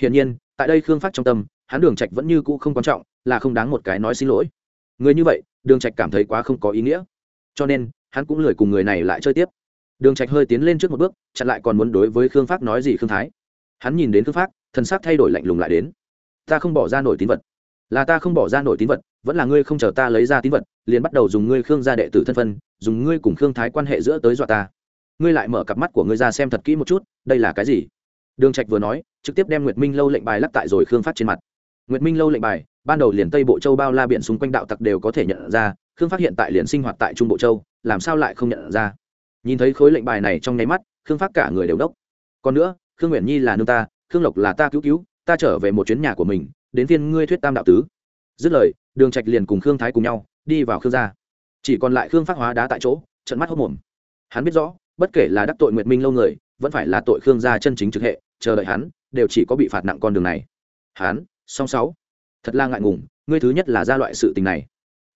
hiển nhiên, tại đây khương phát trong tâm, hắn đường trạch vẫn như cũ không quan trọng, là không đáng một cái nói xin lỗi. Người như vậy, đường trạch cảm thấy quá không có ý nghĩa. Cho nên, hắn cũng lười cùng người này lại chơi tiếp. Đường trạch hơi tiến lên trước một bước, chặn lại còn muốn đối với khương phát nói gì khương thái. Hắn nhìn đến khương phát, thần sắc thay đổi lạnh lùng lại đến. Ta không bỏ ra nổi tín vật. Là ta không bỏ ra nổi tín vật, vẫn là ngươi không chờ ta lấy ra tín vật, liền bắt đầu dùng ngươi khương gia đệ tử thân phân, dùng ngươi cùng khương thái quan hệ giữa tới dọa ta. Ngươi lại mở cặp mắt của ngươi ra xem thật kỹ một chút, đây là cái gì? Đường trạch vừa nói, trực tiếp đem nguyệt minh lâu lệnh bài lắp tại rồi khương phát trên mặt. Nguyệt minh lâu lệnh bài, ban đầu liền tây bộ châu bao la biển xung quanh đạo tặc đều có thể nhận ra, khương phát hiện tại liền sinh hoạt tại trung bộ châu, làm sao lại không nhận ra? Nhìn thấy khối lệnh bài này trong nháy mắt, khương phát cả người đều đốc. Còn nữa, khương nguyện nhi là nương ta, khương lộc là ta cứu cứu, ta trở về một chuyến nhà của mình, đến thiên ngươi thuyết tam đạo tứ. Dứt lời, đường trạch liền cùng khương thái cùng nhau, đi vào khương gia. Chỉ còn lại khương phát hóa đá tại chỗ trận mắt hốc mồm. Hắn biết rõ, bất kể là đắc tội nguyệt minh lâu người, vẫn phải là tội khương gia chân chính trực hệ chờ đợi hắn, đều chỉ có bị phạt nặng con đường này. Hắn, song sáu. Thật là ngại ngùng, ngươi thứ nhất là ra loại sự tình này.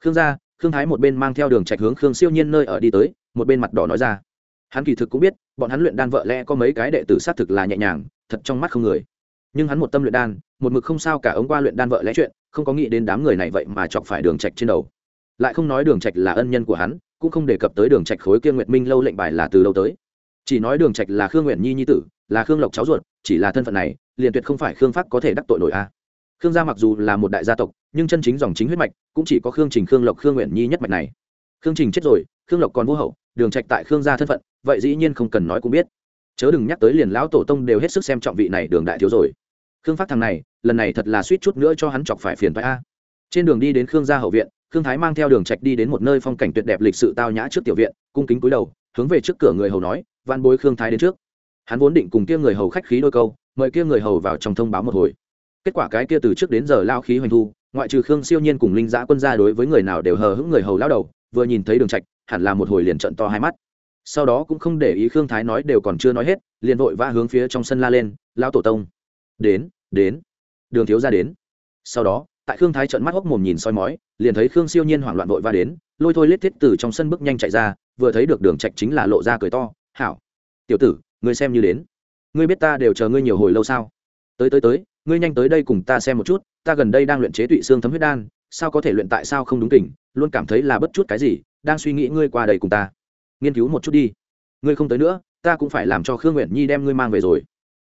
Khương gia, khương thái một bên mang theo đường trạch hướng khương siêu nhiên nơi ở đi tới, một bên mặt đỏ nói ra. Hắn kỳ thực cũng biết, bọn hắn luyện đan vợ lẽ có mấy cái đệ tử sát thực là nhẹ nhàng, thật trong mắt không người. Nhưng hắn một tâm luyện đan, một mực không sao cả ống qua luyện đan vợ lẽ chuyện, không có nghĩ đến đám người này vậy mà chọc phải đường trạch trên đầu. Lại không nói đường trạch là ân nhân của hắn, cũng không đề cập tới đường trạch khối kia nguyệt minh lâu lệnh bài là từ đâu tới. Chỉ nói đường trạch là khương nguyện nhi nhi tử là khương lộc cháu ruột, chỉ là thân phận này, liền tuyệt không phải khương pháp có thể đắc tội nổi a. Khương gia mặc dù là một đại gia tộc, nhưng chân chính dòng chính huyết mạch cũng chỉ có khương trình, khương lộc, khương nguyện nhi nhất mạch này. Khương trình chết rồi, khương lộc còn vô hậu, đường trạch tại khương gia thân phận, vậy dĩ nhiên không cần nói cũng biết. Chớ đừng nhắc tới liền lão tổ tông đều hết sức xem trọng vị này đường đại thiếu rồi. Khương phát thằng này, lần này thật là suýt chút nữa cho hắn chọc phải phiền phải a. Trên đường đi đến khương gia hậu viện, khương thái mang theo đường trạch đi đến một nơi phong cảnh tuyệt đẹp lịch sự tao nhã trước tiểu viện, cung kính cúi đầu, hướng về trước cửa người hầu nói van bối khương thái đến trước hắn vốn định cùng kia người hầu khách khí đôi câu, mời kia người hầu vào trong thông báo một hồi. Kết quả cái kia từ trước đến giờ lao khí hoành thu, ngoại trừ khương siêu nhiên cùng linh giã quân gia đối với người nào đều hờ hững người hầu lao đầu, vừa nhìn thấy đường trạch, hẳn là một hồi liền trận to hai mắt. Sau đó cũng không để ý khương thái nói đều còn chưa nói hết, liền vội vã hướng phía trong sân la lên, lão tổ tông, đến đến, đường thiếu ra đến. Sau đó, tại khương thái trận mắt hốc mồm nhìn soi mói, liền thấy khương siêu nhiên hoảng loạn vội va đến, lôi thôi lết thiết từ trong sân bước nhanh chạy ra, vừa thấy được đường trạch chính là lộ ra cười to, hảo, tiểu tử ngươi xem như đến. Ngươi biết ta đều chờ ngươi nhiều hồi lâu sao? Tới tới tới, ngươi nhanh tới đây cùng ta xem một chút, ta gần đây đang luyện chế tụy xương thấm huyết đan, sao có thể luyện tại sao không đúng kỉnh luôn cảm thấy là bất chút cái gì, đang suy nghĩ ngươi qua đây cùng ta. Nghiên cứu một chút đi. Ngươi không tới nữa, ta cũng phải làm cho khương nguyện nhi đem ngươi mang về rồi.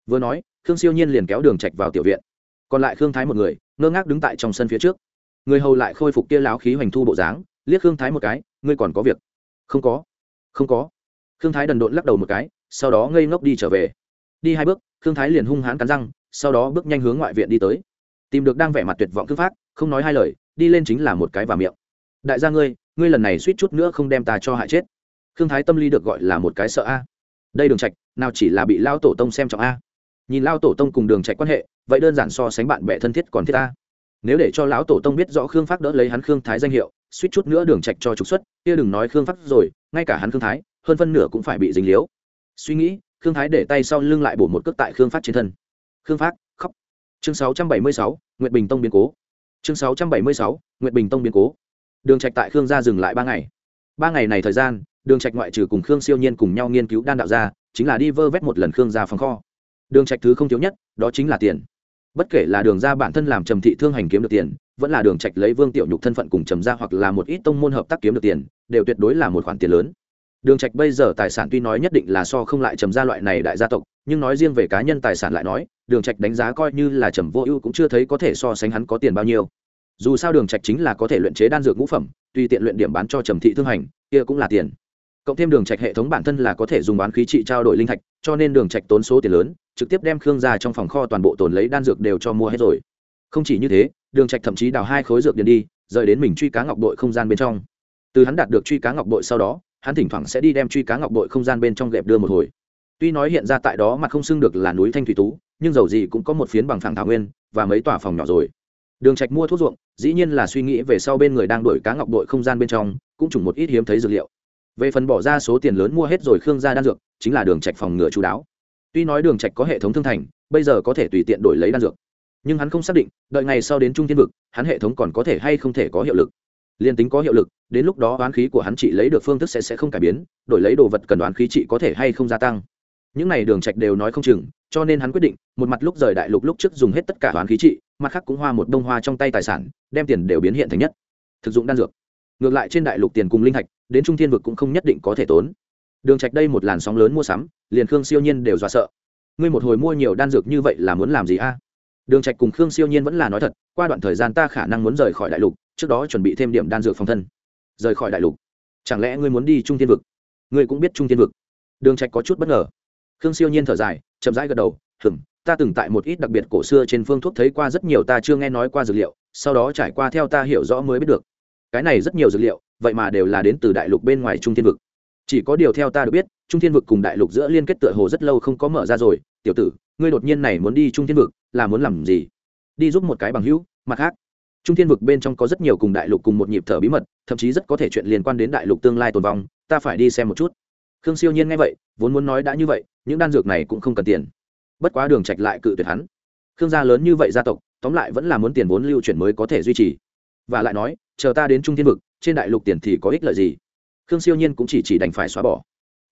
Vừa nói, khương siêu nhiên liền kéo đường trạch vào tiểu viện. Còn lại khương thái một người, ngơ ngác đứng tại trong sân phía trước. Người hầu lại khôi phục kia láo khí hoành thu bộ dáng, liếc khương thái một cái, ngươi còn có việc? Không có không có. Khương thái đần độn lắc đầu một cái sau đó ngây ngốc đi trở về. Đi hai bước, khương thái liền hung hãn cắn răng, sau đó bước nhanh hướng ngoại viện đi tới. Tìm được đang vẻ mặt tuyệt vọng thương phát không nói hai lời, đi lên chính là một cái vào miệng. Đại gia ngươi ngươi lần này suýt chút nữa không đem ta cho hại chết. Khương thái tâm lý được gọi là một cái sợ a. Đây đường trạch, nào chỉ là bị lao tổ tông xem trọng a. Nhìn lao tổ tông cùng đường trạch quan hệ, vậy đơn giản so sánh bạn bè thân thiết còn thiết a. Nếu để cho lão tổ tông biết rõ khương phát đỡ lấy hắn khương thái danh hiệu, suýt chút nữa đường trạch cho trục xuất, kia đừng nói khương phát rồi, ngay cả hắn khương thái, hơn phân nửa cũng phải bị dính liếu suy nghĩ khương thái để tay sau lưng lại bổ một cước tại khương phát trên thân. Khương phát khóc. Chương 676, nguyệt bình tông biến cố. Chương 676, nguyệt bình tông biến cố. Đường trạch tại khương gia dừng lại ba ngày. Ba ngày này thời gian đường trạch ngoại trừ cùng khương siêu nhiên cùng nhau nghiên cứu đan đạo ra, chính là đi vơ vét một lần khương gia phòng kho. Đường trạch thứ không thiếu nhất đó chính là tiền. Bất kể là đường gia bản thân làm trầm thị thương hành kiếm được tiền vẫn là đường trạch lấy vương tiểu nhục thân phận cùng trầm gia hoặc là một ít tông môn hợp tác kiếm được tiền đều tuyệt đối là một khoản tiền lớn đường trạch bây giờ tài sản tuy nói nhất định là so không lại trầm gia loại này đại gia tộc, nhưng nói riêng về cá nhân tài sản lại nói, đường trạch đánh giá coi như là trầm vô ưu cũng chưa thấy có thể so sánh hắn có tiền bao nhiêu. Dù sao đường trạch chính là có thể luyện chế đan dược ngũ phẩm, tùy tiện luyện điểm bán cho trầm thị thương hành, kia cũng là tiền. Cộng thêm đường trạch hệ thống bản thân là có thể dùng bán khí trị trao đổi linh thạch, cho nên đường trạch tốn số tiền lớn, trực tiếp đem khương gia trong phòng kho toàn bộ tồn lấy đan dược đều cho mua hết rồi. Không chỉ như thế, đường trạch thậm chí đào hai khối dược điền đi, rời đến mình truy cá ngọc bội không gian bên trong. Từ hắn đạt được truy cá ngọc bội sau đó hắn thỉnh thoảng sẽ đi đem truy cá ngọc bội không gian bên trong gẹp đưa một hồi. Tuy nói hiện ra tại đó mà không xưng được là núi thanh thủy tú, nhưng dầu gì cũng có một phiến bằng phẳng thảo nguyên và mấy tòa phòng nhỏ rồi. Đường trạch mua thuốc ruộng, dĩ nhiên là suy nghĩ về sau bên người đang đuổi cá ngọc bội không gian bên trong, cũng trùng một ít hiếm thấy dược liệu. Về phần bỏ ra số tiền lớn mua hết rồi khương gia đan dược, chính là đường trạch phòng ngừa chú đáo. Tuy nói đường trạch có hệ thống thương thành, bây giờ có thể tùy tiện đổi lấy đan dược, nhưng hắn không xác định, đợi ngày sau đến trung thiên vực, hắn hệ thống còn có thể hay không thể có hiệu lực liên tính có hiệu lực, đến lúc đó đoán khí của hắn chị lấy được phương thức sẽ sẽ không cải biến, đổi lấy đồ vật cần đoán khí chị có thể hay không gia tăng. Những này đường trạch đều nói không chừng, cho nên hắn quyết định, một mặt lúc rời đại lục lúc trước dùng hết tất cả đoán khí trị, mặt khác cũng hoa một đông hoa trong tay tài sản, đem tiền đều biến hiện thành nhất. Thực dụng đan dược. Ngược lại trên đại lục tiền cùng linh hạch, đến trung thiên vực cũng không nhất định có thể tốn. Đường trạch đây một làn sóng lớn mua sắm, liền khương siêu nhiên đều dọa sợ. Ngươi một hồi mua nhiều đan dược như vậy là muốn làm gì a? Đường trạch cùng khương siêu nhiên vẫn là nói thật, qua đoạn thời gian ta khả năng muốn rời khỏi đại lục trước đó chuẩn bị thêm điểm đan dược phòng thân. Rời khỏi đại lục. Chẳng lẽ ngươi muốn đi trung thiên vực? Ngươi cũng biết trung thiên vực. Đường trạch có chút bất ngờ. Khương siêu nhiên thở dài, chậm rãi gật đầu hửng ta từng tại một ít đặc biệt cổ xưa trên phương thuốc thấy qua rất nhiều ta chưa nghe nói qua dược liệu, sau đó trải qua theo ta hiểu rõ mới biết được. Cái này rất nhiều dược liệu, vậy mà đều là đến từ đại lục bên ngoài trung thiên vực. Chỉ có điều theo ta được biết, trung thiên vực cùng đại lục giữa liên kết tựa hồ rất lâu không có mở ra rồi. Tiểu tử, ngươi đột nhiên này muốn đi trung thiên vực, là muốn làm gì? Đi giúp một cái bằng hữu, mặt khác trung thiên vực bên trong có rất nhiều cùng đại lục cùng một nhịp thở bí mật, thậm chí rất có thể chuyện liên quan đến đại lục tương lai tồn vong, ta phải đi xem một chút. Khương siêu nhiên nghe vậy, vốn muốn nói đã như vậy, những đan dược này cũng không cần tiền. Bất quá đường trạch lại cự tuyệt hắn. Khương gia lớn như vậy gia tộc, tóm lại vẫn là muốn tiền vốn lưu chuyển mới có thể duy trì. Và lại nói, chờ ta đến trung thiên vực, trên đại lục tiền thì có ích lợi gì? Khương siêu nhiên cũng chỉ chỉ đành phải xóa bỏ.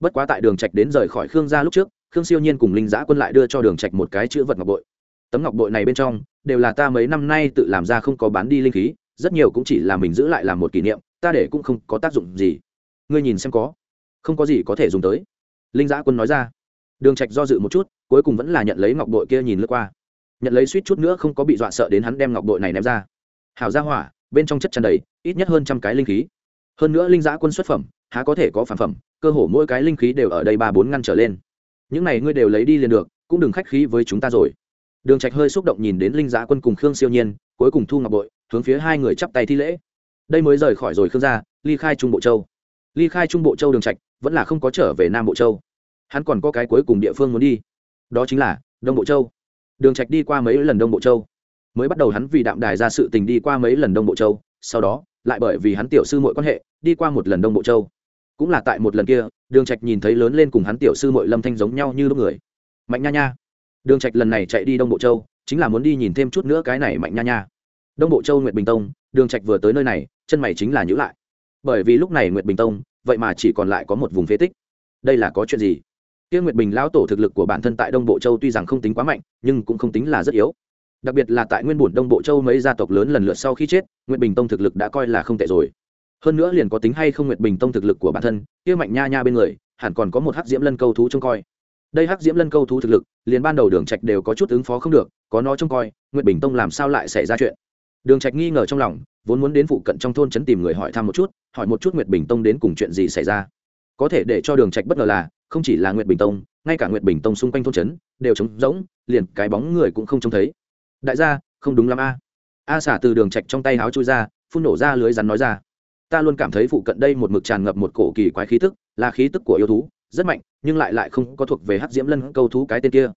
Bất quá tại đường trạch đến rời khỏi khương gia lúc trước, khương siêu nhiên cùng linh giã quân lại đưa cho đường trạch một cái chữ vật ngọc bội tấm ngọc bội này bên trong, đều là ta mấy năm nay tự làm ra không có bán đi linh khí, rất nhiều cũng chỉ là mình giữ lại làm một kỷ niệm, ta để cũng không có tác dụng gì. Ngươi nhìn xem có, không có gì có thể dùng tới. Linh giã quân nói ra. Đường trạch do dự một chút, cuối cùng vẫn là nhận lấy ngọc bội kia nhìn lướt qua. Nhận lấy suýt chút nữa không có bị dọa sợ đến hắn đem ngọc bội này ném ra. Hảo gia hỏa, bên trong chất tràn đầy, ít nhất hơn trăm cái linh khí. Hơn nữa linh giã quân xuất phẩm, há có thể có phản phẩm, cơ hồ mỗi cái linh khí đều ở đây ba bốn ngăn trở lên. Những này ngươi đều lấy đi liền được, cũng đừng khách khí với chúng ta rồi đường trạch hơi xúc động nhìn đến linh Giá quân cùng khương siêu nhiên, cuối cùng thu ngọc bội, hướng phía hai người chắp tay thi lễ. Đây mới rời khỏi rồi khương gia, ly khai trung bộ châu. Ly khai trung bộ châu đường trạch, vẫn là không có trở về nam bộ châu. Hắn còn có cái cuối cùng địa phương muốn đi. Đó chính là đông bộ châu. Đường trạch đi qua mấy lần đông bộ châu. Mới bắt đầu hắn vì đạm đài ra sự tình đi qua mấy lần đông bộ châu, sau đó, lại bởi vì hắn tiểu sư muội quan hệ, đi qua một lần đông bộ châu. Cũng là tại một lần kia, đường trạch nhìn thấy lớn lên cùng hắn tiểu sư muội lâm thanh giống nhau như lúc người. Mạnh nha nha đường trạch lần này chạy đi đông bộ châu, chính là muốn đi nhìn thêm chút nữa cái này mạnh nha nha. Đông bộ châu nguyệt bình tông, đường trạch vừa tới nơi này, chân mày chính là nhữ lại. Bởi vì lúc này nguyệt bình tông, vậy mà chỉ còn lại có một vùng phế tích. Đây là có chuyện gì? Kia nguyệt bình lão tổ thực lực của bản thân tại đông bộ châu tuy rằng không tính quá mạnh, nhưng cũng không tính là rất yếu. Đặc biệt là tại nguyên bổn đông bộ châu mấy gia tộc lớn lần lượt sau khi chết, nguyệt bình tông thực lực đã coi là không tệ rồi. Hơn nữa liền có tính hay không nguyệt bình tông thực lực của bản thân, kia mạnh nha nha bên người, hẳn còn có một hắc diễm lân câu thú trông coi đây hắc diễm lân câu thú thực lực, liền ban đầu đường trạch đều có chút ứng phó không được, có nó trông coi, nguyệt bình tông làm sao lại xảy ra chuyện? Đường trạch nghi ngờ trong lòng, vốn muốn đến phụ cận trong thôn trấn tìm người hỏi thăm một chút, hỏi một chút nguyệt bình tông đến cùng chuyện gì xảy ra. Có thể để cho đường trạch bất ngờ là, không chỉ là nguyệt bình tông, ngay cả nguyệt bình tông xung quanh thôn trấn đều trống rỗng, liền cái bóng người cũng không trông thấy. Đại gia, không đúng lắm a. A xả từ đường trạch trong tay háo chui ra, phun nổ ra lưới rắn nói ra. Ta luôn cảm thấy phụ cận đây một mực tràn ngập một cổ kỳ quái khí tức, là khí tức của yêu thú, rất mạnh nhưng lại lại không có thuộc về hắc diễm lân câu thú cái tên kia.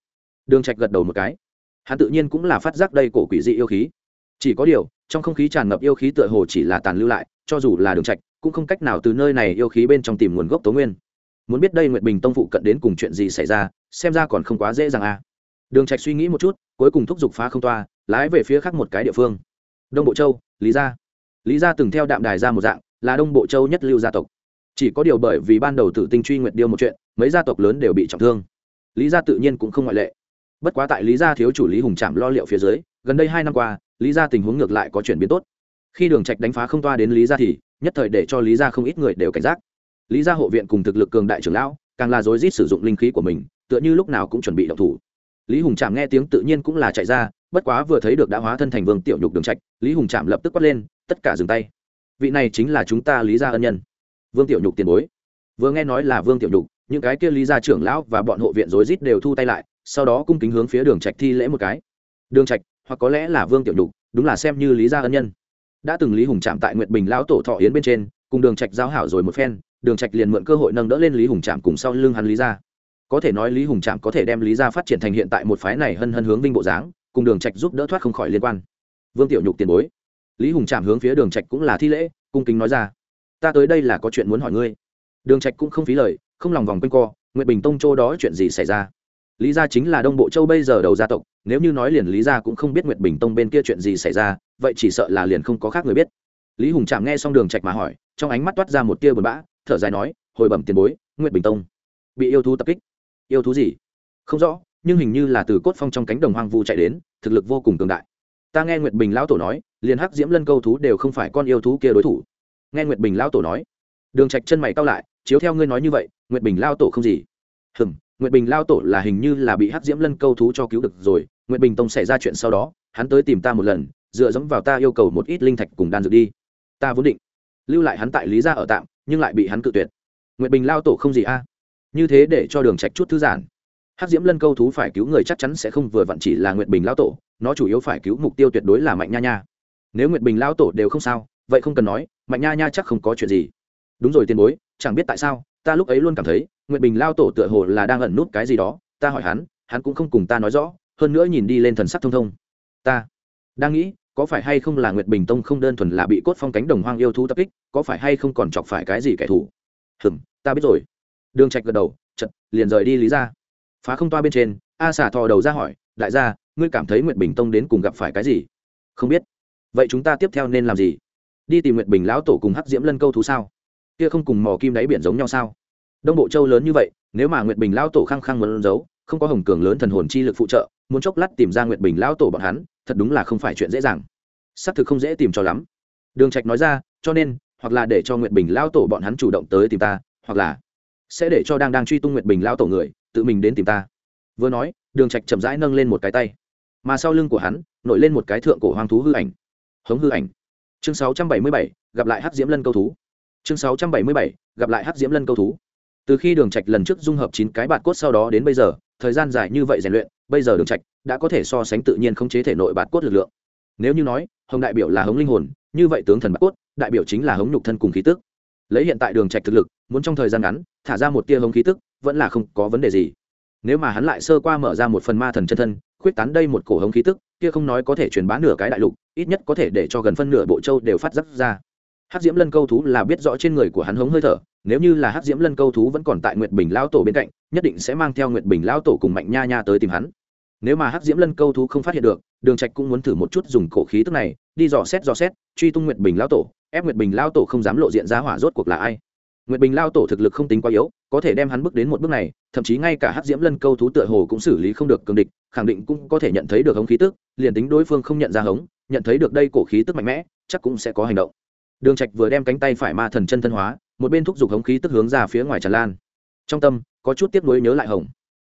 Đường trạch gật đầu một cái. Hắn tự nhiên cũng là phát giác đây cổ quỷ dị yêu khí. Chỉ có điều, trong không khí tràn ngập yêu khí tựa hồ chỉ là tàn lưu lại, cho dù là đường trạch, cũng không cách nào từ nơi này yêu khí bên trong tìm nguồn gốc tố nguyên. Muốn biết đây nguyệt bình tông phụ cận đến cùng chuyện gì xảy ra, xem ra còn không quá dễ dàng à. Đường trạch suy nghĩ một chút, cuối cùng thúc giục phá không toa, lái về phía khác một cái địa phương. Đông bộ châu, lý gia. Lý gia từng theo đạm đài ra một dạng, là đông bộ châu nhất lưu gia tộc. Chỉ có điều bởi vì ban đầu tự tinh truy nguyệt điêu một chuyện mấy gia tộc lớn đều bị trọng thương. Lý gia tự nhiên cũng không ngoại lệ. Bất quá tại lý gia thiếu chủ lý hùng trạm lo liệu phía dưới, gần đây hai năm qua, lý gia tình huống ngược lại có chuyển biến tốt. Khi đường trạch đánh phá không toa đến lý gia thì, nhất thời để cho lý gia không ít người đều cảnh giác. Lý gia hộ viện cùng thực lực cường đại trưởng lão, càng là rối rít sử dụng linh khí của mình, tựa như lúc nào cũng chuẩn bị động thủ. Lý hùng trạm nghe tiếng tự nhiên cũng là chạy ra, bất quá vừa thấy được đã hóa thân thành vương tiểu nhục đường trạch, lý hùng trạm lập tức quát lên, tất cả dừng tay. Vị này chính là chúng ta lý gia ân nhân. Vương tiểu nhục tiền bối. Vừa nghe nói là vương tiểu nhục những cái kia lý gia trưởng lão và bọn hộ viện rối rít đều thu tay lại, sau đó cung kính hướng phía đường trạch thi lễ một cái. Đường trạch, hoặc có lẽ là vương tiểu nhục, đúng là xem như lý gia ân nhân. Đã từng lý hùng chạm tại nguyệt bình lão tổ thọ yến bên trên, cùng đường trạch giao hảo rồi một phen, đường trạch liền mượn cơ hội nâng đỡ lên lý hùng trạm cùng sau lưng hắn lý gia. Có thể nói lý hùng trạm có thể đem lý gia phát triển thành hiện tại một phái này hân hân hướng vinh bộ dáng, cùng đường trạch giúp đỡ thoát không khỏi liên quan. Vương tiểu nhục tiền bối. Lý hùng trạm hướng phía đường trạch cũng là thi lễ, cung kính nói ra. Ta tới đây là có chuyện muốn hỏi ngươi. Đường trạch cũng không phí lời không lòng vòng quanh co, nguyệt bình tông châu đó chuyện gì xảy ra? Lý gia chính là đông bộ châu bây giờ đầu gia tộc, nếu như nói liền lý gia cũng không biết nguyệt bình tông bên kia chuyện gì xảy ra, vậy chỉ sợ là liền không có khác người biết. Lý hùng chạm nghe xong đường trạch mà hỏi, trong ánh mắt toát ra một tia buồn bã, thở dài nói, hồi bẩm tiền bối, nguyệt bình tông, bị yêu thú tập kích. Yêu thú gì? Không rõ, nhưng hình như là từ cốt phong trong cánh đồng hoang vu chạy đến, thực lực vô cùng cường đại. Ta nghe nguyệt bình lão tổ nói, liền hắc diễm lân câu thú đều không phải con yêu thú kia đối thủ. Nghe nguyệt bình lão tổ nói đường trạch chân mày cao lại, chiếu theo ngươi nói như vậy, nguyệt bình lao tổ không gì. Hừm, nguyệt bình lao tổ là hình như là bị hắc diễm lân câu thú cho cứu được rồi, nguyệt bình tông xảy ra chuyện sau đó, hắn tới tìm ta một lần, dựa dẫm vào ta yêu cầu một ít linh thạch cùng đan dược đi. Ta vốn định lưu lại hắn tại lý gia ở tạm, nhưng lại bị hắn cự tuyệt. Nguyệt bình lao tổ không gì a. À? Như thế để cho đường trạch chút thư giãn. Hắc diễm lân câu thú phải cứu người chắc chắn sẽ không vừa vặn chỉ là nguyệt bình lao tổ, nó chủ yếu phải cứu mục tiêu tuyệt đối là mạnh nha nha. Nếu nguyệt bình lao tổ đều không sao, vậy không cần nói, mạnh nha nha chắc không có chuyện gì đúng rồi tiền bối, chẳng biết tại sao, ta lúc ấy luôn cảm thấy, nguyệt bình lao tổ tựa hồ là đang ẩn nút cái gì đó, ta hỏi hắn hắn cũng không cùng ta nói rõ, hơn nữa nhìn đi lên thần sắc thông thông. Ta đang nghĩ, có phải hay không là nguyệt bình tông không đơn thuần là bị cốt phong cánh đồng hoang yêu thú tập kích, có phải hay không còn chọc phải cái gì kẻ thù? Hừm, ta biết rồi. Đường trạch gật đầu chật liền rời đi lý ra. Phá không toa bên trên, a xả thò đầu ra hỏi, đại gia, ngươi cảm thấy nguyệt bình tông đến cùng gặp phải cái gì? Không biết. Vậy chúng ta tiếp theo nên làm gì? Đi tìm nguyệt bình lão tổ cùng hắc diễm lân câu thú sao? Kia không cùng mò kim đáy biển giống nhau sao? Đông bộ châu lớn như vậy nếu mà nguyệt bình lão tổ khăng khăng muốn giấu không có hồng cường lớn thần hồn chi lực phụ trợ muốn chốc lát tìm ra nguyệt bình lão tổ bọn hắn thật đúng là không phải chuyện dễ dàng. Xác thực không dễ tìm cho lắm. Đường trạch nói ra cho nên hoặc là để cho nguyệt bình lão tổ bọn hắn chủ động tới tìm ta hoặc là sẽ để cho đang đang truy tung nguyệt bình lão tổ người tự mình đến tìm ta. Vừa nói đường trạch chậm rãi nâng lên một cái tay. Mà sau lưng của hắn nổi lên một cái thượng cổ hoang thú hư ảnh. Hống hư ảnh. Chương 677, gặp lại hắc diễm lân câu thú chương 677, gặp lại hắc diễm lân câu thú. Từ khi đường trạch lần trước dung hợp chín cái bạt cốt sau đó đến bây giờ thời gian dài như vậy rèn luyện bây giờ đường trạch đã có thể so sánh tự nhiên không chế thể nội bạt cốt lực lượng. Nếu như nói hồng đại biểu là hống linh hồn như vậy tướng thần bạt cốt đại biểu chính là hống nhục thân cùng khí tức. Lấy hiện tại đường trạch thực lực muốn trong thời gian ngắn thả ra một tia hống khí tức vẫn là không có vấn đề gì. Nếu mà hắn lại sơ qua mở ra một phần ma thần chân thân khuyết tán đây một cổ hống khí tức kia không nói có thể truyền bá nửa cái đại lục ít nhất có thể để cho gần phân nửa bộ châu đều phát giác ra. Hắc Diễm Lân câu thú là biết rõ trên người của hắn hống hơi thở, nếu như là Hắc Diễm Lân câu thú vẫn còn tại Nguyệt Bình lão tổ bên cạnh, nhất định sẽ mang theo Nguyệt Bình lão tổ cùng Mạnh Nha Nha tới tìm hắn. Nếu mà Hắc Diễm Lân câu thú không phát hiện được, Đường Trạch cũng muốn thử một chút dùng cổ khí tức này, đi dò xét dò xét, truy tung Nguyệt Bình lão tổ, ép Nguyệt Bình lão tổ không dám lộ diện ra hỏa rốt cuộc là ai. Nguyệt Bình lão tổ thực lực không tính quá yếu, có thể đem hắn bước đến một bước này, thậm chí ngay cả Hắc Diễm Lân câu thú tựa hồ cũng xử lý không được cường địch, khẳng định cũng có thể nhận thấy được hống khí tức, liền tính đối phương không nhận ra hống, nhận thấy được đây cổ khí tức mạnh mẽ, chắc cũng sẽ có hành động đường trạch vừa đem cánh tay phải ma thần chân thân hóa, một bên thúc giục hống khí tức hướng ra phía ngoài tràn lan. Trong tâm, có chút tiếc nuối nhớ lại hồng.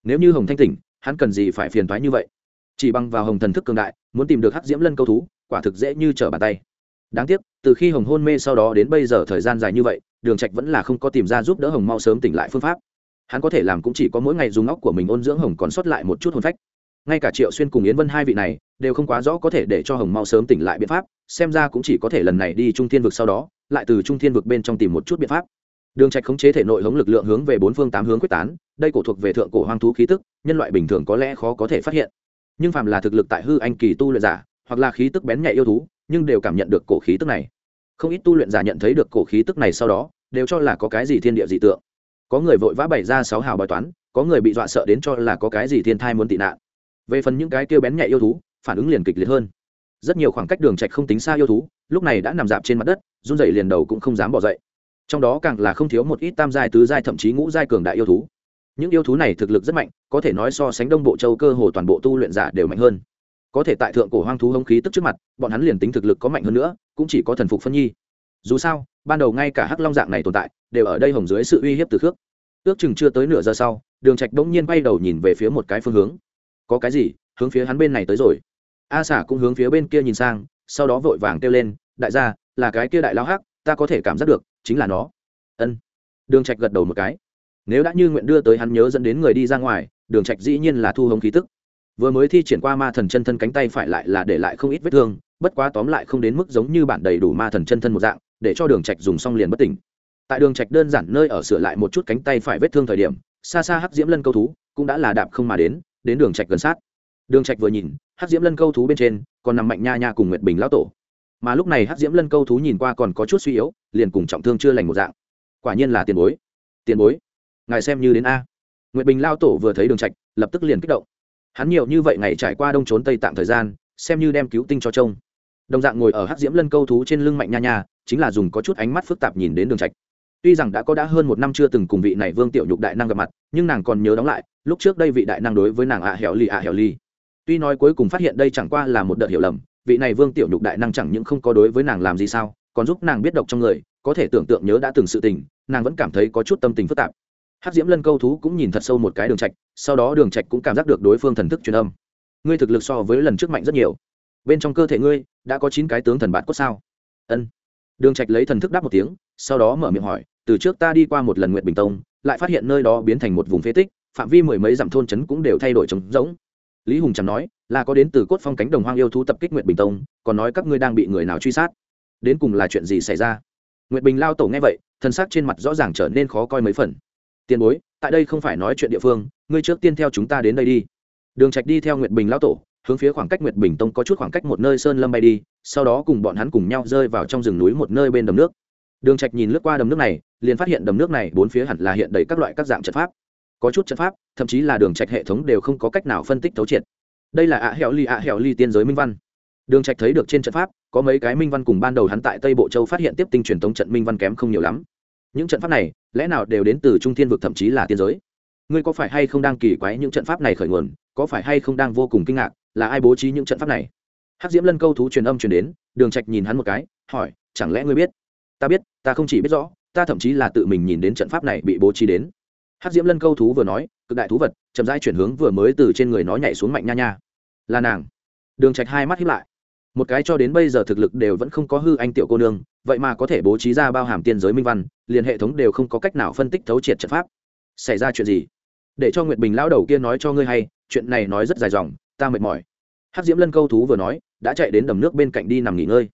Nếu như hồng thanh tỉnh, hắn cần gì phải phiền toái như vậy? Chỉ bằng vào hồng thần thức cường đại, muốn tìm được hắc diễm lân câu thú, quả thực dễ như trở bàn tay. Đáng tiếc, từ khi hồng hôn mê sau đó đến bây giờ thời gian dài như vậy, đường trạch vẫn là không có tìm ra giúp đỡ hồng mau sớm tỉnh lại phương pháp. Hắn có thể làm cũng chỉ có mỗi ngày dùng óc của mình ôn dưỡng hồng còn sót lại một chút hồn phách ngay cả triệu xuyên cùng yến vân hai vị này, đều không quá rõ có thể để cho hồng mau sớm tỉnh lại biện pháp, xem ra cũng chỉ có thể lần này đi trung thiên vực sau đó, lại từ trung thiên vực bên trong tìm một chút biện pháp. Đường trạch khống chế thể nội hống lực lượng hướng về bốn phương tám hướng quyết tán, đây cổ thuộc về thượng cổ hoang thú khí tức, nhân loại bình thường có lẽ khó có thể phát hiện. Nhưng phàm là thực lực tại hư anh kỳ tu luyện giả, hoặc là khí tức bén nhạy yêu thú, nhưng đều cảm nhận được cổ khí tức này. Không ít tu luyện giả nhận thấy được cổ khí tức này sau đó, đều cho là có cái gì thiên địa dị tượng. Có người vội vã bày ra sáu hào bài toán, có người bị dọa sợ đến cho là có cái gì thiên thai muốn tị nạn về phần những cái kêu bén nhẹ yêu thú, phản ứng liền kịch liệt hơn. Rất nhiều khoảng cách đường trạch không tính xa yêu thú, lúc này đã nằm dạp trên mặt đất, run rẩy liền đầu cũng không dám bỏ dậy. Trong đó càng là không thiếu một ít tam giai, tứ giai, thậm chí ngũ giai cường đại yêu thú. Những yêu thú này thực lực rất mạnh, có thể nói so sánh đông bộ châu cơ hồ toàn bộ tu luyện giả đều mạnh hơn. Có thể tại thượng cổ hoang thú hống khí tức trước mặt, bọn hắn liền tính thực lực có mạnh hơn nữa, cũng chỉ có thần phục phân nhi. Dù sao, ban đầu ngay cả hắc long dạng này tồn tại, đều ở đây hồng dưới sự uy hiếp từ khước. Ước chừng chưa tới nửa giờ sau, đường trạch đống nhiên bay đầu nhìn về phía một cái phương hướng có cái gì, hướng phía hắn bên này tới rồi. A xả cũng hướng phía bên kia nhìn sang, sau đó vội vàng kêu lên, đại gia, là cái kia đại lao hắc, ta có thể cảm giác được, chính là nó. Ân. Đường trạch gật đầu một cái. Nếu đã như nguyện đưa tới hắn nhớ dẫn đến người đi ra ngoài, đường trạch dĩ nhiên là thu hống khí tức. Vừa mới thi triển qua ma thần chân thân cánh tay phải lại là để lại không ít vết thương, bất quá tóm lại không đến mức giống như bản đầy đủ ma thần chân thân một dạng, để cho đường trạch dùng xong liền bất tỉnh. Tại đường trạch đơn giản nơi ở sửa lại một chút cánh tay phải vết thương thời điểm, xa xa hắc diễm lân câu thú cũng đã là đạp không mà đến đến đường trạch gần sát. Đường trạch vừa nhìn, hắc diễm lân câu thú bên trên còn nằm mạnh nha nha cùng nguyệt bình lão tổ. Mà lúc này hắc diễm lân câu thú nhìn qua còn có chút suy yếu, liền cùng trọng thương chưa lành một dạng. Quả nhiên là tiền bối. Tiền bối, ngài xem như đến a. Nguyệt bình lao tổ vừa thấy đường trạch, lập tức liền kích động. Hắn nhiều như vậy ngày trải qua đông trốn tây tạm thời gian, xem như đem cứu tinh cho trông. Đồng dạng ngồi ở hắc diễm lân câu thú trên lưng mạnh nha nha, chính là dùng có chút ánh mắt phức tạp nhìn đến đường trạch tuy rằng đã có đã hơn một năm chưa từng cùng vị này vương tiểu nhục đại năng gặp mặt, nhưng nàng còn nhớ đóng lại, lúc trước đây vị đại năng đối với nàng ạ à hẻo lì ạ à hẻo lì. tuy nói cuối cùng phát hiện đây chẳng qua là một đợt hiểu lầm, vị này vương tiểu nhục đại năng chẳng những không có đối với nàng làm gì sao, còn giúp nàng biết độc trong người, có thể tưởng tượng nhớ đã từng sự tình, nàng vẫn cảm thấy có chút tâm tình phức tạp. Hát diễm lân câu thú cũng nhìn thật sâu một cái đường trạch, sau đó đường trạch cũng cảm giác được đối phương thần thức truyền âm. Ngươi thực lực so với lần trước mạnh rất nhiều. Bên trong cơ thể ngươi, đã có chín cái tướng thần bạt cốt sao? Ân đường trạch lấy thần thức đáp một tiếng, sau đó mở miệng hỏi, từ trước ta đi qua một lần Nguyệt bình tông, lại phát hiện nơi đó biến thành một vùng phế tích, phạm vi mười mấy dặm thôn trấn cũng đều thay đổi trống rỗng. Lý hùng chẳng nói, là có đến từ cốt phong cánh đồng hoang yêu thú tập kích Nguyệt bình tông, còn nói các ngươi đang bị người nào truy sát. Đến cùng là chuyện gì xảy ra? Nguyệt bình lao tổ nghe vậy thân xác trên mặt rõ ràng trở nên khó coi mấy phần. Tiền bối, tại đây không phải nói chuyện địa phương, ngươi trước tiên theo chúng ta đến đây đi. Đường trạch đi theo nguyệt bình lao tổ hướng phía khoảng cách nguyệt bình tông có chút khoảng cách một nơi sơn lâm bay đi, sau đó cùng bọn hắn cùng nhau rơi vào trong rừng núi một nơi bên đầm nước. Đường trạch nhìn lướt qua đầm nước này, liền phát hiện đầm nước này bốn phía hẳn là hiện đầy các loại các dạng trận pháp. Có chút trận pháp, thậm chí là đường trạch hệ thống đều không có cách nào phân tích thấu triệt. Đây là ạ hẻo ly ạ hẻo ly tiên giới minh văn. Đường trạch thấy được trên trận pháp, có mấy cái minh văn cùng ban đầu hắn tại tây bộ châu phát hiện tiếp tinh truyền tống trận minh văn kém không nhiều lắm. Những trận pháp này, lẽ nào đều đến từ trung thiên vực thậm chí là tiên giới? Ngươi có phải hay không đang kỳ quái những trận pháp này khởi nguồn, có phải hay không đang vô cùng kinh ngạc? Là ai bố trí những trận pháp này? Hắc diễm lân câu thú truyền âm truyền đến, đường trạch nhìn hắn một cái, hỏi, chẳng lẽ ngươi biết? Ta biết, ta không chỉ biết rõ, ta thậm chí là tự mình nhìn đến trận pháp này bị bố trí đến. Hắc diễm lân câu thú vừa nói, cực đại thú vật, chậm rãi chuyển hướng vừa mới từ trên người nó nhảy xuống mạnh nha nha. Là nàng. Đường trạch hai mắt híp lại. Một cái cho đến bây giờ thực lực đều vẫn không có hư anh tiểu cô nương, vậy mà có thể bố trí ra bao hàm tiên giới minh văn, liền hệ thống đều không có cách nào phân tích thấu triệt trận pháp. Xảy ra chuyện gì? Để cho nguyệt bình lão đầu kia nói cho ngươi hay, chuyện này nói rất dài dòng ta mệt mỏi. Hắc diễm lân câu thú vừa nói, đã chạy đến đầm nước bên cạnh đi nằm nghỉ ngơi.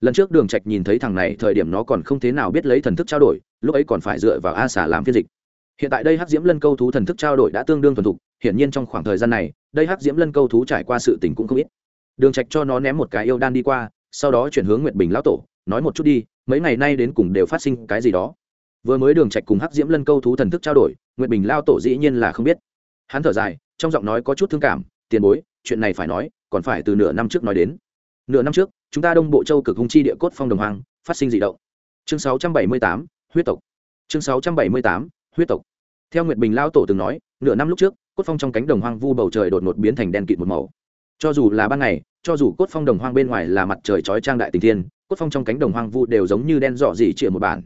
Lần trước đường trạch nhìn thấy thằng này, thời điểm nó còn không thế nào biết lấy thần thức trao đổi, lúc ấy còn phải dựa vào a Xà làm phiên dịch. Hiện tại đây hắc diễm lân câu thú thần thức trao đổi đã tương đương thuần thục, hiển nhiên trong khoảng thời gian này, đây hắc diễm lân câu thú trải qua sự tình cũng không ít. Đường trạch cho nó ném một cái yêu đan đi qua, sau đó chuyển hướng nguyệt bình lão tổ, nói một chút đi, mấy ngày nay đến cùng đều phát sinh cái gì đó. Vừa mới đường trạch cùng hắc diễm lân câu thú thần thức trao đổi, nguyệt bình lão tổ dĩ nhiên là không biết. Hắn thở dài, trong giọng nói có chút thương cảm tiền bối chuyện này phải nói còn phải từ nửa năm trước nói đến. Nửa năm trước chúng ta đông bộ châu cực hung chi địa cốt phong đồng hoang phát sinh dị động. Chương 678, huyết tộc. Chương 678, huyết tộc. Theo nguyệt bình lao tổ từng nói nửa năm lúc trước cốt phong trong cánh đồng hoang vu bầu trời đột ngột biến thành đen kịt một màu. Cho dù là ban ngày cho dù cốt phong đồng hoang bên ngoài là mặt trời chói trang đại tình thiên cốt phong trong cánh đồng hoang vu đều giống như đen dọ dỉ chĩa một bản.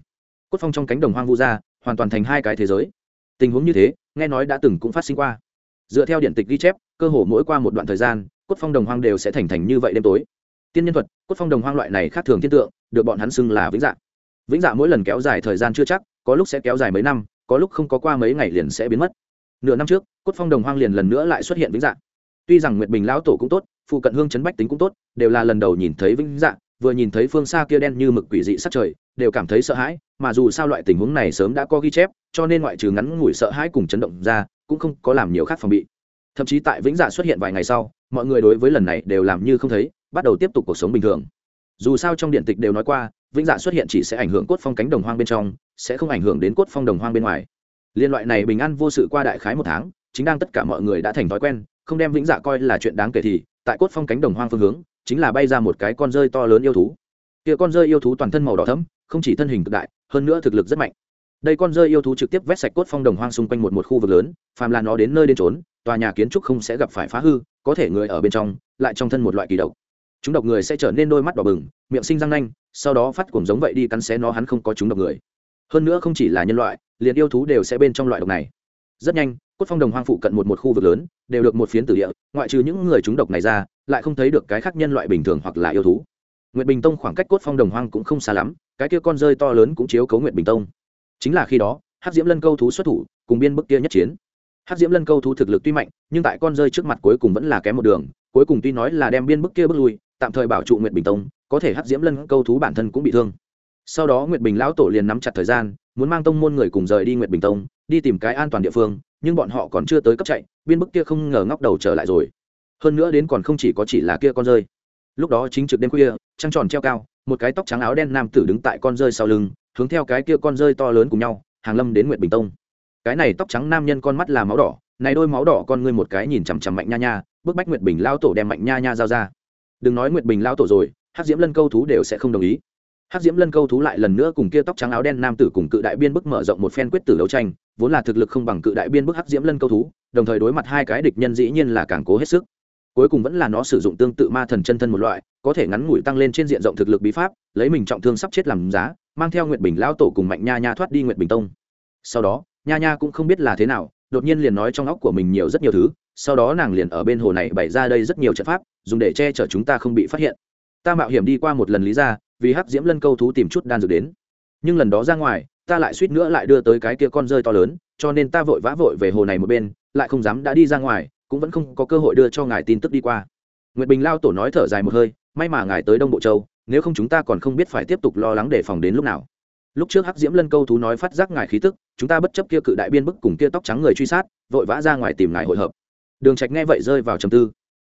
Cốt phong trong cánh đồng hoang vu ra hoàn toàn thành hai cái thế giới. Tình huống như thế nghe nói đã từng cũng phát sinh qua dựa theo điện tịch ghi chép, cơ hồ mỗi qua một đoạn thời gian, cốt phong đồng hoang đều sẽ thành thành như vậy đêm tối. Tiên nhân thuật, cốt phong đồng hoang loại này khác thường thiên tượng, được bọn hắn xưng là vĩnh dạ vĩnh dạ mỗi lần kéo dài thời gian chưa chắc, có lúc sẽ kéo dài mấy năm, có lúc không có qua mấy ngày liền sẽ biến mất. Nửa năm trước, cốt phong đồng hoang liền lần nữa lại xuất hiện vĩnh dạ tuy rằng nguyệt bình lão tổ cũng tốt, phụ cận hương chấn bách tính cũng tốt, đều là lần đầu nhìn thấy vĩnh dạ vừa nhìn thấy phương xa kia đen như mực quỷ dị sắc trời, đều cảm thấy sợ hãi, mà dù sao loại tình huống này sớm đã có ghi chép, cho nên ngoại trừ ngắn ngủi sợ hãi cùng chấn động ra cũng không có làm nhiều khác phòng bị. Thậm chí tại vĩnh dạ xuất hiện vài ngày sau, mọi người đối với lần này đều làm như không thấy, bắt đầu tiếp tục cuộc sống bình thường. Dù sao trong điện tịch đều nói qua, vĩnh dạ xuất hiện chỉ sẽ ảnh hưởng cốt phong cánh đồng hoang bên trong, sẽ không ảnh hưởng đến cốt phong đồng hoang bên ngoài. Liên loại này bình an vô sự qua đại khái một tháng, chính đang tất cả mọi người đã thành thói quen, không đem vĩnh dạ coi là chuyện đáng kể thì, tại cốt phong cánh đồng hoang phương hướng, chính là bay ra một cái con rơi to lớn yêu thú. Kia con rơi yêu thú toàn thân màu đỏ thẫm, không chỉ thân hình cực đại, hơn nữa thực lực rất mạnh đây con rơi yêu thú trực tiếp vét sạch cốt phong đồng hoang xung quanh một một khu vực lớn, phàm là nó đến nơi đến trốn tòa nhà kiến trúc không sẽ gặp phải phá hư, có thể người ở bên trong, lại trong thân một loại kỳ độc. Chúng độc người sẽ trở nên đôi mắt đỏ bừng, miệng sinh răng nanh, sau đó phát cuồng giống vậy đi cắn xé nó, hắn không có chúng độc người. Hơn nữa không chỉ là nhân loại, liền yêu thú đều sẽ bên trong loại độc này. Rất nhanh, cốt phong đồng hoang phụ cận một một khu vực lớn, đều được một phiến tử địa, ngoại trừ những người chúng độc này ra, lại không thấy được cái khác nhân loại bình thường hoặc là yêu thú. Nguyệt bình tông khoảng cách cốt phong đồng hoang cũng không xa lắm, cái kia con rơi to lớn cũng chiếu cấu nguyệt bình tông chính là khi đó hát diễm lân câu thú xuất thủ, cùng biên bức kia nhất chiến. Hát diễm lân câu thú thực lực tuy mạnh, nhưng tại con rơi trước mặt cuối cùng vẫn là kém một đường, cuối cùng tuy nói là đem biên bức kia bước lui, tạm thời bảo trụ nguyệt bình tông, có thể hát diễm lân câu thú bản thân cũng bị thương. Sau đó nguyệt bình lão tổ liền nắm chặt thời gian, muốn mang tông môn người cùng rời đi nguyệt bình tông, đi tìm cái an toàn địa phương, nhưng bọn họ còn chưa tới cấp chạy, biên bức kia không ngờ ngóc đầu trở lại rồi. Hơn nữa đến còn không chỉ có chỉ là kia con rơi. Lúc đó chính trực đêm khuya, trăng tròn treo cao, một cái tóc trắng áo đen nam tử đứng tại con rơi sau lưng hướng theo cái kia con rơi to lớn cùng nhau, hàng lâm đến nguyệt bình tông. Cái này tóc trắng nam nhân con mắt là máu đỏ, này đôi máu đỏ con ngươi một cái nhìn chằm chằm mạnh nha nha, bức bách nguyệt bình lao tổ đem mạnh nha nha giao ra. Đừng nói nguyệt bình lao tổ rồi hát diễm lân câu thú đều sẽ không đồng ý. Hắc diễm lân câu thú lại lần nữa cùng kia tóc trắng áo đen nam tử cùng cự đại biên bức mở rộng một phen quyết tử đấu tranh, vốn là thực lực không bằng cự đại biên bức hắc diễm lân câu thú, đồng thời đối mặt hai cái địch nhân dĩ nhiên là càng cố hết sức. Cuối cùng vẫn là nó sử dụng tương tự ma thần chân thân một loại, có thể ngắn ngủi tăng lên trên diện rộng thực lực bí pháp, lấy mình trọng thương sắp chết làm giá mang theo nguyệt bình lão tổ cùng mạnh nha nha thoát đi nguyệt bình tông. Sau đó, nha nha cũng không biết là thế nào, đột nhiên liền nói trong óc của mình nhiều rất nhiều thứ, sau đó nàng liền ở bên hồ này bày ra đây rất nhiều trận pháp, dùng để che chở chúng ta không bị phát hiện. Ta mạo hiểm đi qua một lần lý ra, vì hắc diễm lân câu thú tìm chút đan dược đến. Nhưng lần đó ra ngoài, ta lại suýt nữa lại đưa tới cái kia con rơi to lớn, cho nên ta vội vã vội về hồ này một bên, lại không dám đã đi ra ngoài, cũng vẫn không có cơ hội đưa cho ngài tin tức đi qua. Nguyệt bình lao tổ nói thở dài một hơi, may mà ngài tới đông bộ châu nếu không chúng ta còn không biết phải tiếp tục lo lắng đề phòng đến lúc nào. Lúc trước hắc diễm lân câu thú nói phát giác ngài khí tức, chúng ta bất chấp kia cự đại biên bức cùng kia tóc trắng người truy sát, vội vã ra ngoài tìm ngài hội hợp. Đường trạch nghe vậy rơi vào trầm tư.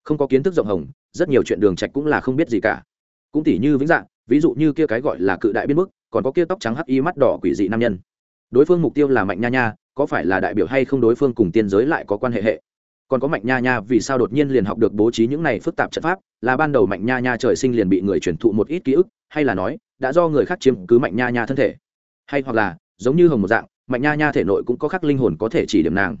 Không có kiến thức rộng hồng, rất nhiều chuyện đường trạch cũng là không biết gì cả. Cũng tỉ như vĩnh dạng, ví dụ như kia cái gọi là cự đại biên bức, còn có kia tóc trắng hắc y mắt đỏ quỷ dị nam nhân. Đối phương mục tiêu là mạnh nha nha, có phải là đại biểu hay không đối phương cùng tiên giới lại có quan hệ hệ? Còn có mạnh nha nha, vì sao đột nhiên liền học được bố trí những này phức tạp trận pháp, là ban đầu mạnh nha nha trời sinh liền bị người truyền thụ một ít ký ức, hay là nói, đã do người khác chiếm cứ mạnh nha nha thân thể. Hay hoặc là, giống như hồng một dạng, mạnh nha nha thể nội cũng có khắc linh hồn có thể chỉ điểm nàng.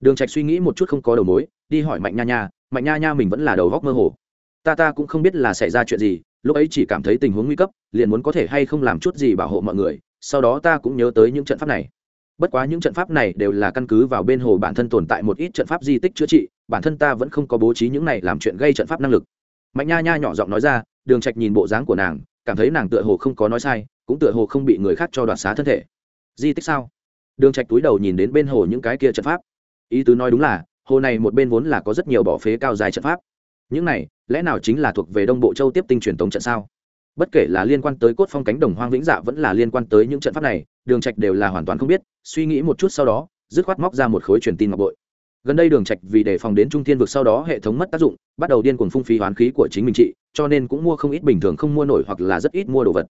Đường trạch suy nghĩ một chút không có đầu mối, đi hỏi mạnh nha nha, mạnh nha nha mình vẫn là đầu góc mơ hồ. Ta ta cũng không biết là xảy ra chuyện gì, lúc ấy chỉ cảm thấy tình huống nguy cấp, liền muốn có thể hay không làm chút gì bảo hộ mọi người, sau đó ta cũng nhớ tới những trận pháp này bất quá những trận pháp này đều là căn cứ vào bên hồ bản thân tồn tại một ít trận pháp di tích chữa trị, bản thân ta vẫn không có bố trí những này làm chuyện gây trận pháp năng lực. Mạnh nha nha nhỏ giọng nói ra, đường trạch nhìn bộ dáng của nàng, cảm thấy nàng tựa hồ không có nói sai, cũng tựa hồ không bị người khác cho đoạt xá thân thể. Di tích sao? Đường trạch túi đầu nhìn đến bên hồ những cái kia trận pháp. Ý tứ nói đúng là, hồ này một bên vốn là có rất nhiều bỏ phế cao dài trận pháp. Những này, lẽ nào chính là thuộc về đông bộ châu tiếp tinh truyền tống trận sao? Bất kể là liên quan tới cốt phong cánh đồng hoang vĩnh dạ vẫn là liên quan tới những trận pháp này, đường trạch đều là hoàn toàn không biết, suy nghĩ một chút sau đó, dứt khoát móc ra một khối truyền tin ngọc bội. Gần đây đường trạch vì đề phòng đến trung thiên vực sau đó hệ thống mất tác dụng, bắt đầu điên cuồng phung phí hoán khí của chính mình trị, cho nên cũng mua không ít bình thường không mua nổi hoặc là rất ít mua đồ vật.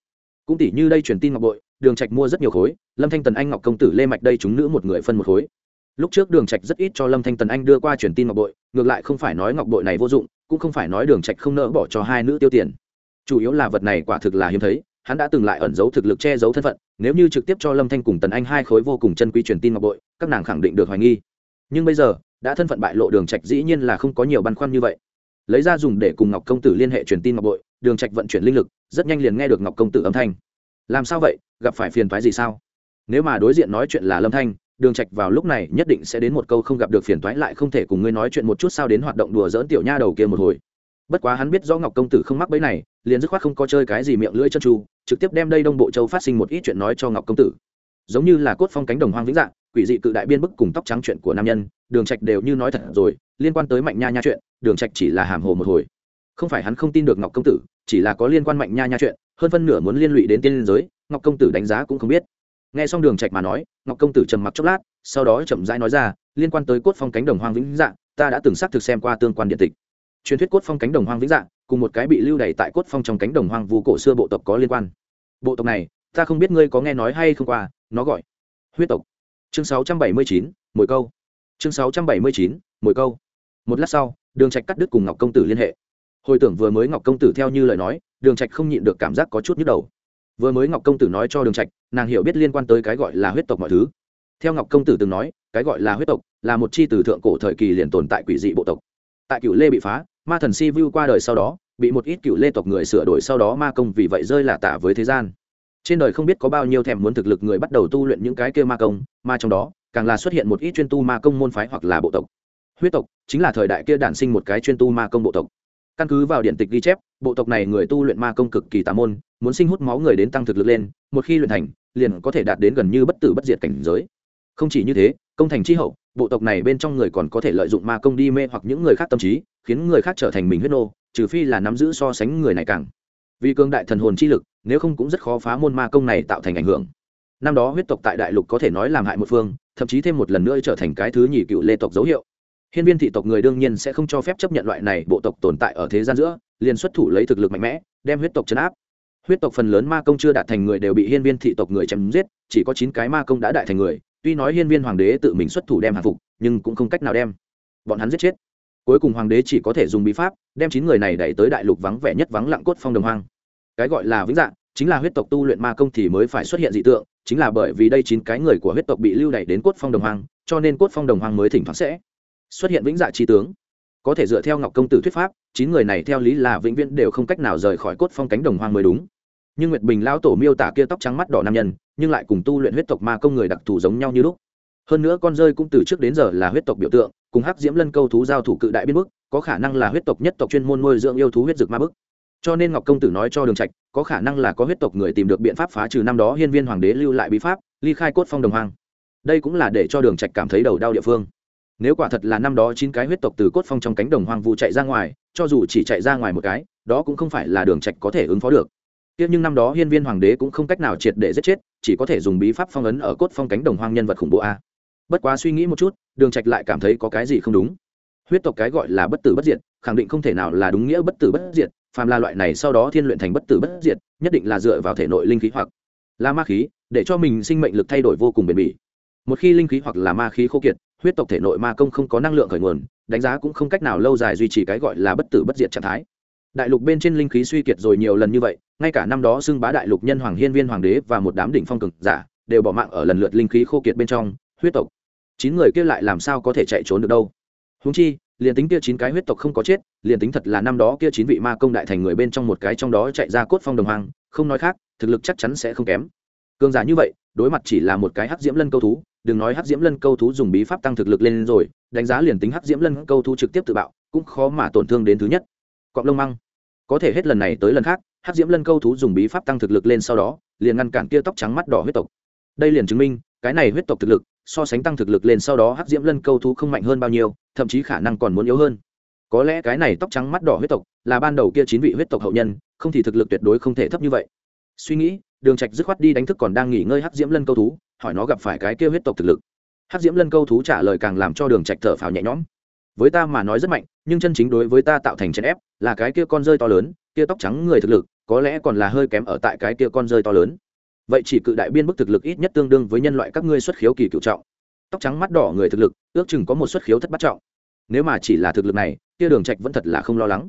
Cũng tỷ như đây truyền tin ngọc bội, đường trạch mua rất nhiều khối, lâm thanh tần anh ngọc công tử lê mạch đây chúng nữ một người phân một khối. Lúc trước đường trạch rất ít cho lâm thanh tần anh đưa qua truyền tin ngọc bội, ngược lại không phải nói ngọc bội này vô dụng, cũng không phải nói đường trạch không nỡ bỏ cho hai nữ tiêu tiền chủ yếu là vật này quả thực là hiếm thấy, hắn đã từng lại ẩn giấu thực lực che giấu thân phận, nếu như trực tiếp cho lâm thanh cùng tần anh hai khối vô cùng chân quý truyền tin ngọc bội, các nàng khẳng định được hoài nghi. Nhưng bây giờ, đã thân phận bại lộ đường trạch dĩ nhiên là không có nhiều băn khoăn như vậy. Lấy ra dùng để cùng ngọc công tử liên hệ truyền tin ngọc bội, đường trạch vận chuyển linh lực, rất nhanh liền nghe được ngọc công tử âm thanh. Làm sao vậy, gặp phải phiền toái gì sao? Nếu mà đối diện nói chuyện là lâm thanh, đường trạch vào lúc này nhất định sẽ đến một câu không gặp được phiền toái, lại không thể cùng ngươi nói chuyện một chút sao đến hoạt động đùa giỡn tiểu nha đầu kia một hồi bất quá hắn biết rõ ngọc công tử không mắc bẫy này, liền dứt khoát không có chơi cái gì miệng lưỡi chân tru trực tiếp đem đây đông bộ châu phát sinh một ít chuyện nói cho ngọc công tử. Giống như là cốt phong cánh đồng hoang vĩnh dạng, quỷ dị cự đại biên bức cùng tóc trắng chuyện của nam nhân, đường trạch đều như nói thật rồi, liên quan tới mạnh nha nha chuyện, đường trạch chỉ là hàm hồ một hồi. Không phải hắn không tin được ngọc công tử, chỉ là có liên quan mạnh nha nha chuyện, hơn phân nửa muốn liên lụy đến tiên giới, ngọc công tử đánh giá cũng không biết. Nghe xong đường trạch mà nói, ngọc công tử trầm mặc chốc lát, sau đó chậm rãi nói ra, liên quan tới cốt phong cánh đồng hoang vĩnh dạng, ta đã từng xác thực xem qua tương quan điện tịch truyền thuyết cốt phong cánh đồng hoang vĩnh dạng cùng một cái bị lưu đày tại cốt phong trong cánh đồng hoang vu cổ xưa bộ tộc có liên quan. Bộ tộc này ta không biết ngươi có nghe nói hay không qua nó gọi huyết tộc. Chương 679, mỗi câu. Chương 679, mỗi câu. Một lát sau đường trạch cắt đứt cùng ngọc công tử liên hệ. Hồi tưởng vừa mới ngọc công tử theo như lời nói đường trạch không nhịn được cảm giác có chút nhức đầu. Vừa mới ngọc công tử nói cho đường trạch nàng hiểu biết liên quan tới cái gọi là huyết tộc mọi thứ. Theo ngọc công tử từng nói cái gọi là huyết tộc là một chi từ thượng cổ thời kỳ liền tồn tại quỷ dị bộ tộc. Tại cựu lê bị phá ma thần si vu qua đời sau đó, bị một ít cựu lê tộc người sửa đổi sau đó ma công vì vậy rơi là tả với thế gian. Trên đời không biết có bao nhiêu thèm muốn thực lực người bắt đầu tu luyện những cái kia ma công, mà trong đó, càng là xuất hiện một ít chuyên tu ma công môn phái hoặc là bộ tộc. Huyết tộc chính là thời đại kia đản sinh một cái chuyên tu ma công bộ tộc. Căn cứ vào điện tịch ghi chép, bộ tộc này người tu luyện ma công cực kỳ tà môn, muốn sinh hút máu người đến tăng thực lực lên, một khi luyện thành, liền có thể đạt đến gần như bất tử bất diệt cảnh giới. Không chỉ như thế, công thành chi hậu, bộ tộc này bên trong người còn có thể lợi dụng ma công đi mê hoặc những người khác tâm trí khiến người khác trở thành mình huyết nô, trừ phi là nắm giữ so sánh người này càng. Vì cương đại thần hồn chi lực, nếu không cũng rất khó phá môn ma công này tạo thành ảnh hưởng. Năm đó huyết tộc tại đại lục có thể nói làm hại một phương, thậm chí thêm một lần nữa trở thành cái thứ nhì cựu lê tộc dấu hiệu. Hiên viên thị tộc người đương nhiên sẽ không cho phép chấp nhận loại này bộ tộc tồn tại ở thế gian giữa, liền xuất thủ lấy thực lực mạnh mẽ, đem huyết tộc chấn áp. Huyết tộc phần lớn ma công chưa đạt thành người đều bị hiên viên thị tộc người chém giết, chỉ có chín cái ma công đã đại thành người, tuy nói hiên viên hoàng đế tự mình xuất thủ đem hạ phục, nhưng cũng không cách nào đem bọn hắn giết chết cuối cùng hoàng đế chỉ có thể dùng bí pháp, đem chín người này đẩy tới đại lục vắng vẻ nhất vắng lặng cốt phong đồng hoang. Cái gọi là vĩnh dạng, chính là huyết tộc tu luyện ma công thì mới phải xuất hiện dị tượng, chính là bởi vì đây chín cái người của huyết tộc bị lưu đẩy đến cốt phong đồng hoang, cho nên cốt phong đồng hoang mới thỉnh thoảng sẽ xuất hiện vĩnh dạ trí tướng. Có thể dựa theo ngọc công tử thuyết pháp, chín người này theo lý là vĩnh viễn đều không cách nào rời khỏi cốt phong cánh đồng hoang mới đúng. Nhưng nguyệt bình lão tổ miêu tả kia tóc trắng mắt đỏ nam nhân, nhưng lại cùng tu luyện huyết tộc ma công người đặc thù giống nhau như lúc. Hơn nữa con rơi cũng từ trước đến giờ là huyết tộc biểu tượng cùng hắc diễm lân câu thú giao thủ cự đại biên bức, có khả năng là huyết tộc nhất tộc chuyên môn nuôi dưỡng yêu thú huyết dược ma bức. Cho nên ngọc công tử nói cho đường trạch, có khả năng là có huyết tộc người tìm được biện pháp phá trừ năm đó hiên viên hoàng đế lưu lại bí pháp, ly khai cốt phong đồng hoang. Đây cũng là để cho đường trạch cảm thấy đầu đau địa phương. Nếu quả thật là năm đó chín cái huyết tộc từ cốt phong trong cánh đồng hoang vu chạy ra ngoài, cho dù chỉ chạy ra ngoài một cái, đó cũng không phải là đường trạch có thể ứng phó được. Tiếc nhưng năm đó hiên viên hoàng đế cũng không cách nào triệt để giết chết, chỉ có thể dùng bí pháp phong ấn ở cốt phong cánh đồng hoang nhân vật khủng bố a bất quá suy nghĩ một chút, đường trạch lại cảm thấy có cái gì không đúng. Huyết tộc cái gọi là bất tử bất diệt, khẳng định không thể nào là đúng nghĩa bất tử bất diệt, phàm là loại này sau đó thiên luyện thành bất tử bất diệt, nhất định là dựa vào thể nội linh khí hoặc là ma khí, để cho mình sinh mệnh lực thay đổi vô cùng bền bỉ. Một khi linh khí hoặc là ma khí khô kiệt, huyết tộc thể nội ma công không có năng lượng khởi nguồn, đánh giá cũng không cách nào lâu dài duy trì cái gọi là bất tử bất diệt trạng thái. Đại lục bên trên linh khí suy kiệt rồi nhiều lần như vậy, ngay cả năm đó xưng bá đại lục nhân hoàng, hiên viên hoàng đế và một đám đỉnh phong cực giả, đều bỏ mạng ở lần lượt linh khí khô kiệt bên trong huyết tộc. Chín người kia lại làm sao có thể chạy trốn được đâu? Húng chi, liền tính kia chín cái huyết tộc không có chết, liền tính thật là năm đó kia chín vị ma công đại thành người bên trong một cái trong đó chạy ra cốt phong đồng hoàng không nói khác, thực lực chắc chắn sẽ không kém. Cường giả như vậy, đối mặt chỉ là một cái hắc diễm lân câu thú, đừng nói hắc diễm lân câu thú dùng bí pháp tăng thực lực lên rồi, đánh giá liền tính hắc diễm lân câu thú trực tiếp tự bạo, cũng khó mà tổn thương đến thứ nhất. Cọng lông măng. Có thể hết lần này tới lần khác, hắc diễm lân câu thú dùng bí pháp tăng thực lực lên sau đó, liền ngăn cản kia tóc trắng mắt đỏ huyết tộc. Đây liền chứng minh, cái này huyết tộc thực lực so sánh tăng thực lực lên sau đó hắc diễm lân câu thú không mạnh hơn bao nhiêu, thậm chí khả năng còn muốn yếu hơn. Có lẽ cái này tóc trắng mắt đỏ huyết tộc là ban đầu kia chín vị huyết tộc hậu nhân, không thì thực lực tuyệt đối không thể thấp như vậy. Suy nghĩ, đường trạch dứt khoát đi đánh thức còn đang nghỉ ngơi hắc diễm lân câu thú, hỏi nó gặp phải cái kia huyết tộc thực lực. Hắc diễm lân câu thú trả lời càng làm cho đường trạch thở phào nhẹ nhõm. Với ta mà nói rất mạnh, nhưng chân chính đối với ta tạo thành chèn ép là cái kia con rơi to lớn, kia tóc trắng người thực lực, có lẽ còn là hơi kém ở tại cái kia con rơi to lớn vậy chỉ cự đại biên bức thực lực ít nhất tương đương với nhân loại các ngươi xuất khiếu kỳ cựu trọng. Tóc trắng mắt đỏ người thực lực, ước chừng có một xuất khiếu thất bắt trọng. Nếu mà chỉ là thực lực này, kia đường trạch vẫn thật là không lo lắng.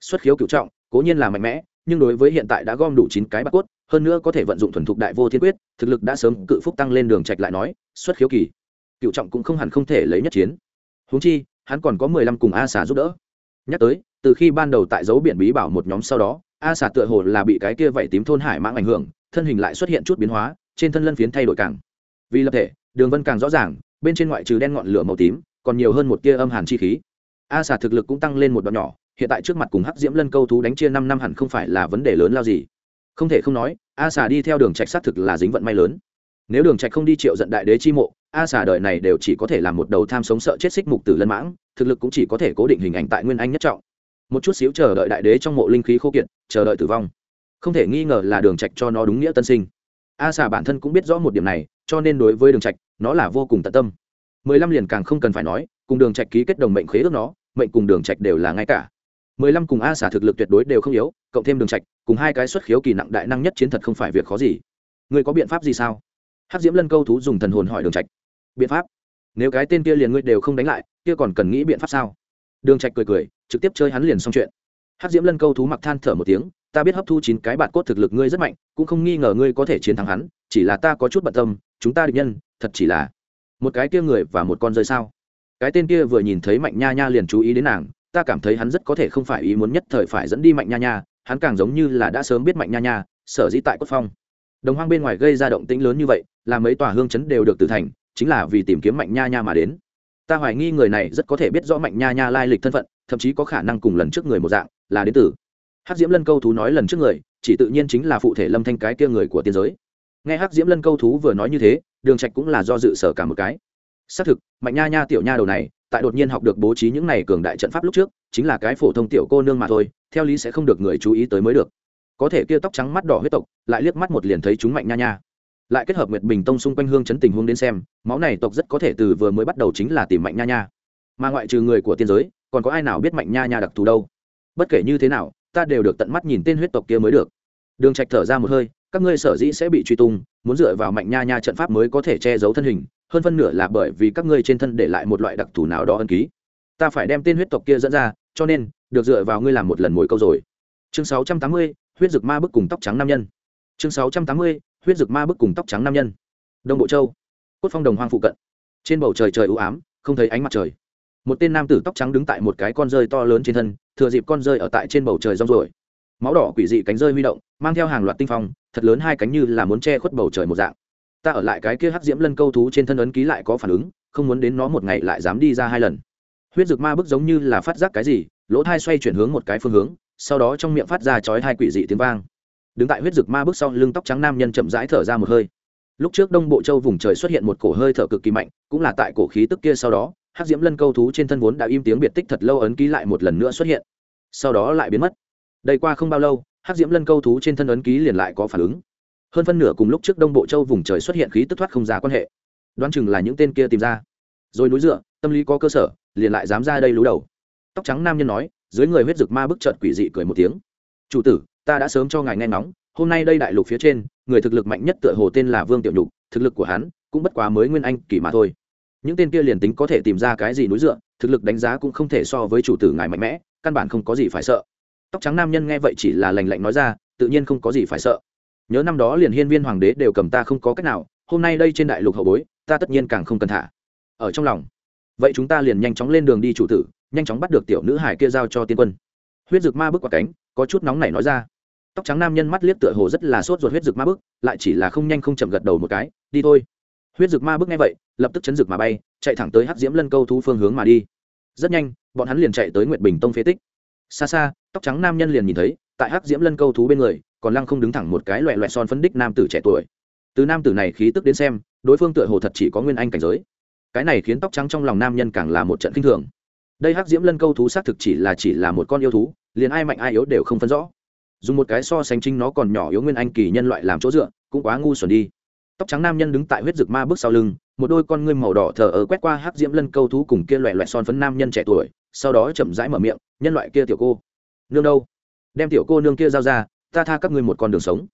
Xuất khiếu cựu trọng, cố nhiên là mạnh mẽ, nhưng đối với hiện tại đã gom đủ chín cái bạc cốt, hơn nữa có thể vận dụng thuần thục đại vô thiên quyết, thực lực đã sớm cự phúc tăng lên đường trạch lại nói, xuất khiếu kỳ. Cựu trọng cũng không hẳn không thể lấy nhất chiến. Huống chi, hắn còn có mười lăm cùng a xà giúp đỡ. Nhắc tới, từ khi ban đầu tại dấu biển bí bảo một nhóm sau đó, a xà tựa hồ là bị cái kia vảy tím thôn hải mãng ảnh hưởng thân hình lại xuất hiện chút biến hóa, trên thân lân phiến thay đổi càng. Vì lập thể, đường vân càng rõ ràng, bên trên ngoại trừ đen ngọn lửa màu tím, còn nhiều hơn một tia âm hàn chi khí. A xà thực lực cũng tăng lên một đoạn nhỏ, hiện tại trước mặt cùng hắc diễm lân câu thú đánh chia năm năm hẳn không phải là vấn đề lớn lao gì. Không thể không nói, a xà đi theo đường trạch xác thực là dính vận may lớn. Nếu đường trạch không đi triệu giận đại đế chi mộ, a xà đời này đều chỉ có thể làm một đầu tham sống sợ chết xích mục tử lân mãng, thực lực cũng chỉ có thể cố định hình ảnh tại nguyên anh nhất trọng. Một chút xíu chờ đợi đại đế trong mộ linh khí khô kiệt, chờ đợi tử vong không thể nghi ngờ là đường trạch cho nó đúng nghĩa tân sinh. A xà bản thân cũng biết rõ một điểm này, cho nên đối với đường trạch, nó là vô cùng tận tâm. Mười lăm liền càng không cần phải nói, cùng đường trạch ký kết đồng mệnh khế ước nó, mệnh cùng đường trạch đều là ngay cả. Mười lăm cùng a xà thực lực tuyệt đối đều không yếu, cộng thêm đường trạch, cùng hai cái xuất khiếu kỳ nặng đại năng nhất chiến thật không phải việc khó gì. Ngươi có biện pháp gì sao? Hắc diễm lân câu thú dùng thần hồn hỏi đường trạch. Biện pháp? Nếu cái tên kia liền ngươi đều không đánh lại, kia còn cần nghĩ biện pháp sao? Đường trạch cười cười, trực tiếp chơi hắn liền xong chuyện. Hắc diễm lân câu thú mặc than thở một tiếng ta biết hấp thu chín cái bạt cốt thực lực ngươi rất mạnh, cũng không nghi ngờ ngươi có thể chiến thắng hắn, chỉ là ta có chút bận tâm, chúng ta địch nhân, thật chỉ là một cái kia người và một con rơi sao? Cái tên kia vừa nhìn thấy mạnh nha nha liền chú ý đến nàng, ta cảm thấy hắn rất có thể không phải ý muốn nhất thời phải dẫn đi mạnh nha nha, hắn càng giống như là đã sớm biết mạnh nha nha, sở dĩ tại cốt phong. Đồng hoang bên ngoài gây ra động tĩnh lớn như vậy là mấy tòa hương chấn đều được từ thành, chính là vì tìm kiếm mạnh nha nha mà đến. Ta hoài nghi người này rất có thể biết rõ mạnh nha nha lai lịch thân phận, thậm chí có khả năng cùng lần trước người một dạng, là đến từ hắc diễm lân câu thú nói lần trước người, chỉ tự nhiên chính là phụ thể lâm thanh cái kia người của tiên giới. Nghe hắc diễm lân câu thú vừa nói như thế, đường trạch cũng là do dự sở cả một cái. Xác thực, mạnh nha nha tiểu nha đầu này, tại đột nhiên học được bố trí những này cường đại trận pháp lúc trước, chính là cái phổ thông tiểu cô nương mà thôi, theo lý sẽ không được người chú ý tới mới được. Có thể kia tóc trắng mắt đỏ huyết tộc, lại liếc mắt một liền thấy chúng mạnh nha nha. Lại kết hợp nguyệt bình tông xung quanh hương chấn tình huống đến xem, máu này tộc rất có thể từ vừa mới bắt đầu chính là tìm mạnh nha nha. Mà ngoại trừ người của tiên giới, còn có ai nào biết mạnh nha nha đặc thù đâu? Bất kể như thế nào ta đều được tận mắt nhìn tên huyết tộc kia mới được. Đường trạch thở ra một hơi, các ngươi sở dĩ sẽ bị truy tung, muốn dựa vào mạnh nha nha trận pháp mới có thể che giấu thân hình, hơn phân nửa là bởi vì các ngươi trên thân để lại một loại đặc thù nào đó ân ký. Ta phải đem tên huyết tộc kia dẫn ra, cho nên, được dựa vào ngươi làm một lần mồi câu rồi. Chương sáu trăm tám mươi, huyết dực ma bức cùng tóc trắng nam nhân. Chương sáu trăm tám mươi, huyết dược ma bức cùng tóc trắng nam nhân. Đông bộ châu, cốt phong đồng hoang phụ cận. Trên bầu trời trời u ám, không thấy ánh mặt trời. Một tên nam tử tóc trắng đứng tại một cái con rơi to lớn trên thân thừa dịp con rơi ở tại trên bầu trời rong rồi máu đỏ quỷ dị cánh rơi huy động, mang theo hàng loạt tinh phong, thật lớn hai cánh như là muốn che khuất bầu trời một dạng. Ta ở lại cái kia hắc diễm lân câu thú trên thân ấn ký lại có phản ứng, không muốn đến nó một ngày lại dám đi ra hai lần. Huyết dược ma bức giống như là phát giác cái gì, lỗ thai xoay chuyển hướng một cái phương hướng, sau đó trong miệng phát ra chói hai quỷ dị tiếng vang. Đứng tại huyết dược ma bức sau lưng tóc trắng nam nhân chậm rãi thở ra một hơi. Lúc trước đông bộ châu vùng trời xuất hiện một cổ hơi thở cực kỳ mạnh, cũng là tại cổ khí tức kia sau đó hắc diễm lân câu thú trên thân vốn đã im tiếng biệt tích thật lâu ấn ký lại một lần nữa xuất hiện. Sau đó lại biến mất. Đây qua không bao lâu, hắc diễm lân câu thú trên thân ấn ký liền lại có phản ứng. Hơn phân nửa cùng lúc trước đông bộ châu vùng trời xuất hiện khí tức thoát không ra quan hệ. Đoán chừng là những tên kia tìm ra. Rồi núi dựa, tâm lý có cơ sở, liền lại dám ra đây lú đầu. Tóc trắng nam nhân nói, dưới người huyết rực ma bức trợn quỷ dị cười một tiếng. Chủ tử, ta đã sớm cho ngài nghe ngóng, hôm nay đây đại lục phía trên, người thực lực mạnh nhất tựa hồ tên là vương tiểu nhục, thực lực của hắn cũng bất quá mới nguyên anh kỳ mà thôi những tên kia liền tính có thể tìm ra cái gì núi dựa, thực lực đánh giá cũng không thể so với chủ tử ngài mạnh mẽ, căn bản không có gì phải sợ. Tóc trắng nam nhân nghe vậy chỉ là lành lạnh nói ra, tự nhiên không có gì phải sợ. Nhớ năm đó liền hiên viên hoàng đế đều cầm ta không có cách nào, hôm nay đây trên đại lục hậu bối, ta tất nhiên càng không cần thả. Ở trong lòng. Vậy chúng ta liền nhanh chóng lên đường đi chủ tử, nhanh chóng bắt được tiểu nữ hải kia giao cho tiên quân. Huyết dực ma bước qua cánh, có chút nóng này nói ra. Tóc trắng nam nhân mắt liếc tựa hồ rất là sốt ruột huyết dực ma bước lại chỉ là không nhanh không chậm gật đầu một cái, đi thôi huyết dực ma bước nghe vậy, lập tức chấn dực mà bay, chạy thẳng tới hắc diễm lân câu thú phương hướng mà đi. Rất nhanh, bọn hắn liền chạy tới nguyệt bình tông phế tích. Xa xa, tóc trắng nam nhân liền nhìn thấy, tại hắc diễm lân câu thú bên người, còn lăng không đứng thẳng một cái loẹ loẹ son phấn đích nam tử trẻ tuổi. Từ nam tử này khí tức đến xem, đối phương tựa hồ thật chỉ có nguyên anh cảnh giới. Cái này khiến tóc trắng trong lòng nam nhân càng là một trận kinh thường. Đây hắc diễm lân câu thú xác thực chỉ là chỉ là một con yêu thú, liền ai mạnh ai yếu đều không phân rõ. Dùng một cái so sánh trinh nó còn nhỏ yếu nguyên anh kỳ nhân loại làm chỗ dựa, cũng quá ngu xuẩn đi tóc trắng nam nhân đứng tại huyết rực ma bước sau lưng, một đôi con ngươi màu đỏ thờ ơ quét qua hắc diễm lân câu thú cùng kia loẹ loẹ son phấn nam nhân trẻ tuổi, sau đó chậm rãi mở miệng, nhân loại kia tiểu cô, nương đâu? Đem tiểu cô nương kia giao ra, ta tha các ngươi một con đường sống.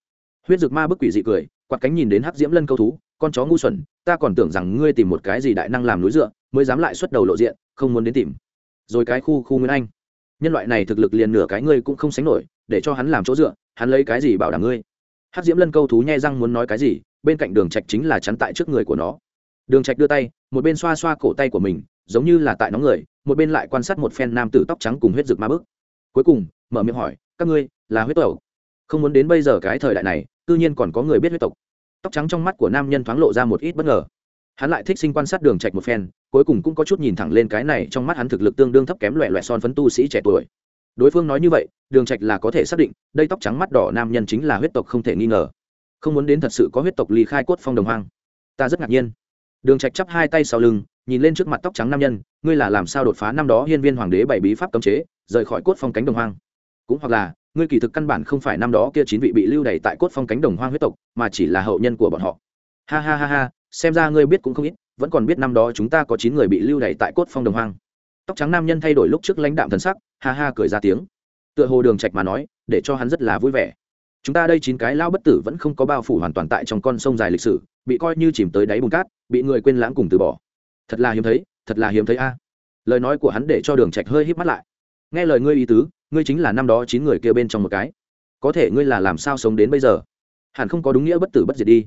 Huyết rực ma bức quỷ dị cười, quạt cánh nhìn đến hắc diễm lân câu thú, con chó ngu xuẩn, ta còn tưởng rằng ngươi tìm một cái gì đại năng làm núi dựa, mới dám lại xuất đầu lộ diện, không muốn đến tìm. Rồi cái khu khu nguyên anh. Nhân loại này thực lực liền nửa cái ngươi cũng không sánh nổi, để cho hắn làm chỗ dựa, hắn lấy cái gì bảo đảm ngươi? Hắc diễm lân câu thú nhai răng muốn nói cái gì bên cạnh đường trạch chính là chắn tại trước người của nó. Đường trạch đưa tay, một bên xoa xoa cổ tay của mình, giống như là tại nóng người, một bên lại quan sát một phen nam tử tóc trắng cùng huyết dược ma bước cuối cùng, mở miệng hỏi, các ngươi là huyết tộc? Không muốn đến bây giờ cái thời đại này tự nhiên còn có người biết huyết tộc. Tóc trắng trong mắt của nam nhân thoáng lộ ra một ít bất ngờ. Hắn lại thích sinh quan sát đường trạch một phen, cuối cùng cũng có chút nhìn thẳng lên cái này, trong mắt hắn thực lực tương đương thấp kém loẹ loẹ son phấn tu sĩ trẻ tuổi. Đối phương nói như vậy, đường trạch là có thể xác định, đây tóc trắng mắt đỏ nam nhân chính là huyết tộc không thể nghi ngờ không muốn đến thật sự có huyết tộc ly khai cốt phong đồng hoang. Ta rất ngạc nhiên. Đường trạch chắp hai tay sau lưng, nhìn lên trước mặt tóc trắng nam nhân, ngươi là làm sao đột phá năm đó hiên viên hoàng đế bảy bí pháp cấm chế, rời khỏi cốt phong cánh đồng hoang. Cũng hoặc là, ngươi kỳ thực căn bản không phải năm đó kia chín vị bị lưu đày tại cốt phong cánh đồng hoang huyết tộc, mà chỉ là hậu nhân của bọn họ. Ha ha ha ha, xem ra ngươi biết cũng không ít, vẫn còn biết năm đó chúng ta có chín người bị lưu đày tại cốt phong đồng hoang. Tóc trắng nam nhân thay đổi lúc trước lãnh đạm thần sắc, ha ha cười ra tiếng. Tựa hồ đường trạch mà nói, để cho hắn rất là vui vẻ chúng ta đây chín cái lao bất tử vẫn không có bao phủ hoàn toàn tại trong con sông dài lịch sử, bị coi như chìm tới đáy bùn cát, bị người quên lãng cùng từ bỏ. Thật là hiếm thấy, thật là hiếm thấy a. Lời nói của hắn để cho đường trạch hơi híp mắt lại. Nghe lời ngươi ý tứ, ngươi chính là năm đó chín người kia bên trong một cái. Có thể ngươi là làm sao sống đến bây giờ? Hẳn không có đúng nghĩa bất tử bất diệt đi.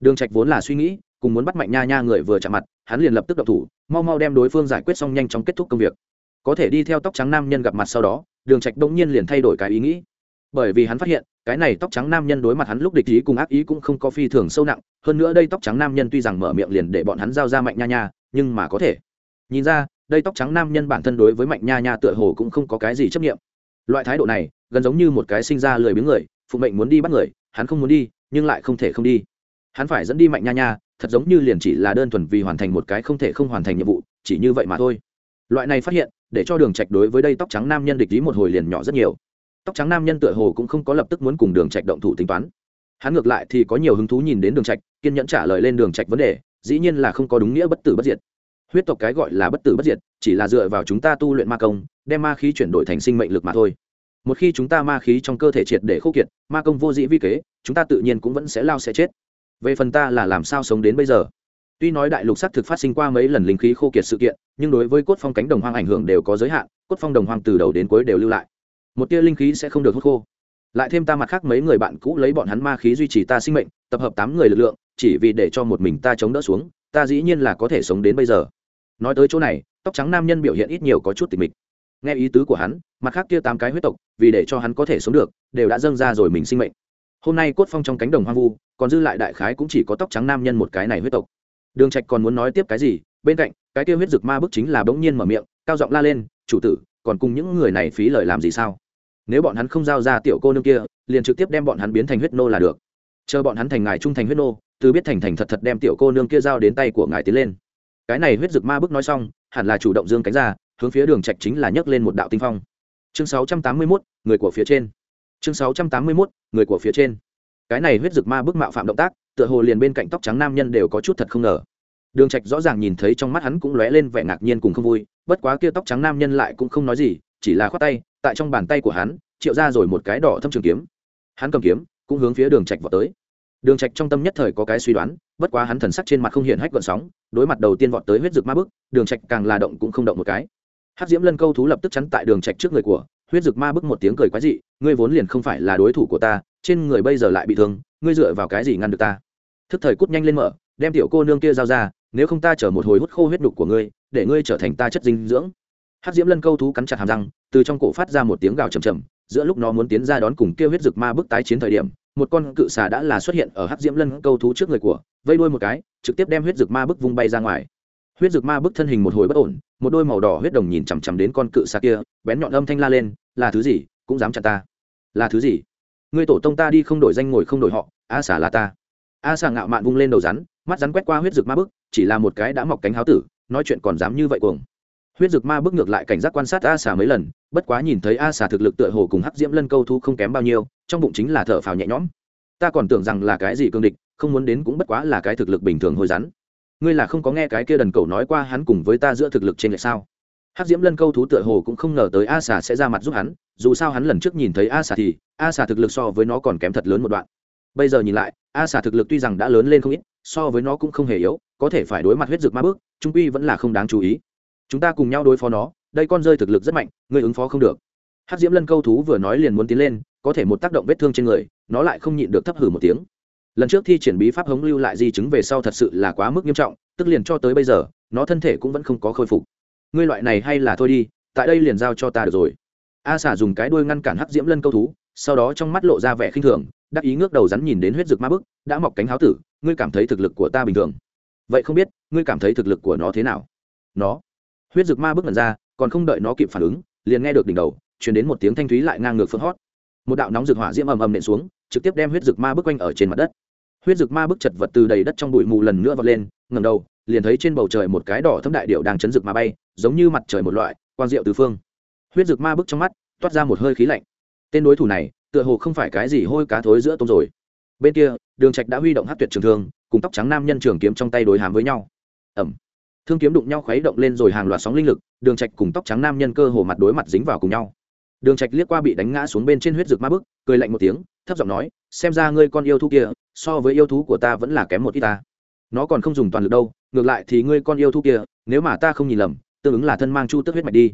Đường trạch vốn là suy nghĩ, cùng muốn bắt mạnh nha nha người vừa chạm mặt, hắn liền lập tức động thủ, mau mau đem đối phương giải quyết xong nhanh chóng kết thúc công việc. Có thể đi theo tóc trắng nam nhân gặp mặt sau đó, đường trạch đông nhiên liền thay đổi cái ý nghĩ bởi vì hắn phát hiện, cái này tóc trắng nam nhân đối mặt hắn lúc địch ý cùng ác ý cũng không có phi thường sâu nặng, hơn nữa đây tóc trắng nam nhân tuy rằng mở miệng liền để bọn hắn giao ra mạnh nha nha, nhưng mà có thể. Nhìn ra, đây tóc trắng nam nhân bản thân đối với mạnh nha nha tựa hồ cũng không có cái gì chấp nghiệm loại thái độ này, gần giống như một cái sinh ra lười biếng người, phụ mệnh muốn đi bắt người, hắn không muốn đi, nhưng lại không thể không đi. Hắn phải dẫn đi mạnh nha nha, thật giống như liền chỉ là đơn thuần vì hoàn thành một cái không thể không hoàn thành nhiệm vụ, chỉ như vậy mà thôi. Loại này phát hiện, để cho đường trạch đối với đây tóc trắng nam nhân địch ý một hồi liền nhỏ rất nhiều tóc trắng nam nhân tựa hồ cũng không có lập tức muốn cùng đường trạch động thủ tính toán. Hắn ngược lại thì có nhiều hứng thú nhìn đến đường trạch, kiên nhẫn trả lời lên đường trạch vấn đề, dĩ nhiên là không có đúng nghĩa bất tử bất diệt. Huyết tộc cái gọi là bất tử bất diệt, chỉ là dựa vào chúng ta tu luyện ma công, đem ma khí chuyển đổi thành sinh mệnh lực mà thôi. Một khi chúng ta ma khí trong cơ thể triệt để khô kiệt, ma công vô dĩ vi kế, chúng ta tự nhiên cũng vẫn sẽ lao sẽ chết. Về phần ta là làm sao sống đến bây giờ? Tuy nói đại lục xác thực phát sinh qua mấy lần linh khí khô kiệt sự kiện, nhưng đối với cốt phong cánh đồng hoang ảnh hưởng đều có giới hạn, cốt phong đồng hoang từ đầu đến cuối đều lưu lại một tia linh khí sẽ không được hút khô. Lại thêm ta mặt khác mấy người bạn cũ lấy bọn hắn ma khí duy trì ta sinh mệnh, tập hợp tám người lực lượng, chỉ vì để cho một mình ta chống đỡ xuống, ta dĩ nhiên là có thể sống đến bây giờ. Nói tới chỗ này, tóc trắng nam nhân biểu hiện ít nhiều có chút tịch mịch. Nghe ý tứ của hắn, mặt khác kia tám cái huyết tộc, vì để cho hắn có thể sống được, đều đã dâng ra rồi mình sinh mệnh. Hôm nay cốt phong trong cánh đồng hoang vu, còn dư lại đại khái cũng chỉ có tóc trắng nam nhân một cái này huyết tộc. Đường trạch còn muốn nói tiếp cái gì, bên cạnh, cái kia huyết dực ma bức chính là bỗng nhiên mở miệng, cao giọng la lên, chủ tử, còn cùng những người này phí lời làm gì sao? Nếu bọn hắn không giao ra tiểu cô nương kia liền trực tiếp đem bọn hắn biến thành huyết nô là được. Chờ bọn hắn thành ngài trung thành huyết nô từ biết thành thành thật thật đem tiểu cô nương kia giao đến tay của ngài tiến lên. Cái này huyết dực ma bức nói xong hẳn là chủ động dương cánh ra hướng phía đường trạch chính là nhấc lên một đạo tinh phong. Chương 681, người của phía trên. Chương 681, người của phía trên. Cái này huyết dực ma bức mạo phạm động tác tựa hồ liền bên cạnh tóc trắng nam nhân đều có chút thật không ngờ. Đường trạch rõ ràng nhìn thấy trong mắt hắn cũng lóe lên vẻ ngạc nhiên cùng không vui bất quá kia tóc trắng nam nhân lại cũng không nói gì chỉ là khoát tay tại trong bàn tay của hắn, triệu ra rồi một cái đỏ thâm trường kiếm. Hắn cầm kiếm, cũng hướng phía đường trạch vọt tới. Đường trạch trong tâm nhất thời có cái suy đoán, bất quá hắn thần sắc trên mặt không hiện hách gợn sóng, đối mặt đầu tiên vọt tới huyết dực ma bức, đường trạch càng là động cũng không động một cái. Hắc diễm lân câu thú lập tức chắn tại đường trạch trước người của, huyết dực ma bức một tiếng cười quái dị, ngươi vốn liền không phải là đối thủ của ta, trên người bây giờ lại bị thương, ngươi dựa vào cái gì ngăn được ta? Thức thời cút nhanh lên mở, đem tiểu cô nương kia giao ra, nếu không ta chở một hồi hút khô huyết đục của ngươi, để ngươi trở thành ta chất dinh dưỡng. Hắc diễm lân câu thú cắn chặt hàm răng từ trong cổ phát ra một tiếng gào trầm trầm giữa lúc nó muốn tiến ra đón cùng kêu huyết rực ma bức tái chiến thời điểm, một con cự xà đã là xuất hiện ở hắc diễm lân câu thú trước người của, vây đuôi một cái, trực tiếp đem huyết rực ma bức vung bay ra ngoài. Huyết rực ma bức thân hình một hồi bất ổn, một đôi màu đỏ huyết đồng nhìn chằm chằm đến con cự xà kia, bén nhọn âm thanh la lên, là thứ gì? Cũng dám chặn ta. Là thứ gì? Ngươi tổ tông ta đi không đổi danh ngồi không đổi họ, a xà là ta. A xà ngạo mạn vung lên đầu rắn, mắt rắn quét qua huyết rực ma bức, chỉ là một cái đã mọc cánh háo tử, nói chuyện còn dám như vậy cuồng huyết dực ma bước ngược lại cảnh giác quan sát a xà mấy lần, bất quá nhìn thấy a xà thực lực tựa hồ cùng hắc diễm lân câu thu không kém bao nhiêu, trong bụng chính là thở phào nhẹ nhõm. Ta còn tưởng rằng là cái gì cương địch, không muốn đến cũng bất quá là cái thực lực bình thường hồi rắn. Ngươi là không có nghe cái kia đần cầu nói qua hắn cùng với ta giữa thực lực trên lệ sao? Hắc diễm lân câu thú tựa hồ cũng không ngờ tới a xà sẽ ra mặt giúp hắn, dù sao hắn lần trước nhìn thấy a xà thì, a xà thực lực so với nó còn kém thật lớn một đoạn. Bây giờ nhìn lại, a xà thực lực tuy rằng đã lớn lên không ít, so với nó cũng không hề yếu, có thể phải đối mặt huyết dược ma bước, trung quy vẫn là không đáng chú ý chúng ta cùng nhau đối phó nó, đây con rơi thực lực rất mạnh, ngươi ứng phó không được. Hát diễm lân câu thú vừa nói liền muốn tiến lên, có thể một tác động vết thương trên người, nó lại không nhịn được thấp hử một tiếng. Lần trước thi triển bí pháp hống lưu lại di chứng về sau thật sự là quá mức nghiêm trọng, tức liền cho tới bây giờ, nó thân thể cũng vẫn không có khôi phục. Ngươi loại này hay là thôi đi, tại đây liền giao cho ta được rồi. A xả dùng cái đuôi ngăn cản hắc diễm lân câu thú, sau đó trong mắt lộ ra vẻ khinh thường, đắc ý ngước đầu rắn nhìn đến huyết rực ma bức, đã mọc cánh háo tử, ngươi cảm thấy thực lực của ta bình thường. Vậy không biết, ngươi cảm thấy thực lực của nó thế nào? Nó huyết dực ma bước lần ra, còn không đợi nó kịp phản ứng, liền nghe được đỉnh đầu chuyển đến một tiếng thanh thúy lại ngang ngược phương hót. Một đạo nóng rực hỏa diễm ầm ầm nện xuống, trực tiếp đem huyết dực ma bước quanh ở trên mặt đất. Huyết dực ma bước chật vật từ đầy đất trong bụi mù lần nữa vọt lên ngầm đầu, liền thấy trên bầu trời một cái đỏ thâm đại điệu đang chấn rực ma bay, giống như mặt trời một loại, quang diệu từ phương. Huyết dực ma bước trong mắt toát ra một hơi khí lạnh. Tên đối thủ này, tựa hồ không phải cái gì hôi cá thối giữa tôm rồi. Bên kia, đường trạch đã huy động hát tuyệt trường thương, cùng tóc trắng nam nhân trường kiếm trong tay đối hàm với nhau. Ẩm thương kiếm đụng nhau khuấy động lên rồi hàng loạt sóng linh lực, đường trạch cùng tóc trắng nam nhân cơ hồ mặt đối mặt dính vào cùng nhau. Đường trạch liếc qua bị đánh ngã xuống bên trên huyết dược ma bức, cười lạnh một tiếng, thấp giọng nói, xem ra ngươi con yêu thú kia, so với yêu thú của ta vẫn là kém một ít ta. Nó còn không dùng toàn lực đâu, ngược lại thì ngươi con yêu thú kia, nếu mà ta không nhìn lầm, tương ứng là thân mang chu tước huyết mạch đi.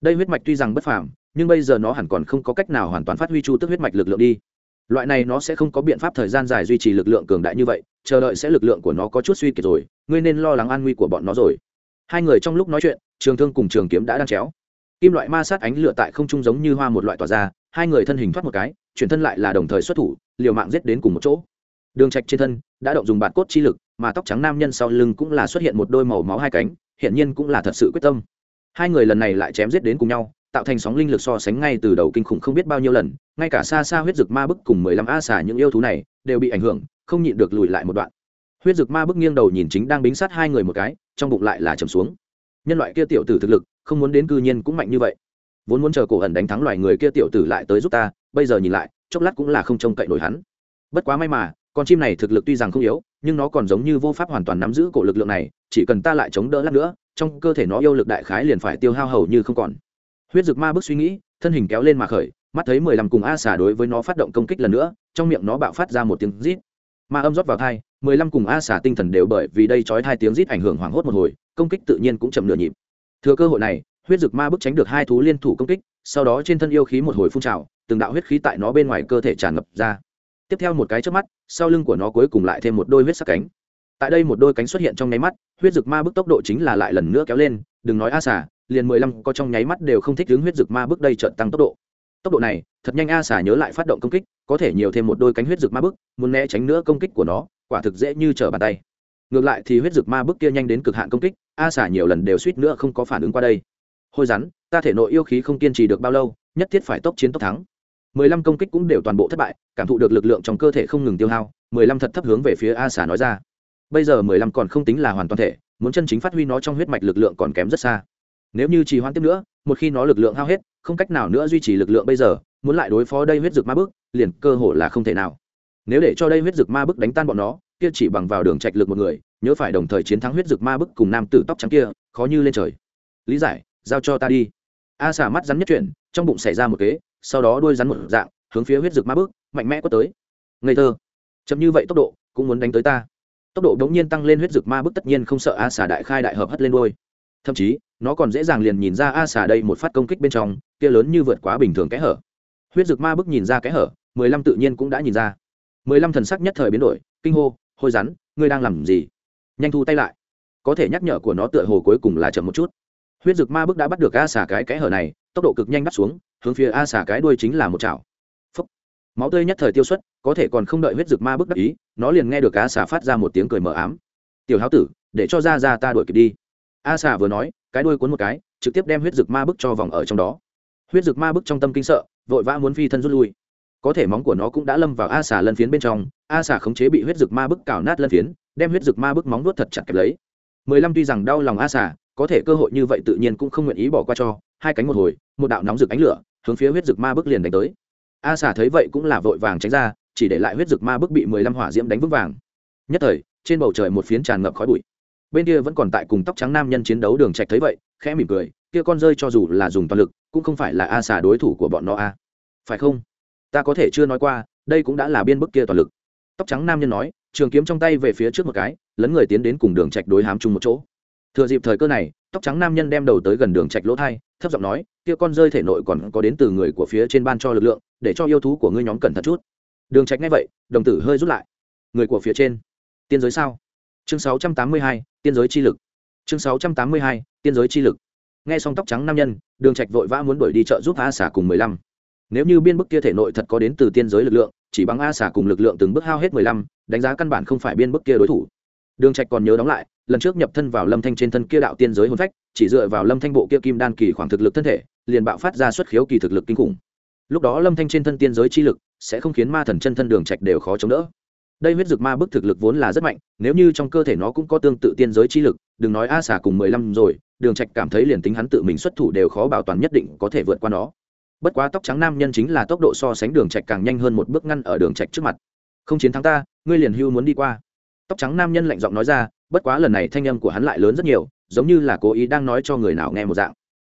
Đây huyết mạch tuy rằng bất phàm, nhưng bây giờ nó hẳn còn không có cách nào hoàn toàn phát huy chu tước huyết mạch lực lượng đi. Loại này nó sẽ không có biện pháp thời gian dài duy trì lực lượng cường đại như vậy chờ đợi sẽ lực lượng của nó có chút suy kiệt rồi, ngươi nên lo lắng an nguy của bọn nó rồi. Hai người trong lúc nói chuyện, trường thương cùng trường kiếm đã đang chéo. Kim loại ma sát ánh lửa tại không trung giống như hoa một loại tỏa ra, hai người thân hình thoát một cái, chuyển thân lại là đồng thời xuất thủ, liều mạng giết đến cùng một chỗ. Đường trạch trên thân đã động dùng bạt cốt chi lực, mà tóc trắng nam nhân sau lưng cũng là xuất hiện một đôi màu máu hai cánh hiện nhiên cũng là thật sự quyết tâm. Hai người lần này lại chém giết đến cùng nhau, tạo thành sóng linh lực so sánh ngay từ đầu kinh khủng không biết bao nhiêu lần, ngay cả xa xa huyết dực ma bức cùng mười lăm a xả những yêu thú này đều bị ảnh hưởng không nhịn được lùi lại một đoạn. Huyết dực ma bức nghiêng đầu nhìn chính đang bính sát hai người một cái, trong bụng lại là trầm xuống. Nhân loại kia tiểu tử thực lực, không muốn đến cư nhiên cũng mạnh như vậy. Vốn muốn chờ cổ ẩn đánh thắng loài người kia tiểu tử lại tới giúp ta, bây giờ nhìn lại, chốc lát cũng là không trông cậy nổi hắn. Bất quá may mà, con chim này thực lực tuy rằng không yếu, nhưng nó còn giống như vô pháp hoàn toàn nắm giữ cổ lực lượng này, chỉ cần ta lại chống đỡ lát nữa, trong cơ thể nó yêu lực đại khái liền phải tiêu hao hầu như không còn. Huyết dực ma bức suy nghĩ, thân hình kéo lên mà khởi, mắt thấy mười lăm cùng a xả đối với nó phát động công kích lần nữa, trong miệng nó bạo phát ra một tiếng rít ma âm rót vào thai, mười lăm cùng a xả tinh thần đều bởi vì đây trói thai tiếng rít ảnh hưởng hoảng hốt một hồi, công kích tự nhiên cũng chậm nửa nhịp. Thừa cơ hội này, huyết dực ma bức tránh được hai thú liên thủ công kích, sau đó trên thân yêu khí một hồi phun trào, từng đạo huyết khí tại nó bên ngoài cơ thể tràn ngập ra. Tiếp theo một cái trước mắt, sau lưng của nó cuối cùng lại thêm một đôi huyết sắc cánh. Tại đây một đôi cánh xuất hiện trong nháy mắt, huyết dực ma bức tốc độ chính là lại lần nữa kéo lên, đừng nói a xả liền mười lăm có trong nháy mắt đều không thích hướng huyết dực ma bức đây trợn tăng tốc độ tốc độ này, thật nhanh a xà nhớ lại phát động công kích, có thể nhiều thêm một đôi cánh huyết rực ma bức, muốn né tránh nữa công kích của nó, quả thực dễ như trở bàn tay. Ngược lại thì huyết rực ma bức kia nhanh đến cực hạn công kích, a xà nhiều lần đều suýt nữa không có phản ứng qua đây. Hôi rắn, ta thể nội yêu khí không kiên trì được bao lâu, nhất thiết phải tốc chiến tốc thắng. Mười lăm công kích cũng đều toàn bộ thất bại, cảm thụ được lực lượng trong cơ thể không ngừng tiêu hao, mười lăm thật thấp hướng về phía a xà nói ra. Bây giờ mười lăm còn không tính là hoàn toàn thể, muốn chân chính phát huy nó trong huyết mạch lực lượng còn kém rất xa nếu như trì hoãn tiếp nữa, một khi nó lực lượng hao hết, không cách nào nữa duy trì lực lượng bây giờ, muốn lại đối phó đây huyết dực ma bức, liền cơ hội là không thể nào. Nếu để cho đây huyết dực ma bức đánh tan bọn nó, kia chỉ bằng vào đường trạch lực một người, nhớ phải đồng thời chiến thắng huyết dực ma bức cùng nam tử tóc trắng kia, khó như lên trời. Lý giải, giao cho ta đi. A xả mắt rắn nhất chuyển trong bụng xảy ra một kế, sau đó đuôi rắn một dạng, hướng phía huyết dực ma bức, mạnh mẽ quất tới. Ngây thơ. Chậm như vậy tốc độ, cũng muốn đánh tới ta. Tốc độ đống nhiên tăng lên huyết dực ma bức tất nhiên không sợ a xả đại khai đại hợp hất lên đôi thậm chí, nó còn dễ dàng liền nhìn ra a xà đây một phát công kích bên trong, kia lớn như vượt quá bình thường kẽ hở. Huyết dực ma bức nhìn ra kẽ hở, mười lăm tự nhiên cũng đã nhìn ra. Mười lăm thần sắc nhất thời biến đổi, kinh hô, hôi rắn, ngươi đang làm gì? Nhanh thu tay lại. Có thể nhắc nhở của nó tựa hồ cuối cùng là chậm một chút. Huyết dực ma bức đã bắt được a xà cái kẽ hở này, tốc độ cực nhanh bắt xuống, hướng phía a xà cái đuôi chính là một chảo. Phốc. máu tươi nhất thời tiêu xuất, có thể còn không đợi huyết dực ma bức đắc ý, nó liền nghe được a xà phát ra một tiếng cười mờ ám. Tiểu háo tử, để cho ra ra ta đuổi kịp đi a xà vừa nói cái đuôi cuốn một cái trực tiếp đem huyết dực ma bức cho vòng ở trong đó. Huyết dực ma bức trong tâm kinh sợ vội vã muốn phi thân rút lui. Có thể móng của nó cũng đã lâm vào a xà lân phiến bên trong a xà khống chế bị huyết dực ma bức cào nát lân phiến đem huyết dực ma bức móng nuốt thật chặt kẹp lấy. Mười lăm tuy rằng đau lòng a xà, có thể cơ hội như vậy tự nhiên cũng không nguyện ý bỏ qua cho hai cánh một hồi một đạo nóng rực ánh lửa hướng phía huyết rực ma bức liền đánh tới. A xà thấy vậy cũng là vội vàng tránh ra chỉ để lại huyết rực ma bức bị mười lăm hỏa diễm đánh vững vàng. Nhất thời trên bầu trời một phiến tràn ngập khói bụi bên kia vẫn còn tại cùng tóc trắng nam nhân chiến đấu đường trạch thấy vậy, khẽ mỉm cười, kia con rơi cho dù là dùng toàn lực, cũng không phải là a xà đối thủ của bọn nó a. Phải không? Ta có thể chưa nói qua, đây cũng đã là biên bức kia toàn lực. Tóc trắng nam nhân nói, trường kiếm trong tay về phía trước một cái, lấn người tiến đến cùng đường trạch đối hám chung một chỗ. Thừa dịp thời cơ này, tóc trắng nam nhân đem đầu tới gần đường trạch lỗ thai, thấp giọng nói, kia con rơi thể nội còn có đến từ người của phía trên ban cho lực lượng, để cho yêu thú của ngươi nhóm cẩn thận chút. Đường trạch nghe vậy, đồng tử hơi rút lại. Người của phía trên. Tiên giới sao? Chương 682, tiên giới chi lực. Chương 682, tiên giới chi lực. Nghe xong tóc trắng nam nhân đường trạch vội vã muốn đuổi đi chợ giúp a xả cùng mười lăm. Nếu như biên bức kia thể nội thật có đến từ tiên giới lực lượng chỉ bằng a xả cùng lực lượng từng bước hao hết mười lăm đánh giá căn bản không phải biên bức kia đối thủ. Đường trạch còn nhớ đóng lại lần trước nhập thân vào lâm thanh trên thân kia đạo tiên giới hồn phách chỉ dựa vào lâm thanh bộ kia kim đan kỳ khoảng thực lực thân thể liền bạo phát ra xuất khiếu kỳ thực lực kinh khủng. Lúc đó lâm thanh trên thân tiên giới chi lực sẽ không khiến ma thần chân thân đường trạch đều khó chống đỡ đây huyết dược ma bức thực lực vốn là rất mạnh, nếu như trong cơ thể nó cũng có tương tự tiên giới chi lực, đừng nói a xả cùng mười lăm rồi, đường trạch cảm thấy liền tính hắn tự mình xuất thủ đều khó bảo toàn nhất định có thể vượt qua nó. Bất quá tóc trắng nam nhân chính là tốc độ so sánh đường trạch càng nhanh hơn một bước ngăn ở đường trạch trước mặt. Không chiến thắng ta, ngươi liền hưu muốn đi qua. Tóc trắng nam nhân lạnh giọng nói ra, bất quá lần này thanh âm của hắn lại lớn rất nhiều, giống như là cố ý đang nói cho người nào nghe một dạng.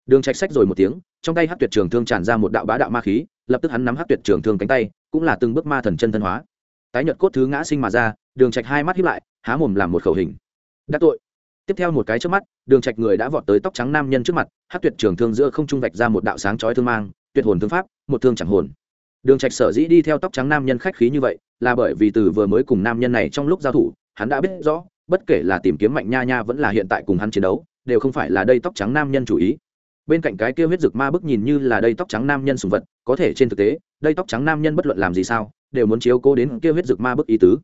Đường trạch sách rồi một tiếng, trong tay hắc tuyệt trường thương tràn ra một đạo bá đạo ma khí, lập tức hắn nắm hắc tuyệt trường thương cánh tay, cũng là từng bước ma thần chân thân hóa tái nhợt cốt thứ ngã sinh mà ra, đường trạch hai mắt híp lại, há mồm làm một khẩu hình. Đắc tội. Tiếp theo một cái trước mắt, đường trạch người đã vọt tới tóc trắng nam nhân trước mặt, hát tuyệt trường thương giữa không trung vạch ra một đạo sáng chói thương mang, tuyệt hồn thương pháp, một thương chẳng hồn. Đường trạch sở dĩ đi theo tóc trắng nam nhân khách khí như vậy, là bởi vì từ vừa mới cùng nam nhân này trong lúc giao thủ, hắn đã biết rõ, bất kể là tìm kiếm mạnh nha nha vẫn là hiện tại cùng hắn chiến đấu, đều không phải là đây tóc trắng nam nhân chủ ý. Bên cạnh cái kia huyết dược ma bức nhìn như là đây tóc trắng nam nhân sùng vật, có thể trên thực tế, đây tóc trắng nam nhân bất luận làm gì sao đều muốn chiếu cố đến kia huyết dược ma bức ý tứ.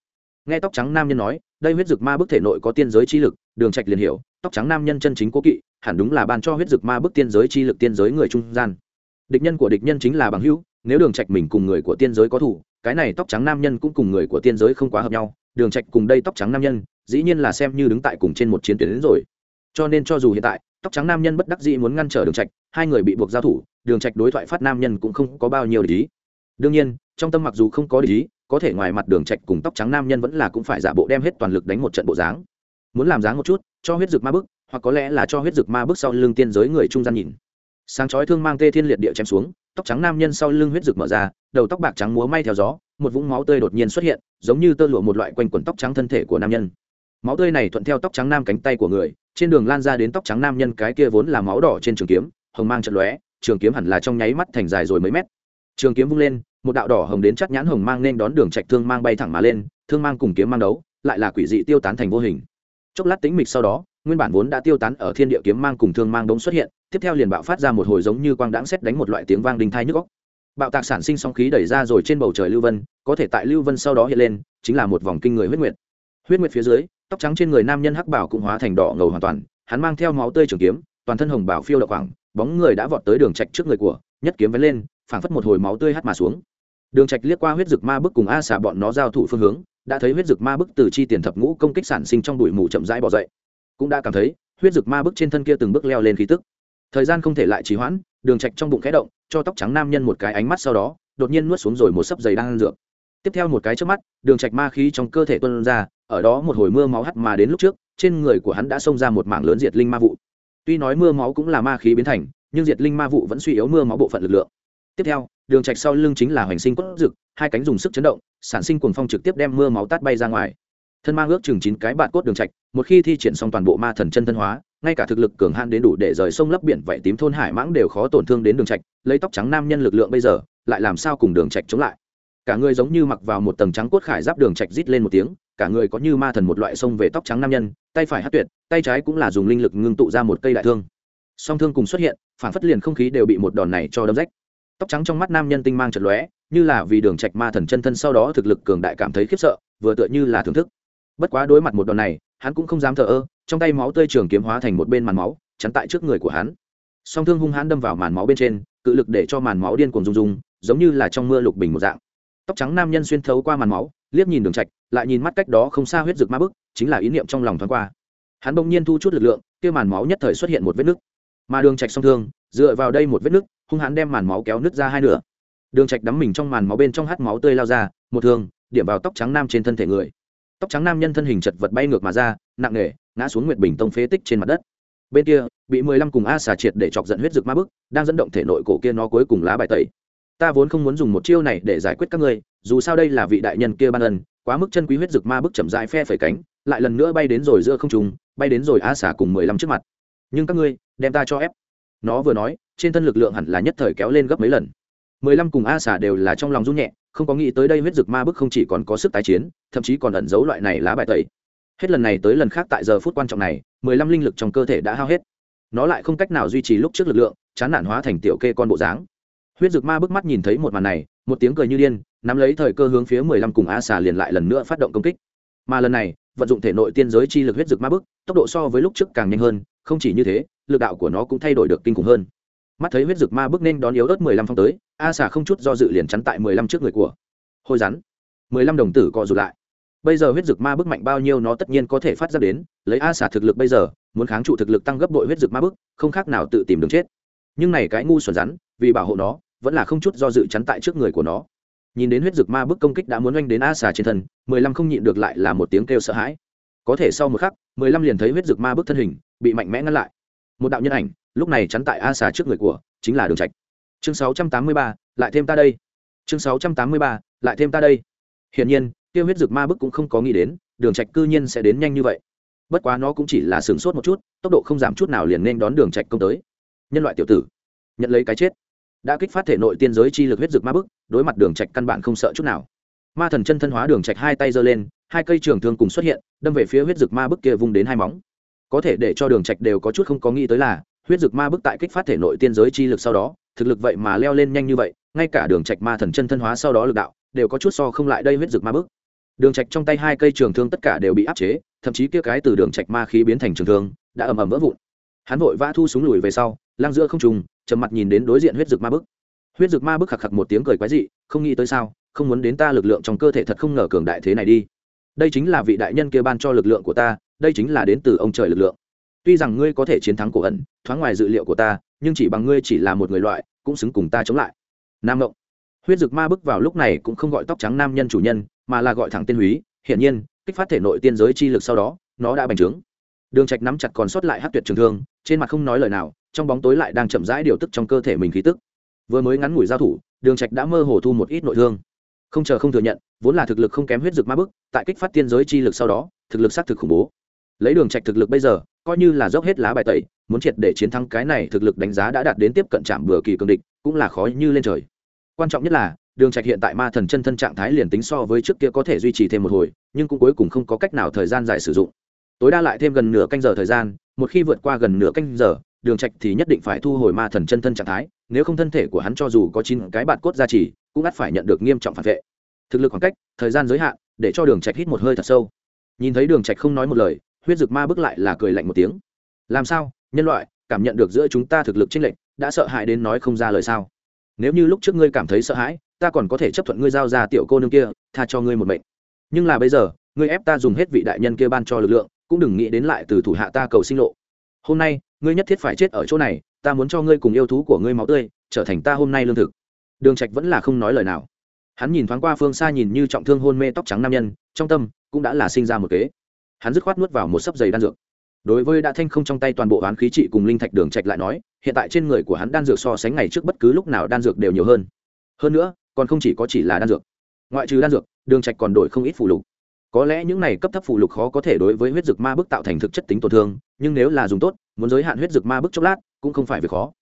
Nghe tóc trắng nam nhân nói, đây huyết dược ma bức thể nội có tiên giới chi lực, đường trạch liền hiểu, tóc trắng nam nhân chân chính cố kỵ, hẳn đúng là ban cho huyết dược ma bức tiên giới chi lực tiên giới người trung gian. Địch nhân của địch nhân chính là bằng hữu, nếu đường trạch mình cùng người của tiên giới có thủ cái này tóc trắng nam nhân cũng cùng người của tiên giới không quá hợp nhau, đường trạch cùng đây tóc trắng nam nhân, dĩ nhiên là xem như đứng tại cùng trên một chiến tuyến đến rồi. Cho nên cho dù hiện tại, tóc trắng nam nhân bất đắc dĩ muốn ngăn trở đường trạch, hai người bị buộc giao thủ, đường trạch đối thoại phát nam nhân cũng không có bao nhiêu ý đương nhiên, trong tâm mặc dù không có lý có thể ngoài mặt đường trạch cùng tóc trắng nam nhân vẫn là cũng phải giả bộ đem hết toàn lực đánh một trận bộ dáng. Muốn làm dáng một chút, cho huyết dược ma bức, hoặc có lẽ là cho huyết dược ma bức sau lưng tiên giới người trung gian nhìn. Sáng chói thương mang tê thiên liệt địa chém xuống, tóc trắng nam nhân sau lưng huyết dược mở ra, đầu tóc bạc trắng múa may theo gió, một vũng máu tươi đột nhiên xuất hiện, giống như tơ lụa một loại quanh quần tóc trắng thân thể của nam nhân. Máu tươi này thuận theo tóc trắng nam cánh tay của người, trên đường lan ra đến tóc trắng nam nhân cái kia vốn là máu đỏ trên trường kiếm, hồng mang trận lóe, trường kiếm hẳn là trong nháy mắt thành dài rồi mấy mét trường kiếm vung lên, một đạo đỏ hồng đến chắc nhãn hồng mang nên đón đường trạch thương mang bay thẳng mà lên, thương mang cùng kiếm mang đấu, lại là quỷ dị tiêu tán thành vô hình. Chốc lát tĩnh mịch sau đó, nguyên bản vốn đã tiêu tán ở thiên địa kiếm mang cùng thương mang đống xuất hiện, tiếp theo liền bạo phát ra một hồi giống như quang đãng xét đánh một loại tiếng vang đình thai nhức óc. Bạo tạc sản sinh sóng khí đẩy ra rồi trên bầu trời lưu vân, có thể tại lưu vân sau đó hiện lên, chính là một vòng kinh người huyết nguyệt. Huyết nguyệt phía dưới, tóc trắng trên người nam nhân hắc bảo cũng hóa thành đỏ ngầu hoàn toàn, hắn mang theo máu tươi trường kiếm, toàn thân hồng bảo phiêu đậu khoảng bóng người đã vọt tới đường trạch trước người của, nhất kiếm vén lên phảng phất một hồi máu tươi hắt mà xuống. Đường trạch liếc qua huyết dực ma bức cùng a xà bọn nó giao thủ phương hướng, đã thấy huyết dực ma bức từ chi tiền thập ngũ công kích sản sinh trong bụi mù chậm rãi bỏ dậy. Cũng đã cảm thấy, huyết dực ma bức trên thân kia từng bước leo lên khí tức. Thời gian không thể lại trì hoãn, đường trạch trong bụng khẽ động, cho tóc trắng nam nhân một cái ánh mắt sau đó, đột nhiên nuốt xuống rồi một sấp giày đang ăn dược. Tiếp theo một cái trước mắt, đường trạch ma khí trong cơ thể tuôn ra, ở đó một hồi mưa máu hắt mà đến lúc trước, trên người của hắn đã xông ra một mảng lớn diệt linh ma vụ. Tuy nói mưa máu cũng là ma khí biến thành, nhưng diệt linh ma vụ vẫn suy yếu mưa máu bộ phận lực lượng tiếp theo, đường trạch sau lưng chính là hoành sinh cốt dực, hai cánh dùng sức chấn động, sản sinh cuồng phong trực tiếp đem mưa máu tát bay ra ngoài. Thân mang ước chừng chín cái bạn cốt đường trạch, một khi thi triển xong toàn bộ ma thần chân thân hóa, ngay cả thực lực cường hãn đến đủ để rời sông lấp biển vậy tím thôn hải mãng đều khó tổn thương đến đường trạch, lấy tóc trắng nam nhân lực lượng bây giờ, lại làm sao cùng đường trạch chống lại? Cả người giống như mặc vào một tầng trắng cốt khải giáp đường trạch rít lên một tiếng, cả người có như ma thần một loại sông về tóc trắng nam nhân, tay phải hất tuyệt, tay trái cũng là dùng linh lực ngưng tụ ra một cây đại thương. Song thương cùng xuất hiện, phản phất liền không khí đều bị một đòn này cho đâm rách tóc trắng trong mắt nam nhân tinh mang chật lóe, như là vì đường trạch ma thần chân thân sau đó thực lực cường đại cảm thấy khiếp sợ, vừa tựa như là thưởng thức. Bất quá đối mặt một đòn này, hắn cũng không dám thờ ơ, trong tay máu tươi trường kiếm hóa thành một bên màn máu, chắn tại trước người của hắn. Song thương hung hãn đâm vào màn máu bên trên, cự lực để cho màn máu điên cuồng rung rung, giống như là trong mưa lục bình một dạng. Tóc trắng nam nhân xuyên thấu qua màn máu, liếc nhìn đường trạch, lại nhìn mắt cách đó không xa huyết dược ma bức, chính là ý niệm trong lòng thoáng qua. Hắn bỗng nhiên thu chút lực lượng, kia màn máu nhất thời xuất hiện một vết nứt. Mà đường trạch song thương, dựa vào đây một vết nứt hung hãn đem màn máu kéo nứt ra hai nửa. Đường trạch đắm mình trong màn máu bên trong hắt máu tươi lao ra, một thương, điểm vào tóc trắng nam trên thân thể người. Tóc trắng nam nhân thân hình chật vật bay ngược mà ra, nặng nề, ngã xuống nguyệt bình tông phế tích trên mặt đất. Bên kia, bị mười lăm cùng a xà triệt để chọc giận huyết rực ma bức, đang dẫn động thể nội cổ kia nó cuối cùng lá bài tẩy. Ta vốn không muốn dùng một chiêu này để giải quyết các ngươi, dù sao đây là vị đại nhân kia ban ân, quá mức chân quý huyết rực ma bức chậm dại phe phẩy cánh, lại lần nữa bay đến rồi giữa không trùng bay đến rồi a xà cùng mười lăm trước mặt. Nhưng các ngươi, đem ta cho ép nó vừa nói, trên thân lực lượng hẳn là nhất thời kéo lên gấp mấy lần. Mười lăm cùng a xà đều là trong lòng run nhẹ, không có nghĩ tới đây huyết rực ma bức không chỉ còn có sức tái chiến, thậm chí còn ẩn giấu loại này lá bài tẩy. Hết lần này tới lần khác tại giờ phút quan trọng này, mười lăm linh lực trong cơ thể đã hao hết. Nó lại không cách nào duy trì lúc trước lực lượng, chán nản hóa thành tiểu kê con bộ dáng. Huyết rực ma bức mắt nhìn thấy một màn này, một tiếng cười như điên, nắm lấy thời cơ hướng phía mười lăm cùng a xà liền lại lần nữa phát động công kích. Mà lần này, vận dụng thể nội tiên giới chi lực huyết rực ma bức, tốc độ so với lúc trước càng nhanh hơn, không chỉ như thế lực đạo của nó cũng thay đổi được kinh khủng hơn. Mắt thấy huyết rực ma bước nên đón yếu ớt mười lăm phong tới, a xà không chút do dự liền chắn tại mười lăm trước người của. Hôi rắn. mười lăm đồng tử co rụt lại. Bây giờ huyết dực ma bức mạnh bao nhiêu nó tất nhiên có thể phát ra đến, lấy a xả thực lực bây giờ, muốn kháng trụ thực lực tăng gấp đội huyết dực ma bức không khác nào tự tìm đường chết. Nhưng này cái ngu xuẩn rắn, vì bảo hộ nó, vẫn là không chút do dự chắn tại trước người của nó. Nhìn đến huyết dực ma bức công kích đã muốn oanh đến a xà trên thân, mười lăm không nhịn được lại là một tiếng kêu sợ hãi. Có thể sau một khắc, mười lăm liền thấy huyết dực ma bức thân hình bị mạnh mẽ ngăn lại một đạo nhân ảnh, lúc này chắn tại a xà trước người của, chính là đường trạch. Chương sáu trăm tám mươi ba, lại thêm ta đây. Chương sáu trăm tám mươi ba, lại thêm ta đây. Hiển nhiên, tiêu huyết dược ma bức cũng không có nghĩ đến, đường trạch cư nhiên sẽ đến nhanh như vậy. Bất quá nó cũng chỉ là sửng sốt một chút, tốc độ không giảm chút nào liền nên đón đường trạch công tới. Nhân loại tiểu tử, nhận lấy cái chết. Đã kích phát thể nội tiên giới chi lực huyết dược ma bức, đối mặt đường trạch căn bản không sợ chút nào. Ma thần chân thân hóa đường trạch hai tay giơ lên, hai cây trường thương cùng xuất hiện, đâm về phía huyết dược ma bức kia vung đến hai móng có thể để cho đường trạch đều có chút không có nghĩ tới là, huyết dực ma bức tại kích phát thể nội tiên giới chi lực sau đó, thực lực vậy mà leo lên nhanh như vậy, ngay cả đường trạch ma thần chân thân hóa sau đó lực đạo, đều có chút so không lại đây huyết dực ma bức. Đường trạch trong tay hai cây trường thương tất cả đều bị áp chế, thậm chí kia cái từ đường trạch ma khí biến thành trường thương, đã ầm ầm vỡ vụn. Hắn vội vã thu súng lùi về sau lang giữa không trùng trầm mặt nhìn đến đối diện huyết dược ma bức. Huyết dược ma bức khạc khạc một tiếng cười quái dị, không nghĩ tới sao, không muốn đến ta lực lượng trong cơ thể thật không ngờ cường đại thế này đi. Đây chính là vị đại nhân kia ban cho lực lượng của ta đây chính là đến từ ông trời lực lượng. Tuy rằng ngươi có thể chiến thắng cổ ẩn, thoáng ngoài dự liệu của ta, nhưng chỉ bằng ngươi chỉ là một người loại, cũng xứng cùng ta chống lại. Nam ngộng. Huyết dực ma bước vào lúc này cũng không gọi tóc trắng nam nhân chủ nhân, mà là gọi thẳng tên húy. Hiển nhiên, kích phát thể nội tiên giới chi lực sau đó, nó đã bành trướng. Đường trạch nắm chặt còn sót lại hát tuyệt trường thương, trên mặt không nói lời nào, trong bóng tối lại đang chậm rãi điều tức trong cơ thể mình khí tức. Vừa mới ngắn ngủi giao thủ, đường trạch đã mơ hồ thu một ít nội thương. Không chờ không thừa nhận, vốn là thực lực không kém huyết dực ma bức tại kích phát tiên giới chi lực sau đó, thực lực xác thực khủng bố lấy đường trạch thực lực bây giờ, coi như là dốc hết lá bài tẩy, muốn triệt để chiến thắng cái này thực lực đánh giá đã đạt đến tiếp cận chạm bừa kỳ cường địch, cũng là khó như lên trời. Quan trọng nhất là, đường trạch hiện tại ma thần chân thân trạng thái liền tính so với trước kia có thể duy trì thêm một hồi, nhưng cũng cuối cùng không có cách nào thời gian dài sử dụng. Tối đa lại thêm gần nửa canh giờ thời gian, một khi vượt qua gần nửa canh giờ, đường trạch thì nhất định phải thu hồi ma thần chân thân trạng thái, nếu không thân thể của hắn cho dù có chín cái bạt cốt gia trì, cũng ắt phải nhận được nghiêm trọng phản vệ. Thực lực khoảng cách, thời gian giới hạn, để cho đường trạch hít một hơi thật sâu. Nhìn thấy đường trạch không nói một lời huyết dực ma bước lại là cười lạnh một tiếng. Làm sao? Nhân loại, cảm nhận được giữa chúng ta thực lực chênh lệch, đã sợ hãi đến nói không ra lời sao? Nếu như lúc trước ngươi cảm thấy sợ hãi, ta còn có thể chấp thuận ngươi giao ra tiểu cô nương kia, tha cho ngươi một mệnh. Nhưng là bây giờ, ngươi ép ta dùng hết vị đại nhân kia ban cho lực lượng, cũng đừng nghĩ đến lại từ thủ hạ ta cầu sinh lộ. Hôm nay, ngươi nhất thiết phải chết ở chỗ này, ta muốn cho ngươi cùng yêu thú của ngươi máu tươi, trở thành ta hôm nay lương thực. Đường trạch vẫn là không nói lời nào. Hắn nhìn thoáng qua phương xa nhìn như trọng thương hôn mê tóc trắng nam nhân, trong tâm cũng đã là sinh ra một kế hắn dứt khoát nuốt vào một sấp giày đan dược. Đối với đã thanh không trong tay toàn bộ oán khí trị cùng linh thạch đường trạch lại nói, hiện tại trên người của hắn đan dược so sánh ngày trước bất cứ lúc nào đan dược đều nhiều hơn. Hơn nữa, còn không chỉ có chỉ là đan dược. Ngoại trừ đan dược, đường trạch còn đổi không ít phụ lục. Có lẽ những này cấp thấp phụ lục khó có thể đối với huyết dược ma bức tạo thành thực chất tính tổn thương, nhưng nếu là dùng tốt, muốn giới hạn huyết dược ma bức chốc lát, cũng không phải việc khó.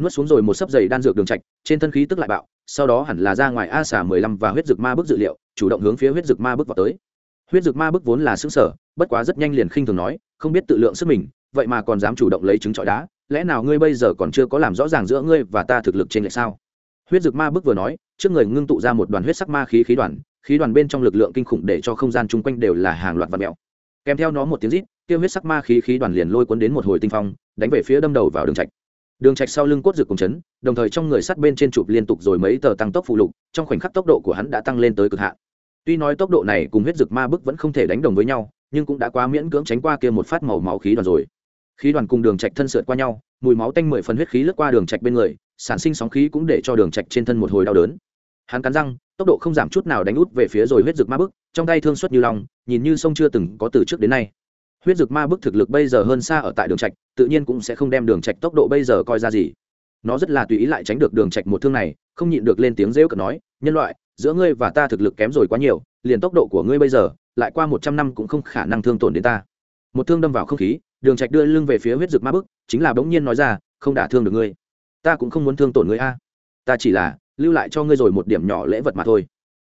Nuốt xuống rồi một sấp giày đan dược đường trạch, trên thân khí tức lại bạo, sau đó hẳn là ra ngoài a xả mười lăm và huyết dược ma bức dự liệu, chủ động hướng phía huyết dược ma bức vào tới huyết dược ma bức vốn là xứng sở bất quá rất nhanh liền khinh thường nói, không biết tự lượng sức mình, vậy mà còn dám chủ động lấy trứng trọi đá, lẽ nào ngươi bây giờ còn chưa có làm rõ ràng giữa ngươi và ta thực lực trên lệ sao? Huyết dược ma bức vừa nói, trước người ngưng tụ ra một đoàn huyết sắc ma khí khí đoàn khí đoàn bên trong lực lượng kinh khủng để cho không gian chung quanh đều là hàng loạt vật mèo kèm theo nó một tiếng rít, tiêu huyết sắc ma khí khí đoàn liền lôi cuốn đến một hồi tinh phong, đánh về phía đâm đầu vào đường trạch. Đường trạch sau lưng cốt rực cùng chấn, đồng thời trong người sắt bên trên chụp liên tục rồi mấy tờ tăng tốc phụ lục, trong khoảnh khắc tốc độ của hắn đã tăng lên tới cực hạn tuy nói tốc độ này cùng huyết dực ma bức vẫn không thể đánh đồng với nhau, nhưng cũng đã quá miễn cưỡng tránh qua kia một phát màu máu khí đoàn rồi. Khí đoàn cùng đường trạch thân sượt qua nhau, mùi máu tanh mười phần huyết khí lướt qua đường trạch bên người, sản sinh sóng khí cũng để cho đường trạch trên thân một hồi đau đớn. Hắn cắn răng, tốc độ không giảm chút nào đánh út về phía rồi huyết dực ma bức, trong tay thương xuất như lòng nhìn như sông chưa từng có từ trước đến nay. Huyết dực ma bức thực lực bây giờ hơn xa ở tại đường trạch, tự nhiên cũng sẽ không đem đường trạch tốc độ bây giờ coi ra gì. Nó rất là tùy ý lại tránh được đường trạch một thương này, không nhịn được lên tiếng rêu cợt nói, nhân loại giữa ngươi và ta thực lực kém rồi quá nhiều, liền tốc độ của ngươi bây giờ, lại qua một trăm năm cũng không khả năng thương tổn đến ta. Một thương đâm vào không khí, đường trạch đưa lưng về phía huyết dực ma bức, chính là bỗng nhiên nói ra, không đả thương được ngươi. Ta cũng không muốn thương tổn ngươi a. Ta chỉ là lưu lại cho ngươi rồi một điểm nhỏ lễ vật mà thôi.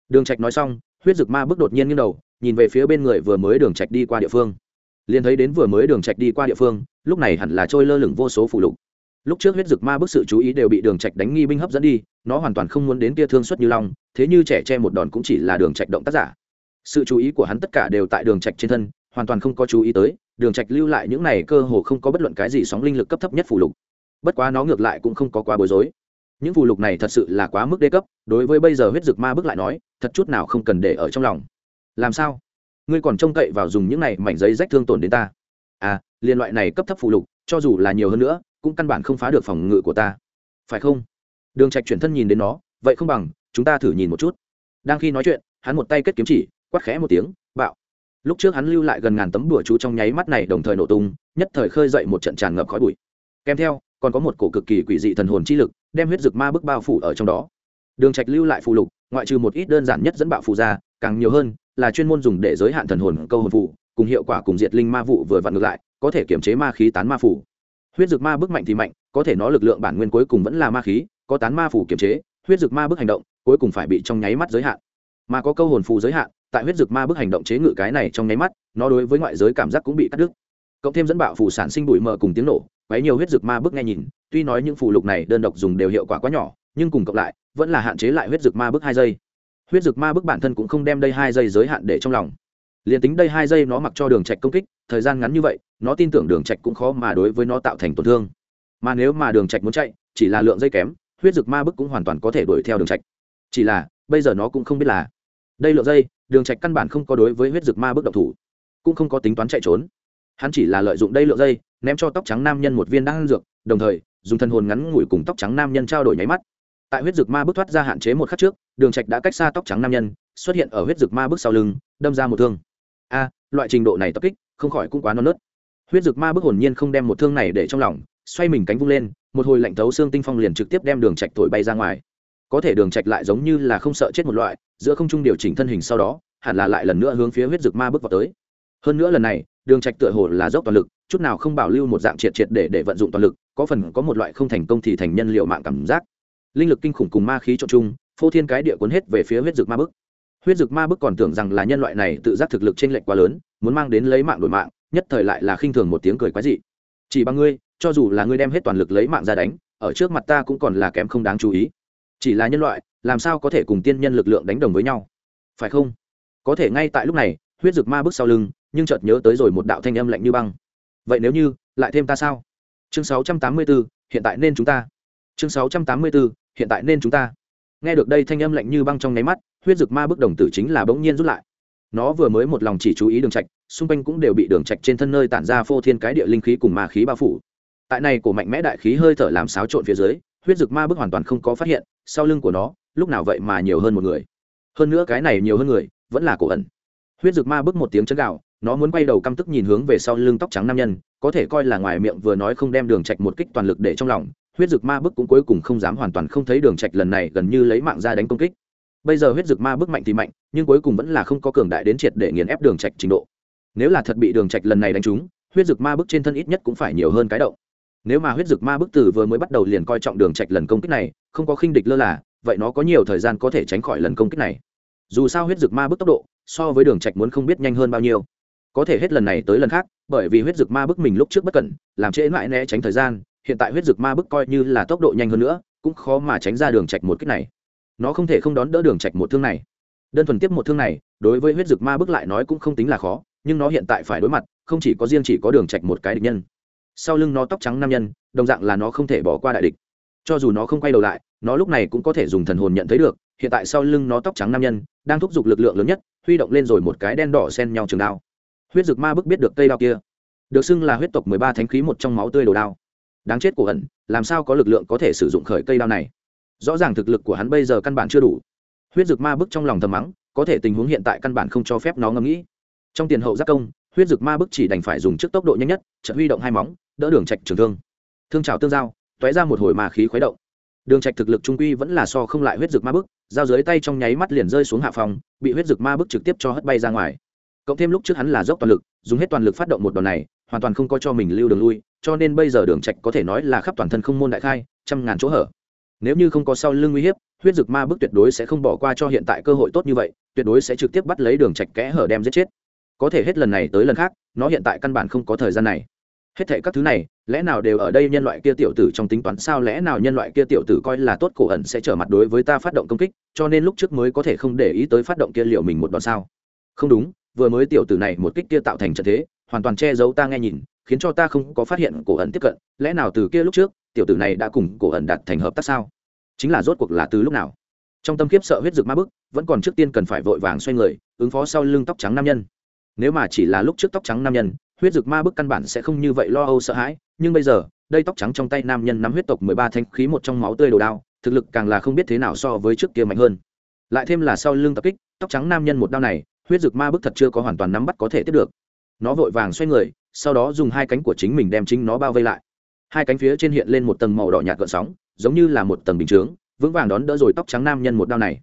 Đường trạch nói xong, huyết dực ma bức đột nhiên nghiêng đầu, nhìn về phía bên người vừa mới đường trạch đi qua địa phương. Liền thấy đến vừa mới đường trạch đi qua địa phương, lúc này hẳn là trôi lơ lửng vô số phụ lục lúc trước huyết dực ma bức sự chú ý đều bị đường trạch đánh nghi binh hấp dẫn đi, nó hoàn toàn không muốn đến kia thương xuất như long, thế như trẻ che một đòn cũng chỉ là đường trạch động tác giả. Sự chú ý của hắn tất cả đều tại đường trạch trên thân, hoàn toàn không có chú ý tới, đường trạch lưu lại những này cơ hồ không có bất luận cái gì sóng linh lực cấp thấp nhất phù lục. Bất quá nó ngược lại cũng không có quá bối rối. Những phù lục này thật sự là quá mức đê cấp, đối với bây giờ huyết dực ma bức lại nói, thật chút nào không cần để ở trong lòng. Làm sao? Ngươi còn trông cậy vào dùng những này mảnh giấy rách thương tổn đến ta. À liên loại này cấp thấp phù lục, cho dù là nhiều hơn nữa cũng căn bản không phá được phòng ngự của ta. Phải không? Đường trạch chuyển thân nhìn đến nó, vậy không bằng, chúng ta thử nhìn một chút. Đang khi nói chuyện, hắn một tay kết kiếm chỉ, quát khẽ một tiếng, bạo. Lúc trước hắn lưu lại gần ngàn tấm bùa chú trong nháy mắt này đồng thời nổ tung, nhất thời khơi dậy một trận tràn ngập khói bụi. Kèm theo, còn có một cổ cực kỳ quỷ dị thần hồn chi lực, đem huyết dực ma bức bao phủ ở trong đó. Đường trạch lưu lại phù lục, ngoại trừ một ít đơn giản nhất dẫn bạo phù ra, càng nhiều hơn là chuyên môn dùng để giới hạn thần hồn câu hồn phù, cùng hiệu quả cùng diệt linh ma vụ vừa vặn ngược lại, có thể kiểm chế ma khí tán ma phù huyết Dược ma bức mạnh thì mạnh, có thể nó lực lượng bản nguyên cuối cùng vẫn là ma khí, có tán ma phủ kiểm chế, huyết Dược ma bức hành động, cuối cùng phải bị trong nháy mắt giới hạn. Mà có câu hồn phù giới hạn, tại huyết Dược ma bức hành động chế ngự cái này trong nháy mắt, nó đối với ngoại giới cảm giác cũng bị cắt đứt. Cộng thêm dẫn bạo phù sản sinh bụi mờ cùng tiếng nổ, quấy nhiều huyết Dược ma bức nghe nhìn, tuy nói những phù lục này đơn độc dùng đều hiệu quả quá nhỏ, nhưng cùng cộng lại, vẫn là hạn chế lại huyết Dược ma bức hai giây. Huyết Dược ma bức bản thân cũng không đem đây hai giây giới hạn để trong lòng liền tính đây hai giây nó mặc cho đường trạch công kích, thời gian ngắn như vậy, nó tin tưởng đường trạch cũng khó mà đối với nó tạo thành tổn thương. Mà nếu mà đường trạch muốn chạy, chỉ là lượng dây kém, huyết dực ma bức cũng hoàn toàn có thể đuổi theo đường trạch. Chỉ là, bây giờ nó cũng không biết là, đây lượng dây, đường trạch căn bản không có đối với huyết dực ma bức động thủ, cũng không có tính toán chạy trốn. Hắn chỉ là lợi dụng đây lượng dây, ném cho tóc trắng nam nhân một viên đan dược, đồng thời, dùng thân hồn ngắn ngủi cùng tóc trắng nam nhân trao đổi nháy mắt. Tại huyết dực ma bức thoát ra hạn chế một khắc trước, đường trạch đã cách xa tóc trắng nam nhân, xuất hiện ở huyết dực ma bức sau lưng, đâm ra một thương a, loại trình độ này tập kích, không khỏi cũng quá non nớt. Huyết dực ma bức hồn nhiên không đem một thương này để trong lòng, xoay mình cánh vung lên, một hồi lạnh thấu xương tinh phong liền trực tiếp đem đường trạch thổi bay ra ngoài. Có thể đường trạch lại giống như là không sợ chết một loại, giữa không trung điều chỉnh thân hình sau đó, hẳn là lại lần nữa hướng phía huyết dực ma bước vào tới. Hơn nữa lần này, đường trạch tựa hồ là dốc toàn lực, chút nào không bảo lưu một dạng triệt triệt để để vận dụng toàn lực, có phần có một loại không thành công thì thành nhân liệu mạng cảm giác. Linh lực kinh khủng cùng ma khí trộn chung, phô thiên cái địa cuốn hết về phía huyết dực ma bức huyết dực ma bức còn tưởng rằng là nhân loại này tự giác thực lực trên lệch quá lớn muốn mang đến lấy mạng đổi mạng nhất thời lại là khinh thường một tiếng cười quái dị. Chỉ bằng ngươi cho dù là ngươi đem hết toàn lực lấy mạng ra đánh ở trước mặt ta cũng còn là kém không đáng chú ý. Chỉ là nhân loại làm sao có thể cùng tiên nhân lực lượng đánh đồng với nhau? Phải không? Có thể ngay tại lúc này huyết dực ma bước sau lưng nhưng chợt nhớ tới rồi một đạo thanh âm lạnh như băng. Vậy nếu như lại thêm ta sao? Chương 684, hiện tại nên chúng ta. Chương 684, hiện tại nên chúng ta nghe được đây thanh âm lạnh như băng trong nháy mắt, huyết dực ma bức đồng tử chính là bỗng nhiên rút lại. Nó vừa mới một lòng chỉ chú ý đường trạch, xung quanh cũng đều bị đường trạch trên thân nơi tản ra phô thiên cái địa linh khí cùng ma khí bao phủ. Tại này của mạnh mẽ đại khí hơi thở làm xáo trộn phía dưới, huyết dực ma bức hoàn toàn không có phát hiện, sau lưng của nó, lúc nào vậy mà nhiều hơn một người. Hơn nữa cái này nhiều hơn người, vẫn là cổ ẩn. Huyết dực ma bức một tiếng chấn gạo nó muốn quay đầu căm tức nhìn hướng về sau lưng tóc trắng nam nhân, có thể coi là ngoài miệng vừa nói không đem đường trạch một kích toàn lực để trong lòng huyết dực ma bức cũng cuối cùng không dám hoàn toàn không thấy đường trạch lần này gần như lấy mạng ra đánh công kích. Bây giờ huyết dực ma bức mạnh thì mạnh, nhưng cuối cùng vẫn là không có cường đại đến triệt để nghiền ép đường trạch trình độ. Nếu là thật bị đường trạch lần này đánh trúng, huyết dực ma bức trên thân ít nhất cũng phải nhiều hơn cái động. Nếu mà huyết dực ma bức tử vừa mới bắt đầu liền coi trọng đường trạch lần công kích này, không có khinh địch lơ là, vậy nó có nhiều thời gian có thể tránh khỏi lần công kích này. Dù sao huyết dực ma bức tốc độ, so với đường trạch muốn không biết nhanh hơn bao nhiêu. Có thể hết lần này tới lần khác, bởi vì huyết dực ma bức mình lúc trước bất cẩn, làm trễ mãi né tránh thời gian hiện tại huyết dực ma bức coi như là tốc độ nhanh hơn nữa, cũng khó mà tránh ra đường trạch một kích này. Nó không thể không đón đỡ đường trạch một thương này. Đơn thuần tiếp một thương này, đối với huyết dực ma bức lại nói cũng không tính là khó, nhưng nó hiện tại phải đối mặt, không chỉ có riêng chỉ có đường trạch một cái địch nhân. Sau lưng nó tóc trắng nam nhân, đồng dạng là nó không thể bỏ qua đại địch. Cho dù nó không quay đầu lại, nó lúc này cũng có thể dùng thần hồn nhận thấy được, hiện tại sau lưng nó tóc trắng nam nhân, đang thúc giục lực lượng lớn nhất, huy động lên rồi một cái đen đỏ xen nhau trường đao. Huyết dực ma bức biết được cây đao kia. Được xưng là huyết tộc mười ba thánh khí một trong máu tươi đồ đao đáng chết của ẩn, làm sao có lực lượng có thể sử dụng khởi cây đao này? Rõ ràng thực lực của hắn bây giờ căn bản chưa đủ. Huyết dực ma bức trong lòng thầm mắng, có thể tình huống hiện tại căn bản không cho phép nó ngẫm nghĩ. Trong tiền hậu giác công, huyết dực ma bức chỉ đành phải dùng trước tốc độ nhanh nhất, chợt huy động hai móng, đỡ đường trạch trường thương. Thương trào tương giao, tóe ra một hồi ma khí khuấy động. Đường trạch thực lực trung quy vẫn là so không lại huyết dực ma bức dao dưới tay trong nháy mắt liền rơi xuống hạ phòng, bị huyết dực ma bức trực tiếp cho hất bay ra ngoài. Cộng thêm lúc trước hắn là dốc toàn lực dùng hết toàn lực phát động một đòn này, hoàn toàn không có cho mình lưu đường lui, cho nên bây giờ đường trạch có thể nói là khắp toàn thân không môn đại khai, trăm ngàn chỗ hở. Nếu như không có sau lưng uy hiếp, huyết dực ma bức tuyệt đối sẽ không bỏ qua cho hiện tại cơ hội tốt như vậy, tuyệt đối sẽ trực tiếp bắt lấy đường trạch kẽ hở đem giết chết. Có thể hết lần này tới lần khác, nó hiện tại căn bản không có thời gian này. Hết thệ các thứ này, lẽ nào đều ở đây nhân loại kia tiểu tử trong tính toán sao, lẽ nào nhân loại kia tiểu tử coi là tốt cổ ẩn sẽ trở mặt đối với ta phát động công kích, cho nên lúc trước mới có thể không để ý tới phát động kia liệu mình một đòn sao? Không đúng vừa mới tiểu tử này một kích kia tạo thành trận thế, hoàn toàn che giấu ta nghe nhìn, khiến cho ta không có phát hiện cổ ẩn tiếp cận, lẽ nào từ kia lúc trước, tiểu tử này đã cùng cổ ẩn đạt thành hợp tác sao? Chính là rốt cuộc là từ lúc nào? Trong tâm kiếp sợ huyết rực ma bức, vẫn còn trước tiên cần phải vội vàng xoay người, ứng phó sau lưng tóc trắng nam nhân. Nếu mà chỉ là lúc trước tóc trắng nam nhân, huyết rực ma bức căn bản sẽ không như vậy lo âu sợ hãi, nhưng bây giờ, đây tóc trắng trong tay nam nhân nắm huyết tộc mười ba thanh khí một trong máu tươi đồ đao, thực lực càng là không biết thế nào so với trước kia mạnh hơn. Lại thêm là sau lưng tập kích, tóc trắng nam nhân một đao này huyết dực ma bức thật chưa có hoàn toàn nắm bắt có thể tiếp được. Nó vội vàng xoay người, sau đó dùng hai cánh của chính mình đem chính nó bao vây lại. Hai cánh phía trên hiện lên một tầng màu đỏ nhạt gợn sóng, giống như là một tầng bình chướng, vững vàng đón đỡ rồi tóc trắng nam nhân một đao này.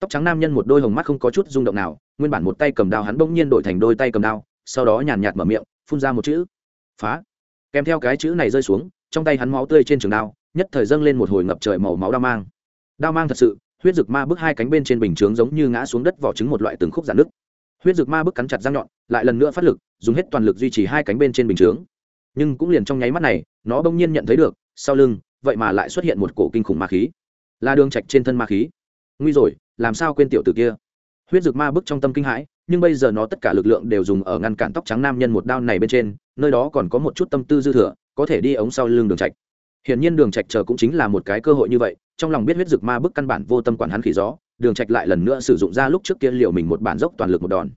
Tóc trắng nam nhân một đôi hồng mắt không có chút rung động nào, nguyên bản một tay cầm đao hắn bỗng nhiên đổi thành đôi tay cầm đao, sau đó nhàn nhạt mở miệng, phun ra một chữ. Phá. Kèm theo cái chữ này rơi xuống, trong tay hắn máu tươi trên trường đao, nhất thời dâng lên một hồi ngập trời màu máu đao mang. Đao mang thật sự, huyết rực ma bước hai cánh bên trên bình chướng giống như ngã xuống đất vỏ trứng một loại từng khúc giãn nước huyết Dược ma bước cắn chặt răng nhọn, lại lần nữa phát lực, dùng hết toàn lực duy trì hai cánh bên trên bình chướng. Nhưng cũng liền trong nháy mắt này, nó bỗng nhiên nhận thấy được, sau lưng, vậy mà lại xuất hiện một cổ kinh khủng ma khí. Là đường trạch trên thân ma khí. Nguy rồi, làm sao quên tiểu tử kia? Huyết Dược ma bước trong tâm kinh hãi, nhưng bây giờ nó tất cả lực lượng đều dùng ở ngăn cản tóc trắng nam nhân một đao này bên trên, nơi đó còn có một chút tâm tư dư thừa, có thể đi ống sau lưng đường trạch. Hiển nhiên đường trạch chờ cũng chính là một cái cơ hội như vậy, trong lòng biết huyết Dược ma bức căn bản vô tâm quản hắn khỉ gió đường trạch lại lần nữa sử dụng ra lúc trước kia liệu mình một bản dốc toàn lực một đòn.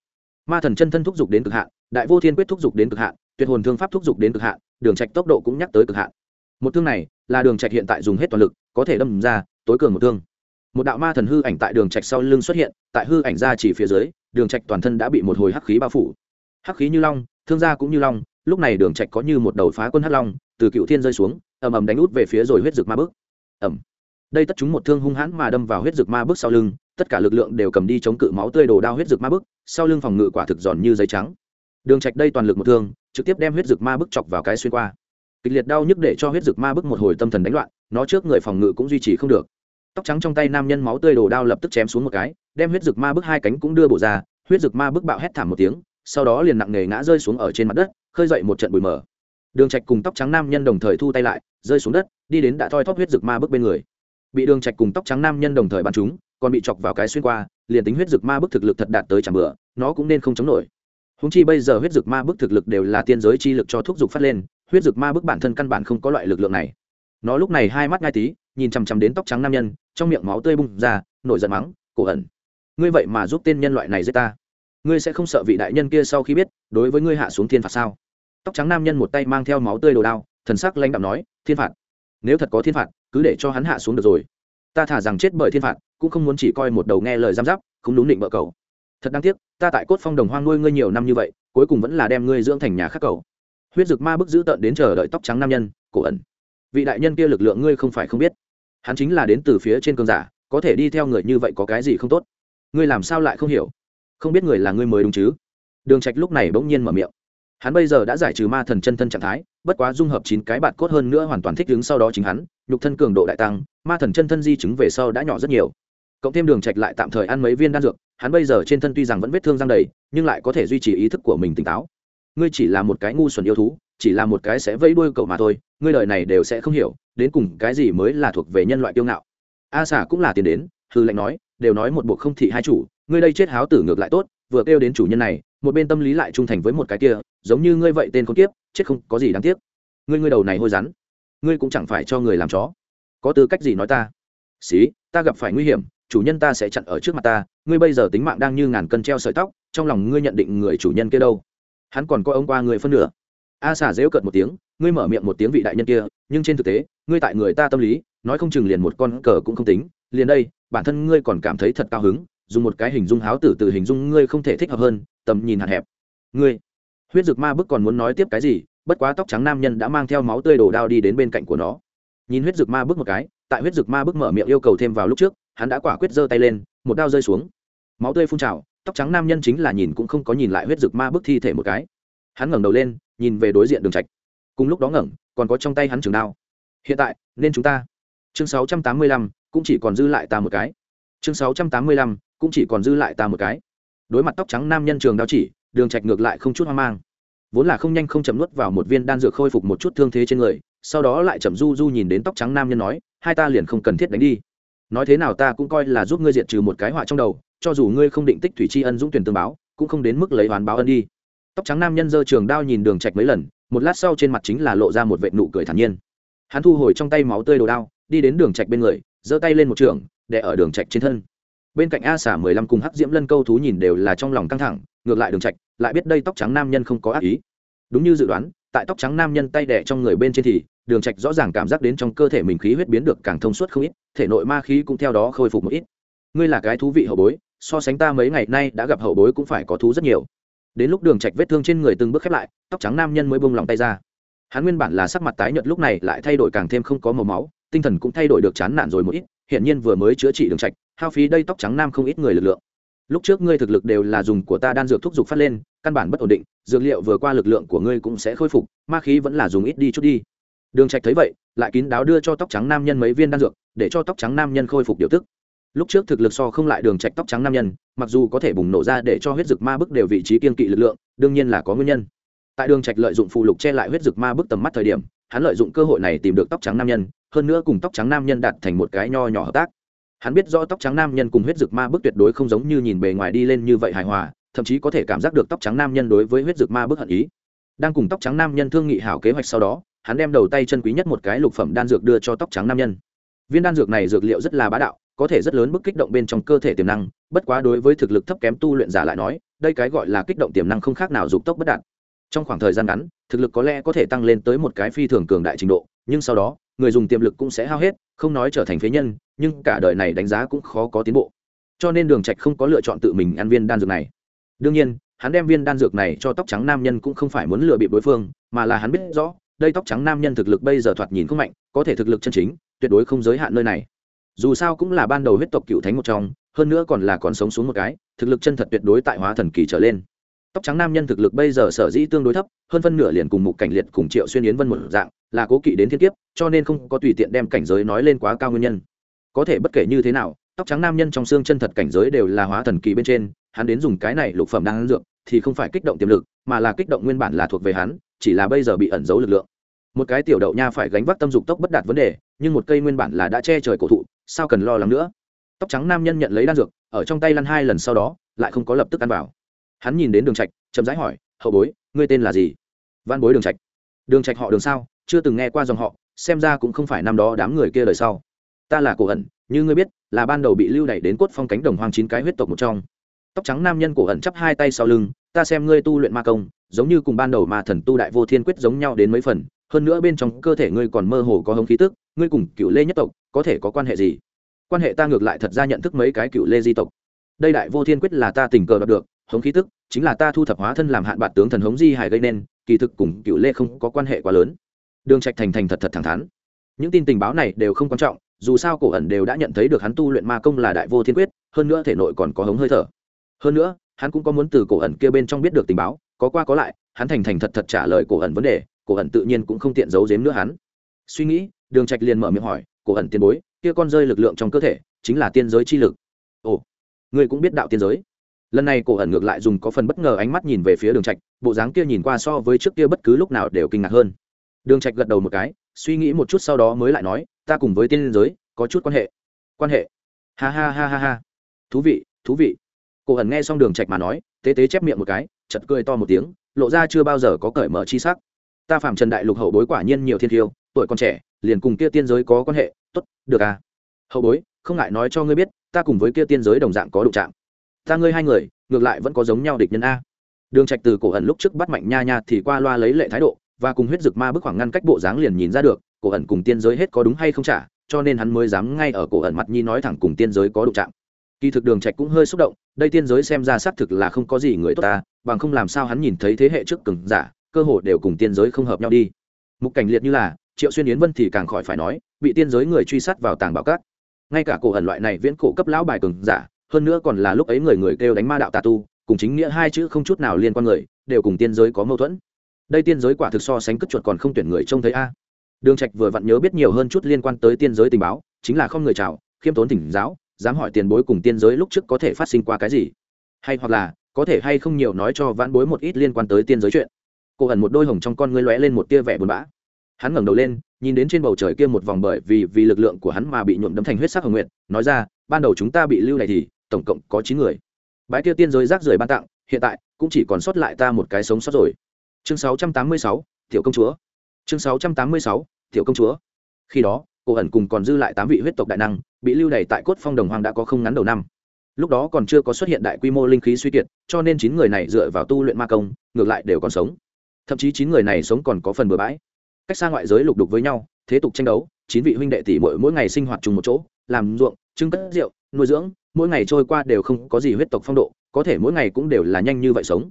Ma thần chân thân thúc giục đến cực hạn, đại vô thiên quyết thúc giục đến cực hạn, tuyệt hồn thương pháp thúc giục đến cực hạn, đường trạch tốc độ cũng nhắc tới cực hạn. Một thương này, là đường trạch hiện tại dùng hết toàn lực, có thể đâm ra, tối cường một thương. Một đạo ma thần hư ảnh tại đường trạch sau lưng xuất hiện, tại hư ảnh ra chỉ phía dưới, đường trạch toàn thân đã bị một hồi hắc khí bao phủ. Hắc khí như long, thương gia cũng như long, lúc này đường trạch có như một đầu phá quân hắc long, từ cựu thiên rơi xuống, ầm ầm đánh út về phía rồi huyết dược ma bước. Ầm đây tất chúng một thương hung hãn mà đâm vào huyết dược ma bước sau lưng, tất cả lực lượng đều cầm đi chống cự máu tươi đổ đao huyết dược ma bước sau lưng phòng ngự quả thực giòn như giấy trắng. Đường trạch đây toàn lực một thương, trực tiếp đem huyết dược ma bước chọc vào cái xuyên qua. Kịch liệt đau nhức để cho huyết dược ma bước một hồi tâm thần đánh loạn, nó trước người phòng ngự cũng duy trì không được. Tóc trắng trong tay nam nhân máu tươi đổ đao lập tức chém xuống một cái, đem huyết dược ma bức hai cánh cũng đưa bổ ra, huyết dược ma bức bạo hét thảm một tiếng, sau đó liền nặng nề ngã rơi xuống ở trên mặt đất, khơi dậy một trận bụi mờ. Đường trạch cùng tóc trắng nam nhân đồng thời thu tay lại, rơi xuống đất, đi đến đã thoi thóp huyết dược ma bức bên người bị đường trạch cùng tóc trắng nam nhân đồng thời bắn chúng, còn bị chọc vào cái xuyên qua, liền tính huyết dược ma bức thực lực thật đạt tới chẳng bữa nó cũng nên không chống nổi. Húng chi bây giờ huyết dực ma bức thực lực đều là tiên giới chi lực cho thuốc dục phát lên, huyết dực ma bức bản thân căn bản không có loại lực lượng này. Nó lúc này hai mắt ngai tí, nhìn chằm chằm đến tóc trắng nam nhân, trong miệng máu tươi bung ra, nổi giận mắng, cổ ẩn, ngươi vậy mà giúp tên nhân loại này giết ta. Ngươi sẽ không sợ vị đại nhân kia sau khi biết, đối với ngươi hạ xuống thiên phạt sao? Tóc trắng nam nhân một tay mang theo máu tươi đồ đao, thần sắc lãnh đạm nói, thiên phạt. Nếu thật có thiên phạt cứ để cho hắn hạ xuống được rồi. Ta thả rằng chết bởi thiên phạt, cũng không muốn chỉ coi một đầu nghe lời giam giáp, không đúng định vợ cầu thật đáng tiếc, ta tại cốt phong đồng hoang nuôi ngươi nhiều năm như vậy, cuối cùng vẫn là đem ngươi dưỡng thành nhà khắc cầu huyết dực ma bức giữ tợn đến chờ đợi tóc trắng nam nhân, cổ ẩn. Vị đại nhân kia lực lượng ngươi không phải không biết. Hắn chính là đến từ phía trên cơn giả, có thể đi theo người như vậy có cái gì không tốt? Ngươi làm sao lại không hiểu? Không biết người là ngươi mới đúng chứ? Đường trạch lúc này bỗng nhiên mở miệng. Hắn bây giờ đã giải trừ ma thần chân thân trạng thái, bất quá dung hợp chín cái bạt cốt hơn nữa hoàn toàn thích ứng sau đó chính hắn nhục thân cường độ đại tăng, ma thần chân thân di chứng về sau đã nhỏ rất nhiều. Cộng thêm đường trạch lại tạm thời ăn mấy viên đan dược, hắn bây giờ trên thân tuy rằng vẫn vết thương răng đầy, nhưng lại có thể duy trì ý thức của mình tỉnh táo. Ngươi chỉ là một cái ngu xuẩn yêu thú, chỉ là một cái sẽ vẫy đuôi cậu mà thôi, ngươi đời này đều sẽ không hiểu, đến cùng cái gì mới là thuộc về nhân loại kiêu ngạo. A xả cũng là tiền đến, hư lệnh nói, đều nói một bộ không thị hai chủ, ngươi đây chết háo tử ngược lại tốt, vừa kêu đến chủ nhân này, một bên tâm lý lại trung thành với một cái kia, giống như ngươi vậy tên con kiếp, chết không có gì đáng tiếc. Ngươi ngươi đầu này hôi rắn ngươi cũng chẳng phải cho người làm chó. Có tư cách gì nói ta? Xí, ta gặp phải nguy hiểm, chủ nhân ta sẽ chặn ở trước mặt ta, ngươi bây giờ tính mạng đang như ngàn cân treo sợi tóc, trong lòng ngươi nhận định người chủ nhân kia đâu? Hắn còn coi ông qua người phân nửa. A xả dễu cợt một tiếng, ngươi mở miệng một tiếng vị đại nhân kia, nhưng trên thực tế, ngươi tại người ta tâm lý, nói không chừng liền một con cờ cũng không tính, liền đây, bản thân ngươi còn cảm thấy thật cao hứng, dùng một cái hình dung háo tử từ hình dung ngươi không thể thích hợp hơn, tầm nhìn hạn hẹp. Ngươi, huyết dực ma bức còn muốn nói tiếp cái gì bất quá tóc trắng nam nhân đã mang theo máu tươi đổ đao đi đến bên cạnh của nó. Nhìn huyết dực ma bước một cái tại huyết dực ma bước mở miệng yêu cầu thêm vào lúc trước hắn đã quả quyết giơ tay lên một đao rơi xuống. Máu tươi phun trào tóc trắng nam nhân chính là nhìn cũng không có nhìn lại huyết dực ma bước thi thể một cái. Hắn ngẩng đầu lên nhìn về đối diện đường trạch. Cùng lúc đó ngẩng còn có trong tay hắn trường đao. Hiện tại nên chúng ta. Chương 685, cũng chỉ còn dư lại ta một cái. Chương 685, cũng chỉ còn dư lại ta một cái. Đối mặt tóc trắng nam nhân trường đao chỉ đường trạch ngược lại không chút hoang mang vốn là không nhanh không chậm nuốt vào một viên đan dược khôi phục một chút thương thế trên người, sau đó lại chậm du du nhìn đến tóc trắng nam nhân nói, hai ta liền không cần thiết đánh đi. Nói thế nào ta cũng coi là giúp ngươi diệt trừ một cái họa trong đầu, cho dù ngươi không định tích thủy tri ân dũng tuyển tương báo, cũng không đến mức lấy oán báo ân đi. Tóc trắng nam nhân giơ trường đao nhìn đường trạch mấy lần, một lát sau trên mặt chính là lộ ra một vệt nụ cười thản nhiên. Hắn thu hồi trong tay máu tươi đồ đao, đi đến đường trạch bên người, giơ tay lên một trường để ở đường trạch trên thân bên cạnh a xả mười lăm cùng hắc diễm lân câu thú nhìn đều là trong lòng căng thẳng, ngược lại đường trạch, lại biết đây tóc trắng nam nhân không có ác ý. Đúng như dự đoán, tại tóc trắng nam nhân tay đẻ trong người bên trên thì, đường trạch rõ ràng cảm giác đến trong cơ thể mình khí huyết biến được càng thông suốt không ít, thể nội ma khí cũng theo đó khôi phục một ít. Ngươi là cái thú vị hậu bối, so sánh ta mấy ngày nay đã gặp hậu bối cũng phải có thú rất nhiều. Đến lúc đường trạch vết thương trên người từng bước khép lại, tóc trắng nam nhân mới buông lòng tay ra. Hắn nguyên bản là sắc mặt tái nhợt lúc này lại thay đổi càng thêm không có màu máu, tinh thần cũng thay đổi được chán nản rồi một ít hiện nhiên vừa mới chữa trị đường trạch hao phí đây tóc trắng nam không ít người lực lượng. Lúc trước ngươi thực lực đều là dùng của ta đan dược thúc giục phát lên, căn bản bất ổn định, dược liệu vừa qua lực lượng của ngươi cũng sẽ khôi phục, ma khí vẫn là dùng ít đi chút đi. Đường trạch thấy vậy, lại kín đáo đưa cho tóc trắng nam nhân mấy viên đan dược, để cho tóc trắng nam nhân khôi phục điều tức. Lúc trước thực lực so không lại đường trạch tóc trắng nam nhân, mặc dù có thể bùng nổ ra để cho huyết dược ma bức đều vị trí kiên kỵ lực lượng, đương nhiên là có nguyên nhân. Tại đường trạch lợi dụng phụ lục che lại huyết dược ma bức tầm mắt thời điểm, hắn lợi dụng cơ hội này tìm được tóc trắng nam nhân, hơn nữa cùng tóc trắng nam nhân đạt thành một cái nho nhỏ hợp tác hắn biết rõ tóc trắng nam nhân cùng huyết dực ma bức tuyệt đối không giống như nhìn bề ngoài đi lên như vậy hài hòa, thậm chí có thể cảm giác được tóc trắng nam nhân đối với huyết dực ma bức hận ý. Đang cùng tóc trắng nam nhân thương nghị hảo kế hoạch sau đó, hắn đem đầu tay chân quý nhất một cái lục phẩm đan dược đưa cho tóc trắng nam nhân. Viên đan dược này dược liệu rất là bá đạo, có thể rất lớn bức kích động bên trong cơ thể tiềm năng, bất quá đối với thực lực thấp kém tu luyện giả lại nói, đây cái gọi là kích động tiềm năng không khác nào dục tốc bất đạt. Trong khoảng thời gian ngắn, thực lực có lẽ có thể tăng lên tới một cái phi thường cường đại trình độ, nhưng sau đó, người dùng tiềm lực cũng sẽ hao hết, không nói trở thành phế nhân nhưng cả đời này đánh giá cũng khó có tiến bộ. Cho nên đường trạch không có lựa chọn tự mình ăn viên đan dược này. Đương nhiên, hắn đem viên đan dược này cho tóc trắng nam nhân cũng không phải muốn lừa bịp đối phương, mà là hắn biết rõ, đây tóc trắng nam nhân thực lực bây giờ thoạt nhìn không mạnh, có thể thực lực chân chính, tuyệt đối không giới hạn nơi này. Dù sao cũng là ban đầu huyết tộc cựu thánh một trong, hơn nữa còn là còn sống xuống một cái, thực lực chân thật tuyệt đối tại hóa thần kỳ trở lên. Tóc trắng nam nhân thực lực bây giờ sở dĩ tương đối thấp, hơn phân nửa liền cùng mục cảnh liệt cùng triệu xuyên yến vân một dạng, là cố kỵ đến thiên kiếp, cho nên không có tùy tiện đem cảnh giới nói lên quá cao nguyên nhân có thể bất kể như thế nào, tóc trắng nam nhân trong xương chân thật cảnh giới đều là hóa thần kỳ bên trên, hắn đến dùng cái này lục phẩm đang dược thì không phải kích động tiềm lực, mà là kích động nguyên bản là thuộc về hắn, chỉ là bây giờ bị ẩn giấu lực lượng. Một cái tiểu đậu nha phải gánh vác tâm dục tốc bất đạt vấn đề, nhưng một cây nguyên bản là đã che trời cổ thụ, sao cần lo lắng nữa? Tóc trắng nam nhân nhận lấy đan dược, ở trong tay lăn hai lần sau đó, lại không có lập tức ăn vào. Hắn nhìn đến đường trạch, chậm rãi hỏi, hậu bối, ngươi tên là gì? Văn bối đường trạch. Đường trạch họ đường sao? Chưa từng nghe qua dòng họ, xem ra cũng không phải năm đó đám người kia đời sau ta là cổ ẩn, như ngươi biết, là ban đầu bị lưu đẩy đến cốt phong cánh đồng hoang chín cái huyết tộc một trong. Tóc trắng nam nhân cổ ẩn chắp hai tay sau lưng, ta xem ngươi tu luyện ma công, giống như cùng ban đầu ma thần tu đại vô thiên quyết giống nhau đến mấy phần, hơn nữa bên trong cơ thể ngươi còn mơ hồ có hống khí tức, ngươi cùng cựu lê nhất tộc có thể có quan hệ gì? Quan hệ ta ngược lại thật ra nhận thức mấy cái cựu lê di tộc. Đây đại vô thiên quyết là ta tình cờ đọc được, hống khí tức chính là ta thu thập hóa thân làm hạn bạt tướng thần hống di hải gây nên, kỳ thực cùng cựu lê không có quan hệ quá lớn. Đường trạch thành thành thật thật thẳng thắn. Những tin tình báo này đều không quan trọng dù sao cổ ẩn đều đã nhận thấy được hắn tu luyện ma công là đại vô thiên quyết, hơn nữa thể nội còn có hống hơi thở. Hơn nữa, hắn cũng có muốn từ cổ ẩn kia bên trong biết được tình báo, có qua có lại, hắn thành thành thật thật trả lời cổ ẩn vấn đề, cổ ẩn tự nhiên cũng không tiện giấu giếm nữa hắn. Suy nghĩ, đường trạch liền mở miệng hỏi, cổ ẩn tiên bối, kia con rơi lực lượng trong cơ thể, chính là tiên giới chi lực. Ồ, ngươi cũng biết đạo tiên giới. Lần này cổ ẩn ngược lại dùng có phần bất ngờ ánh mắt nhìn về phía đường trạch, bộ dáng kia nhìn qua so với trước kia bất cứ lúc nào đều kinh ngạc hơn. Đường trạch gật đầu một cái, suy nghĩ một chút sau đó mới lại nói ta cùng với tiên giới, có chút quan hệ. Quan hệ? Ha ha ha ha ha. Thú vị thú vị. Cổ hẩn nghe xong đường trạch mà nói, tế tế chép miệng một cái chật cười to một tiếng, lộ ra chưa bao giờ có cởi mở chi sắc. Ta phạm trần đại lục hậu bối quả nhiên nhiều thiên thiêu tuổi còn trẻ, liền cùng kia tiên giới có quan hệ, tốt, được à? Hậu bối, không ngại nói cho ngươi biết, ta cùng với kia tiên giới đồng dạng có đụng chạm. Ta ngươi hai người, ngược lại vẫn có giống nhau địch nhân a. Đường trạch từ cổ ẩn lúc trước bắt mạnh nha nha thì qua loa lấy lệ thái độ, và cùng huyết dực ma bức khoảng ngăn cách bộ dáng liền nhìn ra được cổ ẩn cùng tiên giới hết có đúng hay không trả, cho nên hắn mới dám ngay ở cổ ẩn mặt nhi nói thẳng cùng tiên giới có đụng chạm. Kỳ thực đường trạch cũng hơi xúc động, đây tiên giới xem ra xác thực là không có gì người tốt ta, bằng không làm sao hắn nhìn thấy thế hệ trước cường giả, cơ hội đều cùng tiên giới không hợp nhau đi. Mục cảnh liệt như là, triệu xuyên yến vân thì càng khỏi phải nói, bị tiên giới người truy sát vào tàng bảo cát ngay cả cổ ẩn loại này viễn cổ cấp lão bài cường giả, hơn nữa còn là lúc ấy người người kêu đánh ma đạo tà tu, cùng chính nghĩa hai chữ không chút nào liên quan người, đều cùng tiên giới có mâu thuẫn. Đây tiên giới quả thực so sánh cất chuột còn không tuyển người trông thấy a đường trạch vừa vặn nhớ biết nhiều hơn chút liên quan tới tiên giới tình báo chính là không người chào khiêm tốn thỉnh giáo dám hỏi tiền bối cùng tiên giới lúc trước có thể phát sinh qua cái gì. Hay hoặc là có thể hay không nhiều nói cho vãn bối một ít liên quan tới tiên giới chuyện. Cô ẩn một đôi hồng trong con ngươi lóe lên một tia vẻ buồn bã. Hắn ngẩng đầu lên nhìn đến trên bầu trời kia một vòng bởi vì vì lực lượng của hắn mà bị nhuộm đấm thành huyết sắc hồng nguyệt nói ra ban đầu chúng ta bị lưu này thì tổng cộng có chín người. Bãi kia tiên giới rác rưởi ban tặng hiện tại cũng chỉ còn sót lại ta một cái sống sót rồi. Chương 686, tiểu công chúa chương 686, tiểu công chúa. Khi đó cô ẩn cùng còn dư lại tám vị huyết tộc đại năng bị lưu đày tại cốt phong đồng hoàng đã có không ngắn đầu năm. Lúc đó còn chưa có xuất hiện đại quy mô linh khí suy kiệt cho nên chín người này dựa vào tu luyện ma công ngược lại đều còn sống. Thậm chí chín người này sống còn có phần bừa bãi. Cách xa ngoại giới lục đục với nhau thế tục tranh đấu chín vị huynh đệ tỷ mỗi mỗi ngày sinh hoạt chung một chỗ làm ruộng trưng cất rượu nuôi dưỡng mỗi ngày trôi qua đều không có gì huyết tộc phong độ có thể mỗi ngày cũng đều là nhanh như vậy sống.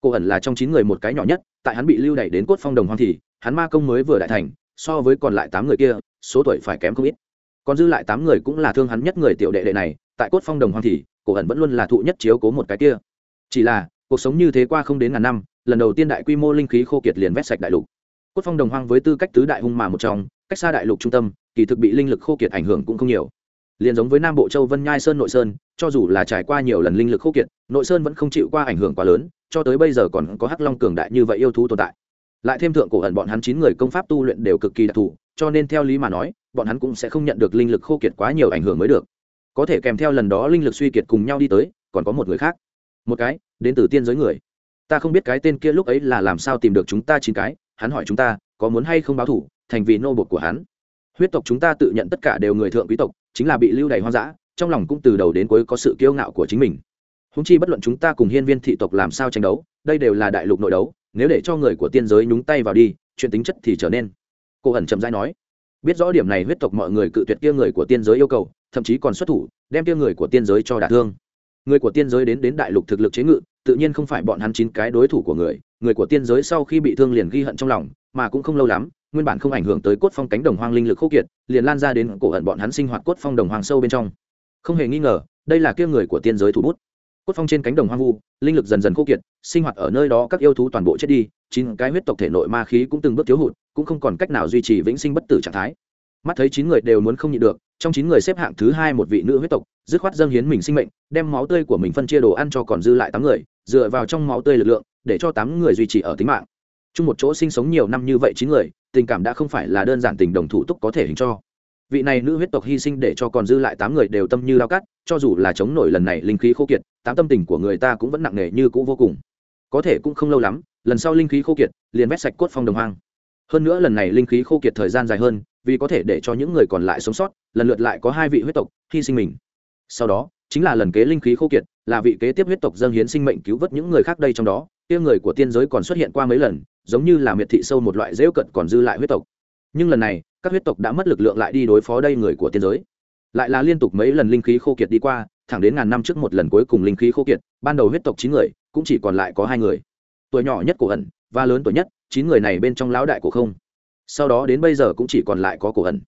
Cô ẩn là trong chín người một cái nhỏ nhất tại hắn bị lưu đẩy đến cốt phong đồng hoang thì hắn ma công mới vừa đại thành, so với còn lại tám người kia, số tuổi phải kém không ít. Còn dư lại tám người cũng là thương hắn nhất người tiểu đệ đệ này, tại cốt phong đồng hoang thì, cổ ẩn vẫn luôn là thụ nhất chiếu cố một cái kia. Chỉ là, cuộc sống như thế qua không đến ngàn năm, lần đầu tiên đại quy mô linh khí khô kiệt liền vét sạch đại lục. Cốt phong đồng hoang với tư cách tứ đại hung mà một trong, cách xa đại lục trung tâm, kỳ thực bị linh lực khô kiệt ảnh hưởng cũng không nhiều. Liền giống với nam bộ châu vân nhai sơn nội sơn, cho dù là trải qua nhiều lần linh lực khô kiệt, nội sơn vẫn không chịu qua ảnh hưởng quá lớn, cho tới bây giờ còn có hắc long cường đại như vậy yêu thú tồn tại lại thêm thượng cổ ẩn bọn hắn chín người công pháp tu luyện đều cực kỳ đặc thù, cho nên theo lý mà nói, bọn hắn cũng sẽ không nhận được linh lực khô kiệt quá nhiều ảnh hưởng mới được. Có thể kèm theo lần đó linh lực suy kiệt cùng nhau đi tới, còn có một người khác. Một cái, đến từ tiên giới người. Ta không biết cái tên kia lúc ấy là làm sao tìm được chúng ta chín cái, hắn hỏi chúng ta, có muốn hay không báo thủ, thành vì nô bột của hắn. Huyết tộc chúng ta tự nhận tất cả đều người thượng quý tộc, chính là bị lưu đày hoang dã, trong lòng cũng từ đầu đến cuối có sự kiêu ngạo của chính mình. Húng chi bất luận chúng ta cùng hiên viên thị tộc làm sao tranh đấu, đây đều là đại lục nội đấu nếu để cho người của tiên giới nhúng tay vào đi, chuyện tính chất thì trở nên. Cô ẩn chậm dãi nói, biết rõ điểm này huyết tộc mọi người cự tuyệt kia người của tiên giới yêu cầu, thậm chí còn xuất thủ, đem kia người của tiên giới cho đả thương. Người của tiên giới đến đến đại lục thực lực chế ngự, tự nhiên không phải bọn hắn chín cái đối thủ của người người của tiên giới sau khi bị thương liền ghi hận trong lòng, mà cũng không lâu lắm, nguyên bản không ảnh hưởng tới cốt phong cánh đồng hoang linh lực khô kiệt, liền lan ra đến cổ hận bọn hắn sinh hoạt cốt phong đồng hoang sâu bên trong. Không hề nghi ngờ, đây là kia người của tiên giới thủ bút cốt phong trên cánh đồng hoang vu, linh lực dần dần khô kiệt, sinh hoạt ở nơi đó các yêu thú toàn bộ chết đi, chín cái huyết tộc thể nội ma khí cũng từng bước thiếu hụt, cũng không còn cách nào duy trì vĩnh sinh bất tử trạng thái. Mắt thấy chín người đều muốn không nhịn được, trong chín người xếp hạng thứ hai một vị nữ huyết tộc, dứt khoát dâng hiến mình sinh mệnh, đem máu tươi của mình phân chia đồ ăn cho còn dư lại tám người, dựa vào trong máu tươi lực lượng, để cho tám người duy trì ở tính mạng. Chung một chỗ sinh sống nhiều năm như vậy chín người, tình cảm đã không phải là đơn giản tình đồng thủ túc có thể hình cho. Vị này nữ huyết tộc hy sinh để cho còn dư lại tám người đều tâm như lao cắt cho dù là chống nổi lần này linh khí khô kiệt tám tâm tình của người ta cũng vẫn nặng nề như cũ vô cùng. Có thể cũng không lâu lắm, lần sau linh khí khô kiệt, liền vét sạch cốt phong đồng hoang. Hơn nữa lần này linh khí khô kiệt thời gian dài hơn, vì có thể để cho những người còn lại sống sót, lần lượt lại có hai vị huyết tộc hy sinh mình. Sau đó, chính là lần kế linh khí khô kiệt, là vị kế tiếp huyết tộc dâng hiến sinh mệnh cứu vớt những người khác đây trong đó, kia người của tiên giới còn xuất hiện qua mấy lần, giống như là miệt thị sâu một loại dễu cận còn dư lại huyết tộc. Nhưng lần này, các huyết tộc đã mất lực lượng lại đi đối phó đây người của tiên giới. Lại là liên tục mấy lần linh khí khô kiệt đi qua thẳng đến ngàn năm trước một lần cuối cùng linh khí khô kiệt, ban đầu huyết tộc chín người, cũng chỉ còn lại có hai người. Tuổi nhỏ nhất cổ ẩn và lớn tuổi nhất, chín người này bên trong lão đại cổ không. Sau đó đến bây giờ cũng chỉ còn lại có cổ ẩn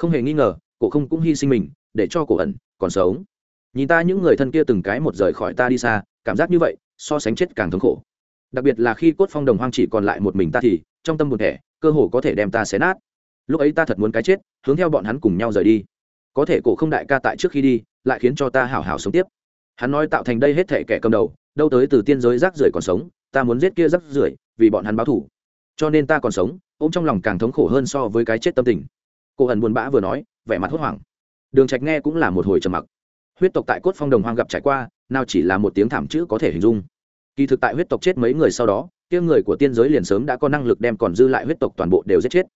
không hề nghi ngờ, cổ không cũng hy sinh mình, để cho cổ ẩn còn sống. Nhìn ta những người thân kia từng cái một rời khỏi ta đi xa, cảm giác như vậy, so sánh chết càng thống khổ. Đặc biệt là khi cốt phong đồng hoang chỉ còn lại một mình ta thì, trong tâm một thẻ, cơ hồ có thể đem ta xé nát. Lúc ấy ta thật muốn cái chết, hướng theo bọn hắn cùng nhau rời đi có thể cổ không đại ca tại trước khi đi, lại khiến cho ta hảo hảo sống tiếp. Hắn nói tạo thành đây hết thể kẻ cầm đầu, đâu tới từ tiên giới rác rưởi còn sống, ta muốn giết kia rác rưởi, vì bọn hắn báo thủ cho nên ta còn sống, ôm trong lòng càng thống khổ hơn so với cái chết tâm tình. Cô hận buồn bã vừa nói, vẻ mặt hốt hoảng. Đường trạch nghe cũng là một hồi trầm mặc. Huyết tộc tại cốt phong đồng hoang gặp trải qua, nào chỉ là một tiếng thảm chữ có thể hình dung. Kỳ thực tại huyết tộc chết mấy người sau đó, kia người của tiên giới liền sớm đã có năng lực đem còn dư lại huyết tộc toàn bộ đều giết chết.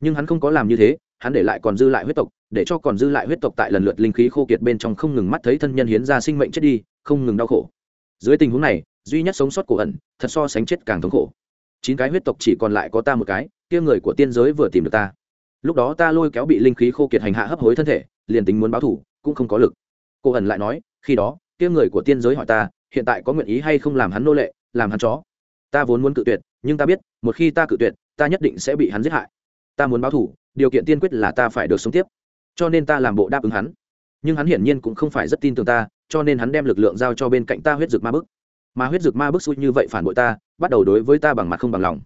Nhưng hắn không có làm như thế hắn để lại còn dư lại huyết tộc, để cho còn dư lại huyết tộc tại lần lượt linh khí khô kiệt bên trong không ngừng mắt thấy thân nhân hiến ra sinh mệnh chết đi, không ngừng đau khổ. Dưới tình huống này, duy nhất sống sót cổ ẩn, thật so sánh chết càng thống khổ. Chín cái huyết tộc chỉ còn lại có ta một cái, kia người của tiên giới vừa tìm được ta. Lúc đó ta lôi kéo bị linh khí khô kiệt hành hạ hấp hối thân thể, liền tính muốn báo thủ cũng không có lực. Cô ẩn lại nói, khi đó, kia người của tiên giới hỏi ta, hiện tại có nguyện ý hay không làm hắn nô lệ, làm hắn chó? Ta vốn muốn cự tuyệt, nhưng ta biết, một khi ta cự tuyệt, ta nhất định sẽ bị hắn giết hại ta muốn báo thủ, điều kiện tiên quyết là ta phải được sống tiếp. Cho nên ta làm bộ đáp ứng hắn. Nhưng hắn hiển nhiên cũng không phải rất tin tưởng ta, cho nên hắn đem lực lượng giao cho bên cạnh ta huyết dược ma bức. Mà huyết dược ma bức xui như vậy phản bội ta, bắt đầu đối với ta bằng mặt không bằng lòng.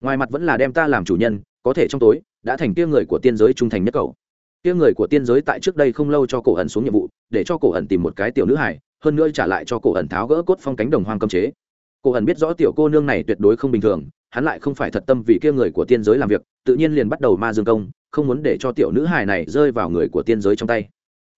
Ngoài mặt vẫn là đem ta làm chủ nhân, có thể trong tối, đã thành tia người của tiên giới trung thành nhất cầu tia người của tiên giới tại trước đây không lâu cho cổ ẩn xuống nhiệm vụ, để cho cổ ẩn tìm một cái tiểu nữ hải hơn nữa trả lại cho cổ ẩn tháo gỡ cốt phong cánh đồng hoang cầm chế cổ Hẩn biết rõ tiểu cô nương này tuyệt đối không bình thường, hắn lại không phải thật tâm vì kia người của tiên giới làm việc, tự nhiên liền bắt đầu ma dương công, không muốn để cho tiểu nữ hài này rơi vào người của tiên giới trong tay.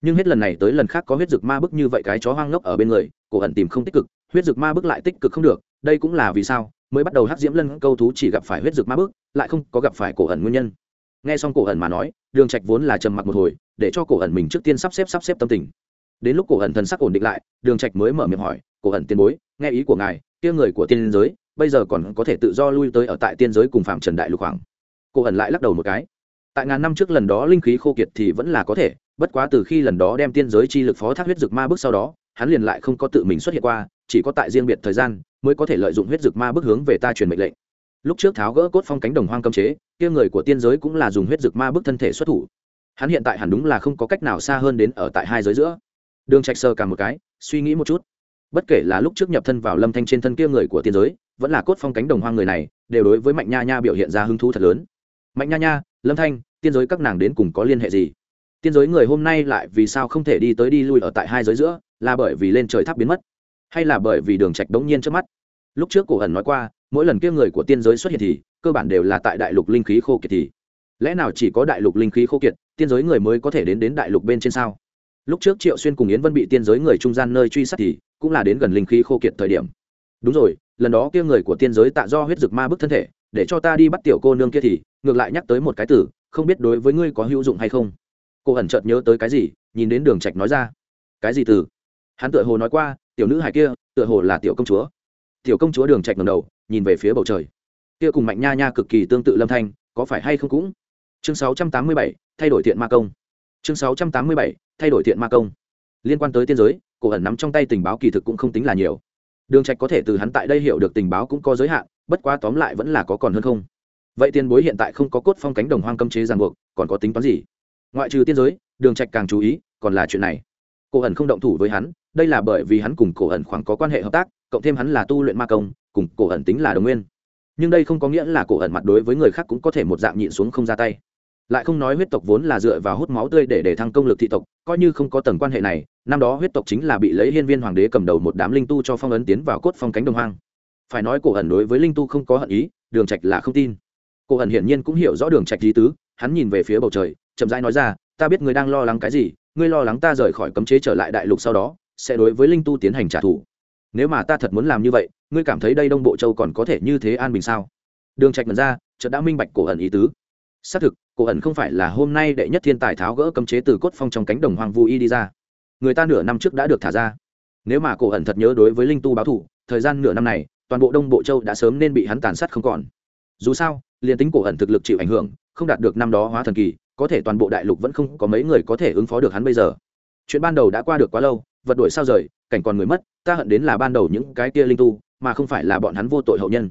Nhưng hết lần này tới lần khác có huyết dực ma bức như vậy cái chó hoang ngốc ở bên người cổ Hẩn tìm không tích cực, huyết dực ma bức lại tích cực không được, đây cũng là vì sao, mới bắt đầu hắc diễm lân câu thú chỉ gặp phải huyết dực ma bức, lại không có gặp phải cổ Hẩn nguyên nhân. Nghe xong cổ Hẩn mà nói, đường trạch vốn là trầm mặc một hồi, để cho cổ Hẩn mình trước tiên sắp xếp sắp xếp tâm tình. Đến lúc cổ Hẩn thần sắc ổn định lại, đường trạch mới mở miệng hỏi, cổ Hẩn tiên bối, nghe ý của ngài kia người của tiên giới, bây giờ còn có thể tự do lui tới ở tại tiên giới cùng phạm trần đại lục hoàng cô ẩn lại lắc đầu một cái. Tại ngàn năm trước lần đó linh khí khô kiệt thì vẫn là có thể, bất quá từ khi lần đó đem tiên giới chi lực phó thác huyết dực ma bước sau đó, hắn liền lại không có tự mình xuất hiện qua, chỉ có tại riêng biệt thời gian mới có thể lợi dụng huyết dực ma bước hướng về ta truyền mệnh lệnh. Lúc trước tháo gỡ cốt phong cánh đồng hoang cấm chế, kia người của tiên giới cũng là dùng huyết dực ma bước thân thể xuất thủ. Hắn hiện tại hẳn đúng là không có cách nào xa hơn đến ở tại hai giới giữa. Đường trạch sơ cả một cái, suy nghĩ một chút bất kể là lúc trước nhập thân vào lâm thanh trên thân kia người của tiên giới, vẫn là cốt phong cánh đồng hoang người này, đều đối với mạnh nha nha biểu hiện ra hứng thú thật lớn. Mạnh nha nha, lâm thanh, tiên giới các nàng đến cùng có liên hệ gì? Tiên giới người hôm nay lại vì sao không thể đi tới đi lui ở tại hai giới giữa, là bởi vì lên trời tháp biến mất, hay là bởi vì đường trạch đống nhiên trước mắt? Lúc trước cổ ẩn nói qua, mỗi lần kia người của tiên giới xuất hiện thì, cơ bản đều là tại đại lục linh khí khô kiệt thì. Lẽ nào chỉ có đại lục linh khí khô kiệt, tiên giới người mới có thể đến đến đại lục bên trên sao? Lúc trước triệu xuyên cùng yến vân bị tiên giới người trung gian nơi truy sát thì cũng là đến gần linh khí khô kiệt thời điểm. Đúng rồi lần đó kia người của tiên giới tạ do huyết dực ma bức thân thể để cho ta đi bắt tiểu cô nương kia thì ngược lại nhắc tới một cái từ không biết đối với ngươi có hữu dụng hay không. Cô ẩn chợt nhớ tới cái gì nhìn đến đường trạch nói ra. Cái gì từ? Hắn tựa hồ nói qua tiểu nữ hải kia tựa hồ là tiểu công chúa. Tiểu công chúa đường trạch ngẩng đầu nhìn về phía bầu trời. Kia cùng mạnh nha nha cực kỳ tương tự lâm thanh có phải hay không cũng? Chương 687, thay đổi thiện ma công. Chương 687, thay đổi thiện ma công. Liên quan tới tiên giới cổ ẩn nắm trong tay tình báo kỳ thực cũng không tính là nhiều. Đường trạch có thể từ hắn tại đây hiểu được tình báo cũng có giới hạn, bất quá tóm lại vẫn là có còn hơn không. Vậy tiền bối hiện tại không có cốt phong cánh đồng hoang cấm chế ràng buộc, còn có tính toán gì? Ngoại trừ tiên giới, đường trạch càng chú ý, còn là chuyện này. Cổ ẩn không động thủ với hắn, đây là bởi vì hắn cùng cổ ẩn khoảng có quan hệ hợp tác, cộng thêm hắn là tu luyện ma công, cùng cổ ẩn tính là đồng nguyên. Nhưng đây không có nghĩa là cổ ẩn mặt đối với người khác cũng có thể một dạng nhịn xuống không ra tay lại không nói huyết tộc vốn là dựa vào hút máu tươi để để thăng công lực thị tộc, coi như không có tầng quan hệ này, năm đó huyết tộc chính là bị lấy hiên viên hoàng đế cầm đầu một đám linh tu cho phong ấn tiến vào cốt phong cánh đồng hoang. Phải nói cổ hận đối với linh tu không có hận ý, đường trạch là không tin. Cổ hận hiển nhiên cũng hiểu rõ đường trạch lý tứ, hắn nhìn về phía bầu trời, chậm rãi nói ra, ta biết ngươi đang lo lắng cái gì, ngươi lo lắng ta rời khỏi cấm chế trở lại đại lục sau đó, sẽ đối với linh tu tiến hành trả thù. Nếu mà ta thật muốn làm như vậy, ngươi cảm thấy đây đông bộ châu còn có thể như thế an bình sao? Đường trạch mật ra, chợt đã minh bạch cổ hận ý tứ xác thực cổ ẩn không phải là hôm nay đệ nhất thiên tài tháo gỡ cấm chế từ cốt phong trong cánh đồng hoang vu y đi ra. Người ta nửa năm trước đã được thả ra. Nếu mà cổ ẩn thật nhớ đối với linh tu báo thủ, thời gian nửa năm này toàn bộ đông bộ châu đã sớm nên bị hắn tàn sát không còn. Dù sao liền tính cổ ẩn thực lực chịu ảnh hưởng không đạt được năm đó hóa thần kỳ có thể toàn bộ đại lục vẫn không có mấy người có thể ứng phó được hắn bây giờ. Chuyện ban đầu đã qua được quá lâu vật đổi sao rời cảnh còn người mất ta hận đến là ban đầu những cái kia linh tu mà không phải là bọn hắn vô tội hậu nhân.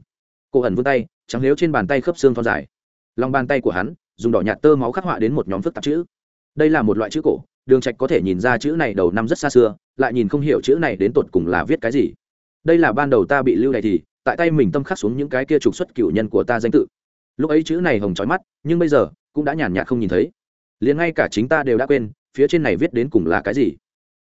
Cổ ẩn vươn tay trắng nếu trên bàn tay khớp xương thon dài lòng bàn tay của hắn, dùng đỏ nhạt tơ máu khắc họa đến một nhóm phức tạp chữ. Đây là một loại chữ cổ, đường trạch có thể nhìn ra chữ này đầu năm rất xa xưa, lại nhìn không hiểu chữ này đến tột cùng là viết cái gì. Đây là ban đầu ta bị lưu đày thì, tại tay mình tâm khắc xuống những cái kia trục xuất cửu nhân của ta danh tự. Lúc ấy chữ này hồng chói mắt, nhưng bây giờ, cũng đã nhàn nhạt không nhìn thấy. Liền ngay cả chính ta đều đã quên, phía trên này viết đến cùng là cái gì.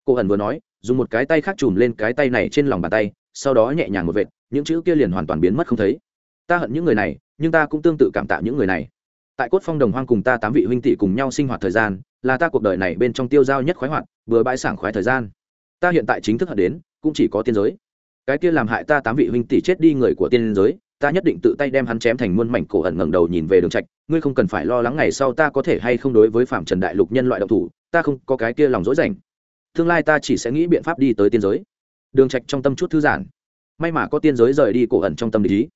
Cô ẩn vừa nói, dùng một cái tay khác chùm lên cái tay này trên lòng bàn tay, sau đó nhẹ nhàng một vệt, những chữ kia liền hoàn toàn biến mất không thấy. Ta hận những người này nhưng ta cũng tương tự cảm tạ những người này. Tại cốt phong đồng hoang cùng ta tám vị huynh tỷ cùng nhau sinh hoạt thời gian, là ta cuộc đời này bên trong tiêu giao nhất khoái hoạt, vừa bãi sảng khoái thời gian. Ta hiện tại chính thức hận đến, cũng chỉ có tiên giới. Cái kia làm hại ta tám vị huynh tỷ chết đi người của tiên giới, ta nhất định tự tay đem hắn chém thành muôn mảnh cổ ẩn ngẩng đầu nhìn về đường trạch, ngươi không cần phải lo lắng ngày sau ta có thể hay không đối với phạm trần đại lục nhân loại độc thủ, ta không có cái kia lòng dối dành. Tương lai ta chỉ sẽ nghĩ biện pháp đi tới tiên giới. Đường trạch trong tâm chút thư giãn. May mà có tiên giới rời đi cổ ẩn trong tâm lý.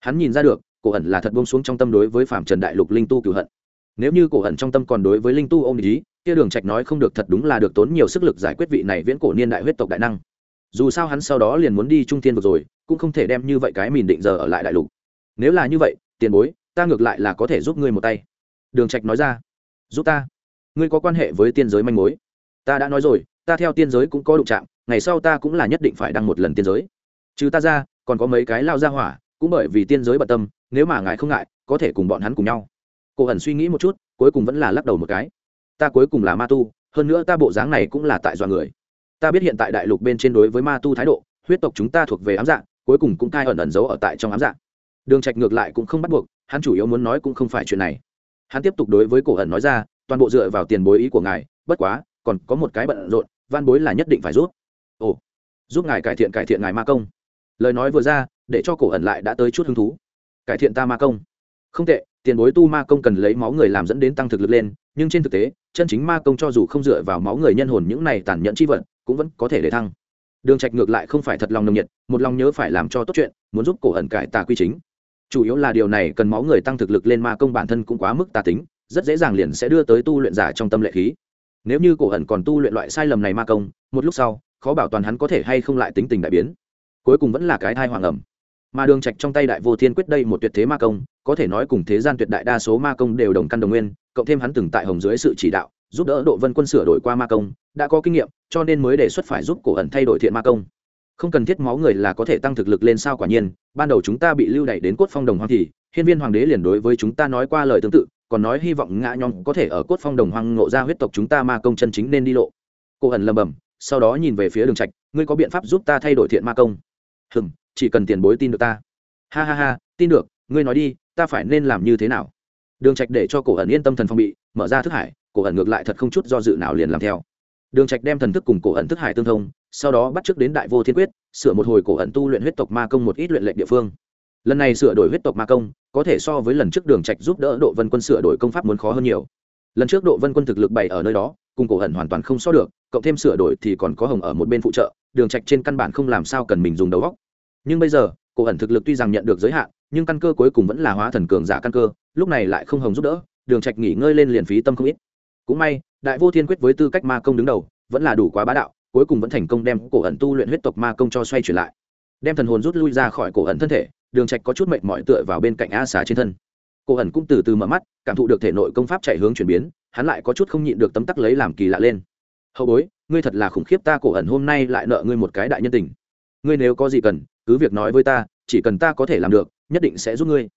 Hắn nhìn ra được cổ ẩn là thật buông xuống trong tâm đối với phạm trần đại lục linh tu cửu hận. Nếu như cổ ẩn trong tâm còn đối với linh tu ôm ý, kia đường trạch nói không được thật đúng là được tốn nhiều sức lực giải quyết vị này viễn cổ niên đại huyết tộc đại năng. Dù sao hắn sau đó liền muốn đi trung thiên vực rồi, cũng không thể đem như vậy cái mìn định giờ ở lại đại lục. Nếu là như vậy, tiền bối, ta ngược lại là có thể giúp ngươi một tay. Đường trạch nói ra. Giúp ta? Ngươi có quan hệ với tiên giới manh mối? Ta đã nói rồi, ta theo tiên giới cũng có đụng chạm, ngày sau ta cũng là nhất định phải đăng một lần tiên giới. Trừ ta ra, còn có mấy cái lao ra hỏa, cũng bởi vì tiên giới bận tâm nếu mà ngài không ngại, có thể cùng bọn hắn cùng nhau. Cô ẩn suy nghĩ một chút, cuối cùng vẫn là lắc đầu một cái. Ta cuối cùng là ma tu, hơn nữa ta bộ dáng này cũng là tại dọa người. Ta biết hiện tại đại lục bên trên đối với ma tu thái độ, huyết tộc chúng ta thuộc về ám dạng cuối cùng cũng cai ẩn ẩn giấu ở tại trong ám dạng đường trạch ngược lại cũng không bắt buộc, hắn chủ yếu muốn nói cũng không phải chuyện này. Hắn tiếp tục đối với cổ ẩn nói ra, toàn bộ dựa vào tiền bối ý của ngài, bất quá, còn có một cái bận rộn van bối là nhất định phải giúp. Ồ, giúp ngài cải thiện cải thiện ngài ma công. Lời nói vừa ra, để cho cổ ẩn lại đã tới chút hứng thú cải thiện ta ma công. Không tệ, tiền bối tu ma công cần lấy máu người làm dẫn đến tăng thực lực lên, nhưng trên thực tế, chân chính ma công cho dù không dựa vào máu người nhân hồn những này tàn nhẫn chi vật, cũng vẫn có thể để thăng. Đường trạch ngược lại không phải thật lòng nồng nhiệt, một lòng nhớ phải làm cho tốt chuyện, muốn giúp cổ ẩn cải tà quy chính. Chủ yếu là điều này, cần máu người tăng thực lực lên ma công bản thân cũng quá mức tà tính, rất dễ dàng liền sẽ đưa tới tu luyện giả trong tâm lệ khí. Nếu như cổ ẩn còn tu luyện loại sai lầm này ma công, một lúc sau, khó bảo toàn hắn có thể hay không lại tính tình đại biến. Cuối cùng vẫn là cái thai hoàng ẩm mà đường trạch trong tay đại vô thiên quyết đây một tuyệt thế ma công, có thể nói cùng thế gian tuyệt đại đa số ma công đều đồng căn đồng nguyên, cộng thêm hắn từng tại hồng dưới sự chỉ đạo, giúp đỡ độ vân quân sửa đổi qua ma công, đã có kinh nghiệm, cho nên mới đề xuất phải giúp cổ ẩn thay đổi thiện ma công. Không cần thiết máu người là có thể tăng thực lực lên sao quả nhiên, ban đầu chúng ta bị lưu đày đến cốt phong đồng hoang thì, hiên viên hoàng đế liền đối với chúng ta nói qua lời tương tự, còn nói hy vọng ngã nhong có thể ở cốt phong đồng hoang ngộ ra huyết tộc chúng ta ma công chân chính nên đi lộ. Cổ ẩn lầm bầm, sau đó nhìn về phía đường trạch, ngươi có biện pháp giúp ta thay đổi thiện ma công? Hừm chỉ cần tiền bối tin được ta. Ha ha ha, tin được, ngươi nói đi, ta phải nên làm như thế nào? Đường trạch để cho cổ ẩn yên tâm thần phong bị, mở ra thức hải, cổ ẩn ngược lại thật không chút do dự nào liền làm theo. Đường trạch đem thần thức cùng cổ ẩn thức hải tương thông, sau đó bắt trước đến đại vô thiên quyết, sửa một hồi cổ ẩn tu luyện huyết tộc ma công một ít luyện lệnh địa phương. Lần này sửa đổi huyết tộc ma công, có thể so với lần trước đường trạch giúp đỡ độ vân quân sửa đổi công pháp muốn khó hơn nhiều. Lần trước độ vân quân thực lực bày ở nơi đó, cùng cổ ẩn hoàn toàn không so được, cộng thêm sửa đổi thì còn có hồng ở một bên phụ trợ, đường trạch trên căn bản không làm sao cần mình dùng đầu óc nhưng bây giờ, cổ ẩn thực lực tuy rằng nhận được giới hạn, nhưng căn cơ cuối cùng vẫn là hóa thần cường giả căn cơ, lúc này lại không hồng giúp đỡ, đường trạch nghỉ ngơi lên liền phí tâm không ít. Cũng may, đại vô thiên quyết với tư cách ma công đứng đầu, vẫn là đủ quá bá đạo, cuối cùng vẫn thành công đem cổ ẩn tu luyện huyết tộc ma công cho xoay chuyển lại. Đem thần hồn rút lui ra khỏi cổ ẩn thân thể, đường trạch có chút mệt mỏi tựa vào bên cạnh a xà trên thân. Cổ ẩn cũng từ từ mở mắt, cảm thụ được thể nội công pháp chạy hướng chuyển biến, hắn lại có chút không nhịn được tấm tắc lấy làm kỳ lạ lên. Hậu bối, ngươi thật là khủng khiếp ta, cổ ẩn hôm nay lại nợ ngươi một cái đại nhân tình. Ngươi nếu có gì cần cứ việc nói với ta, chỉ cần ta có thể làm được, nhất định sẽ giúp ngươi.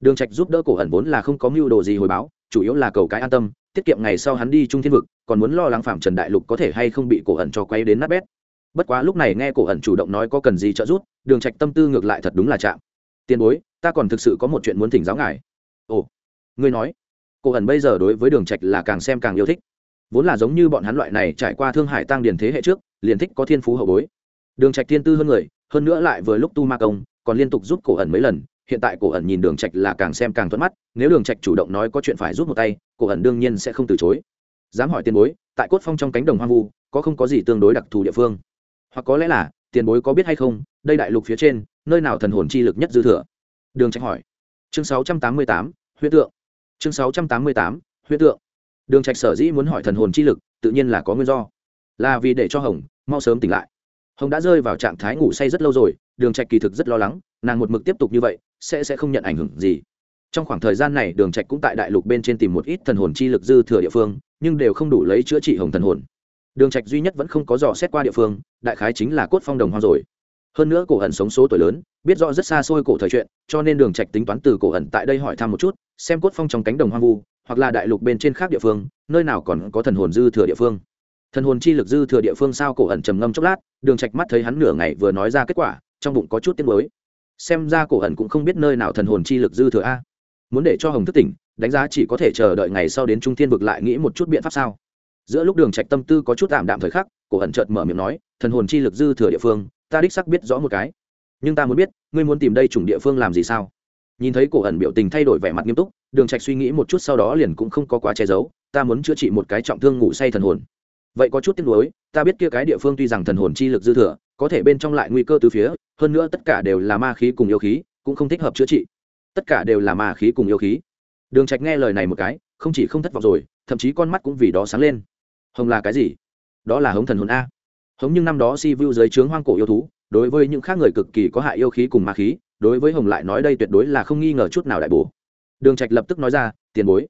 Đường trạch giúp đỡ cổ ẩn vốn là không có mưu đồ gì hồi báo, chủ yếu là cầu cái an tâm, tiết kiệm ngày sau hắn đi trung thiên vực, còn muốn lo lắng phạm trần đại lục có thể hay không bị cổ ẩn cho quay đến nát bét. Bất quá lúc này nghe cổ ẩn chủ động nói có cần gì trợ giúp, đường trạch tâm tư ngược lại thật đúng là chạm. Tiền bối, ta còn thực sự có một chuyện muốn thỉnh giáo ngài. Ồ, ngươi nói. Cổ ẩn bây giờ đối với đường trạch là càng xem càng yêu thích. Vốn là giống như bọn hắn loại này trải qua thương hải tăng điển thế hệ trước, liền thích có thiên phú hậu bối. Đường trạch thiên tư hơn người hơn nữa lại vừa lúc tu ma công còn liên tục giúp cổ ẩn mấy lần hiện tại cổ ẩn nhìn đường trạch là càng xem càng thuận mắt nếu đường trạch chủ động nói có chuyện phải giúp một tay cổ ẩn đương nhiên sẽ không từ chối. Dám hỏi tiền bối tại cốt phong trong cánh đồng hoang vu có không có gì tương đối đặc thù địa phương? Hoặc có lẽ là tiền bối có biết hay không đây đại lục phía trên nơi nào thần hồn chi lực nhất dư thừa? Đường trạch hỏi. Chương 688, huyễn tượng. Chương 688, huyễn tượng. Đường trạch sở dĩ muốn hỏi thần hồn chi lực tự nhiên là có nguyên do. Là vì để cho hồng mau sớm tỉnh lại hồng đã rơi vào trạng thái ngủ say rất lâu rồi, đường trạch kỳ thực rất lo lắng, nàng một mực tiếp tục như vậy, sẽ sẽ không nhận ảnh hưởng gì. Trong khoảng thời gian này, đường trạch cũng tại đại lục bên trên tìm một ít thần hồn chi lực dư thừa địa phương, nhưng đều không đủ lấy chữa trị hồng thần hồn. Đường trạch duy nhất vẫn không có dò xét qua địa phương, đại khái chính là cốt phong đồng hoang rồi. Hơn nữa cổ hận sống số tuổi lớn, biết rõ rất xa xôi cổ thời chuyện, cho nên đường trạch tính toán từ cổ hận tại đây hỏi thăm một chút, xem cốt phong trong cánh đồng hoang vu, hoặc là đại lục bên trên khác địa phương, nơi nào còn có thần hồn dư thừa địa phương thần hồn chi lực dư thừa địa phương sao cổ ẩn trầm ngâm chốc lát, đường trạch mắt thấy hắn nửa ngày vừa nói ra kết quả, trong bụng có chút tiếc nuối. Xem ra cổ ẩn cũng không biết nơi nào thần hồn chi lực dư thừa a. Muốn để cho hồng thức tỉnh, đánh giá chỉ có thể chờ đợi ngày sau đến trung thiên vực lại nghĩ một chút biện pháp sao. Giữa lúc đường trạch tâm tư có chút tạm đạm thời khắc, cổ ẩn chợt mở miệng nói, thần hồn chi lực dư thừa địa phương, ta đích xác biết rõ một cái. Nhưng ta muốn biết, ngươi muốn tìm đây chủng địa phương làm gì sao? Nhìn thấy cổ ẩn biểu tình thay đổi vẻ mặt nghiêm túc, đường trạch suy nghĩ một chút sau đó liền cũng không có quá che giấu, ta muốn chữa trị một cái trọng thương ngủ say thần hồn vậy có chút tiếc nuối, ta biết kia cái địa phương tuy rằng thần hồn chi lực dư thừa, có thể bên trong lại nguy cơ từ phía, hơn nữa tất cả đều là ma khí cùng yêu khí, cũng không thích hợp chữa trị. Tất cả đều là ma khí cùng yêu khí. Đường trạch nghe lời này một cái, không chỉ không thất vọng rồi, thậm chí con mắt cũng vì đó sáng lên. Hồng là cái gì? Đó là hống thần hồn a. Hống nhưng năm đó si vu dưới trướng hoang cổ yêu thú, đối với những khác người cực kỳ có hại yêu khí cùng ma khí, đối với hồng lại nói đây tuyệt đối là không nghi ngờ chút nào đại bổ. Đường trạch lập tức nói ra, tiền bối,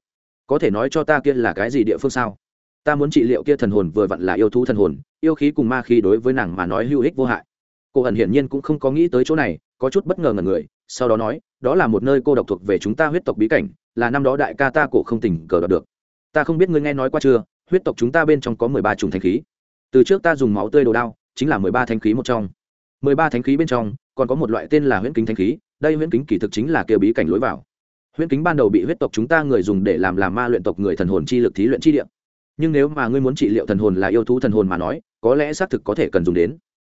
có thể nói cho ta kia là cái gì địa phương sao? Ta muốn trị liệu kia thần hồn vừa vặn là yêu thú thần hồn, yêu khí cùng ma khí đối với nàng mà nói hữu ích vô hại. Cô ẩn hiển nhiên cũng không có nghĩ tới chỗ này, có chút bất ngờ ngần người, sau đó nói, đó là một nơi cô độc thuộc về chúng ta huyết tộc bí cảnh, là năm đó đại ca ta cổ không tình cờ đoạt được. Ta không biết ngươi nghe nói qua chưa, huyết tộc chúng ta bên trong có mười ba chủng thanh khí. Từ trước ta dùng máu tươi đồ đao, chính là mười ba thanh khí một trong. Mười ba thanh khí bên trong, còn có một loại tên là huyễn kính thanh khí, đây huyễn kính kỳ thực chính là kêu bí cảnh lối vào. Huyễn kính ban đầu bị huyết tộc chúng ta người dùng để làm làm ma luyện tộc người thần hồn chi lực thí luyện chi địa nhưng nếu mà ngươi muốn trị liệu thần hồn là yêu thú thần hồn mà nói, có lẽ xác thực có thể cần dùng đến.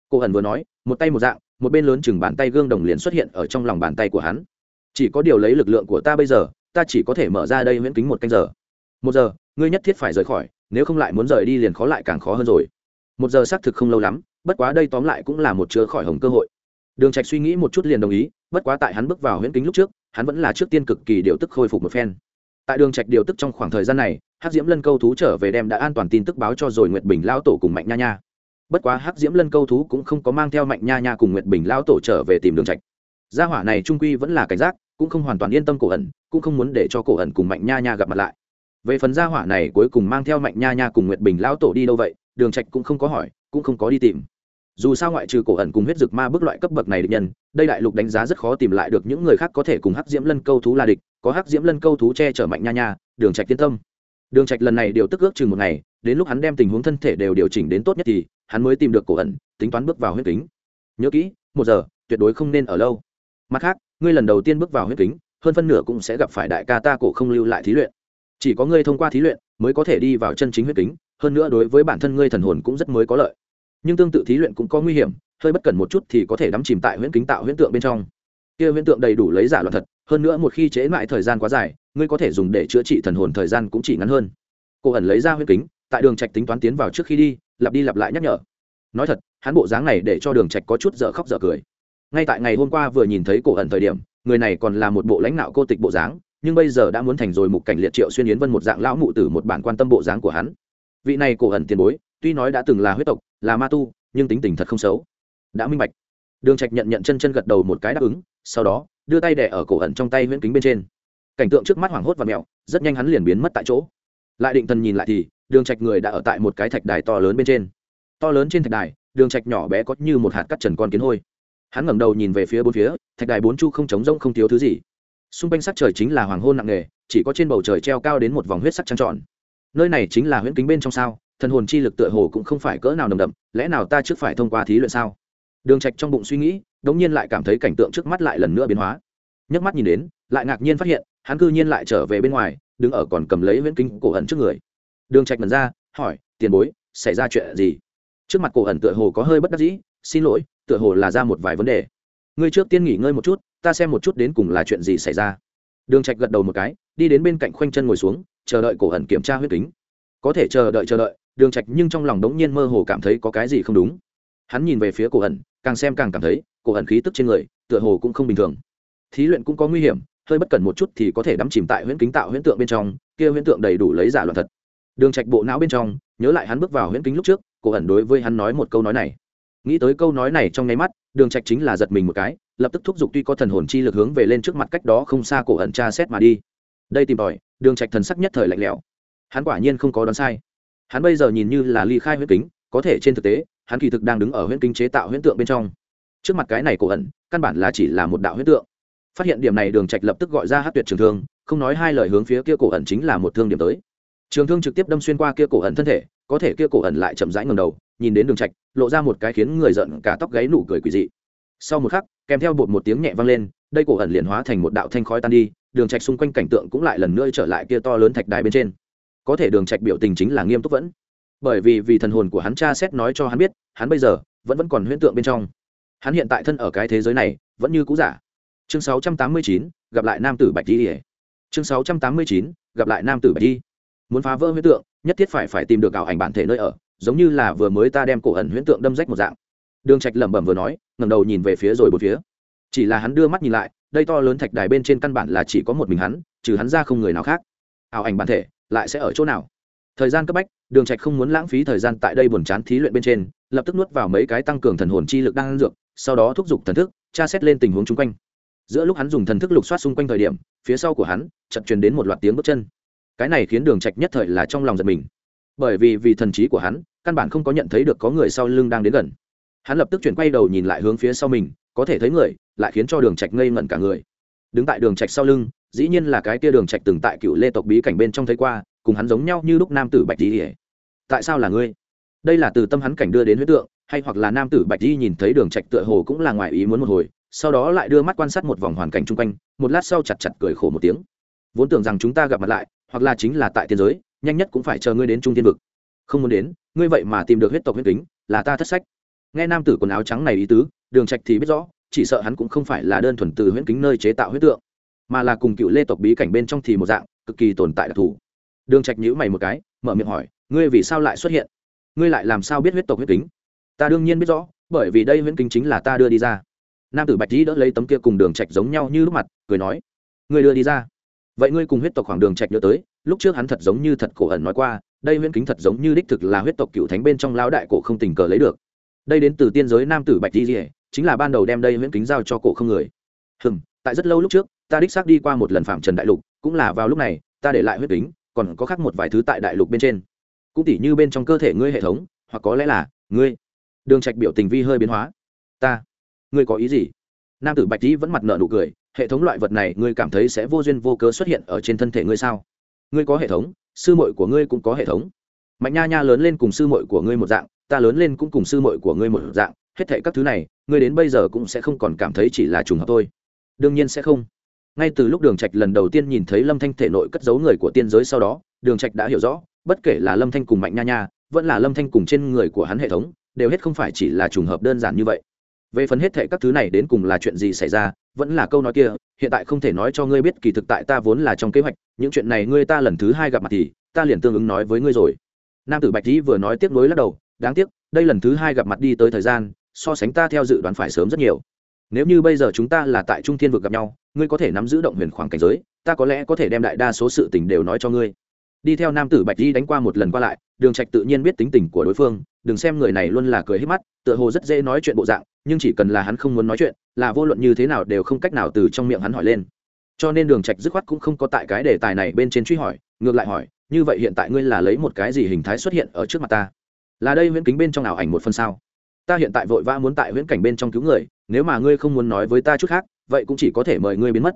Cô ẩn vừa nói, một tay một dạng, một bên lớn chừng bàn tay gương đồng liền xuất hiện ở trong lòng bàn tay của hắn. Chỉ có điều lấy lực lượng của ta bây giờ, ta chỉ có thể mở ra đây miễn kính một canh giờ. Một giờ, ngươi nhất thiết phải rời khỏi, nếu không lại muốn rời đi liền khó lại càng khó hơn rồi. Một giờ xác thực không lâu lắm, bất quá đây tóm lại cũng là một chứa khỏi hồng cơ hội. Đường trạch suy nghĩ một chút liền đồng ý, bất quá tại hắn bước vào huyễn kính lúc trước, hắn vẫn là trước tiên cực kỳ điều tức khôi phục một phen. Tại đường trạch điều tức trong khoảng thời gian này hắc diễm lân câu thú trở về đem đã an toàn tin tức báo cho rồi nguyệt bình lao tổ cùng mạnh nha nha. Bất quá hắc diễm lân câu thú cũng không có mang theo mạnh nha nha cùng nguyệt bình lao tổ trở về tìm đường trạch. Gia hỏa này trung quy vẫn là cảnh giác, cũng không hoàn toàn yên tâm cổ ẩn, cũng không muốn để cho cổ ẩn cùng mạnh nha nha gặp mặt lại. Về phần gia hỏa này cuối cùng mang theo mạnh nha nha cùng nguyệt bình lao tổ đi đâu vậy, đường trạch cũng không có hỏi, cũng không có đi tìm. Dù sao ngoại trừ cổ ẩn cùng huyết dực ma bước loại cấp bậc này địch nhân, đây đại lục đánh giá rất khó tìm lại được những người khác có thể cùng hắc diễm lân câu thú là địch, có hắc diễm lân câu thú che chở mạnh nha nha, đường trạch tiên tâm đường trạch lần này điều tức ước chừng một ngày, đến lúc hắn đem tình huống thân thể đều điều chỉnh đến tốt nhất thì, hắn mới tìm được cổ ẩn, tính toán bước vào huyết kính. Nhớ kỹ, một giờ, tuyệt đối không nên ở lâu. Mặt khác, ngươi lần đầu tiên bước vào huyết kính, hơn phân nửa cũng sẽ gặp phải đại ca ta cổ không lưu lại thí luyện. Chỉ có ngươi thông qua thí luyện, mới có thể đi vào chân chính huyết kính, hơn nữa đối với bản thân ngươi thần hồn cũng rất mới có lợi. Nhưng tương tự thí luyện cũng có nguy hiểm, hơi bất cẩn một chút thì có thể đắm chìm tại huyễn kính tạo huyễn tượng bên trong. Kia huyễn tượng đầy đủ lấy giả loạn thật hơn nữa một khi chế lại thời gian quá dài, ngươi có thể dùng để chữa trị thần hồn thời gian cũng chỉ ngắn hơn. Cô ẩn lấy ra huyết kính, tại đường trạch tính toán tiến vào trước khi đi, lặp đi lặp lại nhắc nhở. Nói thật, hắn bộ dáng này để cho đường trạch có chút dở khóc dở cười. Ngay tại ngày hôm qua vừa nhìn thấy cổ ẩn thời điểm, người này còn là một bộ lãnh đạo cô tịch bộ dáng, nhưng bây giờ đã muốn thành rồi một cảnh liệt triệu xuyên yến vân một dạng lão mụ tử một bản quan tâm bộ dáng của hắn. Vị này cổ ẩn tiền bối, tuy nói đã từng là huyết tộc, là ma tu, nhưng tính tình thật không xấu. Đã minh bạch. Đường trạch nhận nhận chân chân gật đầu một cái đáp ứng, sau đó đưa tay đẻ ở cổ ẩn trong tay huyễn kính bên trên. Cảnh tượng trước mắt hoảng hốt và mèo rất nhanh hắn liền biến mất tại chỗ. Lại định thần nhìn lại thì, đường trạch người đã ở tại một cái thạch đài to lớn bên trên. To lớn trên thạch đài, đường trạch nhỏ bé có như một hạt cắt trần con kiến hôi. Hắn ngẩng đầu nhìn về phía bốn phía, thạch đài bốn chu không trống rỗng không thiếu thứ gì. Xung quanh sắc trời chính là hoàng hôn nặng nề, chỉ có trên bầu trời treo cao đến một vòng huyết sắc trăng tròn. Nơi này chính là huyễn kính bên trong sao, thần hồn chi lực tựa hồ cũng không phải cỡ nào nồng đậm, lẽ nào ta trước phải thông qua thí luyện sao? Đường trạch trong bụng suy nghĩ, đống nhiên lại cảm thấy cảnh tượng trước mắt lại lần nữa biến hóa. Nhấc mắt nhìn đến, lại ngạc nhiên phát hiện, hắn cư nhiên lại trở về bên ngoài, đứng ở còn cầm lấy viễn kính cổ ẩn trước người. Đường trạch mở ra, hỏi, tiền bối, xảy ra chuyện gì? Trước mặt cổ ẩn tựa hồ có hơi bất đắc dĩ, xin lỗi, tựa hồ là ra một vài vấn đề. Ngươi trước tiên nghỉ ngơi một chút, ta xem một chút đến cùng là chuyện gì xảy ra. Đường trạch gật đầu một cái, đi đến bên cạnh khoanh chân ngồi xuống, chờ đợi cổ ẩn kiểm tra huyết kính. Có thể chờ đợi chờ đợi, đường trạch nhưng trong lòng đống nhiên mơ hồ cảm thấy có cái gì không đúng. Hắn nhìn về phía cổ ẩn càng xem càng cảm thấy, cổ ẩn khí tức trên người, tựa hồ cũng không bình thường. Thí luyện cũng có nguy hiểm, hơi bất cẩn một chút thì có thể đắm chìm tại huyễn kính tạo huyễn tượng bên trong, kia huyễn tượng đầy đủ lấy giả loạn thật. Đường trạch bộ não bên trong, nhớ lại hắn bước vào huyễn kính lúc trước, cổ ẩn đối với hắn nói một câu nói này. Nghĩ tới câu nói này trong nháy mắt, đường trạch chính là giật mình một cái, lập tức thúc giục tuy có thần hồn chi lực hướng về lên trước mặt cách đó không xa cổ ẩn tra xét mà đi. Đây tìm tòi, đường trạch thần sắc nhất thời lạnh lẽo. Hắn quả nhiên không có đoán sai. Hắn bây giờ nhìn như là ly khai huyễn kính, có thể trên thực tế hắn kỳ thực đang đứng ở huyễn kinh chế tạo huyễn tượng bên trong. Trước mặt cái này cổ ẩn, căn bản là chỉ là một đạo huyễn tượng. Phát hiện điểm này, đường trạch lập tức gọi ra hát tuyệt trường thương, không nói hai lời hướng phía kia cổ ẩn chính là một thương điểm tới. Trường thương trực tiếp đâm xuyên qua kia cổ ẩn thân thể, có thể kia cổ ẩn lại chậm rãi ngầm đầu, nhìn đến đường trạch, lộ ra một cái khiến người giận cả tóc gáy nụ cười quỷ dị. Sau một khắc, kèm theo bột một tiếng nhẹ vang lên, đây cổ ẩn liền hóa thành một đạo thanh khói tan đi, đường trạch xung quanh cảnh tượng cũng lại lần nữa trở lại kia to lớn thạch đài bên trên. Có thể đường trạch biểu tình chính là nghiêm túc vẫn. Bởi vì vì thần hồn của hắn cha xét nói cho hắn biết hắn bây giờ vẫn vẫn còn huyễn tượng bên trong. Hắn hiện tại thân ở cái thế giới này vẫn như cũ giả. Chương 689, gặp lại nam tử bạch di chương 689, gặp lại nam tử bạch di muốn phá vỡ huyễn tượng nhất thiết phải phải tìm được ảo ảnh bản thể nơi ở giống như là vừa mới ta đem cổ ẩn huyễn tượng đâm rách một dạng. Đường trạch lẩm bẩm vừa nói ngẩng đầu nhìn về phía rồi bốn phía. Chỉ là hắn đưa mắt nhìn lại đây to lớn thạch đài bên trên căn bản là chỉ có một mình hắn trừ hắn ra không người nào khác. Ảo ảnh bản thể lại sẽ ở chỗ nào? Thời gian cấp bách đường trạch không muốn lãng phí thời gian tại đây buồn chán thí luyện bên trên lập tức nuốt vào mấy cái tăng cường thần hồn chi lực đang ăn dược, sau đó thúc giục thần thức, tra xét lên tình huống chung quanh. Giữa lúc hắn dùng thần thức lục soát xung quanh thời điểm, phía sau của hắn, chợt truyền đến một loạt tiếng bước chân. Cái này khiến đường trạch nhất thời là trong lòng giật mình. Bởi vì vì thần trí của hắn, căn bản không có nhận thấy được có người sau lưng đang đến gần. Hắn lập tức chuyển quay đầu nhìn lại hướng phía sau mình, có thể thấy người, lại khiến cho đường trạch ngây ngẩn cả người. Đứng tại đường trạch sau lưng, dĩ nhiên là cái kia đường trạch từng tại cựu lê tộc bí cảnh bên trong thấy qua, cùng hắn giống nhau như lúc nam tử bạch tỷ tại sao là ngươi? Đây là từ tâm hắn cảnh đưa đến huyết tượng, hay hoặc là nam tử bạch di nhìn thấy đường trạch tựa hồ cũng là ngoài ý muốn một hồi, sau đó lại đưa mắt quan sát một vòng hoàn cảnh chung quanh, một lát sau chặt chặt cười khổ một tiếng. Vốn tưởng rằng chúng ta gặp mặt lại, hoặc là chính là tại tiên giới, nhanh nhất cũng phải chờ ngươi đến trung thiên vực. Không muốn đến, ngươi vậy mà tìm được huyết tộc huyết kính, là ta thất sách. Nghe nam tử quần áo trắng này ý tứ, đường trạch thì biết rõ, chỉ sợ hắn cũng không phải là đơn thuần từ huyễn kính nơi chế tạo huyết tượng, mà là cùng cựu lê tộc bí cảnh bên trong thì một dạng, cực kỳ tồn tại đặc thù. Đường trạch nhíu mày một cái, mở miệng hỏi, ngươi vì sao lại xuất hiện? Ngươi lại làm sao biết huyết tộc huyết kính? Ta đương nhiên biết rõ, bởi vì đây huyễn kính chính là ta đưa đi ra. Nam tử bạch dĩ đỡ lấy tấm kia cùng đường trạch giống nhau như lúc mặt, cười nói, ngươi đưa đi ra. Vậy ngươi cùng huyết tộc khoảng đường trạch nhớ tới, lúc trước hắn thật giống như thật cổ ẩn nói qua, đây huyễn kính thật giống như đích thực là huyết tộc cựu thánh bên trong lão đại cổ không tình cờ lấy được. Đây đến từ tiên giới nam tử bạch di chính là ban đầu đem đây huyễn kính giao cho cổ không người. Hừm, tại rất lâu lúc trước, ta đích xác đi qua một lần phạm trần đại lục, cũng là vào lúc này, ta để lại huyết kính, còn có khác một vài thứ tại đại lục bên trên cũng tỉ như bên trong cơ thể ngươi hệ thống, hoặc có lẽ là ngươi. Đường trạch biểu tình vi hơi biến hóa. Ta, ngươi có ý gì? Nam tử bạch tý vẫn mặt nợ nụ cười, hệ thống loại vật này ngươi cảm thấy sẽ vô duyên vô cớ xuất hiện ở trên thân thể ngươi sao? Ngươi có hệ thống, sư muội của ngươi cũng có hệ thống. Mạnh nha nha lớn lên cùng sư muội của ngươi một dạng, ta lớn lên cũng cùng sư muội của ngươi một dạng, hết thảy các thứ này, ngươi đến bây giờ cũng sẽ không còn cảm thấy chỉ là trùng hợp thôi. Đương nhiên sẽ không. Ngay từ lúc đường trạch lần đầu tiên nhìn thấy lâm thanh thể nội cất giấu người của tiên giới sau đó, đường trạch đã hiểu rõ bất kể là lâm thanh cùng mạnh nha nha, vẫn là lâm thanh cùng trên người của hắn hệ thống, đều hết không phải chỉ là trùng hợp đơn giản như vậy. Về phần hết thảy các thứ này đến cùng là chuyện gì xảy ra, vẫn là câu nói kia, hiện tại không thể nói cho ngươi biết, kỳ thực tại ta vốn là trong kế hoạch, những chuyện này ngươi ta lần thứ hai gặp mặt thì, ta liền tương ứng nói với ngươi rồi. Nam tử bạch tý vừa nói tiếc nuối lắc đầu, đáng tiếc, đây lần thứ hai gặp mặt đi tới thời gian, so sánh ta theo dự đoán phải sớm rất nhiều. Nếu như bây giờ chúng ta là tại trung thiên vực gặp nhau, ngươi có thể nắm giữ động huyền khoảng cảnh giới, ta có lẽ có thể đem đại đa số sự tình đều nói cho ngươi đi theo nam tử bạch di đánh qua một lần qua lại, đường trạch tự nhiên biết tính tình của đối phương, đừng xem người này luôn là cười hết mắt, tựa hồ rất dễ nói chuyện bộ dạng, nhưng chỉ cần là hắn không muốn nói chuyện, là vô luận như thế nào đều không cách nào từ trong miệng hắn hỏi lên. Cho nên đường trạch dứt khoát cũng không có tại cái đề tài này bên trên truy hỏi, ngược lại hỏi, như vậy hiện tại ngươi là lấy một cái gì hình thái xuất hiện ở trước mặt ta? Là đây huyễn kính bên trong ảo ảnh một phần sao? Ta hiện tại vội vã muốn tại huyễn cảnh bên trong cứu người, nếu mà ngươi không muốn nói với ta chút khác, vậy cũng chỉ có thể mời ngươi biến mất.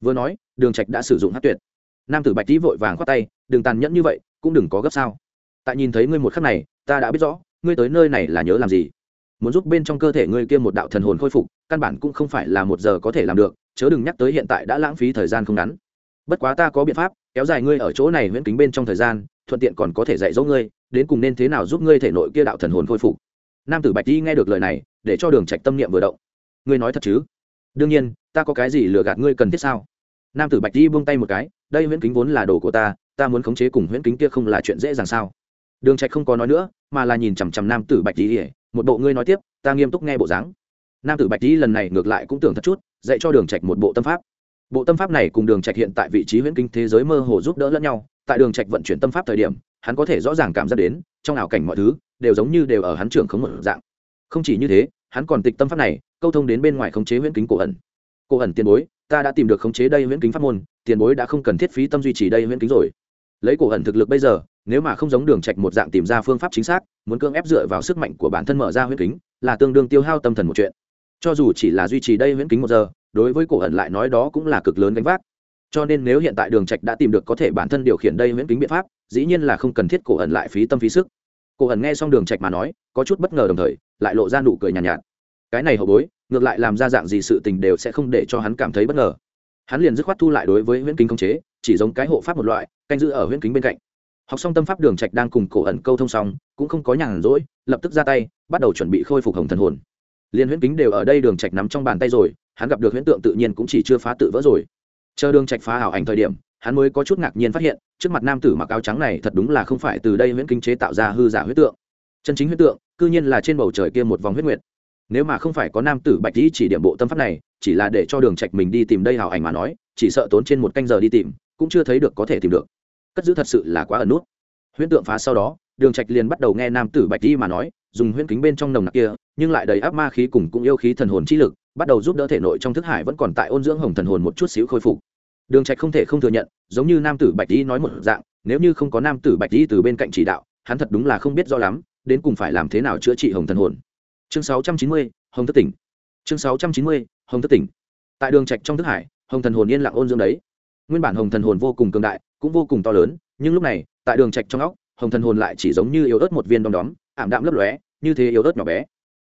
Vừa nói, đường trạch đã sử dụng hát tuyệt nam tử bạch tý vội vàng khoát tay, đừng tàn nhẫn như vậy, cũng đừng có gấp sao. Tại nhìn thấy ngươi một khắc này, ta đã biết rõ, ngươi tới nơi này là nhớ làm gì. Muốn giúp bên trong cơ thể ngươi kia một đạo thần hồn khôi phục, căn bản cũng không phải là một giờ có thể làm được, chớ đừng nhắc tới hiện tại đã lãng phí thời gian không ngắn. Bất quá ta có biện pháp, kéo dài ngươi ở chỗ này miễn kính bên trong thời gian, thuận tiện còn có thể dạy dỗ ngươi, đến cùng nên thế nào giúp ngươi thể nội kia đạo thần hồn khôi phục. Nam tử bạch di nghe được lời này, để cho đường trạch tâm niệm vừa động. Ngươi nói thật chứ? Đương nhiên, ta có cái gì lừa gạt ngươi cần thiết sao? Nam tử bạch di buông tay một cái đây huyễn kính vốn là đồ của ta ta muốn khống chế cùng huyễn kính kia không là chuyện dễ dàng sao? Đường trạch không có nói nữa, mà là nhìn chằm chằm nam tử bạch tỷ. một bộ ngươi nói tiếp, ta nghiêm túc nghe bộ dáng. Nam tử bạch tỷ lần này ngược lại cũng tưởng thật chút, dạy cho đường trạch một bộ tâm pháp. Bộ tâm pháp này cùng đường trạch hiện tại vị trí huyễn kính thế giới mơ hồ giúp đỡ lẫn nhau. Tại đường trạch vận chuyển tâm pháp thời điểm, hắn có thể rõ ràng cảm giác đến, trong ảo cảnh mọi thứ đều giống như đều ở hắn trưởng không một dạng. Không chỉ như thế, hắn còn tịch tâm pháp này, câu thông đến bên ngoài khống chế huyễn kính cổ ẩn. Cổ ẩn tiền bối, ta đã tìm được khống chế đây huyễn kính pháp môn tiền bối đã không cần thiết phí tâm duy trì đây huyễn kính rồi. Lấy cổ ẩn thực lực bây giờ nếu mà không giống đường trạch một dạng tìm ra phương pháp chính xác muốn cưỡng ép dựa vào sức mạnh của bản thân mở ra huyễn kính là tương đương tiêu hao tâm thần một chuyện. Cho dù chỉ là duy trì đây huyễn kính một giờ đối với cổ ẩn lại nói đó cũng là cực lớn gánh vác. Cho nên nếu hiện tại đường trạch đã tìm được có thể bản thân điều khiển đây huyễn kính biện pháp dĩ nhiên là không cần thiết cổ ẩn lại phí tâm phí sức. Cổ ẩn nghe xong đường trạch mà nói có chút bất ngờ đồng thời lại lộ ra nụ cười nhàn nhạt, nhạt. Cái này hậu bối ngược lại làm ra dạng gì sự tình đều sẽ không để cho hắn cảm thấy bất ngờ hắn liền dứt khoát thu lại đối với huyễn kính công chế, chỉ giống cái hộ pháp một loại, canh giữ ở huyễn kính bên cạnh. Học xong tâm pháp đường trạch đang cùng cổ ẩn câu thông xong, cũng không có nhàn rỗi, lập tức ra tay, bắt đầu chuẩn bị khôi phục hồng thần hồn. Liên huyễn kính đều ở đây đường trạch nắm trong bàn tay rồi, hắn gặp được huyễn tượng tự nhiên cũng chỉ chưa phá tự vỡ rồi. Chờ đường trạch phá ảo ảnh thời điểm, hắn mới có chút ngạc nhiên phát hiện, trước mặt nam tử mặc áo trắng này thật đúng là không phải từ đây huyễn kính chế tạo ra hư giả huyết tượng. Chân chính huyết tượng, cư nhiên là trên bầu trời kia một vòng huyết nguyệt nếu mà không phải có nam tử bạch lý chỉ điểm bộ tâm pháp này, chỉ là để cho đường trạch mình đi tìm đây hảo ảnh mà nói, chỉ sợ tốn trên một canh giờ đi tìm, cũng chưa thấy được có thể tìm được. Cất giữ thật sự là quá ẩn nút. Huyễn tượng phá sau đó, đường trạch liền bắt đầu nghe nam tử bạch lý mà nói, dùng huyễn kính bên trong nồng nặc kia, nhưng lại đầy áp ma khí cùng cũng yêu khí thần hồn chi lực, bắt đầu giúp đỡ thể nội trong thức hải vẫn còn tại ôn dưỡng hồng thần hồn một chút xíu khôi phục. Đường trạch không thể không thừa nhận, giống như nam tử bạch lý nói một dạng, nếu như không có nam tử bạch lý từ bên cạnh chỉ đạo, hắn thật đúng là không biết rõ lắm, đến cùng phải làm thế nào chữa trị hồng thần hồn chương 690, hồng thất tỉnh. Chương 690, hồng thất tỉnh. Tại đường trạch trong thức hải hồng thần hồn yên lặng ôn dưỡng đấy. Nguyên bản hồng thần hồn vô cùng cường đại cũng vô cùng to lớn nhưng lúc này tại đường trạch trong óc hồng thần hồn lại chỉ giống như yếu ớt một viên đom đóm ảm đạm lấp lóe như thế yếu ớt nhỏ bé.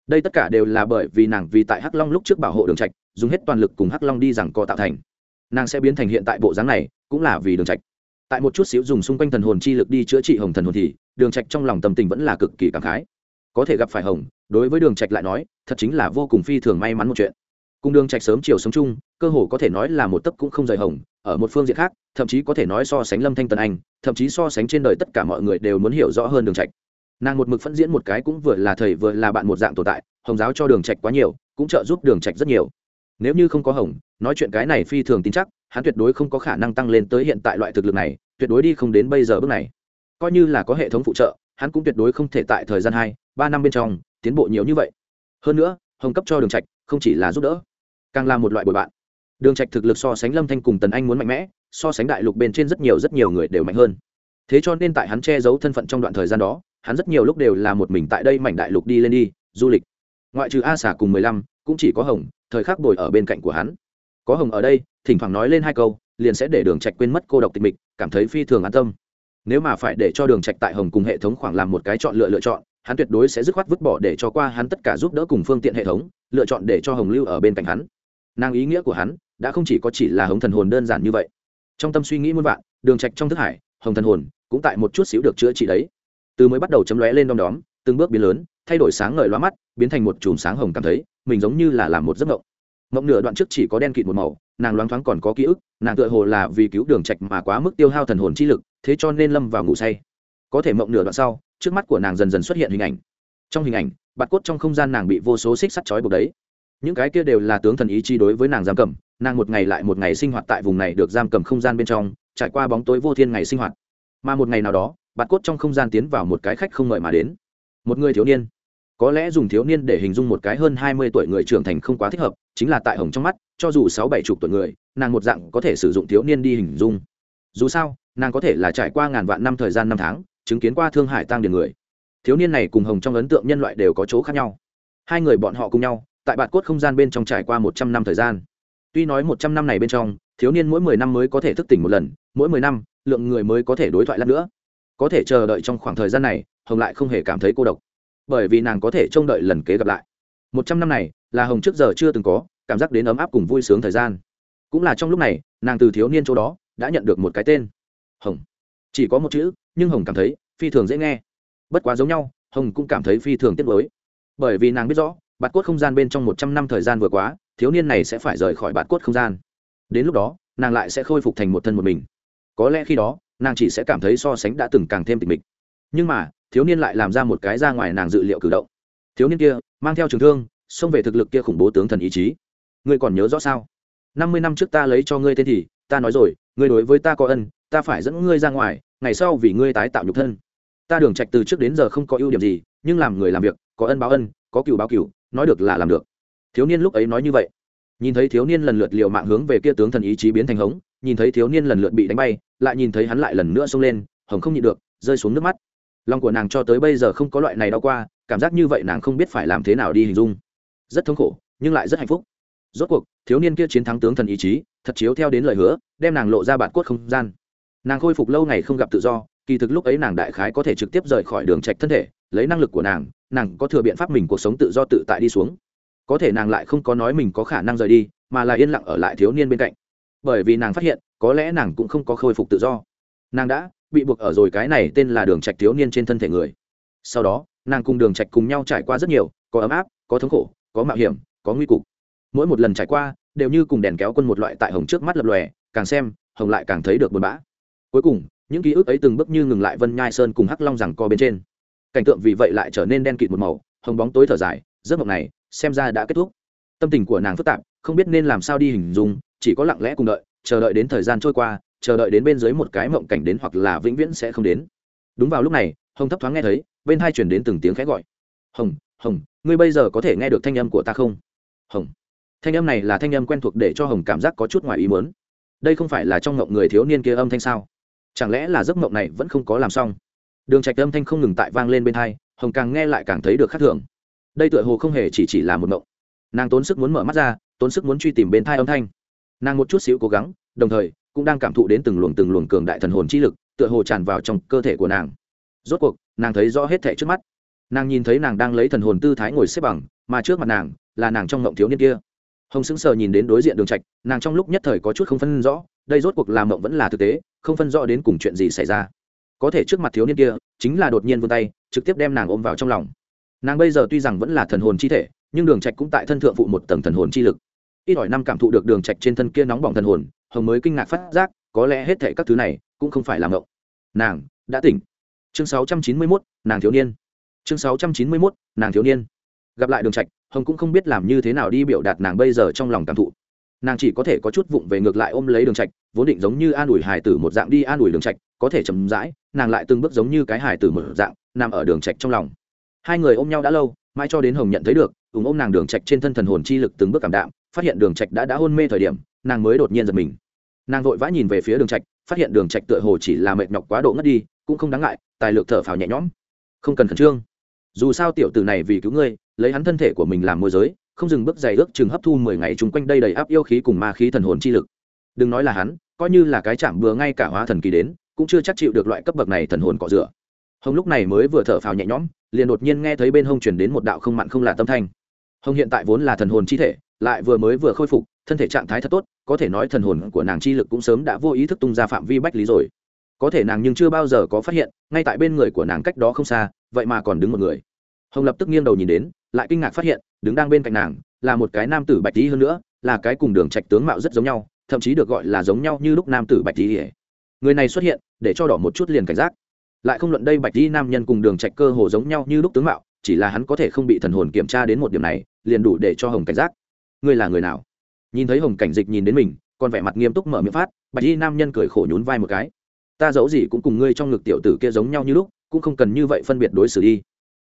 Đây tất cả đều là bởi vì nàng vì tại hắc long lúc trước bảo hộ đường trạch dùng hết toàn lực cùng hắc long đi rằng co tạo thành. Nàng sẽ biến thành hiện tại bộ dáng này cũng là vì đường trạch. Tại một chút xíu dùng xung quanh thần hồn chi lực đi chữa trị hồng thần hồn thì đường trạch trong lòng tâm tình vẫn là cực kỳ cảm khái. Có thể gặp phải hồng đối với đường trạch lại nói, thật chính là vô cùng phi thường may mắn một chuyện. Cùng đường trạch sớm chiều sống chung, cơ hồ có thể nói là một tấc cũng không rời hồng, ở một phương diện khác, thậm chí có thể nói so sánh lâm thanh tần anh, thậm chí so sánh trên đời tất cả mọi người đều muốn hiểu rõ hơn đường trạch. Nàng một mực phân diễn một cái cũng vừa là thầy vừa là bạn một dạng tồn tại, hồng giáo cho đường trạch quá nhiều, cũng trợ giúp đường trạch rất nhiều. Nếu như không có hồng, nói chuyện cái này phi thường tin chắc, hắn tuyệt đối không có khả năng tăng lên tới hiện tại loại thực lực này, tuyệt đối đi không đến bây giờ bước này. Coi như là có hệ thống phụ trợ, hắn cũng tuyệt đối không thể tại thời gian hai, ba năm bên trong tiến bộ nhiều như vậy. Hơn nữa, hồng cấp cho đường trạch không chỉ là giúp đỡ, càng là một loại bồi bạn. Đường trạch thực lực so sánh lâm thanh cùng tần anh muốn mạnh mẽ, so sánh đại lục bên trên rất nhiều rất nhiều người đều mạnh hơn. Thế cho nên tại hắn che giấu thân phận trong đoạn thời gian đó, hắn rất nhiều lúc đều là một mình tại đây mảnh đại lục đi lên đi, du lịch. Ngoại trừ a xả cùng mười lăm, cũng chỉ có hồng, thời khắc bồi ở bên cạnh của hắn. Có hồng ở đây, thỉnh thoảng nói lên hai câu, liền sẽ để đường trạch quên mất cô độc tịch mịch, cảm thấy phi thường an tâm. Nếu mà phải để cho đường trạch tại hồng cùng hệ thống khoảng làm một cái chọn lựa lựa chọn hắn tuyệt đối sẽ dứt khoát vứt bỏ để cho qua hắn tất cả giúp đỡ cùng phương tiện hệ thống, lựa chọn để cho hồng lưu ở bên cạnh hắn. Nàng ý nghĩa của hắn đã không chỉ có chỉ là hồng thần hồn đơn giản như vậy. Trong tâm suy nghĩ muôn vạn, đường trạch trong thức hải, hồng thần hồn cũng tại một chút xíu được chữa trị đấy. Từ mới bắt đầu chấm lóe lên đom đóm, từng bước biến lớn, thay đổi sáng ngời loa mắt, biến thành một chùm sáng hồng cảm thấy mình giống như là làm một giấc mộng. Mộng nửa đoạn trước chỉ có đen kịt một màu, nàng loáng thoáng còn có ký ức, nàng tựa hồ là vì cứu đường trạch mà quá mức tiêu hao thần hồn chi lực, thế cho nên lâm vào ngủ say. Có thể mộng nửa đoạn sau trước mắt của nàng dần dần xuất hiện hình ảnh. Trong hình ảnh, bạt cốt trong không gian nàng bị vô số xích sắt chói buộc đấy. Những cái kia đều là tướng thần ý chi đối với nàng giam cầm, nàng một ngày lại một ngày sinh hoạt tại vùng này được giam cầm không gian bên trong, trải qua bóng tối vô thiên ngày sinh hoạt. Mà một ngày nào đó, bạt cốt trong không gian tiến vào một cái khách không ngợi mà đến. Một người thiếu niên. Có lẽ dùng thiếu niên để hình dung một cái hơn hai mươi tuổi người trưởng thành không quá thích hợp, chính là tại hồng trong mắt, cho dù sáu bảy chục tuổi người, nàng một dạng có thể sử dụng thiếu niên đi hình dung. Dù sao, nàng có thể là trải qua ngàn vạn năm thời gian năm tháng chứng kiến qua thương hải tăng điền người. Thiếu niên này cùng hồng trong ấn tượng nhân loại đều có chỗ khác nhau. Hai người bọn họ cùng nhau, tại bạt cốt không gian bên trong trải qua một trăm năm thời gian. Tuy nói một trăm năm này bên trong, thiếu niên mỗi mười năm mới có thể thức tỉnh một lần, mỗi mười năm, lượng người mới có thể đối thoại lắm nữa. Có thể chờ đợi trong khoảng thời gian này, hồng lại không hề cảm thấy cô độc. Bởi vì nàng có thể trông đợi lần kế gặp lại. Một trăm năm này, là hồng trước giờ chưa từng có, cảm giác đến ấm áp cùng vui sướng thời gian. Cũng là trong lúc này, nàng từ thiếu niên chỗ đó, đã nhận được một cái tên. Hồng chỉ có một chữ, nhưng hồng cảm thấy phi thường dễ nghe. Bất quá giống nhau, hồng cũng cảm thấy phi thường tiếc lối bởi vì nàng biết rõ, bạt cốt không gian bên trong một trăm năm thời gian vừa quá thiếu niên này sẽ phải rời khỏi bạt cốt không gian. Đến lúc đó, nàng lại sẽ khôi phục thành một thân một mình. Có lẽ khi đó, nàng chỉ sẽ cảm thấy so sánh đã từng càng thêm tịch mịch. Nhưng mà, thiếu niên lại làm ra một cái ra ngoài nàng dự liệu cử động. Thiếu niên kia, mang theo trường thương, xông về thực lực kia khủng bố tướng thần ý chí. Ngươi còn nhớ rõ sao? Năm mươi năm trước ta lấy cho ngươi tên thì, ta nói rồi, ngươi đối với ta có ân ta phải dẫn ngươi ra ngoài, ngày sau vì ngươi tái tạo nhục thân. Ta đường trạch từ trước đến giờ không có ưu điểm gì, nhưng làm người làm việc, có ân báo ân, có cừu báo cừu nói được là làm được. Thiếu niên lúc ấy nói như vậy. Nhìn thấy thiếu niên lần lượt liều mạng hướng về kia tướng thần ý chí biến thành hống, nhìn thấy thiếu niên lần lượt bị đánh bay, lại nhìn thấy hắn lại lần nữa xông lên, hồng không nhịn được, rơi xuống nước mắt. Lòng của nàng cho tới bây giờ không có loại này đau qua, cảm giác như vậy nàng không biết phải làm thế nào đi hình dung. Rất thống khổ, nhưng lại rất hạnh phúc. Rốt cuộc, thiếu niên kia chiến thắng tướng thần ý chí, thật chiếu theo đến lời hứa, đem nàng lộ ra bản cốt không gian nàng khôi phục lâu ngày không gặp tự do, kỳ thực lúc ấy nàng đại khái có thể trực tiếp rời khỏi đường trạch thân thể, lấy năng lực của nàng nàng có thừa biện pháp mình cuộc sống tự do tự tại đi xuống. Có thể nàng lại không có nói mình có khả năng rời đi, mà là yên lặng ở lại thiếu niên bên cạnh. Bởi vì nàng phát hiện, có lẽ nàng cũng không có khôi phục tự do. Nàng đã bị buộc ở rồi cái này tên là đường trạch thiếu niên trên thân thể người. Sau đó, nàng cùng đường trạch cùng nhau trải qua rất nhiều, có ấm áp, có thống khổ, có mạo hiểm, có nguy cục. Mỗi một lần trải qua, đều như cùng đèn kéo quân một loại tại hồng trước mắt lập lòe, càng xem, hồng lại càng thấy được buồn bã cuối cùng, những ký ức ấy từng bước như ngừng lại vân nhai sơn cùng hắc long rằng co bên trên. Cảnh tượng vì vậy lại trở nên đen kịt một màu, hồng bóng tối thở dài, giấc mộng này, xem ra đã kết thúc. Tâm tình của nàng phức tạp, không biết nên làm sao đi hình dung, chỉ có lặng lẽ cùng đợi, chờ đợi đến thời gian trôi qua, chờ đợi đến bên dưới một cái mộng cảnh đến hoặc là vĩnh viễn sẽ không đến. Đúng vào lúc này, hồng thấp thoáng nghe thấy, bên hai chuyển đến từng tiếng khẽ gọi. Hồng hồng, ngươi bây giờ có thể nghe được thanh âm của ta không? Hồng. Thanh âm này là thanh âm quen thuộc để cho hồng cảm giác có chút ngoài ý muốn. Đây không phải là trong ngộng người thiếu niên kia âm thanh sao? Chẳng lẽ là giấc mộng này vẫn không có làm xong? Đường trạch âm thanh không ngừng tại vang lên bên hai, hồng càng nghe lại càng thấy được khác thường. Đây tựa hồ không hề chỉ chỉ là một mộng. Nàng tốn sức muốn mở mắt ra, tốn sức muốn truy tìm bên thai âm thanh. Nàng một chút xíu cố gắng, đồng thời cũng đang cảm thụ đến từng luồng từng luồng cường đại thần hồn chi lực, tựa hồ tràn vào trong cơ thể của nàng. Rốt cuộc, nàng thấy rõ hết thảy trước mắt. Nàng nhìn thấy nàng đang lấy thần hồn tư thái ngồi xếp bằng, mà trước mặt nàng là nàng trong mộng thiếu niên kia. Hồng sững sờ nhìn đến đối diện đường trạch, nàng trong lúc nhất thời có chút không phân rõ đây rốt cuộc làm mộng vẫn là thực tế không phân rõ đến cùng chuyện gì xảy ra. Có thể trước mặt thiếu niên kia chính là đột nhiên vươn tay trực tiếp đem nàng ôm vào trong lòng. Nàng bây giờ tuy rằng vẫn là thần hồn chi thể nhưng đường trạch cũng tại thân thượng phụ một tầng thần hồn chi lực. Ít ỏi năm cảm thụ được đường trạch trên thân kia nóng bỏng thần hồn hồng mới kinh ngạc phát giác có lẽ hết thảy các thứ này cũng không phải là mộng. Nàng đã tỉnh. Chương 691, nàng thiếu niên. Chương 691, nàng thiếu niên. Gặp lại đường trạch hồng cũng không biết làm như thế nào đi biểu đạt nàng bây giờ trong lòng cảm thụ nàng chỉ có thể có chút vụng về ngược lại ôm lấy đường trạch, vốn định giống như an ủi hải tử một dạng đi an ủi đường trạch, có thể chậm rãi, nàng lại từng bước giống như cái hải tử một dạng, nằm ở đường trạch trong lòng. Hai người ôm nhau đã lâu, mãi cho đến hồng nhận thấy được, ủng ôm nàng đường trạch trên thân thần hồn chi lực từng bước cảm đạm, phát hiện đường trạch đã đã hôn mê thời điểm, nàng mới đột nhiên giật mình. Nàng vội vã nhìn về phía đường trạch, phát hiện đường trạch tựa hồ chỉ là mệt nhọc quá độ ngất đi, cũng không đáng ngại, tài lược thở phào nhẹ nhõm. Không cần khẩn trương. Dù sao tiểu tử này vì cứu ngươi, lấy hắn thân thể của mình làm môi giới không dừng bước giày ước chừng hấp thu mười ngày chung quanh đây đầy áp yêu khí cùng ma khí thần hồn chi lực. Đừng nói là hắn, coi như là cái chạm vừa ngay cả hóa thần kỳ đến, cũng chưa chắc chịu được loại cấp bậc này thần hồn cọ rửa. Hồng lúc này mới vừa thở phào nhẹ nhõm, liền đột nhiên nghe thấy bên hông truyền đến một đạo không mặn không lạ tâm thanh. Hồng hiện tại vốn là thần hồn chi thể, lại vừa mới vừa khôi phục, thân thể trạng thái thật tốt, có thể nói thần hồn của nàng chi lực cũng sớm đã vô ý thức tung ra phạm vi bách lý rồi. Có thể nàng nhưng chưa bao giờ có phát hiện, ngay tại bên người của nàng cách đó không xa, vậy mà còn đứng một người hồng lập tức nghiêng đầu nhìn đến, lại kinh ngạc phát hiện, đứng đang bên cạnh nàng, là một cái nam tử bạch tí hơn nữa, là cái cùng đường trạch tướng mạo rất giống nhau, thậm chí được gọi là giống nhau như lúc nam tử bạch tý người này xuất hiện, để cho đỏ một chút liền cảnh giác. Lại không luận đây bạch tí nam nhân cùng đường trạch cơ hồ giống nhau như lúc tướng mạo, chỉ là hắn có thể không bị thần hồn kiểm tra đến một điểm này, liền đủ để cho hồng cảnh giác. Ngươi là người nào? Nhìn thấy hồng cảnh dịch nhìn đến mình còn vẻ mặt nghiêm túc mở miệng phát, bạch y nam nhân cười khổ nhún vai một cái. Ta giấu gì cũng cùng ngươi trong ngực tiểu tử kia giống nhau như lúc, cũng không cần như vậy phân biệt đối xử đi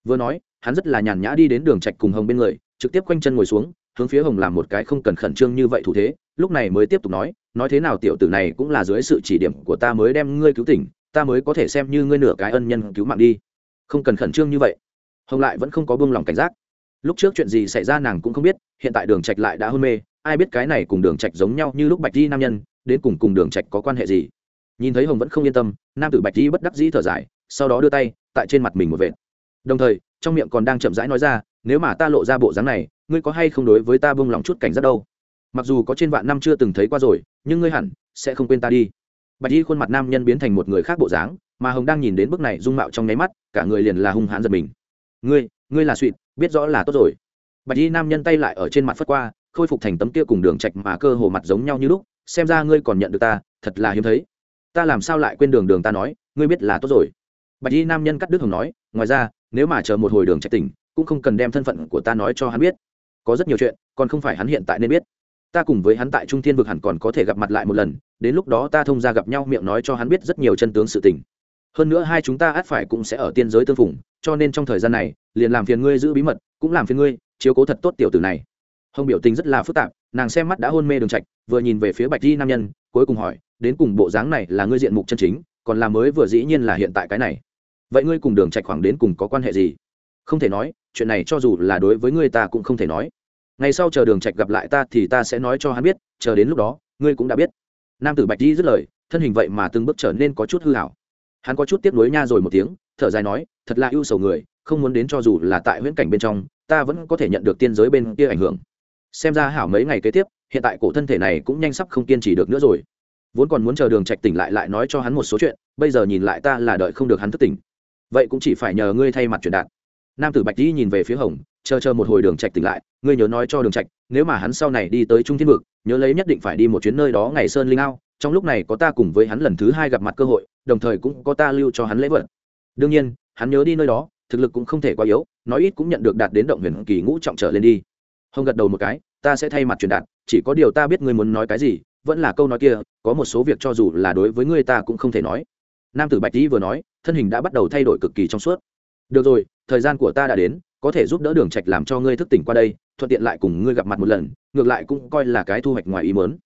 vừa nói, hắn rất là nhàn nhã đi đến đường trạch cùng hồng bên người, trực tiếp quanh chân ngồi xuống, hướng phía hồng làm một cái không cần khẩn trương như vậy thủ thế, lúc này mới tiếp tục nói nói thế nào tiểu tử này cũng là dưới sự chỉ điểm của ta mới đem ngươi cứu tỉnh, ta mới có thể xem như ngươi nửa cái ân nhân cứu mạng đi. Không cần khẩn trương như vậy. Hồng lại vẫn không có buông lòng cảnh giác. Lúc trước chuyện gì xảy ra nàng cũng không biết, hiện tại đường trạch lại đã hôn mê, ai biết cái này cùng đường trạch giống nhau như lúc bạch di nam nhân, đến cùng cùng đường trạch có quan hệ gì? Nhìn thấy hồng vẫn không yên tâm, nam tử bạch di bất đắc dĩ thở dài, sau đó đưa tay, tại trên mặt mình một vệt đồng thời, trong miệng còn đang chậm rãi nói ra, nếu mà ta lộ ra bộ dáng này, ngươi có hay không đối với ta bông lòng chút cảnh giác đâu? Mặc dù có trên vạn năm chưa từng thấy qua rồi, nhưng ngươi hẳn sẽ không quên ta đi. Bạch y khuôn mặt nam nhân biến thành một người khác bộ dáng, mà hồng đang nhìn đến bức này dung mạo trong nháy mắt, cả người liền là hung hãn giật mình. Ngươi ngươi là suỵt biết rõ là tốt rồi. Bạch y nam nhân tay lại ở trên mặt phất qua, khôi phục thành tấm kia cùng đường trạch mà cơ hồ mặt giống nhau như lúc, xem ra ngươi còn nhận được ta, thật là hiếm thấy. Ta làm sao lại quên đường đường ta nói, ngươi biết là tốt rồi. Bạch y nam nhân cắt đứt hồng nói, ngoài ra nếu mà chờ một hồi đường trạch tỉnh, cũng không cần đem thân phận của ta nói cho hắn biết. Có rất nhiều chuyện, còn không phải hắn hiện tại nên biết. Ta cùng với hắn tại trung thiên vực hẳn còn có thể gặp mặt lại một lần, đến lúc đó ta thông ra gặp nhau miệng nói cho hắn biết rất nhiều chân tướng sự tình. Hơn nữa hai chúng ta ắt phải cũng sẽ ở tiên giới tương phùng, cho nên trong thời gian này, liền làm phiền ngươi giữ bí mật, cũng làm phiền ngươi chiếu cố thật tốt tiểu tử này. Hồng biểu tình rất là phức tạp, nàng xem mắt đã hôn mê đường trạch, vừa nhìn về phía bạch di nam nhân, cuối cùng hỏi, đến cùng bộ dáng này là ngươi diện mục chân chính, còn là mới vừa dĩ nhiên là hiện tại cái này? Vậy ngươi cùng đường trạch khoảng đến cùng có quan hệ gì? Không thể nói, chuyện này cho dù là đối với ngươi ta cũng không thể nói. Ngày sau chờ đường trạch gặp lại ta thì ta sẽ nói cho hắn biết, chờ đến lúc đó, ngươi cũng đã biết. Nam tử bạch di dứt lời, thân hình vậy mà từng bước trở nên có chút hư hảo. Hắn có chút tiếp nối nha rồi một tiếng, thở dài nói, thật là ưu sầu người, không muốn đến cho dù là tại huyễn cảnh bên trong, ta vẫn có thể nhận được tiên giới bên kia ảnh hưởng. Xem ra hảo mấy ngày kế tiếp, hiện tại cổ thân thể này cũng nhanh sắp không kiên trì được nữa rồi. Vốn còn muốn chờ đường trạch tỉnh lại lại nói cho hắn một số chuyện, bây giờ nhìn lại ta là đợi không được hắn thức tỉnh vậy cũng chỉ phải nhờ ngươi thay mặt truyền đạt. Nam tử bạch di nhìn về phía hồng, chờ chờ một hồi đường trạch tỉnh lại, ngươi nhớ nói cho đường trạch, nếu mà hắn sau này đi tới trung thiên vực, nhớ lấy nhất định phải đi một chuyến nơi đó ngày sơn linh ao, trong lúc này có ta cùng với hắn lần thứ hai gặp mặt cơ hội, đồng thời cũng có ta lưu cho hắn lễ vật. Đương nhiên, hắn nhớ đi nơi đó, thực lực cũng không thể quá yếu, nói ít cũng nhận được đạt đến động huyền kỳ ngũ trọng trở lên đi. Hồng gật đầu một cái, ta sẽ thay mặt truyền đạt, chỉ có điều ta biết ngươi muốn nói cái gì, vẫn là câu nói kia, có một số việc cho dù là đối với ngươi ta cũng không thể nói. Nam tử bạch tý vừa nói thân hình đã bắt đầu thay đổi cực kỳ trong suốt. Được rồi, thời gian của ta đã đến, có thể giúp đỡ đường trạch làm cho ngươi thức tỉnh qua đây, thuận tiện lại cùng ngươi gặp mặt một lần, ngược lại cũng coi là cái thu hoạch ngoài ý muốn.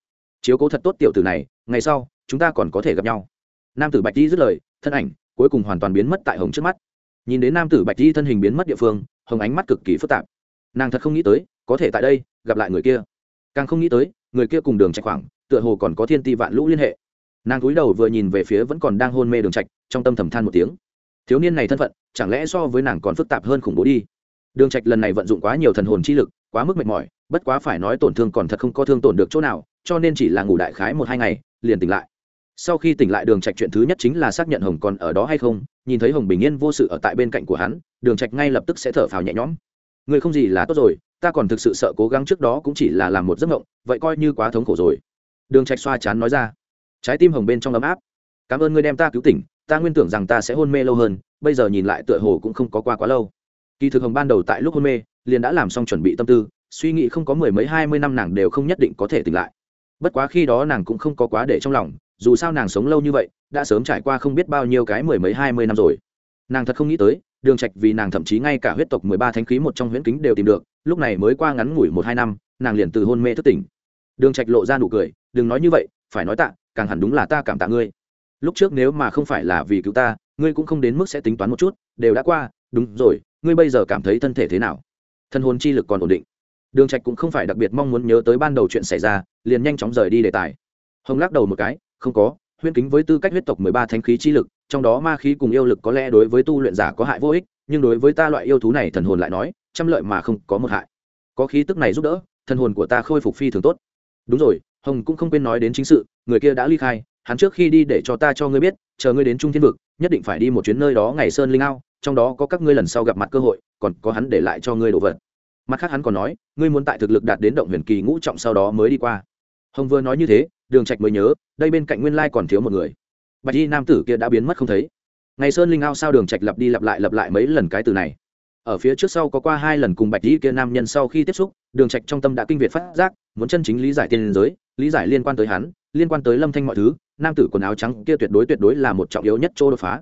Chiếu cố thật tốt tiểu tử này, ngày sau, chúng ta còn có thể gặp nhau. Nam tử bạch di dứt lời, thân ảnh cuối cùng hoàn toàn biến mất tại hồng trước mắt. Nhìn đến nam tử bạch di thân hình biến mất địa phương, hồng ánh mắt cực kỳ phức tạp. Nàng thật không nghĩ tới, có thể tại đây gặp lại người kia. Càng không nghĩ tới, người kia cùng đường trạch khoảng, tựa hồ còn có thiên ti vạn lũ liên hệ nàng cúi đầu vừa nhìn về phía vẫn còn đang hôn mê đường trạch, trong tâm thầm than một tiếng. Thiếu niên này thân phận, chẳng lẽ so với nàng còn phức tạp hơn khủng bố đi? Đường trạch lần này vận dụng quá nhiều thần hồn chi lực, quá mức mệt mỏi, bất quá phải nói tổn thương còn thật không có thương tổn được chỗ nào, cho nên chỉ là ngủ đại khái một hai ngày, liền tỉnh lại. Sau khi tỉnh lại đường trạch chuyện thứ nhất chính là xác nhận hồng còn ở đó hay không, nhìn thấy hồng bình yên vô sự ở tại bên cạnh của hắn, đường trạch ngay lập tức sẽ thở phào nhẹ nhõm. Người không gì là tốt rồi, ta còn thực sự sợ cố gắng trước đó cũng chỉ là làm một giấc mộng, vậy coi như quá thống khổ rồi. Đường trạch xoa chán nói ra trái tim hồng bên trong ấm áp. Cảm ơn ngươi đem ta cứu tỉnh, ta nguyên tưởng rằng ta sẽ hôn mê lâu hơn, bây giờ nhìn lại tựa hồ cũng không có qua quá lâu. Kỳ thực hồng ban đầu tại lúc hôn mê, liền đã làm xong chuẩn bị tâm tư, suy nghĩ không có mười mấy hai mươi năm nàng đều không nhất định có thể tỉnh lại. Bất quá khi đó nàng cũng không có quá để trong lòng, dù sao nàng sống lâu như vậy, đã sớm trải qua không biết bao nhiêu cái mười mấy hai mươi năm rồi. Nàng thật không nghĩ tới, đường trạch vì nàng thậm chí ngay cả huyết tộc mười ba thánh khí một trong huyễn kính đều tìm được, lúc này mới qua ngắn ngủi một hai năm, nàng liền từ hôn mê thức tỉnh. Đường trạch lộ ra nụ cười, đừng nói như vậy, phải nói tạ càng hẳn đúng là ta cảm tạ ngươi. Lúc trước nếu mà không phải là vì cứu ta, ngươi cũng không đến mức sẽ tính toán một chút, đều đã qua, đúng rồi, ngươi bây giờ cảm thấy thân thể thế nào? Thân hồn chi lực còn ổn định. Đường trạch cũng không phải đặc biệt mong muốn nhớ tới ban đầu chuyện xảy ra, liền nhanh chóng rời đi đề tài. Hồng lắc đầu một cái, không có, huyễn kính với tư cách huyết tộc mười ba thánh khí chi lực, trong đó ma khí cùng yêu lực có lẽ đối với tu luyện giả có hại vô ích, nhưng đối với ta loại yêu thú này thần hồn lại nói, trăm lợi mà không có một hại. Có khí tức này giúp đỡ thần hồn của ta khôi phục phi thường tốt. Đúng rồi hồng cũng không quên nói đến chính sự, người kia đã ly khai, hắn trước khi đi để cho ta cho ngươi biết, chờ ngươi đến trung thiên vực, nhất định phải đi một chuyến nơi đó ngày sơn linh ao, trong đó có các ngươi lần sau gặp mặt cơ hội, còn có hắn để lại cho ngươi đồ vật. Mặt khác hắn còn nói, ngươi muốn tại thực lực đạt đến động huyền kỳ ngũ trọng sau đó mới đi qua. Hồng vừa nói như thế, đường trạch mới nhớ, đây bên cạnh nguyên lai còn thiếu một người. Bạch y nam tử kia đã biến mất không thấy. Ngày sơn linh ao sao đường trạch lặp đi lặp lại lặp lại mấy lần cái từ này. Ở phía trước sau có qua hai lần cùng bạch y kia nam nhân sau khi tiếp xúc, đường trạch trong tâm đã kinh việt phát giác, muốn chân chính lý giải tiên giới lý giải liên quan tới hắn, liên quan tới lâm thanh mọi thứ, nam tử quần áo trắng kia tuyệt đối tuyệt đối là một trọng yếu nhất chỗ đột phá.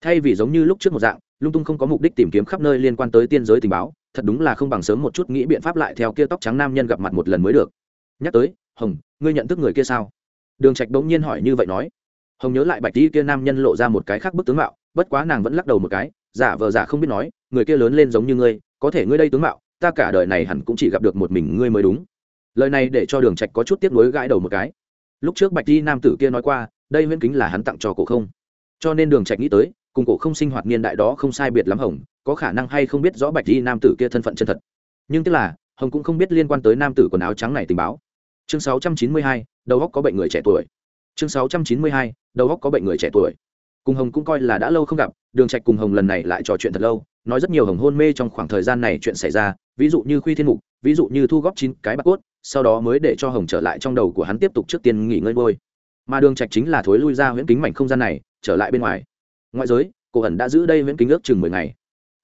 Thay vì giống như lúc trước một dạng, lung tung không có mục đích tìm kiếm khắp nơi liên quan tới tiên giới tình báo, thật đúng là không bằng sớm một chút nghĩ biện pháp lại theo kia tóc trắng nam nhân gặp mặt một lần mới được. Nhắc tới, hồng, ngươi nhận thức người kia sao? Đường trạch bỗng nhiên hỏi như vậy nói. Hồng nhớ lại bạch tỷ kia nam nhân lộ ra một cái khác bức tướng mạo, bất quá nàng vẫn lắc đầu một cái, giả vờ giả không biết nói, người kia lớn lên giống như ngươi, có thể ngươi đây tướng mạo, ta cả đời này hẳn cũng chỉ gặp được một mình ngươi mới đúng lời này để cho đường trạch có chút tiếc nuối gãi đầu một cái. Lúc trước bạch di nam tử kia nói qua đây huyễn kính là hắn tặng cho cổ không. Cho nên đường trạch nghĩ tới cùng cổ không sinh hoạt niên đại đó không sai biệt lắm hồng có khả năng hay không biết rõ bạch di nam tử kia thân phận chân thật. Nhưng tức là hồng cũng không biết liên quan tới nam tử quần áo trắng này tình báo. Chương 692, đầu óc có bệnh người trẻ tuổi. Chương 692, đầu óc có bệnh người trẻ tuổi. Cùng hồng cũng coi là đã lâu không gặp đường trạch cùng hồng lần này lại trò chuyện thật lâu nói rất nhiều hồng hôn mê trong khoảng thời gian này chuyện xảy ra, ví dụ như khuy thiên mục, ví dụ như thu góp chín cái bạc cốt, sau đó mới để cho hồng trở lại trong đầu của hắn tiếp tục trước tiên nghỉ ngơi vôi mà đường trạch chính là thối lui ra huyễn kính mảnh không gian này, trở lại bên ngoài. Ngoại giới cổ ẩn đã giữ đây huyễn kính ước chừng mười ngày.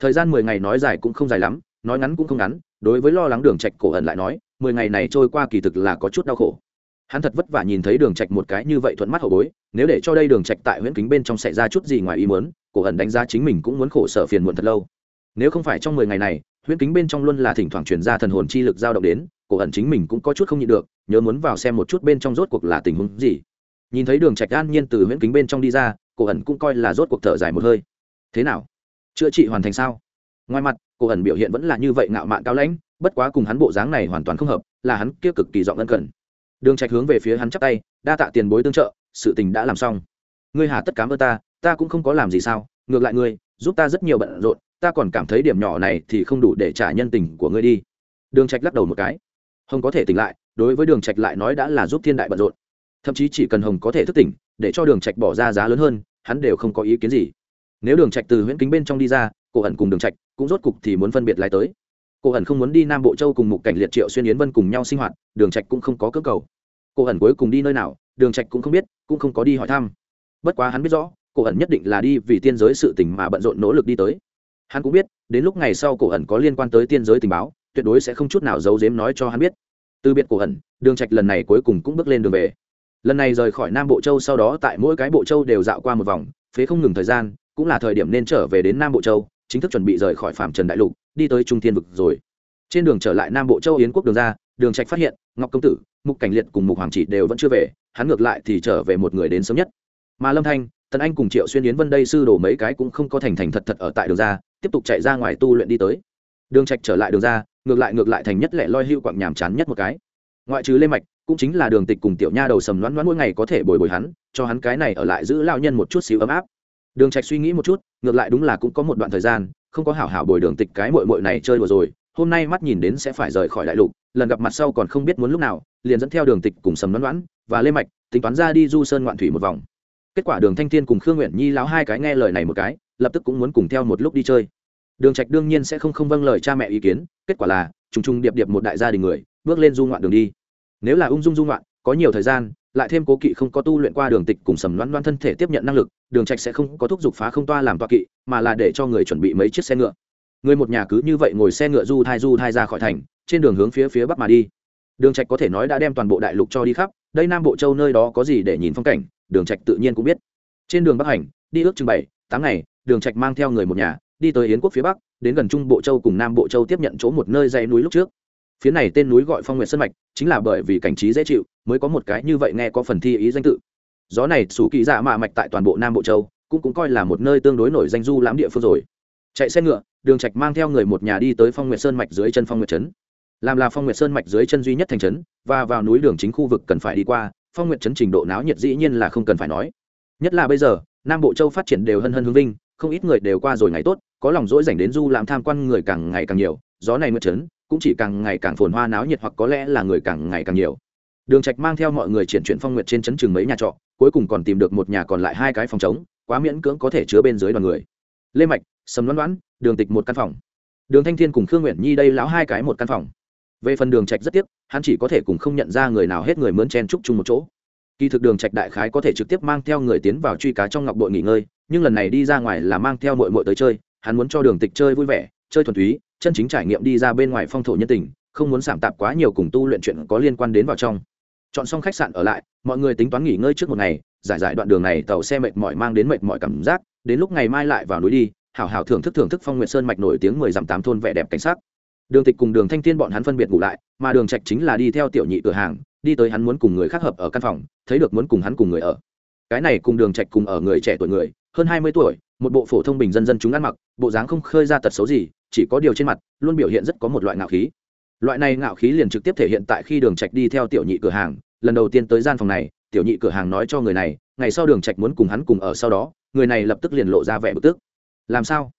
Thời gian mười ngày nói dài cũng không dài lắm, nói ngắn cũng không ngắn, đối với lo lắng đường trạch cổ ẩn lại nói, mười ngày này trôi qua kỳ thực là có chút đau khổ. Hắn thật vất vả nhìn thấy đường trạch một cái như vậy thuận mắt hậu bối, nếu để cho đây đường trạch tại huyễn kính bên trong xảy ra chút gì ngoài ý muốn cổ ẩn đánh giá chính mình cũng muốn khổ sở phiền muộn thật lâu. Nếu không phải trong mười ngày này, huyễn kính bên trong luôn là thỉnh thoảng truyền ra thần hồn chi lực dao động đến, cổ ẩn chính mình cũng có chút không nhịn được, nhớ muốn vào xem một chút bên trong rốt cuộc là tình huống gì. Nhìn thấy đường trạch an nhiên từ huyễn kính bên trong đi ra, cổ ẩn cũng coi là rốt cuộc thở dài một hơi. Thế nào? Chữa trị hoàn thành sao? Ngoài mặt, cổ ẩn biểu hiện vẫn là như vậy ngạo mạn cao lãnh, bất quá cùng hắn bộ dáng này hoàn toàn không hợp, là hắn kia cực kỳ giọng ân cần. Đường trạch hướng về phía hắn chắp tay, đa tạ tiền bối tương trợ, sự tình đã làm xong. Ngươi hà tất cám ơn ta ta cũng không có làm gì sao, ngược lại ngươi, giúp ta rất nhiều bận rộn, ta còn cảm thấy điểm nhỏ này thì không đủ để trả nhân tình của ngươi đi. Đường trạch lắc đầu một cái. Hồng có thể tỉnh lại, đối với đường trạch lại nói đã là giúp thiên đại bận rộn. Thậm chí chỉ cần hồng có thể thức tỉnh, để cho đường trạch bỏ ra giá lớn hơn, hắn đều không có ý kiến gì. Nếu đường trạch từ huyễn kính bên trong đi ra, cổ ẩn cùng đường trạch cũng rốt cục thì muốn phân biệt lại tới. Cổ ẩn không muốn đi nam bộ châu cùng mục cảnh liệt, triệu xuyên yến vân cùng nhau sinh hoạt, đường trạch cũng không có cơ cầu. Cổ ẩn cuối cùng đi nơi nào, đường trạch cũng không biết, cũng không có đi hỏi thăm. Bất quá hắn biết rõ cổ ẩn nhất định là đi vì tiên giới sự tình mà bận rộn nỗ lực đi tới. Hắn cũng biết, đến lúc ngày sau cổ ẩn có liên quan tới tiên giới tình báo, tuyệt đối sẽ không chút nào giấu giếm nói cho hắn biết. Từ biệt cổ ẩn, đường trạch lần này cuối cùng cũng bước lên đường về. Lần này rời khỏi nam bộ châu sau đó tại mỗi cái bộ châu đều dạo qua một vòng, phế không ngừng thời gian, cũng là thời điểm nên trở về đến nam bộ châu, chính thức chuẩn bị rời khỏi phạm trần đại lục, đi tới trung thiên vực rồi. Trên đường trở lại nam bộ châu yến quốc đường ra, đường trạch phát hiện, ngọc công tử, mục cảnh liệt cùng mục hoàng chỉ đều vẫn chưa về, hắn ngược lại thì trở về một người đến sớm nhất. Mà lâm thanh tần anh cùng triệu xuyên yến vân đây sư đồ mấy cái cũng không có thành thành thật thật ở tại đường ra, tiếp tục chạy ra ngoài tu luyện đi tới. Đường trạch trở lại đường ra, ngược lại ngược lại thành nhất lẻ loi hưu quặng nhàm chán nhất một cái. Ngoại trừ lê mạch, cũng chính là đường tịch cùng tiểu nha đầu sầm loãn loãn mỗi ngày có thể bồi bồi hắn, cho hắn cái này ở lại giữ lao nhân một chút xíu ấm áp. Đường trạch suy nghĩ một chút, ngược lại đúng là cũng có một đoạn thời gian, không có hảo hảo bồi đường tịch cái muội muội này chơi đùa rồi, hôm nay mắt nhìn đến sẽ phải rời khỏi đại lục, lần gặp mặt sau còn không biết muốn lúc nào, liền dẫn theo đường tịch cùng sầm loãn loãn và lê mạch, tính toán ra đi du sơn ngoạn thủy một vòng kết quả đường thanh thiên cùng khương nguyện nhi láo hai cái nghe lời này một cái, lập tức cũng muốn cùng theo một lúc đi chơi. Đường trạch đương nhiên sẽ không không vâng lời cha mẹ ý kiến, kết quả là, trùng trùng điệp điệp một đại gia đình người, bước lên du ngoạn đường đi. Nếu là ung dung du ngoạn, có nhiều thời gian, lại thêm cố kỵ không có tu luyện qua đường tịch cùng sầm loan loan thân thể tiếp nhận năng lực, đường trạch sẽ không có thúc giục phá không toa làm toa kỵ, mà là để cho người chuẩn bị mấy chiếc xe ngựa. Người một nhà cứ như vậy ngồi xe ngựa du thai du thai ra khỏi thành, trên đường hướng phía phía bắc mà đi. Đường trạch có thể nói đã đem toàn bộ đại lục cho đi khắp, đây nam bộ châu nơi đó có gì để nhìn phong cảnh đường trạch tự nhiên cũng biết. Trên đường bắc hành, đi ước chừng bảy, tám ngày, đường trạch mang theo người một nhà, đi tới yến quốc phía bắc, đến gần trung bộ châu cùng nam bộ châu tiếp nhận chỗ một nơi dãy núi lúc trước. Phía này tên núi gọi phong nguyệt sơn mạch, chính là bởi vì cảnh trí dễ chịu, mới có một cái như vậy nghe có phần thi ý danh tự. Gió này sủ kỳ dạ mạ mạch tại toàn bộ nam bộ châu, cũng cũng coi là một nơi tương đối nổi danh du lãm địa phương rồi. Chạy xe ngựa, đường trạch mang theo người một nhà đi tới phong nguyệt sơn mạch dưới chân phong nguyệt trấn. Làm là phong nguyệt sơn mạch dưới chân duy nhất thành trấn, và vào núi đường chính khu vực cần phải đi qua phong nguyệt chấn trình độ náo nhiệt dĩ nhiên là không cần phải nói. Nhất là bây giờ, nam bộ châu phát triển đều hân hân hương vinh, không ít người đều qua rồi ngày tốt, có lòng dỗi dành đến du làm tham quan người càng ngày càng nhiều, gió này mượt trấn cũng chỉ càng ngày càng phồn hoa náo nhiệt hoặc có lẽ là người càng ngày càng nhiều. Đường trạch mang theo mọi người triển chuyển phong nguyệt trên trấn trường mấy nhà trọ, cuối cùng còn tìm được một nhà còn lại hai cái phòng trống, quá miễn cưỡng có thể chứa bên dưới đoàn người. Lê mạch, sầm loan loãn, đường tịch một căn phòng. Đường thanh thiên cùng khương nguyện nhi đây lão hai cái một căn phòng. Về phần đường trạch rất tiếc hắn chỉ có thể cùng không nhận ra người nào hết người mướn chen trúc chung một chỗ kỳ thực đường trạch đại khái có thể trực tiếp mang theo người tiến vào truy cá trong ngọc bội nghỉ ngơi, nhưng lần này đi ra ngoài là mang theo muội muội tới chơi, hắn muốn cho đường tịch chơi vui vẻ, chơi thuần túy, chân chính trải nghiệm đi ra bên ngoài phong thổ nhân tình, không muốn sảm tạp quá nhiều cùng tu luyện chuyện có liên quan đến vào trong chọn xong khách sạn ở lại, mọi người tính toán nghỉ ngơi trước một ngày, giải giải đoạn đường này tàu xe mệt mỏi mang đến mệt mỏi cảm giác, đến lúc ngày mai lại vào núi đi, hảo hảo thưởng thức thưởng thức phong nguyệt sơn mạch nổi tiếng mười dặm tám thôn vẻ đẹp cảnh sắc đường tịch cùng đường thanh thiên bọn hắn phân biệt ngủ lại, mà đường trạch chính là đi theo tiểu nhị cửa hàng, đi tới hắn muốn cùng người khác hợp ở căn phòng, thấy được muốn cùng hắn cùng người ở. Cái này cùng đường trạch cùng ở người trẻ tuổi người, hơn hai mươi tuổi, một bộ phổ thông bình dân dân chúng ăn mặc, bộ dáng không khơi ra tật xấu gì, chỉ có điều trên mặt, luôn biểu hiện rất có một loại ngạo khí. Loại này ngạo khí liền trực tiếp thể hiện tại khi đường trạch đi theo tiểu nhị cửa hàng, lần đầu tiên tới gian phòng này, tiểu nhị cửa hàng nói cho người này, ngày sau đường trạch muốn cùng hắn cùng ở sau đó. Người này lập tức liền lộ ra vẻ bực tức. Làm sao?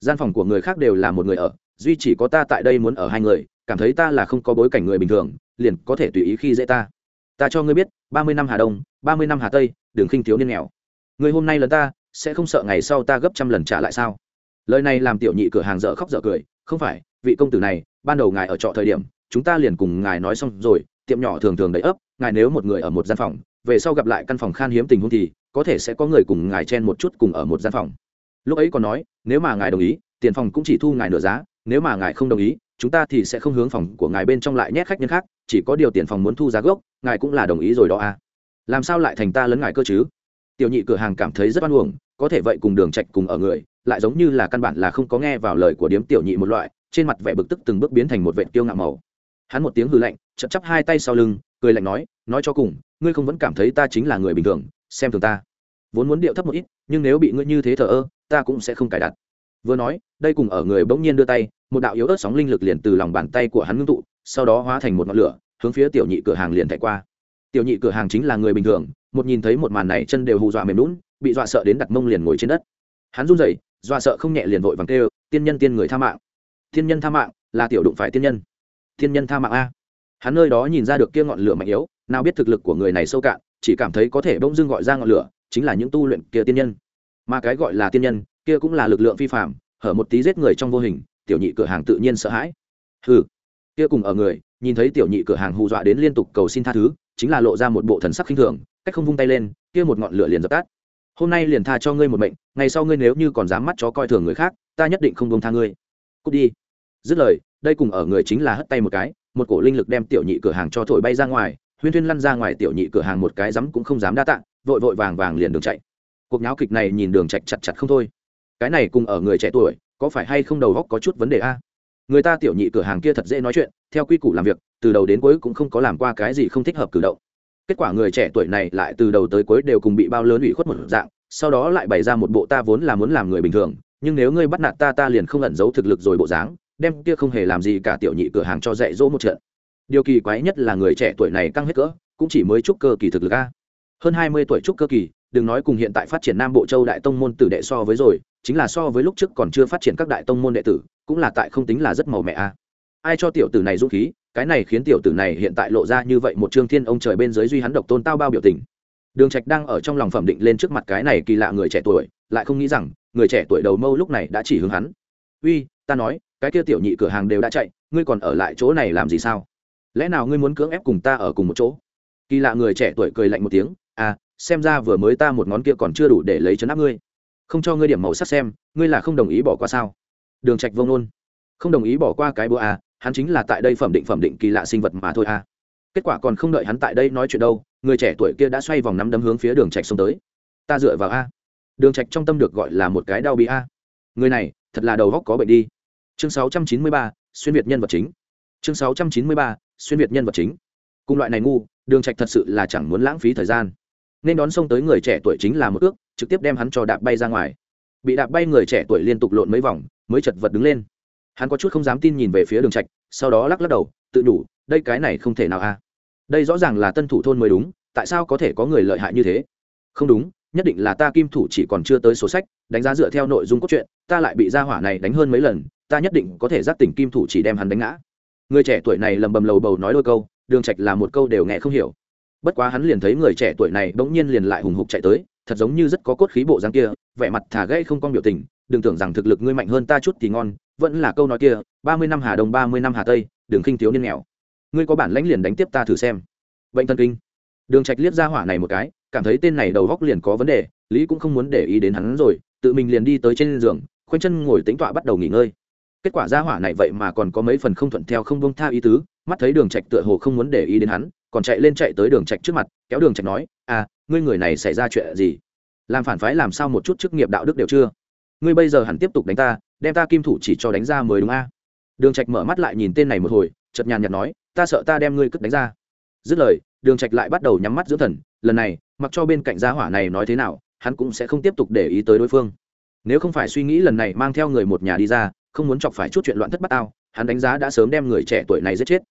Gian phòng của người khác đều là một người ở duy chỉ có ta tại đây muốn ở hai người, cảm thấy ta là không có bối cảnh người bình thường, liền có thể tùy ý khi dễ ta. Ta cho ngươi biết, ba mươi năm hà đông, ba mươi năm hà tây, đường khinh thiếu niên nghèo. Người hôm nay lần ta, sẽ không sợ ngày sau ta gấp trăm lần trả lại sao? Lời này làm tiểu nhị cửa hàng dở khóc dở cười, không phải, vị công tử này, ban đầu ngài ở trọ thời điểm, chúng ta liền cùng ngài nói xong rồi, tiệm nhỏ thường thường đầy ấp, ngài nếu một người ở một gian phòng, về sau gặp lại căn phòng khan hiếm tình huống thì, có thể sẽ có người cùng ngài chen một chút cùng ở một gian phòng. Lúc ấy còn nói, nếu mà ngài đồng ý, tiền phòng cũng chỉ thu ngài nửa giá nếu mà ngài không đồng ý, chúng ta thì sẽ không hướng phòng của ngài bên trong lại nhét khách nhân khác, chỉ có điều tiền phòng muốn thu giá gốc, ngài cũng là đồng ý rồi đó à. Làm sao lại thành ta lấn ngài cơ chứ? Tiểu nhị cửa hàng cảm thấy rất oan uổng, có thể vậy cùng đường trạch cùng ở người, lại giống như là căn bản là không có nghe vào lời của điếm tiểu nhị một loại, trên mặt vẻ bực tức từng bước biến thành một vệ tiêu ngạo màu. Hắn một tiếng hừ lạnh, chậm chắp hai tay sau lưng, cười lạnh nói nói cho cùng, ngươi không vẫn cảm thấy ta chính là người bình thường, xem thường ta. Vốn muốn điệu thấp một ít, nhưng nếu bị ngươi như thế thờ ơ, ta cũng sẽ không cài đặt vừa nói, đây cùng ở người bỗng nhiên đưa tay, một đạo yếu ớt sóng linh lực liền từ lòng bàn tay của hắn ngưng tụ, sau đó hóa thành một ngọn lửa, hướng phía tiểu nhị cửa hàng liền chạy qua. Tiểu nhị cửa hàng chính là người bình thường, một nhìn thấy một màn này chân đều hù dọa mềm lún bị dọa sợ đến đặt mông liền ngồi trên đất. Hắn run rẩy, dọa sợ không nhẹ liền vội vàng kêu, tiên nhân tiên người tha mạng. Thiên nhân tha mạng, là tiểu đụng phải tiên nhân. Thiên nhân tha mạng a. Hắn nơi đó nhìn ra được kia ngọn lửa mạnh yếu, nào biết thực lực của người này sâu cạn, chỉ cảm thấy có thể bỗng dưng gọi ra ngọn lửa, chính là những tu luyện kia tiên nhân. Mà cái gọi là tiên nhân kia cũng là lực lượng phi phạm hở một tí giết người trong vô hình tiểu nhị cửa hàng tự nhiên sợ hãi. Hừ, kia cùng ở người nhìn thấy tiểu nhị cửa hàng hù dọa đến liên tục cầu xin tha thứ chính là lộ ra một bộ thần sắc khinh thường cách không vung tay lên kia một ngọn lửa liền dập tắt. Hôm nay liền tha cho ngươi một mệnh ngày sau ngươi nếu như còn dám mắt chó coi thường người khác ta nhất định không buông tha ngươi. Cút đi. Dứt lời đây cùng ở người chính là hất tay một cái một cổ linh lực đem tiểu nhị cửa hàng cho thổi bay ra ngoài huyên thuyên lăn ra ngoài tiểu nhị cửa hàng một cái rắm cũng không dám đa tạ vội vội vàng vàng liền đường chạy. Cuộc nháo kịch này nhìn đường chạy chặt chặt không thôi cái này cùng ở người trẻ tuổi, có phải hay không đầu góc có chút vấn đề a? Người ta tiểu nhị cửa hàng kia thật dễ nói chuyện, theo quy củ làm việc, từ đầu đến cuối cũng không có làm qua cái gì không thích hợp cử động. Kết quả người trẻ tuổi này lại từ đầu tới cuối đều cùng bị bao lớn ủy khuất một dạng, sau đó lại bày ra một bộ ta vốn là muốn làm người bình thường, nhưng nếu ngươi bắt nạt ta ta liền không ẩn giấu thực lực rồi bộ dáng, đem kia không hề làm gì cả tiểu nhị cửa hàng cho dạy dỗ một trận. Điều kỳ quái nhất là người trẻ tuổi này căng hết cỡ, cũng chỉ mới chúc cơ kỳ thực lực a. Hơn hai mươi tuổi chúc cơ kỳ đừng nói cùng hiện tại phát triển nam bộ châu đại tông môn tử đệ so với rồi, chính là so với lúc trước còn chưa phát triển các đại tông môn đệ tử, cũng là tại không tính là rất màu mẹ a. Ai cho tiểu tử này dũng khí, cái này khiến tiểu tử này hiện tại lộ ra như vậy một trương thiên ông trời bên dưới duy hắn độc tôn tao bao biểu tình. Đường trạch đang ở trong lòng phẩm định lên trước mặt cái này kỳ lạ người trẻ tuổi, lại không nghĩ rằng, người trẻ tuổi đầu mâu lúc này đã chỉ hướng hắn. Uy, ta nói, cái kia tiểu nhị cửa hàng đều đã chạy, ngươi còn ở lại chỗ này làm gì sao? Lẽ nào ngươi muốn cưỡng ép cùng ta ở cùng một chỗ? Kỳ lạ người trẻ tuổi cười lạnh một tiếng à xem ra vừa mới ta một ngón kia còn chưa đủ để lấy chấn áp ngươi. Không cho ngươi điểm màu sắc xem ngươi là không đồng ý bỏ qua sao? Đường trạch vông nôn. Không đồng ý bỏ qua cái bữa à hắn chính là tại đây phẩm định phẩm định kỳ lạ sinh vật mà thôi à. Kết quả còn không đợi hắn tại đây nói chuyện đâu người trẻ tuổi kia đã xoay vòng nắm đấm hướng phía đường trạch xông tới. Ta dựa vào a. Đường trạch trong tâm được gọi là một cái đau bị a. Người này thật là đầu góc có bệnh đi. Chương 693, xuyên việt nhân vật chính. Chương 693, xuyên việt nhân vật chính. Cùng loại này ngu đường trạch thật sự là chẳng muốn lãng phí thời gian nên đón xông tới người trẻ tuổi chính là một ước, trực tiếp đem hắn cho đạp bay ra ngoài. Bị đạp bay người trẻ tuổi liên tục lộn mấy vòng, mới chật vật đứng lên. Hắn có chút không dám tin nhìn về phía đường trạch, sau đó lắc lắc đầu, tự đủ đây cái này không thể nào a. Đây rõ ràng là tân thủ thôn mới đúng, tại sao có thể có người lợi hại như thế? Không đúng, nhất định là ta kim thủ chỉ còn chưa tới số sách, đánh giá dựa theo nội dung cốt truyện, ta lại bị gia hỏa này đánh hơn mấy lần, ta nhất định có thể giác tỉnh kim thủ chỉ đem hắn đánh ngã. Người trẻ tuổi này lầm bầm lầu bầu nói đôi câu, đường trạch là một câu đều nghe không hiểu bất quá hắn liền thấy người trẻ tuổi này bỗng nhiên liền lại hùng hục chạy tới, thật giống như rất có cốt khí bộ dáng kia, vẻ mặt thả gãy không con biểu tình, đừng tưởng rằng thực lực ngươi mạnh hơn ta chút thì ngon, vẫn là câu nói kia, ba mươi năm hà đông, ba mươi năm hà tây, đừng khinh thiếu niên nghèo. Ngươi có bản lãnh liền đánh tiếp ta thử xem. Bệnh thần kinh. Đường trạch liếc ra hỏa này một cái, cảm thấy tên này đầu góc liền có vấn đề, lý cũng không muốn để ý đến hắn rồi, tự mình liền đi tới trên giường, khoanh chân ngồi tính tọa bắt đầu nghỉ ngơi. Kết quả ra hỏa này vậy mà còn có mấy phần không thuận theo không bông tha ý tứ mắt thấy đường trạch tựa hồ không muốn để ý đến hắn, còn chạy lên chạy tới đường trạch trước mặt, kéo đường trạch nói à ngươi người này xảy ra chuyện gì? Làm phản phái làm sao một chút chức nghiệp đạo đức đều chưa? Ngươi bây giờ hẳn tiếp tục đánh ta, đem ta kim thủ chỉ cho đánh ra mới đúng a? Đường trạch mở mắt lại nhìn tên này một hồi, chợt nhàn nhạt nói, ta sợ ta đem ngươi cất đánh ra. Dứt lời, đường trạch lại bắt đầu nhắm mắt dưỡng thần, lần này, mặc cho bên cạnh gia hỏa này nói thế nào, hắn cũng sẽ không tiếp tục để ý tới đối phương. Nếu không phải suy nghĩ lần này mang theo người một nhà đi ra, không muốn chọc phải chút chuyện loạn thất bát ao hắn đánh giá đã sớm đem người trẻ tuổi này giết chết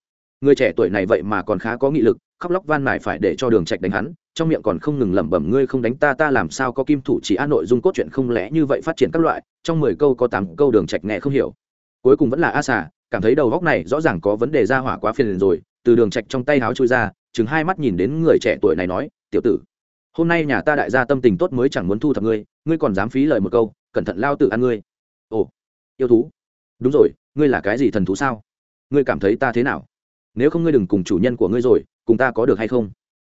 người trẻ tuổi này vậy mà còn khá có nghị lực, khóc lóc van mài phải để cho đường trạch đánh hắn, trong miệng còn không ngừng lẩm bẩm, ngươi không đánh ta ta làm sao có kim thủ chỉ a nội dung cốt truyện không lẽ như vậy phát triển các loại? Trong mười câu có tám câu đường trạch nghe không hiểu. Cuối cùng vẫn là a xà cảm thấy đầu góc này rõ ràng có vấn đề ra hỏa quá phiền rồi, từ đường trạch trong tay háo chui ra, chừng hai mắt nhìn đến người trẻ tuổi này nói, tiểu tử, hôm nay nhà ta đại gia tâm tình tốt mới chẳng muốn thu thập ngươi ngươi còn dám phí lời một câu, cẩn thận lao tự ăn ngươi. Ồ, yêu thú. Đúng rồi, ngươi là cái gì thần thú sao? Ngươi cảm thấy ta thế nào? Nếu không ngươi đừng cùng chủ nhân của ngươi rồi, cùng ta có được hay không?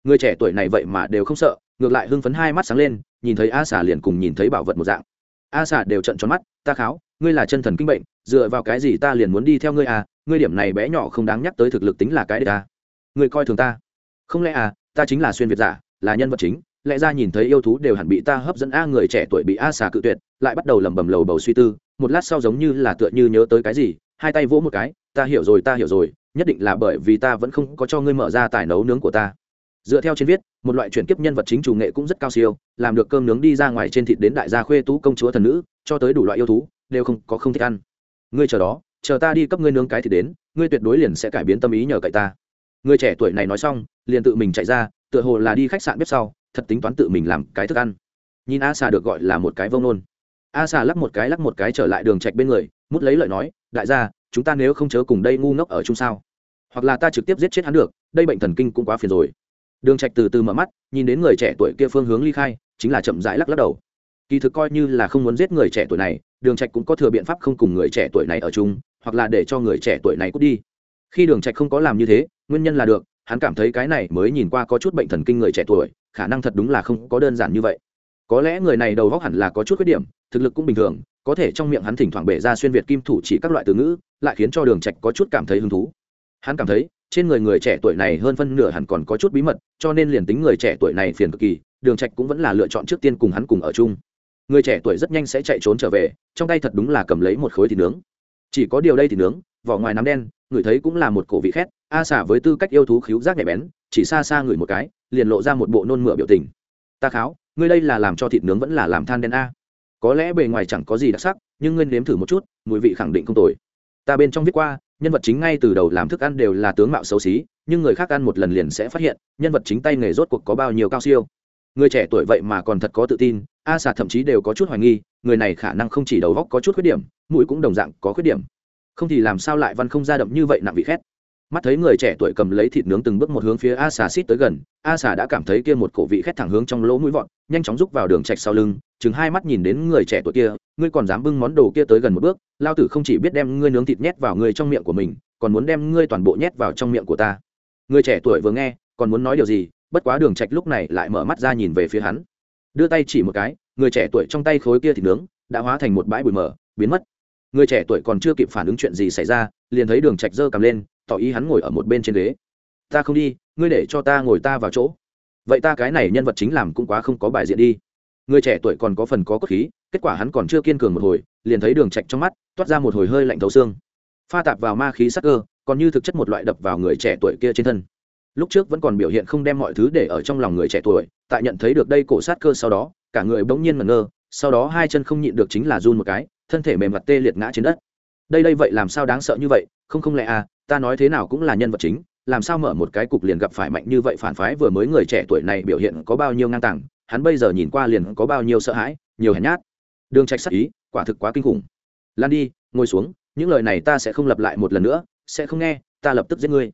Người trẻ tuổi này vậy mà đều không sợ, ngược lại hưng phấn hai mắt sáng lên, nhìn thấy a xà liền cùng nhìn thấy bảo vật một dạng. A xà đều trận tròn mắt, ta kháo, ngươi là chân thần kinh bệnh, dựa vào cái gì ta liền muốn đi theo ngươi à? Ngươi điểm này bé nhỏ không đáng nhắc tới thực lực tính là cái đấy ta à? ngươi coi thường ta. Không lẽ à ta chính là xuyên việt giả, là nhân vật chính, lẽ ra nhìn thấy yêu thú đều hẳn bị ta hấp dẫn a người trẻ tuổi bị a xà cự tuyệt, lại bắt đầu lẩm bẩm lầu bầu suy tư, một lát sau giống như là tựa như nhớ tới cái gì, hai tay vỗ một cái, ta hiểu rồi, ta hiểu rồi nhất định là bởi vì ta vẫn không có cho ngươi mở ra tài nấu nướng của ta. Dựa theo trên viết, một loại chuyển kiếp nhân vật chính chủ nghệ cũng rất cao siêu, làm được cơm nướng đi ra ngoài trên thịt đến đại gia khuê tú công chúa thần nữ, cho tới đủ loại yêu thú, đều không có không thích ăn. Ngươi chờ đó, chờ ta đi cấp ngươi nướng cái thì đến, ngươi tuyệt đối liền sẽ cải biến tâm ý nhờ cậy ta. Người trẻ tuổi này nói xong, liền tự mình chạy ra, tựa hồ là đi khách sạn bếp sau, thật tính toán tự mình làm cái thức ăn. Nhìn a xà được gọi là một cái vông nôn. A xà lắc một cái lắc một cái trở lại đường trạch bên người, mút lấy lời nói, đại gia chúng ta nếu không chớ cùng đây ngu ngốc ở chung sao? Hoặc là ta trực tiếp giết chết hắn được, đây bệnh thần kinh cũng quá phiền rồi. Đường trạch từ từ mở mắt, nhìn đến người trẻ tuổi kia phương hướng ly khai, chính là chậm rãi lắc lắc đầu. Kỳ thực coi như là không muốn giết người trẻ tuổi này, đường trạch cũng có thừa biện pháp không cùng người trẻ tuổi này ở chung, hoặc là để cho người trẻ tuổi này cút đi. Khi đường trạch không có làm như thế, nguyên nhân là được, hắn cảm thấy cái này mới nhìn qua có chút bệnh thần kinh người trẻ tuổi, khả năng thật đúng là không có đơn giản như vậy. Có lẽ người này đầu óc hẳn là có chút khuyết điểm, thực lực cũng bình thường có thể trong miệng hắn thỉnh thoảng bể ra xuyên việt kim thủ chỉ các loại từ ngữ, lại khiến cho đường trạch có chút cảm thấy hứng thú. Hắn cảm thấy, trên người người trẻ tuổi này hơn phân nửa hẳn còn có chút bí mật, cho nên liền tính người trẻ tuổi này phiền cực kỳ, đường trạch cũng vẫn là lựa chọn trước tiên cùng hắn cùng ở chung. Người trẻ tuổi rất nhanh sẽ chạy trốn trở về, trong tay thật đúng là cầm lấy một khối thịt nướng. Chỉ có điều đây thì nướng, vỏ ngoài nắm đen, người thấy cũng là một cổ vị khét, a xả với tư cách yêu thú khíu giác nhạy bén, chỉ xa xa người một cái, liền lộ ra một bộ nôn mửa biểu tình. Ta kháo, ngươi đây là làm cho thịt nướng vẫn là làm than đen a? Có lẽ bề ngoài chẳng có gì đặc sắc, nhưng ngươi nếm thử một chút, mùi vị khẳng định không tồi. Ta bên trong viết qua, nhân vật chính ngay từ đầu làm thức ăn đều là tướng mạo xấu xí, nhưng người khác ăn một lần liền sẽ phát hiện, nhân vật chính tay nghề rốt cuộc có bao nhiêu cao siêu. Người trẻ tuổi vậy mà còn thật có tự tin, a xà thậm chí đều có chút hoài nghi, người này khả năng không chỉ đầu góc có chút khuyết điểm, mũi cũng đồng dạng có khuyết điểm. Không thì làm sao lại văn không ra đậm như vậy nặng vị khét. Mắt thấy người trẻ tuổi cầm lấy thịt nướng từng bước một hướng phía a xà xít tới gần, a xà đã cảm thấy kia một cổ vị khét thẳng hướng trong lỗ mũi vọt, nhanh chóng rúc vào đường chạch sau lưng chừng hai mắt nhìn đến người trẻ tuổi kia, ngươi còn dám bưng món đồ kia tới gần một bước, lao tử không chỉ biết đem ngươi nướng thịt nhét vào ngươi trong miệng của mình, còn muốn đem ngươi toàn bộ nhét vào trong miệng của ta. Người trẻ tuổi vừa nghe, còn muốn nói điều gì, bất quá đường trạch lúc này lại mở mắt ra nhìn về phía hắn. Đưa tay chỉ một cái, người trẻ tuổi trong tay khối kia thịt nướng đã hóa thành một bãi bụi mờ, biến mất. Người trẻ tuổi còn chưa kịp phản ứng chuyện gì xảy ra, liền thấy đường trạch giơ cầm lên, tỏ ý hắn ngồi ở một bên trên ghế. Ta không đi, ngươi để cho ta ngồi ta vào chỗ. Vậy ta cái này nhân vật chính làm cũng quá không có bài diện đi người trẻ tuổi còn có phần có cốt khí, kết quả hắn còn chưa kiên cường một hồi, liền thấy đường trạch trong mắt toát ra một hồi hơi lạnh thấu xương. Pha tạp vào ma khí sắc cơ, còn như thực chất một loại đập vào người trẻ tuổi kia trên thân. Lúc trước vẫn còn biểu hiện không đem mọi thứ để ở trong lòng người trẻ tuổi, tại nhận thấy được đây cổ sát cơ sau đó, cả người bỗng nhiên ngẩn ngơ, sau đó hai chân không nhịn được chính là run một cái, thân thể mềm mặt tê liệt ngã trên đất. Đây đây vậy làm sao đáng sợ như vậy, không không lẽ à ta nói thế nào cũng là nhân vật chính, làm sao mở một cái cục liền gặp phải mạnh như vậy phản phái vừa mới người trẻ tuổi này biểu hiện có bao nhiêu ngang tàng hắn bây giờ nhìn qua liền có bao nhiêu sợ hãi, nhiều hèn nhát. Đường trạch sắc ý, quả thực quá kinh khủng. Lan đi, ngồi xuống, những lời này ta sẽ không lặp lại một lần nữa, sẽ không nghe, ta lập tức giết ngươi.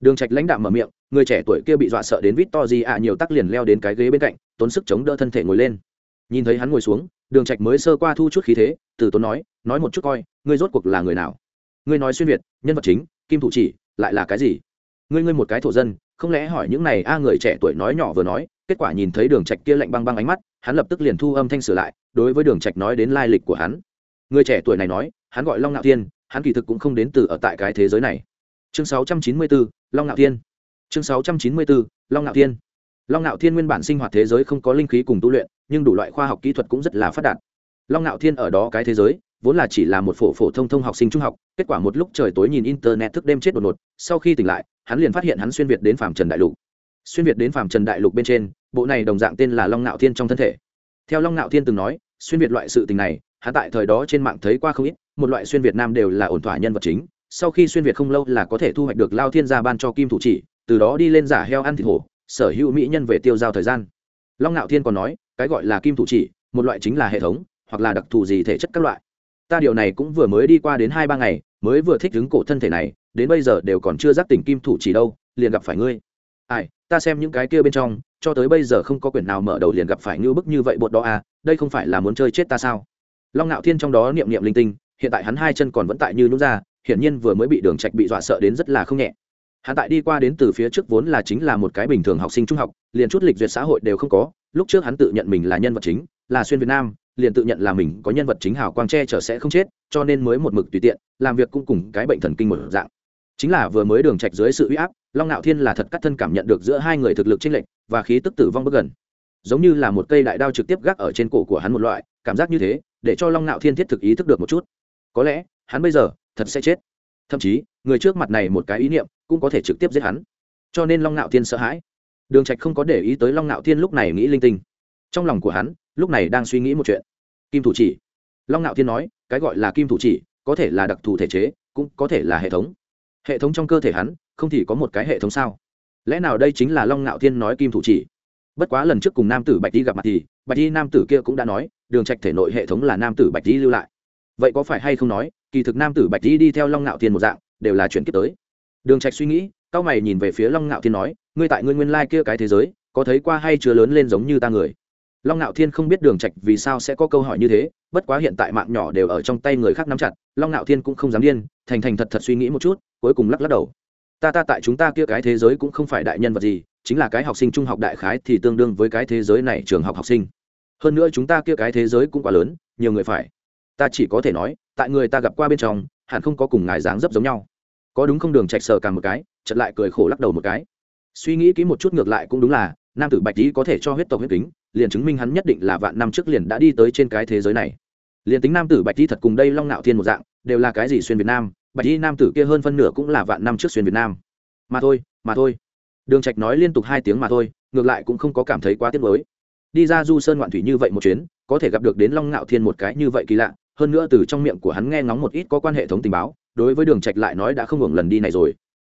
Đường trạch lãnh đạm mở miệng, người trẻ tuổi kia bị dọa sợ đến vít to gì ạ, nhiều tắc liền leo đến cái ghế bên cạnh, tốn sức chống đỡ thân thể ngồi lên. Nhìn thấy hắn ngồi xuống, đường trạch mới sơ qua thu chút khí thế, từ tốn nói nói một chút coi, ngươi rốt cuộc là người nào? Ngươi nói xuyên việt, nhân vật chính, kim thủ chỉ, lại là cái gì? Ngươi ngươi một cái thổ dân, không lẽ hỏi những này a, người trẻ tuổi nói nhỏ vừa nói kết quả nhìn thấy đường trạch kia lạnh băng băng ánh mắt hắn lập tức liền thu âm thanh sửa lại đối với đường trạch nói đến lai lịch của hắn. Người trẻ tuổi này nói hắn gọi long ngạo thiên hắn kỳ thực cũng không đến từ ở tại cái thế giới này. Chương 694, long ngạo thiên. Chương 694, long ngạo thiên. Long ngạo thiên nguyên bản sinh hoạt thế giới không có linh khí cùng tu luyện nhưng đủ loại khoa học kỹ thuật cũng rất là phát đạt. Long ngạo thiên ở đó cái thế giới vốn là chỉ là một phổ phổ thông thông học sinh trung học kết quả một lúc trời tối nhìn internet thức đêm chết đột ngột sau khi tỉnh lại hắn liền phát hiện hắn xuyên việt đến phàm trần đại lục. Xuyên việt đến phàm trần đại lục bên trên bộ này đồng dạng tên là long ngạo thiên trong thân thể. Theo long ngạo thiên từng nói, xuyên việt loại sự tình này, hắn tại thời đó trên mạng thấy qua không ít, một loại xuyên việt nam đều là ổn thỏa nhân vật chính, sau khi xuyên việt không lâu là có thể thu hoạch được lao thiên gia ban cho kim thủ chỉ, từ đó đi lên giả heo ăn thịt hổ, sở hữu mỹ nhân về tiêu giao thời gian. Long ngạo thiên còn nói, cái gọi là kim thủ chỉ, một loại chính là hệ thống, hoặc là đặc thù gì thể chất các loại. Ta điều này cũng vừa mới đi qua đến hai ba ngày, mới vừa thích đứng cổ thân thể này, đến bây giờ đều còn chưa giác tỉnh kim thủ chỉ đâu, liền gặp phải ngươi ai, ta xem những cái kia bên trong, cho tới bây giờ không có quyển nào mở đầu liền gặp phải như bức như vậy bột đó à đây không phải là muốn chơi chết ta sao? Long ngạo thiên trong đó niệm niệm linh tinh, hiện tại hắn hai chân còn vẫn tại như nhún ra, hiển nhiên vừa mới bị đường trạch bị dọa sợ đến rất là không nhẹ. Hắn tại đi qua đến từ phía trước vốn là chính là một cái bình thường học sinh trung học, liền chút lịch duyệt xã hội đều không có, lúc trước hắn tự nhận mình là nhân vật chính, là xuyên việt nam, liền tự nhận là mình có nhân vật chính hào quang che chở sẽ không chết, cho nên mới một mực tùy tiện, làm việc cũng cùng cái bệnh thần kinh một dạng chính là vừa mới đường trạch dưới sự uy áp, long nạo thiên là thật cắt thân cảm nhận được giữa hai người thực lực chênh lệch và khí tức tử vong bất gần. Giống như là một cây đại đao trực tiếp gác ở trên cổ của hắn một loại, cảm giác như thế, để cho long nạo thiên thiết thực ý thức được một chút. Có lẽ, hắn bây giờ, thật sẽ chết. Thậm chí, người trước mặt này một cái ý niệm, cũng có thể trực tiếp giết hắn. Cho nên long nạo thiên sợ hãi. Đường trạch không có để ý tới long nạo thiên lúc này nghĩ linh tinh. Trong lòng của hắn, lúc này đang suy nghĩ một chuyện. Kim thủ chỉ. Long nạo thiên nói, cái gọi là kim thủ chỉ, có thể là đặc thù thể chế, cũng có thể là hệ thống hệ thống trong cơ thể hắn, không thì có một cái hệ thống sao? Lẽ nào đây chính là long nạo thiên nói kim thủ chỉ? Bất quá lần trước cùng nam tử bạch đi gặp mặt thì, bạch đi nam tử kia cũng đã nói, đường trạch thể nội hệ thống là nam tử bạch đi lưu lại. Vậy có phải hay không nói, kỳ thực nam tử bạch đi đi theo long nạo thiên một dạng, đều là chuyện kiếp tới. Đường trạch suy nghĩ, cao mày nhìn về phía long nạo thiên nói, ngươi tại ngươi nguyên lai kia cái thế giới, có thấy qua hay chưa lớn lên giống như ta người? Long ngạo thiên không biết đường trạch vì sao sẽ có câu hỏi như thế bất quá hiện tại mạng nhỏ đều ở trong tay người khác nắm chặt, long ngạo thiên cũng không dám điên, thành thành thật thật suy nghĩ một chút, cuối cùng lắc lắc đầu. Ta ta tại chúng ta kia cái thế giới cũng không phải đại nhân vật gì, chính là cái học sinh trung học đại khái thì tương đương với cái thế giới này trường học học sinh. Hơn nữa chúng ta kia cái thế giới cũng quá lớn, nhiều người phải. Ta chỉ có thể nói, tại người ta gặp qua bên trong, hẳn không có cùng ngài dáng dấp giống nhau. Có đúng không đường trạch sờ càng một cái, chợt lại cười khổ lắc đầu một cái. Suy nghĩ kỹ một chút ngược lại cũng đúng là, nam tử bạch tý có thể cho huyết tộc huyết kính liền chứng minh hắn nhất định là vạn năm trước liền đã đi tới trên cái thế giới này. Liền tính nam tử bạch y thật cùng đây long nạo thiên một dạng đều là cái gì xuyên việt nam bạch y nam tử kia hơn phân nửa cũng là vạn năm trước xuyên việt nam. Mà thôi mà thôi. Đường trạch nói liên tục hai tiếng mà thôi ngược lại cũng không có cảm thấy quá tiếc nuối. Đi ra du sơn ngoạn thủy như vậy một chuyến có thể gặp được đến long nạo thiên một cái như vậy kỳ lạ hơn nữa từ trong miệng của hắn nghe ngóng một ít có quan hệ thống tình báo đối với đường trạch lại nói đã không hưởng lần đi này rồi.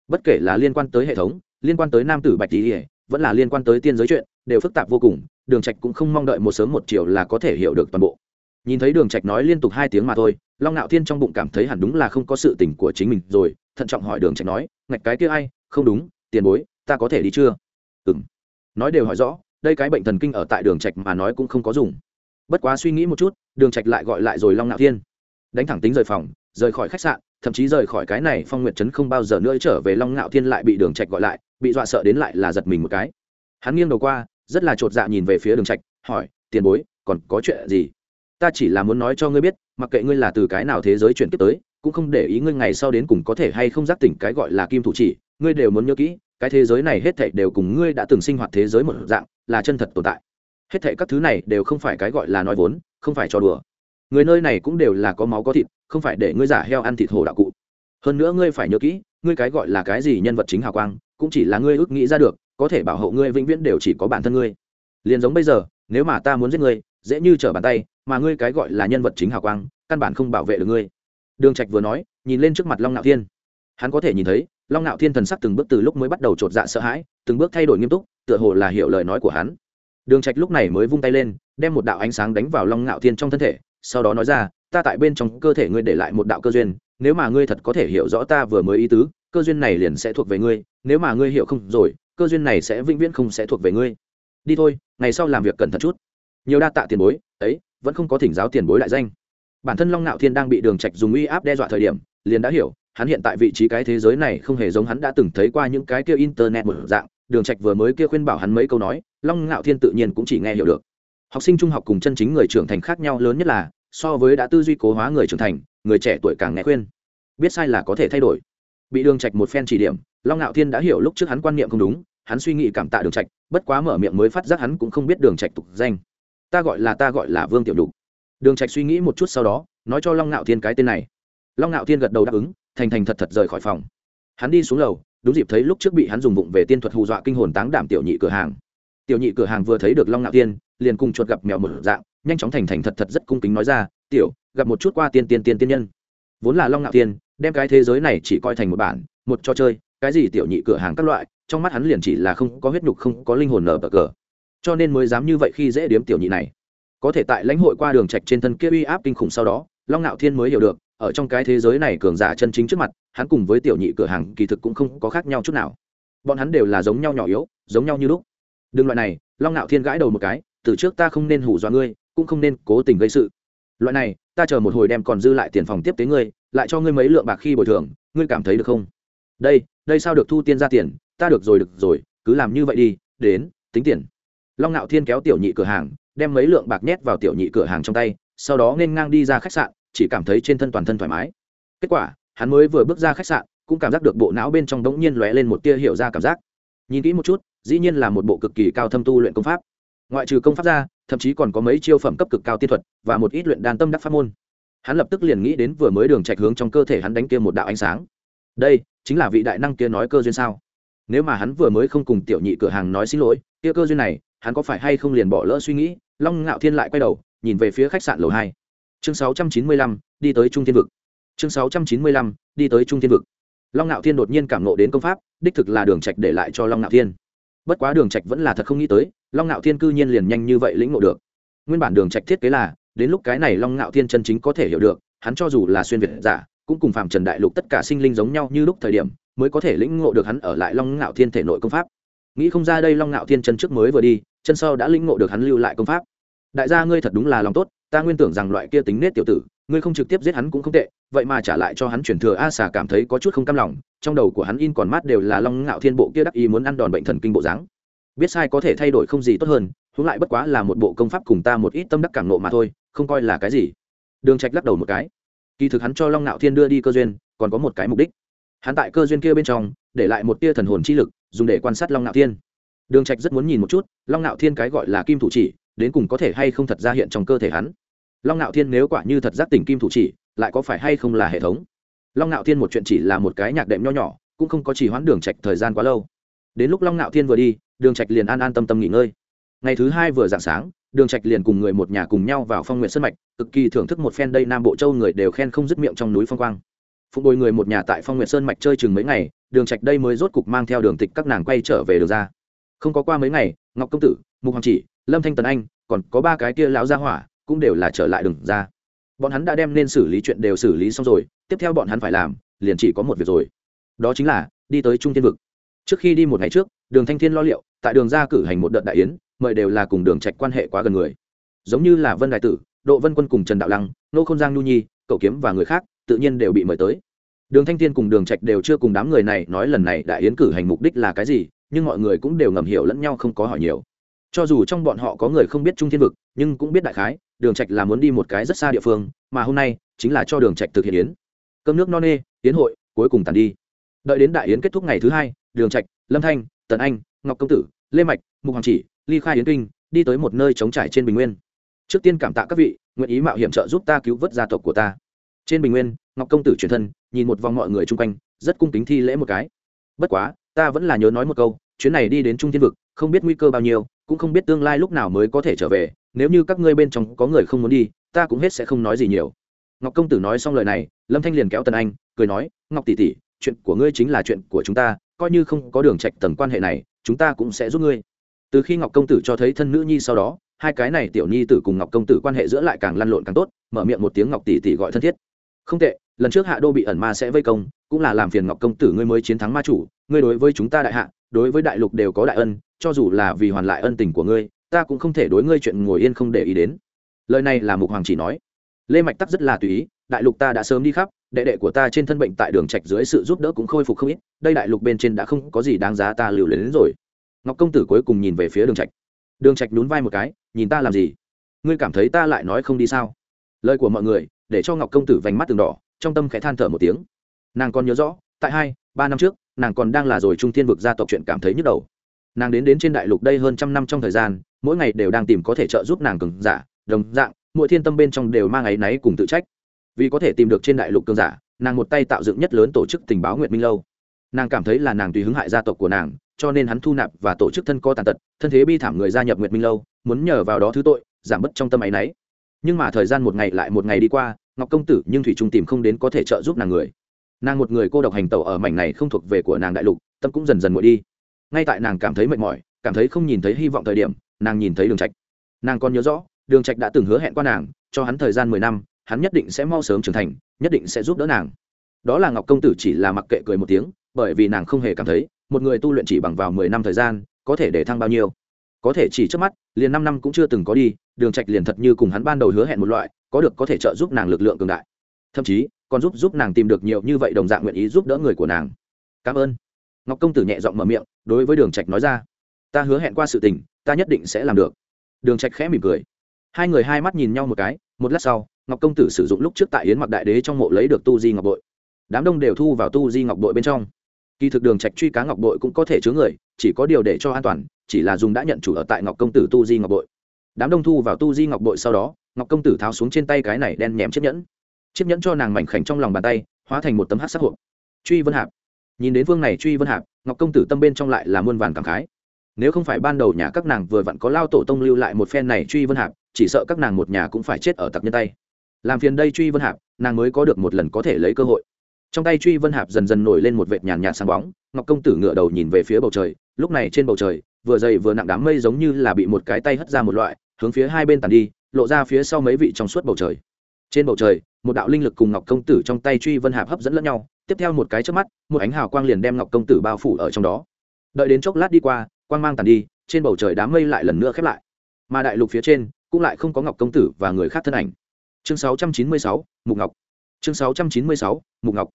Bất kể là liên quan tới hệ thống liên quan tới nam tử bạch y, vẫn là liên quan tới tiên giới chuyện đều phức tạp vô cùng đường trạch cũng không mong đợi một sớm một chiều là có thể hiểu được toàn bộ. Nhìn thấy đường trạch nói liên tục hai tiếng mà thôi, long nạo thiên trong bụng cảm thấy hẳn đúng là không có sự tình của chính mình rồi, thận trọng hỏi đường trạch nói, ngạch cái kia ai? Không đúng, tiền bối, ta có thể đi chưa? Ừm. Nói đều hỏi rõ, đây cái bệnh thần kinh ở tại đường trạch mà nói cũng không có dùng. Bất quá suy nghĩ một chút, đường trạch lại gọi lại rồi long nạo thiên. Đánh thẳng tính rời phòng, rời khỏi khách sạn, thậm chí rời khỏi cái này phong nguyệt trấn không bao giờ nữa trở về long Nạo thiên lại bị đường trạch gọi lại, bị dọa sợ đến lại là giật mình một cái. Hắn nghiêng đầu qua rất là chột dạ nhìn về phía đường trạch, hỏi, tiền bối, còn có chuyện gì? Ta chỉ là muốn nói cho ngươi biết, mặc kệ ngươi là từ cái nào thế giới chuyển tiếp tới, cũng không để ý ngươi ngày sau đến cùng có thể hay không giác tỉnh cái gọi là kim thủ chỉ, ngươi đều muốn nhớ kỹ, cái thế giới này hết thảy đều cùng ngươi đã từng sinh hoạt thế giới một dạng, là chân thật tồn tại. Hết thảy các thứ này đều không phải cái gọi là nói vốn, không phải cho đùa. Người nơi này cũng đều là có máu có thịt, không phải để ngươi giả heo ăn thịt hổ đạo cụ. Hơn nữa ngươi phải nhớ kỹ, ngươi cái gọi là cái gì nhân vật chính hào quang, cũng chỉ là ngươi ước nghĩ ra được có thể bảo hộ ngươi vĩnh viễn đều chỉ có bản thân ngươi. Liền giống bây giờ, nếu mà ta muốn giết ngươi, dễ như trở bàn tay, mà ngươi cái gọi là nhân vật chính hào quang, căn bản không bảo vệ được ngươi. Đường trạch vừa nói, nhìn lên trước mặt long nạo thiên. Hắn có thể nhìn thấy, long nạo thiên thần sắc từng bước từ lúc mới bắt đầu trột dạ sợ hãi, từng bước thay đổi nghiêm túc, tựa hồ là hiểu lời nói của hắn. Đường trạch lúc này mới vung tay lên, đem một đạo ánh sáng đánh vào long nạo thiên trong thân thể, sau đó nói ra, ta tại bên trong cơ thể ngươi để lại một đạo cơ duyên, nếu mà ngươi thật có thể hiểu rõ ta vừa mới ý tứ, cơ duyên này liền sẽ thuộc về ngươi, nếu mà ngươi hiểu không rồi cơ duyên này sẽ vĩnh viễn không sẽ thuộc về ngươi. Đi thôi, ngày sau làm việc cẩn thận chút. Nhiều đa tạ tiền bối, ấy, vẫn không có thỉnh giáo tiền bối đại danh. Bản thân long nạo thiên đang bị đường trạch dùng uy áp đe dọa thời điểm, liền đã hiểu, hắn hiện tại vị trí cái thế giới này không hề giống hắn đã từng thấy qua những cái kia internet một dạng. Đường trạch vừa mới kia khuyên bảo hắn mấy câu nói, long nạo thiên tự nhiên cũng chỉ nghe hiểu được. Học sinh trung học cùng chân chính người trưởng thành khác nhau lớn nhất là, so với đã tư duy cố hóa người trưởng thành, người trẻ tuổi càng nghe khuyên. Biết sai là có thể thay đổi. Bị đường trạch một phen chỉ điểm, long Nạo thiên đã hiểu lúc trước hắn quan niệm không đúng hắn suy nghĩ cảm tạ đường trạch bất quá mở miệng mới phát giác hắn cũng không biết đường trạch tục danh. Ta gọi là ta gọi là vương tiểu đục đường trạch suy nghĩ một chút sau đó nói cho long ngạo thiên cái tên này. Long ngạo thiên gật đầu đáp ứng thành thành thật thật rời khỏi phòng. Hắn đi xuống lầu đúng dịp thấy lúc trước bị hắn dùng vụng về tiên thuật hù dọa kinh hồn táng đảm tiểu nhị cửa hàng. Tiểu nhị cửa hàng vừa thấy được long ngạo thiên liền cùng chuột gặp mèo một dạng nhanh chóng thành thành thật thật rất cung kính nói ra tiểu gặp một chút qua tiên tiên tiên tiên nhân. Vốn là long ngạo Thiên, đem cái thế giới này chỉ coi thành một bản một trò chơi cái gì tiểu nhị cửa hàng các loại, trong mắt hắn liền chỉ là không có huyết nhục, không có linh hồn nở bờ cờ. Cho nên mới dám như vậy khi dễ điếm tiểu nhị này. Có thể tại lãnh hội qua đường trạch trên thân kia uy áp kinh khủng sau đó, long ngạo thiên mới hiểu được, ở trong cái thế giới này cường giả chân chính trước mặt, hắn cùng với tiểu nhị cửa hàng kỳ thực cũng không có khác nhau chút nào. Bọn hắn đều là giống nhau nhỏ yếu, giống nhau như lúc. Đừng loại này, long ngạo thiên gãi đầu một cái, từ trước ta không nên hủ dọa ngươi, cũng không nên cố tình gây sự. Loại này, ta chờ một hồi đem còn dư lại tiền phòng tiếp tế ngươi, lại cho ngươi mấy lượng bạc khi bồi thường, ngươi cảm thấy được không? Đây đây sao được thu tiên ra tiền, ta được rồi được rồi, cứ làm như vậy đi, đến, tính tiền. Long ngạo thiên kéo tiểu nhị cửa hàng, đem mấy lượng bạc nhét vào tiểu nhị cửa hàng trong tay, sau đó nên ngang đi ra khách sạn, chỉ cảm thấy trên thân toàn thân thoải mái. Kết quả, hắn mới vừa bước ra khách sạn, cũng cảm giác được bộ não bên trong đống nhiên lóe lên một tia hiểu ra cảm giác. Nhìn kỹ một chút, dĩ nhiên là một bộ cực kỳ cao thâm tu luyện công pháp. Ngoại trừ công pháp ra, thậm chí còn có mấy chiêu phẩm cấp cực cao tiên thuật và một ít luyện đan tâm đắc pháp môn. Hắn lập tức liền nghĩ đến vừa mới đường trạch hướng trong cơ thể hắn đánh kia một đạo ánh sáng đây chính là vị đại năng kia nói cơ duyên sao? Nếu mà hắn vừa mới không cùng tiểu nhị cửa hàng nói xin lỗi kia cơ duyên này hắn có phải hay không liền bỏ lỡ suy nghĩ? Long ngạo thiên lại quay đầu nhìn về phía khách sạn lầu hai. Chương 695, đi tới trung thiên vực. Chương 695, đi tới trung thiên vực. Long ngạo thiên đột nhiên cảm nộ đến công pháp đích thực là đường trạch để lại cho long ngạo thiên. Bất quá đường trạch vẫn là thật không nghĩ tới long ngạo thiên cư nhiên liền nhanh như vậy lĩnh ngộ được. Nguyên bản đường trạch thiết kế là đến lúc cái này long ngạo thiên chân chính có thể hiểu được hắn cho dù là xuyên việt giả cũng cùng phạm trần đại lục tất cả sinh linh giống nhau như lúc thời điểm, mới có thể lĩnh ngộ được hắn ở lại long ngạo thiên thể nội công pháp. Nghĩ không ra đây long ngạo thiên chân trước mới vừa đi, chân sau đã lĩnh ngộ được hắn lưu lại công pháp. Đại gia ngươi thật đúng là lòng tốt, ta nguyên tưởng rằng loại kia tính nết tiểu tử, ngươi không trực tiếp giết hắn cũng không tệ, vậy mà trả lại cho hắn chuyển thừa a xà cảm thấy có chút không cam lòng, trong đầu của hắn in còn mát đều là long ngạo thiên bộ kia đắc ý muốn ăn đòn bệnh thần kinh bộ dáng. Biết sai có thể thay đổi không gì tốt hơn, huống lại bất quá là một bộ công pháp cùng ta một ít tâm đắc cảm nộ mà thôi, không coi là cái gì. Đường trạch lắc đầu một cái kỳ thực hắn cho long Nạo thiên đưa đi cơ duyên, còn có một cái mục đích. Hắn tại cơ duyên kia bên trong, để lại một tia thần hồn chi lực, dùng để quan sát long Nạo thiên. Đường trạch rất muốn nhìn một chút, long Nạo thiên cái gọi là kim thủ chỉ, đến cùng có thể hay không thật ra hiện trong cơ thể hắn. Long Nạo thiên nếu quả như thật giác tỉnh kim thủ chỉ, lại có phải hay không là hệ thống? Long Nạo thiên một chuyện chỉ là một cái nhạc đệm nho nhỏ, cũng không có chỉ hoãn đường trạch thời gian quá lâu. Đến lúc long Nạo thiên vừa đi, đường trạch liền an an tâm tâm nghỉ ngơi. Ngày thứ hai vừa dạng sáng đường trạch liền cùng người một nhà cùng nhau vào phong nguyện sơn mạch, cực kỳ thưởng thức một phen đây nam bộ châu người đều khen không dứt miệng trong núi phong quang. Phụng bồi người một nhà tại phong nguyện sơn mạch chơi chừng mấy ngày, đường trạch đây mới rốt cục mang theo đường tịch các nàng quay trở về đường ra. Không có qua mấy ngày, ngọc công tử, mục hoàng chỉ, lâm thanh tần anh, còn có ba cái kia lão gia hỏa, cũng đều là trở lại đường ra. Bọn hắn đã đem nên xử lý chuyện đều xử lý xong rồi, tiếp theo bọn hắn phải làm, liền chỉ có một việc rồi. Đó chính là, đi tới trung thiên vực. Trước khi đi một ngày trước đường thanh thiên lo liệu, tại đường ra cử hành một đợt đại yến, mời đều là cùng đường trạch quan hệ quá gần người. Giống như là vân đại tử, độ vân quân cùng trần đạo lăng, nô khôn giang nhu nhi, cậu kiếm và người khác, tự nhiên đều bị mời tới. Đường thanh thiên cùng đường trạch đều chưa cùng đám người này nói lần này đại yến cử hành mục đích là cái gì, nhưng mọi người cũng đều ngầm hiểu lẫn nhau không có hỏi nhiều. Cho dù trong bọn họ có người không biết trung thiên vực, nhưng cũng biết đại khái, đường trạch là muốn đi một cái rất xa địa phương, mà hôm nay, chính là cho đường trạch thực hiện yến. Cơm nước no nê, yến hội, cuối cùng tàn đi. Đợi đến đại yến kết thúc ngày thứ hai, đường trạch, lâm thanh tần anh, ngọc công tử, lê mạch, mục hoàng chỉ, ly khai yến kinh, đi tới một nơi trống trải trên bình nguyên. Trước tiên cảm tạ các vị, nguyện ý mạo hiểm trợ giúp ta cứu vớt gia tộc của ta. Trên bình nguyên, ngọc công tử chuyển thân, nhìn một vòng mọi người chung quanh, rất cung kính thi lễ một cái. Bất quá, ta vẫn là nhớ nói một câu, chuyến này đi đến trung thiên vực, không biết nguy cơ bao nhiêu, cũng không biết tương lai lúc nào mới có thể trở về, nếu như các ngươi bên trong có người không muốn đi, ta cũng hết sẽ không nói gì nhiều. Ngọc công tử nói xong lời này, lâm thanh liền kéo tần anh, cười nói, ngọc tỷ tỷ, chuyện của ngươi chính là chuyện của chúng ta coi như không có đường trạch tầng quan hệ này, chúng ta cũng sẽ giúp ngươi. Từ khi ngọc công tử cho thấy thân nữ nhi sau đó, hai cái này tiểu nhi tử cùng ngọc công tử quan hệ giữa lại càng lăn lộn càng tốt, mở miệng một tiếng ngọc tỷ tỷ gọi thân thiết. Không tệ, lần trước hạ đô bị ẩn ma sẽ vây công, cũng là làm phiền ngọc công tử ngươi mới chiến thắng ma chủ, ngươi đối với chúng ta đại hạ, đối với đại lục đều có đại ân, cho dù là vì hoàn lại ân tình của ngươi, ta cũng không thể đối ngươi chuyện ngồi yên không để ý đến. Lời này là mục hoàng chỉ nói. Lê mạch tắc rất là tùy ý đại lục ta đã sớm đi khắp, đệ đệ của ta trên thân bệnh tại đường trạch dưới sự giúp đỡ cũng khôi phục không ít, đây đại lục bên trên đã không có gì đáng giá ta lưu luyến đến rồi. Ngọc công tử cuối cùng nhìn về phía đường trạch. Đường trạch nhún vai một cái, nhìn ta làm gì? Ngươi cảm thấy ta lại nói không đi sao? Lời của mọi người, để cho ngọc công tử vành mắt từng đỏ, trong tâm khẽ than thở một tiếng. Nàng còn nhớ rõ, tại hai, ba năm trước, nàng còn đang là rồi trung thiên vực gia tộc chuyện cảm thấy nhức đầu. Nàng đến đến trên đại lục đây hơn trăm năm trong thời gian, mỗi ngày đều đang tìm có thể trợ giúp nàng cường giả, đồng dạng, mỗi thiên tâm bên trong đều mang áy náy cùng tự trách vì có thể tìm được trên đại lục cương giả, nàng một tay tạo dựng nhất lớn tổ chức tình báo nguyện minh lâu. Nàng cảm thấy là nàng tùy hứng hại gia tộc của nàng, cho nên hắn thu nạp và tổ chức thân co tàn tật, thân thế bi thảm người gia nhập nguyện minh lâu, muốn nhờ vào đó thứ tội, giảm bớt trong tâm áy náy. Nhưng mà thời gian một ngày lại một ngày đi qua, ngọc công tử nhưng thủy trung tìm không đến có thể trợ giúp nàng người. Nàng một người cô độc hành tẩu ở mảnh này không thuộc về của nàng đại lục, tâm cũng dần dần nguội đi. Ngay tại nàng cảm thấy mệt mỏi, cảm thấy không nhìn thấy hy vọng thời điểm, nàng nhìn thấy đường trạch. Nàng còn nhớ rõ, đường trạch đã từng hứa hẹn qua nàng, cho hắn thời gian mười năm hắn nhất định sẽ mau sớm trưởng thành, nhất định sẽ giúp đỡ nàng. Đó là ngọc công tử chỉ là mặc kệ cười một tiếng, bởi vì nàng không hề cảm thấy, một người tu luyện chỉ bằng vào mười năm thời gian, có thể để thăng bao nhiêu. Có thể chỉ trước mắt, liền năm năm cũng chưa từng có đi, đường trạch liền thật như cùng hắn ban đầu hứa hẹn một loại, có được có thể trợ giúp nàng lực lượng cường đại. Thậm chí, còn giúp giúp nàng tìm được nhiều như vậy đồng dạng nguyện ý giúp đỡ người của nàng. Cảm ơn. Ngọc công tử nhẹ giọng mở miệng, đối với đường trạch nói ra, ta hứa hẹn qua sự tình, ta nhất định sẽ làm được. Đường trạch khẽ mỉm cười. Hai người hai mắt nhìn nhau một cái một lát sau, ngọc công tử sử dụng lúc trước tại yến mặc đại đế trong mộ lấy được tu di ngọc bội. Đám đông đều thu vào tu di ngọc bội bên trong. Kỳ thực đường trạch truy cá ngọc bội cũng có thể chứa người, chỉ có điều để cho an toàn, chỉ là dùng đã nhận chủ ở tại ngọc công tử tu di ngọc bội. Đám đông thu vào tu di ngọc bội sau đó, ngọc công tử tháo xuống trên tay cái này đen nhèm chiếc nhẫn. Chiếc nhẫn cho nàng mảnh khảnh trong lòng bàn tay, hóa thành một tấm hát sắc hộp. Truy vân hạp. Nhìn đến vương này truy vân hạp, ngọc công tử tâm bên trong lại là muôn vàn cảm khái. Nếu không phải ban đầu nhà các nàng vừa vặn có lao tổ tông lưu lại một phen này truy vân hạp chỉ sợ các nàng một nhà cũng phải chết ở tặc nhân tay. Làm phiền đây truy vân hạp, nàng mới có được một lần có thể lấy cơ hội. Trong tay truy vân hạp dần dần nổi lên một vệt nhàn nhạt sáng bóng, ngọc công tử ngựa đầu nhìn về phía bầu trời, lúc này trên bầu trời, vừa dày vừa nặng đám mây giống như là bị một cái tay hất ra một loại, hướng phía hai bên tàn đi, lộ ra phía sau mấy vị trong suốt bầu trời. Trên bầu trời, một đạo linh lực cùng ngọc công tử trong tay truy vân hạp hấp dẫn lẫn nhau, tiếp theo một cái trước mắt, một ánh hào quang liền đem ngọc công tử bao phủ ở trong đó. Đợi đến chốc lát đi qua, quang mang tàn đi, trên bầu trời đám mây lại lần nữa khép lại. Mà đại lục phía trên cũng lại không có ngọc công tử và người khác thân ảnh. Chương 696, mục ngọc. Chương 696, mục ngọc.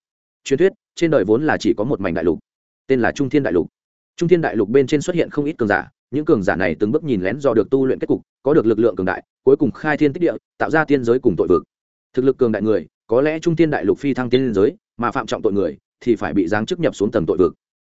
Truyền thuyết trên đời vốn là chỉ có một mảnh đại lục. Tên là trung thiên đại lục. Trung thiên đại lục bên trên xuất hiện không ít cường giả. Những cường giả này từng bước nhìn lén do được tu luyện kết cục có được lực lượng cường đại cuối cùng khai thiên tích địa tạo ra tiên giới cùng tội vực. Thực lực cường đại người có lẽ trung thiên đại lục phi thăng tiên giới mà phạm trọng tội người thì phải bị giáng chức nhập xuống tầng tội vực.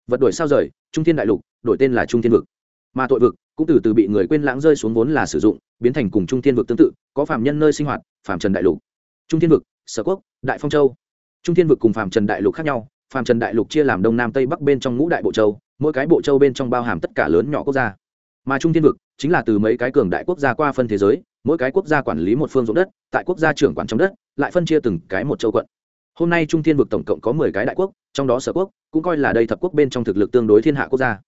Vật đổi sao rời trung thiên đại lục đổi tên là trung thiên vực mà tội vực cũng từ từ bị người quên lãng rơi xuống vốn là sử dụng, biến thành cùng trung thiên vực tương tự, có phạm nhân nơi sinh hoạt phạm trần đại lục. Trung thiên vực, sở quốc, đại phong châu. Trung thiên vực cùng phạm trần đại lục khác nhau phạm trần đại lục chia làm đông nam tây bắc bên trong ngũ đại bộ châu, mỗi cái bộ châu bên trong bao hàm tất cả lớn nhỏ quốc gia. Mà trung thiên vực chính là từ mấy cái cường đại quốc gia qua phân thế giới, mỗi cái quốc gia quản lý một phương ruộng đất, tại quốc gia trưởng quản trong đất, lại phân chia từng cái một châu quận. Hôm nay trung thiên vực tổng cộng có mười cái đại quốc, trong đó sở quốc cũng coi là đây thập quốc bên trong thực lực tương đối thiên hạ quốc gia.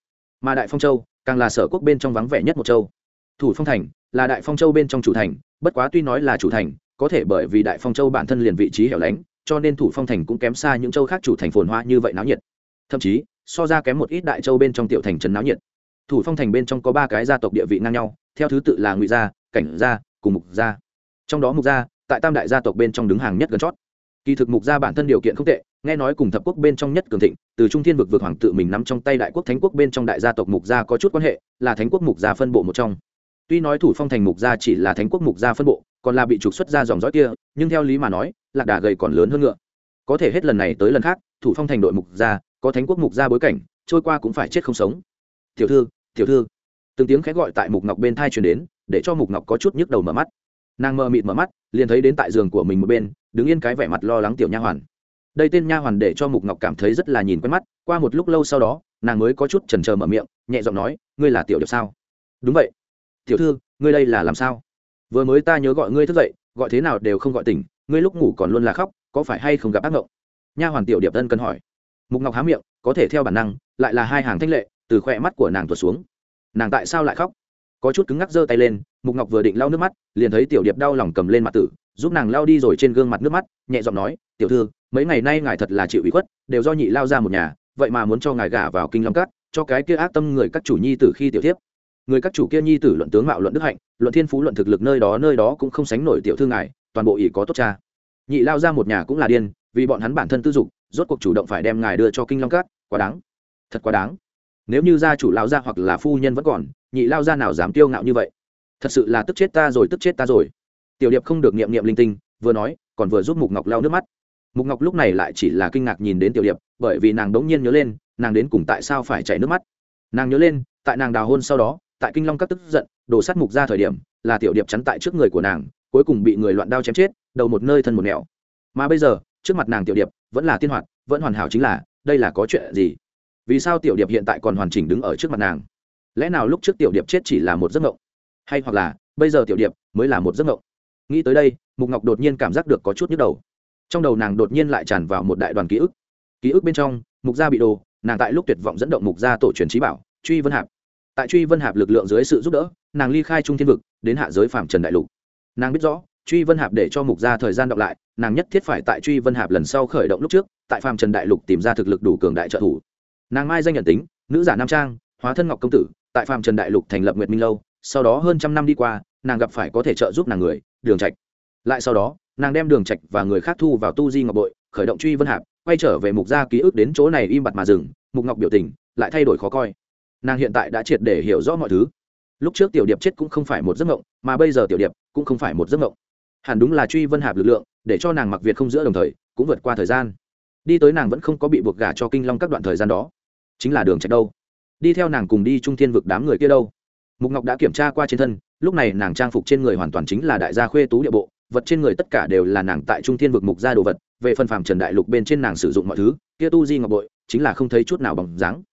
Mà đại phong châu càng là sở quốc bên trong vắng vẻ nhất một châu. Thủ phong thành là đại phong châu bên trong chủ thành, bất quá tuy nói là chủ thành, có thể bởi vì đại phong châu bản thân liền vị trí hẻo lánh, cho nên thủ phong thành cũng kém xa những châu khác chủ thành phồn hoa như vậy náo nhiệt. Thậm chí, so ra kém một ít đại châu bên trong tiểu thành trấn náo nhiệt. Thủ phong thành bên trong có ba cái gia tộc địa vị ngang nhau, theo thứ tự là ngụy gia, cảnh gia, cùng mục gia. Trong đó mục gia, tại tam đại gia tộc bên trong đứng hàng nhất gần chót. Kỳ thực mục gia bản thân điều kiện không tệ nghe nói cùng thập quốc bên trong nhất cường thịnh, từ trung thiên vực vượt hoàng tự mình nắm trong tay đại quốc thánh quốc bên trong đại gia tộc mục gia có chút quan hệ, là thánh quốc mục gia phân bộ một trong. Tuy nói thủ phong thành mục gia chỉ là thánh quốc mục gia phân bộ, còn là bị trục xuất ra dòng dõi kia, nhưng theo lý mà nói, lạc đà gầy còn lớn hơn ngựa. Có thể hết lần này tới lần khác, thủ phong thành đội mục gia, có thánh quốc mục gia bối cảnh, trôi qua cũng phải chết không sống. Tiểu thư tiểu thư. Từng tiếng khẽ gọi tại mục ngọc bên thai truyền đến, để cho mục ngọc có chút nhức đầu mở mắt. Nàng mơ mịt mở mắt, liền thấy đến tại giường của mình một bên, đứng yên cái vẻ mặt lo lắng tiểu nha hoàn đây tên nha hoàn để cho mục ngọc cảm thấy rất là nhìn quen mắt, qua một lúc lâu sau đó, nàng mới có chút chần chờ mở miệng, nhẹ giọng nói, ngươi là tiểu điệp sao? Đúng vậy. Tiểu thư, ngươi đây là làm sao? Vừa mới ta nhớ gọi ngươi thức dậy, gọi thế nào đều không gọi tỉnh, ngươi lúc ngủ còn luôn là khóc, có phải hay không gặp ác mộng? Nha hoàn tiểu điệp tân cần hỏi. Mục ngọc há miệng, có thể theo bản năng, lại là hai hàng thanh lệ, từ khoe mắt của nàng tuột xuống. Nàng tại sao lại khóc? Có chút cứng ngắc giơ tay lên, mục ngọc vừa định lau nước mắt, liền thấy tiểu điệp đau lòng cầm lên mặt tử giúp nàng lao đi rồi trên gương mặt nước mắt, nhẹ giọng nói, tiểu thư, mấy ngày nay ngài thật là chịu ủy khuất, đều do nhị lao ra một nhà, vậy mà muốn cho ngài gả vào kinh long cát cho cái kia ác tâm người các chủ nhi tử khi tiểu thiếp. Người các chủ kia nhi tử luận tướng mạo luận đức hạnh, luận thiên phú luận thực lực nơi đó nơi đó cũng không sánh nổi tiểu thư ngài, toàn bộ ỷ có tốt cha. Nhị lao ra một nhà cũng là điên, vì bọn hắn bản thân tư dục, rốt cuộc chủ động phải đem ngài đưa cho kinh long cát quá đáng. Thật quá đáng. Nếu như gia chủ lao gia hoặc là phu nhân vẫn còn, nhị lao gia nào dám tiêu ngạo như vậy? Thật sự là tức chết ta rồi, tức chết ta rồi tiểu điệp không được niệm niệm linh tinh, vừa nói, còn vừa giúp mục ngọc lau nước mắt. Mục ngọc lúc này lại chỉ là kinh ngạc nhìn đến tiểu điệp, bởi vì nàng đống nhiên nhớ lên, nàng đến cùng tại sao phải chảy nước mắt. Nàng nhớ lên, tại nàng đào hôn sau đó, tại kinh long các tức giận, đổ sát mục ra thời điểm, là tiểu điệp chắn tại trước người của nàng, cuối cùng bị người loạn đao chém chết, đầu một nơi thân một nẻo. Mà bây giờ, trước mặt nàng tiểu điệp, vẫn là tiên hoạt, vẫn hoàn hảo chính là, đây là có chuyện gì? Vì sao tiểu điệp hiện tại còn hoàn chỉnh đứng ở trước mặt nàng? Lẽ nào lúc trước tiểu điệp chết chỉ là một giấc mộng? Hay hoặc là, bây giờ tiểu điệp mới là một giấc mộng? Nghĩ tới đây, mục ngọc đột nhiên cảm giác được có chút nhức đầu. Trong đầu nàng đột nhiên lại tràn vào một đại đoàn ký ức. Ký ức bên trong, mục gia bị đồ, nàng tại lúc tuyệt vọng dẫn động mục gia tổ truyền trí bảo, truy vân hạp. Tại truy vân hạp lực lượng dưới sự giúp đỡ, nàng ly khai trung thiên vực, đến hạ giới phạm trần đại lục. Nàng biết rõ, truy vân hạp để cho mục gia thời gian đọc lại, nàng nhất thiết phải tại truy vân hạp lần sau khởi động lúc trước, tại phạm trần đại lục tìm ra thực lực đủ cường đại trợ thủ. Nàng mai danh nhận tính, nữ giả nam trang, hóa thân ngọc công tử, tại phạm trần đại lục thành lập nguyệt minh lâu sau đó hơn trăm năm đi qua, nàng gặp phải có thể trợ giúp nàng người, đường trạch. Lại sau đó, nàng đem đường trạch và người khác thu vào tu di ngọc bội, khởi động truy vân hạp, quay trở về mục gia ký ức đến chỗ này im bặt mà dừng, mục ngọc biểu tình lại thay đổi khó coi. Nàng hiện tại đã triệt để hiểu rõ mọi thứ. Lúc trước tiểu điệp chết cũng không phải một giấc mộng, mà bây giờ tiểu điệp cũng không phải một giấc mộng. Hẳn đúng là truy vân hạp lực lượng, để cho nàng mặc việt không giữa đồng thời, cũng vượt qua thời gian. Đi tới nàng vẫn không có bị buộc gả cho kinh long các đoạn thời gian đó. Chính là đường trạch đâu? Đi theo nàng cùng đi trung thiên vực đám người kia đâu? Mục ngọc đã kiểm tra qua trên thân, lúc này nàng trang phục trên người hoàn toàn chính là đại gia khuê tú địa bộ, vật trên người tất cả đều là nàng tại trung thiên vực mục gia đồ vật, về phần phàm trần đại lục bên trên nàng sử dụng mọi thứ, kia tu di ngọc bội, chính là không thấy chút nào bằng dáng.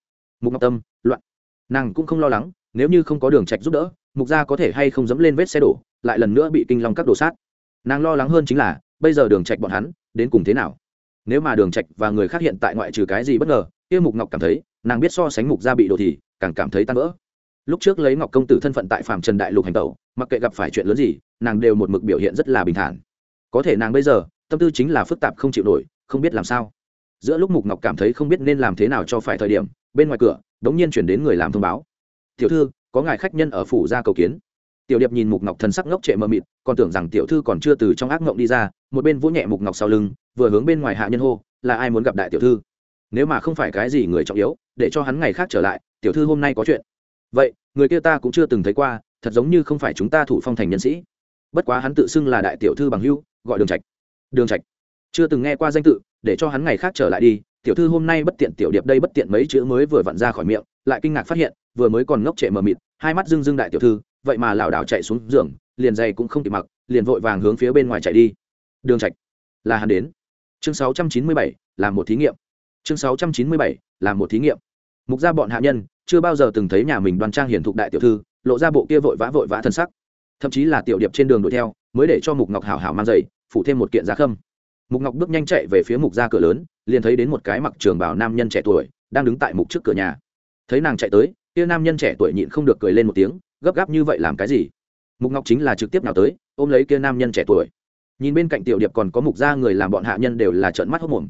Mục ngọc tâm, loạn. Nàng cũng không lo lắng, nếu như không có đường trạch giúp đỡ, mục gia có thể hay không dẫm lên vết xe đổ, lại lần nữa bị kinh long các đồ sát. Nàng lo lắng hơn chính là, bây giờ đường trạch bọn hắn, đến cùng thế nào? Nếu mà đường trạch và người khác hiện tại ngoại trừ cái gì bất ngờ, kia mục ngọc cảm thấy, nàng biết so sánh mục gia bị đồ thì, càng cảm thấy tan vỡ lúc trước lấy ngọc công tử thân phận tại phàm trần đại lục hành tẩu, mặc kệ gặp phải chuyện lớn gì, nàng đều một mực biểu hiện rất là bình thản. Có thể nàng bây giờ, tâm tư chính là phức tạp không chịu nổi, không biết làm sao. Giữa lúc mục ngọc cảm thấy không biết nên làm thế nào cho phải thời điểm, bên ngoài cửa, đống nhiên chuyển đến người làm thông báo. Tiểu thư, có ngài khách nhân ở phủ ra cầu kiến. Tiểu điệp nhìn mục ngọc thần sắc ngốc trệ mờ mịt, còn tưởng rằng tiểu thư còn chưa từ trong ác ngộng đi ra, một bên vỗ nhẹ mục ngọc sau lưng, vừa hướng bên ngoài hạ nhân hô, là ai muốn gặp đại tiểu thư? Nếu mà không phải cái gì người trọng yếu, để cho hắn ngày khác trở lại, tiểu thư hôm nay có chuyện vậy người kia ta cũng chưa từng thấy qua thật giống như không phải chúng ta thủ phong thành nhân sĩ. Bất quá hắn tự xưng là đại tiểu thư bằng hưu gọi đường trạch. Đường trạch. Chưa từng nghe qua danh tự để cho hắn ngày khác trở lại đi. Tiểu thư hôm nay bất tiện tiểu điệp đây bất tiện mấy chữ mới vừa vặn ra khỏi miệng lại kinh ngạc phát hiện vừa mới còn ngốc trệ mờ mịt hai mắt dưng dưng đại tiểu thư vậy mà lảo đảo chạy xuống giường liền giày cũng không kịp mặc liền vội vàng hướng phía bên ngoài chạy đi. Đường trạch. Là hắn đến. Chương 697, làm một thí nghiệm. Chương 697, làm một thí nghiệm. Mục gia bọn hạ nhân chưa bao giờ từng thấy nhà mình đoan trang hiển thục đại tiểu thư, lộ ra bộ kia vội vã vội vã thân sắc. Thậm chí là tiểu điệp trên đường đuổi theo, mới để cho mục ngọc hảo hảo mang giày, phủ thêm một kiện giá khâm. Mục ngọc bước nhanh chạy về phía mục gia cửa lớn, liền thấy đến một cái mặc trường bảo nam nhân trẻ tuổi, đang đứng tại mục trước cửa nhà. Thấy nàng chạy tới, kia nam nhân trẻ tuổi nhịn không được cười lên một tiếng, gấp gáp như vậy làm cái gì? Mục ngọc chính là trực tiếp nào tới, ôm lấy kia nam nhân trẻ tuổi. Nhìn bên cạnh tiểu điệp còn có mục gia người làm bọn hạ nhân đều là trợn mắt hốc mồm.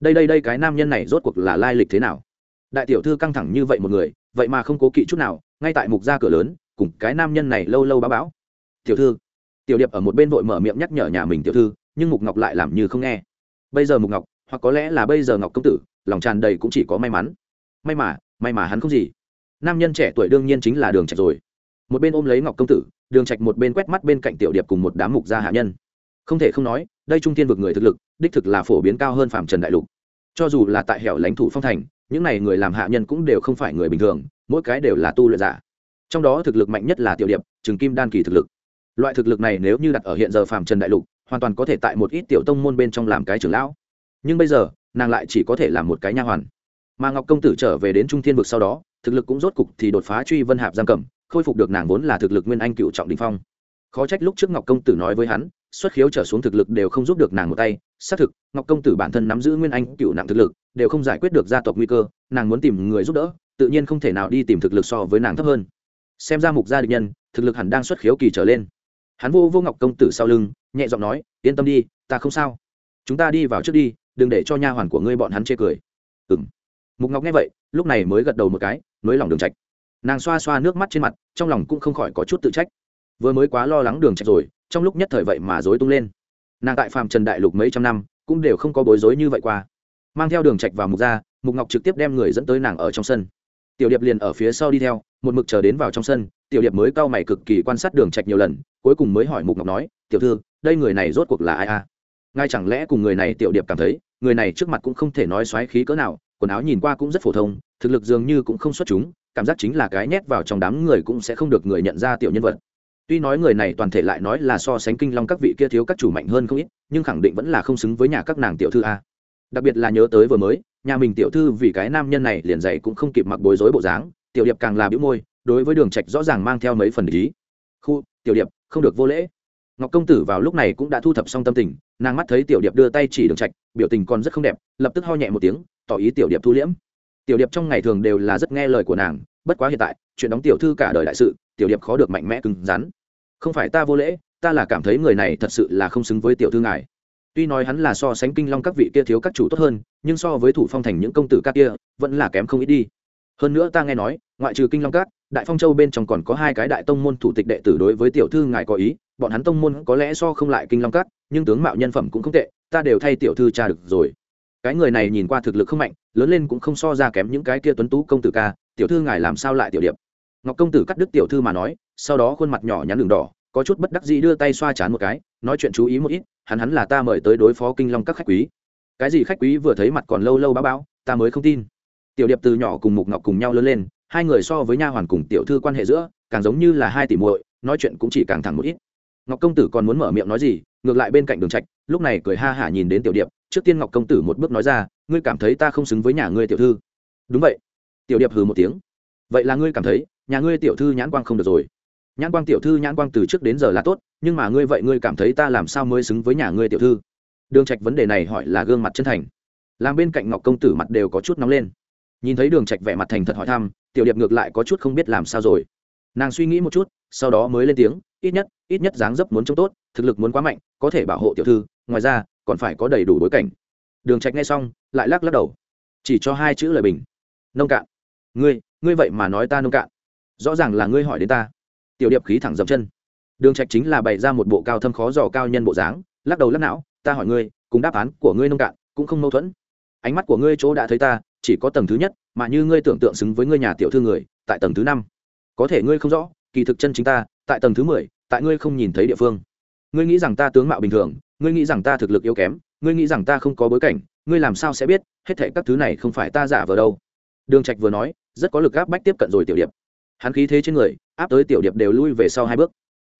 Đây đây đây cái nam nhân này rốt cuộc là lai lịch thế nào? Đại tiểu thư căng thẳng như vậy một người, vậy mà không cố kỵ chút nào, ngay tại mục gia cửa lớn, cùng cái nam nhân này lâu lâu báo báo tiểu thư. Tiểu điệp ở một bên vội mở miệng nhắc nhở nhà mình tiểu thư, nhưng mục ngọc lại làm như không nghe. Bây giờ mục ngọc, hoặc có lẽ là bây giờ ngọc công tử, lòng tràn đầy cũng chỉ có may mắn. May mà may mà hắn không gì. Nam nhân trẻ tuổi đương nhiên chính là đường trạch rồi. Một bên ôm lấy ngọc công tử, đường trạch một bên quét mắt bên cạnh tiểu điệp cùng một đám mục gia hạ nhân. Không thể không nói, đây trung thiên vực người thực lực, đích thực là phổ biến cao hơn phạm trần đại lục. Cho dù là tại hẻo lãnh thủ phong thành những này người làm hạ nhân cũng đều không phải người bình thường, mỗi cái đều là tu luyện giả. Trong đó thực lực mạnh nhất là tiểu điệp, trường kim đan kỳ thực lực. Loại thực lực này nếu như đặt ở hiện giờ phạm trần đại lục, hoàn toàn có thể tại một ít tiểu tông môn bên trong làm cái trưởng lão. Nhưng bây giờ, nàng lại chỉ có thể làm một cái nha hoàn. Mà ngọc công tử trở về đến trung thiên vực sau đó, thực lực cũng rốt cục thì đột phá truy vân hạp giam cầm, khôi phục được nàng vốn là thực lực nguyên anh cựu trọng đình phong. Khó trách lúc trước ngọc công tử nói với hắn, xuất khiếu trở xuống thực lực đều không giúp được nàng một tay, xác thực, ngọc công tử bản thân nắm giữ nguyên anh cựu nặng thực lực đều không giải quyết được gia tộc nguy cơ, nàng muốn tìm người giúp đỡ, tự nhiên không thể nào đi tìm thực lực so với nàng thấp hơn. Xem ra mục gia địch nhân, thực lực hẳn đang xuất khiếu kỳ trở lên. Hắn vô vô ngọc công tử sau lưng, nhẹ giọng nói, yên tâm đi, ta không sao. Chúng ta đi vào trước đi, đừng để cho nha hoàn của ngươi bọn hắn chê cười. Ừng mục ngọc nghe vậy, lúc này mới gật đầu một cái nối lòng đường trạch. Nàng xoa xoa nước mắt trên mặt, trong lòng cũng không khỏi có chút tự trách. Vừa mới quá lo lắng đường trạch rồi, trong lúc nhất thời vậy mà dối tung lên. Nàng tại phàm trần đại lục mấy trăm năm, cũng đều không có bối rối như vậy qua mang theo đường trạch vào mục ra mục ngọc trực tiếp đem người dẫn tới nàng ở trong sân. Tiểu điệp liền ở phía sau đi theo, một mực chờ đến vào trong sân, tiểu điệp mới cau mày cực kỳ quan sát đường trạch nhiều lần, cuối cùng mới hỏi mục ngọc nói, tiểu thư, đây người này rốt cuộc là ai a? À? ngay chẳng lẽ cùng người này tiểu điệp cảm thấy, người này trước mặt cũng không thể nói xoáy khí cỡ nào, quần áo nhìn qua cũng rất phổ thông, thực lực dường như cũng không xuất chúng, cảm giác chính là cái nhét vào trong đám người cũng sẽ không được người nhận ra tiểu nhân vật. Tuy nói người này toàn thể lại nói là so sánh kinh long các vị kia thiếu các chủ mạnh hơn không ít, nhưng khẳng định vẫn là không xứng với nhà các nàng tiểu thư a đặc biệt là nhớ tới vừa mới, nhà mình tiểu thư vì cái nam nhân này liền dậy cũng không kịp mặc bối rối bộ dáng, tiểu điệp càng là bĩu môi, đối với đường trạch rõ ràng mang theo mấy phần ý. Khu, tiểu điệp, không được vô lễ. Ngọc công tử vào lúc này cũng đã thu thập xong tâm tình, nàng mắt thấy tiểu điệp đưa tay chỉ đường trạch, biểu tình còn rất không đẹp, lập tức ho nhẹ một tiếng, tỏ ý tiểu điệp thu liễm. Tiểu điệp trong ngày thường đều là rất nghe lời của nàng, bất quá hiện tại, chuyện đóng tiểu thư cả đời đại sự, tiểu điệp khó được mạnh mẽ cứng rắn. Không phải ta vô lễ, ta là cảm thấy người này thật sự là không xứng với tiểu thư ngài tuy nói hắn là so sánh kinh long các vị kia thiếu các chủ tốt hơn, nhưng so với thủ phong thành những công tử các kia, vẫn là kém không ít đi. Hơn nữa ta nghe nói, ngoại trừ kinh long các, đại phong châu bên trong còn có hai cái đại tông môn thủ tịch đệ tử đối với tiểu thư ngài có ý, bọn hắn tông môn có lẽ so không lại kinh long các, nhưng tướng mạo nhân phẩm cũng không tệ, ta đều thay tiểu thư tra được rồi. Cái người này nhìn qua thực lực không mạnh, lớn lên cũng không so ra kém những cái kia tuấn tú công tử ca, tiểu thư ngài làm sao lại tiểu điệp? Ngọc công tử cắt đứt tiểu thư mà nói, sau đó khuôn mặt nhỏ nhắn đường đỏ, có chút bất đắc dĩ đưa tay xoa chán một cái nói chuyện chú ý một ít, hắn hắn là ta mời tới đối phó kinh long các khách quý. Cái gì khách quý vừa thấy mặt còn lâu lâu báo báo ta mới không tin. Tiểu điệp từ nhỏ cùng mục ngọc cùng nhau lớn lên, hai người so với nha hoàn cùng tiểu thư quan hệ giữa, càng giống như là hai tỷ muội, nói chuyện cũng chỉ càng thẳng một ít. Ngọc công tử còn muốn mở miệng nói gì, ngược lại bên cạnh đường trạch, lúc này cười ha hả nhìn đến tiểu điệp, trước tiên ngọc công tử một bước nói ra, ngươi cảm thấy ta không xứng với nhà ngươi tiểu thư? Đúng vậy. Tiểu điệp hừ một tiếng. Vậy là ngươi cảm thấy, nhà ngươi tiểu thư nhãn quang không được rồi nhãn quang tiểu thư, nhãn quang từ trước đến giờ là tốt, nhưng mà ngươi vậy ngươi cảm thấy ta làm sao mới xứng với nhà ngươi tiểu thư? Đường trạch vấn đề này hỏi là gương mặt chân thành. Làm bên cạnh ngọc công tử mặt đều có chút nóng lên. Nhìn thấy đường trạch vẻ mặt thành thật hỏi thăm, tiểu điệp ngược lại có chút không biết làm sao rồi. Nàng suy nghĩ một chút, sau đó mới lên tiếng, ít nhất ít nhất dáng dấp muốn trông tốt, thực lực muốn quá mạnh, có thể bảo hộ tiểu thư, ngoài ra, còn phải có đầy đủ bối cảnh. Đường trạch nghe xong, lại lắc lắc đầu. Chỉ cho hai chữ lời bình. Nông cạn. Ngươi ngươi vậy mà nói ta nông cạn. Rõ ràng là ngươi hỏi đến ta tiểu điệp khí thẳng dậm chân. Đường trạch chính là bày ra một bộ cao thâm khó dò cao nhân bộ dáng, lắc đầu lắc não, ta hỏi ngươi, cùng đáp án của ngươi nông cạn, cũng không mâu thuẫn. Ánh mắt của ngươi chỗ đã thấy ta, chỉ có tầng thứ nhất, mà như ngươi tưởng tượng xứng với ngươi nhà tiểu thư người, tại tầng thứ năm. Có thể ngươi không rõ, kỳ thực chân chính ta, tại tầng thứ mười, tại ngươi không nhìn thấy địa phương. Ngươi nghĩ rằng ta tướng mạo bình thường, ngươi nghĩ rằng ta thực lực yếu kém, ngươi nghĩ rằng ta không có bối cảnh, ngươi làm sao sẽ biết, hết thảy các thứ này không phải ta giả vờ đâu. Đường trạch vừa nói, rất có lực áp bách tiếp cận rồi tiểu điệp. Hắn khí thế trên người áp tới tiểu điệp đều lui về sau hai bước.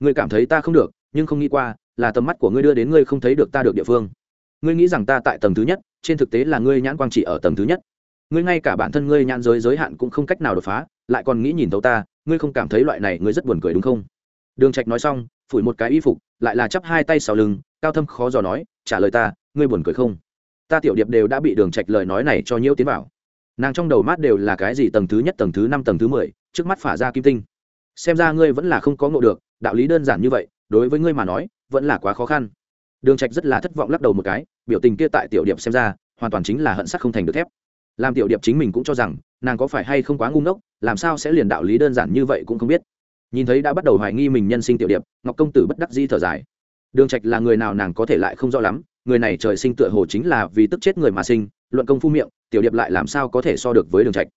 Ngươi cảm thấy ta không được, nhưng không nghĩ qua, là tầm mắt của ngươi đưa đến ngươi không thấy được ta được địa phương. Ngươi nghĩ rằng ta tại tầng thứ nhất, trên thực tế là ngươi nhãn quang chỉ ở tầng thứ nhất. Ngươi ngay cả bản thân ngươi nhãn giới giới hạn cũng không cách nào đột phá, lại còn nghĩ nhìn tấu ta, ngươi không cảm thấy loại này ngươi rất buồn cười đúng không? Đường trạch nói xong, phủi một cái y phục, lại là chắp hai tay sau lưng, cao thâm khó dò nói, trả lời ta, ngươi buồn cười không? Ta tiểu điệp đều đã bị đường trạch lời nói này cho nhiễu tiến vào. Nàng trong đầu mát đều là cái gì tầng thứ nhất, tầng thứ năm, tầng thứ mười, trước mắt phả ra kim tinh xem ra ngươi vẫn là không có ngộ được, đạo lý đơn giản như vậy, đối với ngươi mà nói, vẫn là quá khó khăn. Đường trạch rất là thất vọng lắc đầu một cái, biểu tình kia tại tiểu điệp xem ra, hoàn toàn chính là hận sắc không thành được thép. Làm tiểu điệp chính mình cũng cho rằng, nàng có phải hay không quá ngu ngốc, làm sao sẽ liền đạo lý đơn giản như vậy cũng không biết. Nhìn thấy đã bắt đầu hoài nghi mình nhân sinh tiểu điệp, ngọc công tử bất đắc di thở dài. Đường trạch là người nào nàng có thể lại không rõ lắm, người này trời sinh tựa hồ chính là vì tức chết người mà sinh, luận công phu miệng, tiểu điệp lại làm sao có thể so được với đường trạch.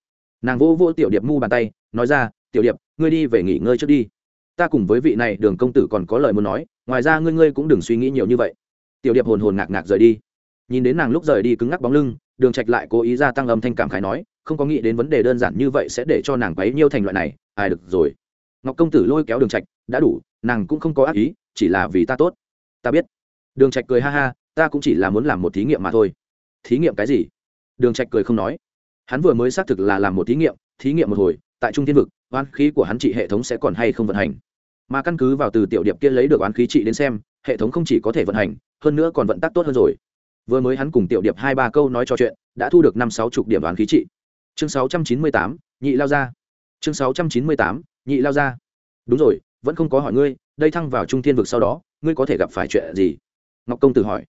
Nàng vô vô tiểu điệp mu bàn tay, nói ra tiểu điệp, ngươi đi về nghỉ ngơi trước đi. Ta cùng với vị này đường công tử còn có lời muốn nói, ngoài ra ngươi ngươi cũng đừng suy nghĩ nhiều như vậy. Tiểu điệp hồn hồn ngạc ngạc rời đi. Nhìn đến nàng lúc rời đi cứng ngắc bóng lưng, đường trạch lại cố ý gia tăng âm thanh cảm khái nói, không có nghĩ đến vấn đề đơn giản như vậy sẽ để cho nàng quấy nhiêu thành loại này, ai được rồi. Ngọc công tử lôi kéo đường trạch, đã đủ, nàng cũng không có ác ý, chỉ là vì ta tốt. Ta biết. Đường trạch cười ha ha, ta cũng chỉ là muốn làm một thí nghiệm mà thôi. Thí nghiệm cái gì? Đường trạch cười không nói. Hắn vừa mới xác thực là làm một thí nghiệm thí nghiệm một hồi, tại trung thiên vực oán khí của hắn trị hệ thống sẽ còn hay không vận hành. Mà căn cứ vào từ tiểu điệp kia lấy được oán khí trị đến xem, hệ thống không chỉ có thể vận hành, hơn nữa còn vận tắc tốt hơn rồi. Vừa mới hắn cùng tiểu điệp hai ba câu nói trò chuyện, đã thu được năm sáu chục điểm oán khí trị. Chương sáu trăm chín mươi tám, nhị lao ra. Chương sáu trăm chín mươi tám, nhị lao ra. Đúng rồi, vẫn không có hỏi ngươi, đây thăng vào trung thiên vực sau đó, ngươi có thể gặp phải chuyện gì? Ngọc công tử hỏi.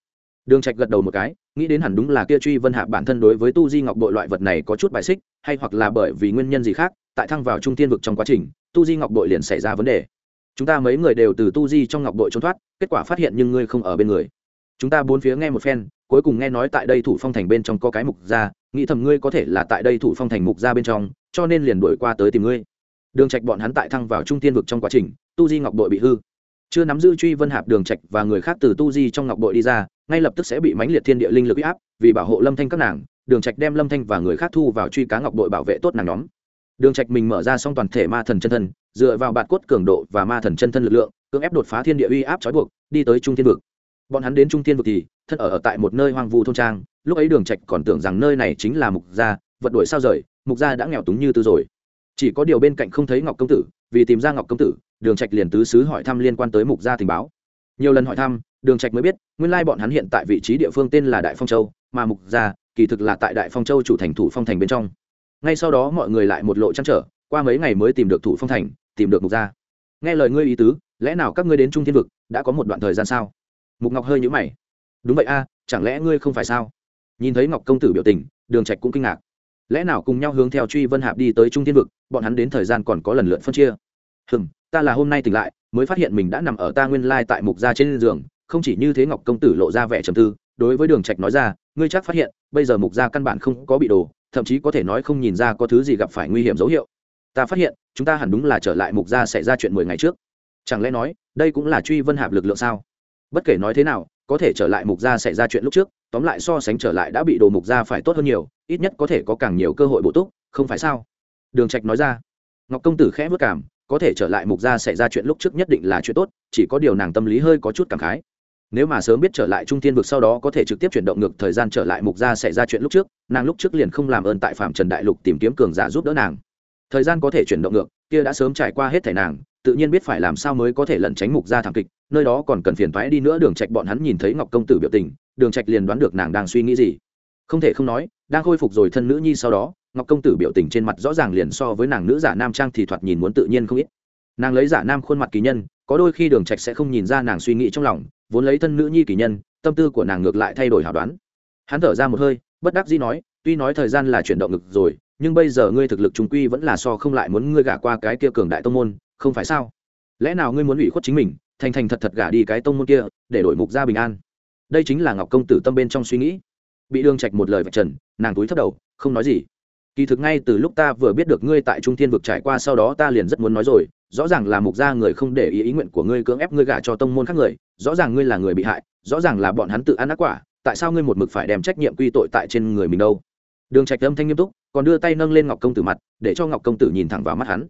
Đường trạch gật đầu một cái, nghĩ đến hẳn đúng là kia truy vân hạ bản thân đối với tu di ngọc bội loại vật này có chút bài xích, hay hoặc là bởi vì nguyên nhân gì khác tại thăng vào trung tiên vực trong quá trình, tu di ngọc bội liền xảy ra vấn đề. Chúng ta mấy người đều từ tu di trong ngọc bội trốn thoát, kết quả phát hiện nhưng ngươi không ở bên người. Chúng ta bốn phía nghe một phen, cuối cùng nghe nói tại đây thủ phong thành bên trong có cái mục gia, nghĩ thầm ngươi có thể là tại đây thủ phong thành mục gia bên trong, cho nên liền đuổi qua tới tìm ngươi. Đường trạch bọn hắn tại thăng vào trung tiên vực trong quá trình, tu di ngọc bội bị hư. Chưa nắm giữ truy vân hạp đường trạch và người khác từ tu di trong ngọc bội đi ra, ngay lập tức sẽ bị mãnh liệt thiên địa linh lực áp, vì bảo hộ lâm thanh các nàng, đường trạch đem lâm thanh và người khác thu vào truy cá ngọc bội bảo vệ tốt nàng nhóm đường trạch mình mở ra xong toàn thể ma thần chân thân dựa vào bạt cốt cường độ và ma thần chân thân lực lượng cưỡng ép đột phá thiên địa uy áp trói buộc đi tới trung thiên vực. Bọn hắn đến trung thiên vực thì thân ở, ở tại một nơi hoang vu thôn trang lúc ấy đường trạch còn tưởng rằng nơi này chính là mục gia vật đuổi sao rời mục gia đã nghèo túng như tư rồi. Chỉ có điều bên cạnh không thấy ngọc công tử vì tìm ra ngọc công tử đường trạch liền tứ xứ hỏi thăm liên quan tới mục gia tình báo. Nhiều lần hỏi thăm đường trạch mới biết nguyên lai bọn hắn hiện tại vị trí địa phương tên là đại phong châu mà mục gia kỳ thực là tại đại phong châu chủ thành thủ phong thành bên trong ngay sau đó mọi người lại một lộ chăn trở, qua mấy ngày mới tìm được thủ phong thành, tìm được mục gia. Nghe lời ngươi ý tứ, lẽ nào các ngươi đến trung thiên vực, đã có một đoạn thời gian sao? Mục ngọc hơi nhũ mày. Đúng vậy a, chẳng lẽ ngươi không phải sao? Nhìn thấy ngọc công tử biểu tình, đường trạch cũng kinh ngạc. Lẽ nào cùng nhau hướng theo truy vân hạp đi tới trung thiên vực, bọn hắn đến thời gian còn có lần lượt phân chia? Hừm, ta là hôm nay tỉnh lại, mới phát hiện mình đã nằm ở ta nguyên lai tại mục gia trên giường, không chỉ như thế ngọc công tử lộ ra vẻ trầm tư, đối với đường trạch nói ra, ngươi chắc phát hiện, bây giờ mục gia căn bản không có bị đồ thậm chí có thể nói không nhìn ra có thứ gì gặp phải nguy hiểm dấu hiệu. Ta phát hiện, chúng ta hẳn đúng là trở lại mục gia xảy ra chuyện mười ngày trước. Chẳng lẽ nói, đây cũng là truy vân hạp lực lượng sao? Bất kể nói thế nào, có thể trở lại mục gia xảy ra chuyện lúc trước, tóm lại so sánh trở lại đã bị đồ mục gia phải tốt hơn nhiều, ít nhất có thể có càng nhiều cơ hội bổ túc, không phải sao? Đường trạch nói ra. Ngọc công tử khẽ vất cảm có thể trở lại mục gia xảy ra chuyện lúc trước nhất định là chuyện tốt, chỉ có điều nàng tâm lý hơi có chút cảm khái nếu mà sớm biết trở lại trung thiên vực sau đó có thể trực tiếp chuyển động ngược thời gian trở lại mục gia xảy ra chuyện lúc trước, nàng lúc trước liền không làm ơn tại phạm trần đại lục tìm kiếm cường giả giúp đỡ nàng. Thời gian có thể chuyển động ngược, kia đã sớm trải qua hết thảy nàng, tự nhiên biết phải làm sao mới có thể lẩn tránh mục gia thảm kịch, nơi đó còn cần phiền thoái đi nữa, đường trạch bọn hắn nhìn thấy ngọc công tử biểu tình, đường trạch liền đoán được nàng đang suy nghĩ gì. Không thể không nói, đang khôi phục rồi thân nữ nhi sau đó, ngọc công tử biểu tình trên mặt rõ ràng liền so với nàng nữ giả nam trang thì thoạt nhìn muốn tự nhiên không ít. Nàng lấy giả nam khuôn mặt kỳ nhân, có đôi khi đường trạch sẽ không nhìn ra nàng suy nghĩ trong lòng vốn lấy thân nữ nhi kỳ nhân, tâm tư của nàng ngược lại thay đổi hảo đoán. Hắn thở ra một hơi, bất đắc dĩ nói, tuy nói thời gian là chuyển động ngực rồi, nhưng bây giờ ngươi thực lực trung quy vẫn là so không lại muốn ngươi gả qua cái kia cường đại tông môn, không phải sao? Lẽ nào ngươi muốn ủy khuất chính mình, thành thành thật thật gả đi cái tông môn kia, để đổi mục gia bình an? Đây chính là ngọc công tử tâm bên trong suy nghĩ. Bị đương trạch một lời vạch trần, nàng túi thấp đầu, không nói gì kỳ thực ngay từ lúc ta vừa biết được ngươi tại trung thiên vực trải qua sau đó ta liền rất muốn nói rồi, rõ ràng là mục gia người không để ý ý nguyện của ngươi cưỡng ép ngươi gả cho tông môn khác người, rõ ràng ngươi là người bị hại, rõ ràng là bọn hắn tự ăn ác quả, tại sao ngươi một mực phải đem trách nhiệm quy tội tại trên người mình đâu? Đường trạch âm thanh nghiêm túc, còn đưa tay nâng lên ngọc công tử mặt, để cho ngọc công tử nhìn thẳng vào mắt hắn.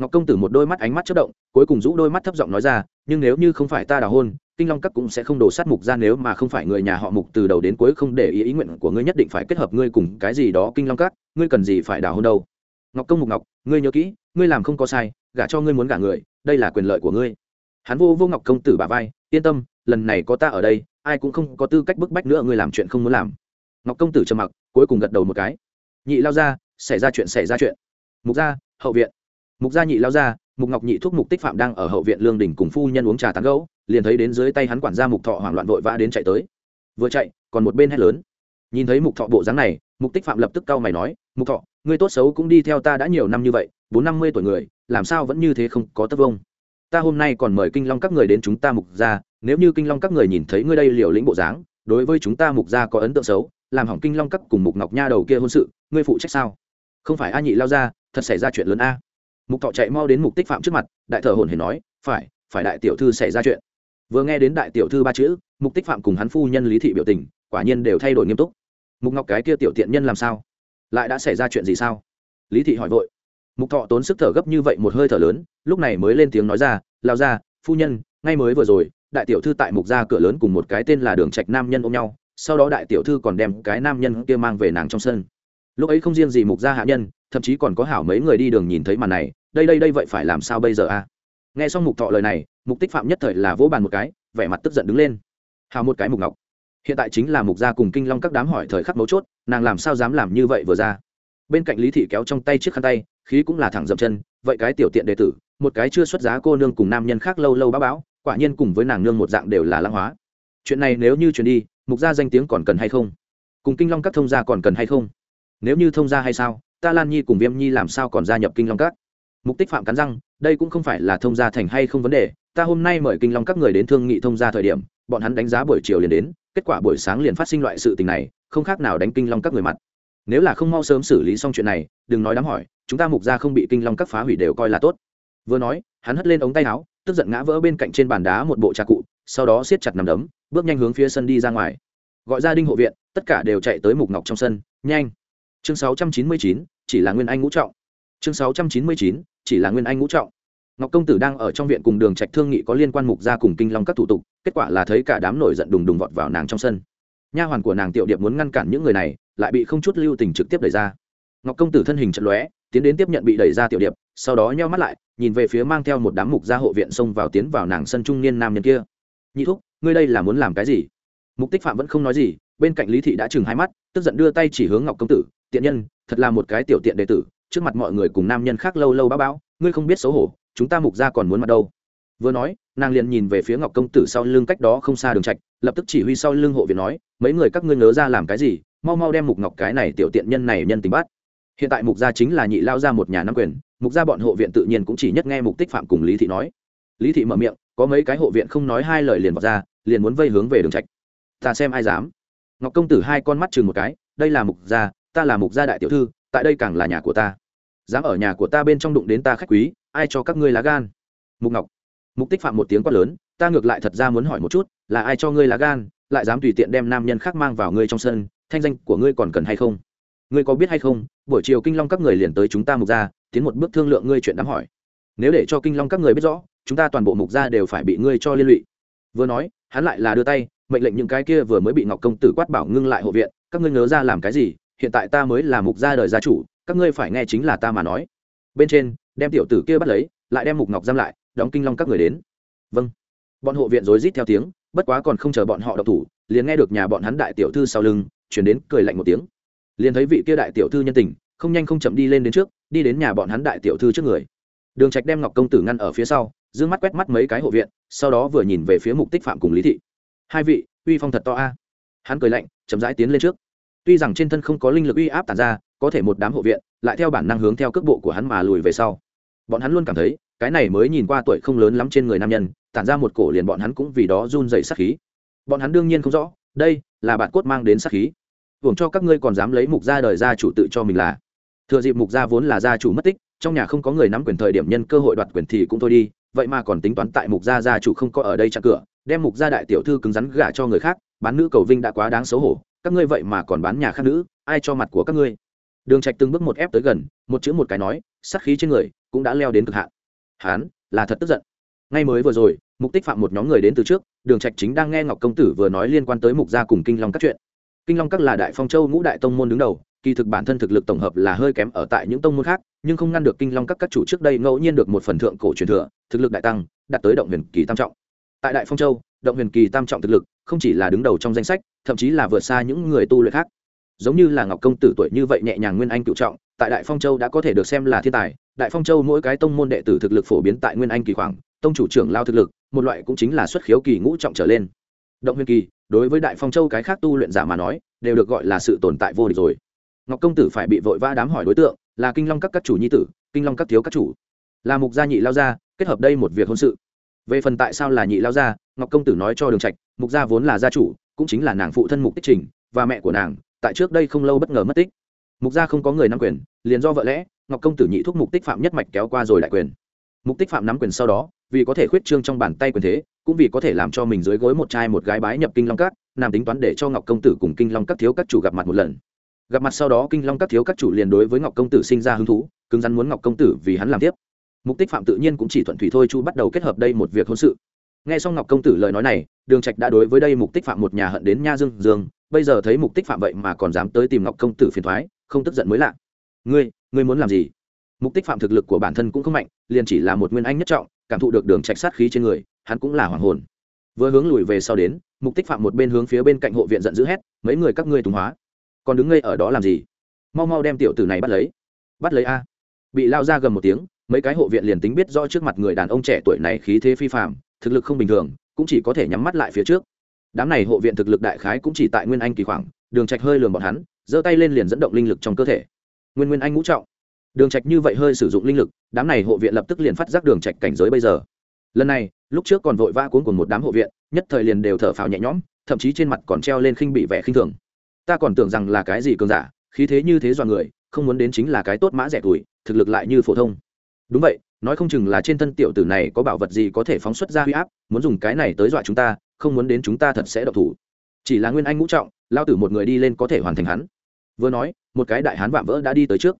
Ngọc công tử một đôi mắt ánh mắt chớp động, cuối cùng rũ đôi mắt thấp giọng nói ra, nhưng nếu như không phải ta đào hôn, kinh long các cũng sẽ không đổ sát mục ra nếu mà không phải người nhà họ mục từ đầu đến cuối không để ý ý nguyện của ngươi nhất định phải kết hợp ngươi cùng cái gì đó, kinh long các ngươi cần gì phải đào hôn đâu? Ngọc công mục ngọc, ngươi nhớ kỹ, ngươi làm không có sai, gả cho ngươi muốn gả người, đây là quyền lợi của ngươi. Hắn vô vô ngọc công tử bà vai, yên tâm, lần này có ta ở đây, ai cũng không có tư cách bức bách nữa ngươi làm chuyện không muốn làm. Ngọc công tử trầm mặc, cuối cùng gật đầu một cái. Nhị lao ra xảy ra chuyện xảy ra chuyện. Mục gia, hậu viện. Mục gia nhị lao ra mục ngọc nhị thuốc mục tích phạm đang ở hậu viện lương đình cùng phu nhân uống trà tán gấu liền thấy đến dưới tay hắn quản gia mục thọ hoảng loạn vội vã đến chạy tới. Vừa chạy, còn một bên hét lớn. Nhìn thấy mục thọ bộ dáng này mục tích phạm lập tức cau mày nói, mục thọ ngươi tốt xấu cũng đi theo ta đã nhiều năm như vậy, bốn năm mươi tuổi người, làm sao vẫn như thế không có tất vông? Ta hôm nay còn mời kinh long các người đến chúng ta mục ra nếu như kinh long các người nhìn thấy ngươi đây liều lĩnh bộ dáng, đối với chúng ta mục ra có ấn tượng xấu, làm hỏng kinh long các cùng mục ngọc nha đầu kia hôn sự, ngươi phụ trách sao? Không phải a nhị lao ra, thật xảy ra chuyện lớn a. Mục thọ chạy mau đến mục tích phạm trước mặt, đại thợ hồn hề nói, phải phải đại tiểu thư xảy ra chuyện. Vừa nghe đến đại tiểu thư ba chữ, mục tích phạm cùng hắn phu nhân lý thị biểu tình, quả nhiên đều thay đổi nghiêm túc mục ngọc cái kia tiểu tiện nhân làm sao? Lại đã xảy ra chuyện gì sao? Lý thị hỏi vội. Mục thọ tốn sức thở gấp như vậy một hơi thở lớn, lúc này mới lên tiếng nói ra lao ra phu nhân, ngay mới vừa rồi, đại tiểu thư tại mục gia cửa lớn cùng một cái tên là đường trạch nam nhân ôm nhau, sau đó đại tiểu thư còn đem cái nam nhân kia mang về nàng trong sân. Lúc ấy không riêng gì mục gia hạ nhân, thậm chí còn có hảo mấy người đi đường nhìn thấy màn này, đây đây đây vậy phải làm sao bây giờ a? Nghe xong mục thọ lời này, mục tích phạm nhất thời là vỗ bàn một cái, vẻ mặt tức giận đứng lên. Hào một cái mục ngọc hiện tại chính là mục gia cùng kinh long các đám hỏi thời khắc mấu chốt, nàng làm sao dám làm như vậy vừa ra. Bên cạnh lý thị kéo trong tay chiếc khăn tay, khí cũng là thẳng dậm chân, vậy cái tiểu tiện đệ tử, một cái chưa xuất giá cô nương cùng nam nhân khác lâu lâu báo báo quả nhiên cùng với nàng nương một dạng đều là lãng hóa. Chuyện này nếu như chuyển đi, mục gia danh tiếng còn cần hay không? Cùng kinh long các thông gia còn cần hay không? Nếu như thông gia hay sao, ta lan nhi cùng viêm nhi làm sao còn gia nhập kinh long các? Mục tích phạm cắn răng đây cũng không phải là thông gia thành hay không vấn đề ta hôm nay mời kinh long các người đến thương nghị thông gia thời điểm bọn hắn đánh giá buổi chiều liền đến kết quả buổi sáng liền phát sinh loại sự tình này không khác nào đánh kinh long các người mặt. Nếu là không mau sớm xử lý xong chuyện này đừng nói đám hỏi chúng ta mục gia không bị kinh long các phá hủy đều coi là tốt. Vừa nói hắn hất lên ống tay áo tức giận ngã vỡ bên cạnh trên bàn đá một bộ trà cụ sau đó siết chặt nằm đấm bước nhanh hướng phía sân đi ra ngoài. Gọi gia đinh hộ viện tất cả đều chạy tới mục ngọc trong sân nhanh. Chương 699, chỉ là nguyên anh ngũ trọng. Chương 699, chỉ là nguyên anh ngũ trọng. Ngọc công tử đang ở trong viện cùng đường trạch thương nghị có liên quan mục gia cùng kinh long các thủ tục, kết quả là thấy cả đám nổi giận đùng đùng vọt vào nàng trong sân. Nha hoàn của nàng tiểu điệp muốn ngăn cản những người này, lại bị không chút lưu tình trực tiếp đẩy ra. Ngọc công tử thân hình chật lóe, tiến đến tiếp nhận bị đẩy ra tiểu điệp, sau đó nheo mắt lại, nhìn về phía mang theo một đám mục gia hộ viện xông vào tiến vào nàng sân trung niên nam nhân kia. Nhị thúc, ngươi đây là muốn làm cái gì? Mục tích phạm vẫn không nói gì, bên cạnh lý thị đã chừng hai mắt, tức giận đưa tay chỉ hướng ngọc công tử, tiện nhân, thật là một cái tiểu tiện đệ tử trước mặt mọi người cùng nam nhân khác lâu lâu báo báo ngươi không biết xấu hổ, chúng ta mục ra còn muốn mặt đâu. Vừa nói, nàng liền nhìn về phía ngọc công tử sau lưng cách đó không xa đường trạch, lập tức chỉ huy sau lưng hộ viện nói, mấy người các ngươi nhớ ra làm cái gì, mau mau đem mục ngọc cái này tiểu tiện nhân này nhân tình bắt. Hiện tại mục gia chính là nhị lao ra một nhà nam quyền, mục gia bọn hộ viện tự nhiên cũng chỉ nhất nghe mục tích phạm cùng lý thị nói. Lý thị mở miệng, có mấy cái hộ viện không nói hai lời liền vào ra, liền muốn vây hướng về đường trạch. Ta xem ai dám. Ngọc công tử hai con mắt chừng một cái, đây là mục gia, ta là mục gia đại tiểu thư, tại đây càng là nhà của ta dám ở nhà của ta bên trong đụng đến ta khách quý, ai cho các ngươi lá gan? Mục ngọc. Mục tích phạm một tiếng quát lớn, ta ngược lại thật ra muốn hỏi một chút, là ai cho ngươi lá gan, lại dám tùy tiện đem nam nhân khác mang vào ngươi trong sân, thanh danh của ngươi còn cần hay không? Ngươi có biết hay không, buổi chiều kinh long các người liền tới chúng ta mục ra tiến một bước thương lượng ngươi chuyện đám hỏi. Nếu để cho kinh long các người biết rõ, chúng ta toàn bộ mục ra đều phải bị ngươi cho liên lụy. Vừa nói, hắn lại là đưa tay, mệnh lệnh những cái kia vừa mới bị ngọc công tử quát bảo ngưng lại hộ viện, các ngươi nhớ ra làm cái gì, hiện tại ta mới là mục gia đời gia chủ các ngươi phải nghe chính là ta mà nói. Bên trên, đem tiểu tử kia bắt lấy, lại đem mục ngọc giam lại, đóng kinh long các người đến. Vâng. Bọn hộ viện rối rít theo tiếng, bất quá còn không chờ bọn họ độc thủ, liền nghe được nhà bọn hắn đại tiểu thư sau lưng, chuyển đến cười lạnh một tiếng. Liền thấy vị kia đại tiểu thư nhân tình, không nhanh không chậm đi lên đến trước, đi đến nhà bọn hắn đại tiểu thư trước người. Đường trạch đem ngọc công tử ngăn ở phía sau, dương mắt quét mắt mấy cái hộ viện, sau đó vừa nhìn về phía mục tích phạm cùng lý thị. Hai vị, uy phong thật to a. Hắn cười lạnh, chậm rãi tiến lên trước tuy rằng trên thân không có linh lực uy áp tản ra, có thể một đám hộ viện, lại theo bản năng hướng theo cước bộ của hắn mà lùi về sau. Bọn hắn luôn cảm thấy, cái này mới nhìn qua tuổi không lớn lắm trên người nam nhân, tản ra một cổ liền bọn hắn cũng vì đó run dậy sát khí. Bọn hắn đương nhiên không rõ, đây là bạn cốt mang đến sát khí. Hưởng cho các ngươi còn dám lấy mục gia đời gia chủ tự cho mình là. Thừa dịp mục gia vốn là gia chủ mất tích, trong nhà không có người nắm quyền thời điểm nhân cơ hội đoạt quyền thì cũng thôi đi, vậy mà còn tính toán tại mục gia gia chủ không có ở đây chặn cửa, đem mục gia đại tiểu thư cứng rắn gả cho người khác, bán nữ cầu vinh đã quá đáng xấu hổ các ngươi vậy mà còn bán nhà khác nữ, ai cho mặt của các ngươi? Đường trạch từng bước một ép tới gần, một chữ một cái nói, sát khí trên người cũng đã leo đến cực hạn. Hán, là thật tức giận. Ngay mới vừa rồi, mục tích phạm một nhóm người đến từ trước, đường trạch chính đang nghe ngọc công tử vừa nói liên quan tới mục gia cùng kinh long các chuyện. Kinh long các là đại phong châu ngũ đại tông môn đứng đầu, kỳ thực bản thân thực lực tổng hợp là hơi kém ở tại những tông môn khác, nhưng không ngăn được kinh long các các chủ trước đây ngẫu nhiên được một phần thượng cổ truyền thừa, thực lực đại tăng, đạt tới động huyền kỳ tam trọng tại đại phong châu, động huyền kỳ tam trọng thực lực không chỉ là đứng đầu trong danh sách, thậm chí là vượt xa những người tu luyện khác. Giống như là ngọc công tử tuổi như vậy nhẹ nhàng nguyên anh cựu trọng, tại đại phong châu đã có thể được xem là thiên tài. Đại phong châu mỗi cái tông môn đệ tử thực lực phổ biến tại nguyên anh kỳ khoảng, tông chủ trưởng lao thực lực, một loại cũng chính là xuất khiếu kỳ ngũ trọng trở lên. Động huyền kỳ, đối với đại phong châu cái khác tu luyện giả mà nói, đều được gọi là sự tồn tại vô địch rồi. Ngọc công tử phải bị vội vã đám hỏi đối tượng, là kinh long các các chủ nhi tử, kinh long các thiếu các chủ. Là mục gia nhị lao gia, kết hợp đây một việc hôn sự về phần tại sao là nhị lao gia, ngọc công tử nói cho đường trạch, mục gia vốn là gia chủ, cũng chính là nàng phụ thân mục tích trình và mẹ của nàng, tại trước đây không lâu bất ngờ mất tích. Mục gia không có người nắm quyền, liền do vợ lẽ, ngọc công tử nhị thúc mục tích phạm nhất mạch kéo qua rồi đại quyền. Mục tích phạm nắm quyền sau đó, vì có thể khuyết trương trong bàn tay quyền thế, cũng vì có thể làm cho mình dưới gối một trai một gái bái nhập kinh long các nam tính toán để cho ngọc công tử cùng kinh long các thiếu các chủ gặp mặt một lần. Gặp mặt sau đó kinh long các thiếu các chủ liền đối với ngọc công tử sinh ra hứng thú, cứng rắn muốn ngọc công tử vì hắn làm tiếp mục tích phạm tự nhiên cũng chỉ thuận thủy thôi, chu bắt đầu kết hợp đây một việc hôn sự. Nghe xong ngọc công tử lời nói này, đường trạch đã đối với đây mục tích phạm một nhà hận đến nha dương dương, bây giờ thấy mục tích phạm vậy mà còn dám tới tìm ngọc công tử phiền thoái, không tức giận mới lạ. Ngươi ngươi muốn làm gì? Mục tích phạm thực lực của bản thân cũng không mạnh, liền chỉ là một nguyên anh nhất trọng, cảm thụ được đường trạch sát khí trên người, hắn cũng là hoàng hồn. Vừa hướng lùi về sau đến, mục tích phạm một bên hướng phía bên cạnh hộ viện giận dữ hét, mấy người các ngươi tùng hóa, còn đứng ngây ở đó làm gì? Mau mau đem tiểu tử này bắt lấy. Bắt lấy a? Bị lao ra gần một tiếng mấy cái hộ viện liền tính biết rõ trước mặt người đàn ông trẻ tuổi này khí thế phi phạm thực lực không bình thường, cũng chỉ có thể nhắm mắt lại phía trước. Đám này hộ viện thực lực đại khái cũng chỉ tại nguyên anh kỳ khoảng, đường trạch hơi lườm bọn hắn, giơ tay lên liền dẫn động linh lực trong cơ thể. Nguyên nguyên anh ngũ trọng. Đường trạch như vậy hơi sử dụng linh lực, đám này hộ viện lập tức liền phát giác đường trạch cảnh giới bây giờ. Lần này, lúc trước còn vội vã cuốn của một đám hộ viện, nhất thời liền đều thở phào nhẹ nhõm, thậm chí trên mặt còn treo lên khinh bị vẻ khinh thường. Ta còn tưởng rằng là cái gì cường giả, khí thế như thế dọa người, không muốn đến chính là cái tốt mã rẻ tuổi, thực lực lại như phổ thông đúng vậy, nói không chừng là trên thân tiểu tử này có bảo vật gì có thể phóng xuất ra huy áp, muốn dùng cái này tới dọa chúng ta, không muốn đến chúng ta thật sẽ độc thủ. Chỉ là nguyên anh ngũ trọng, lao tử một người đi lên có thể hoàn thành hắn. Vừa nói, một cái đại hán vạm vỡ đã đi tới trước.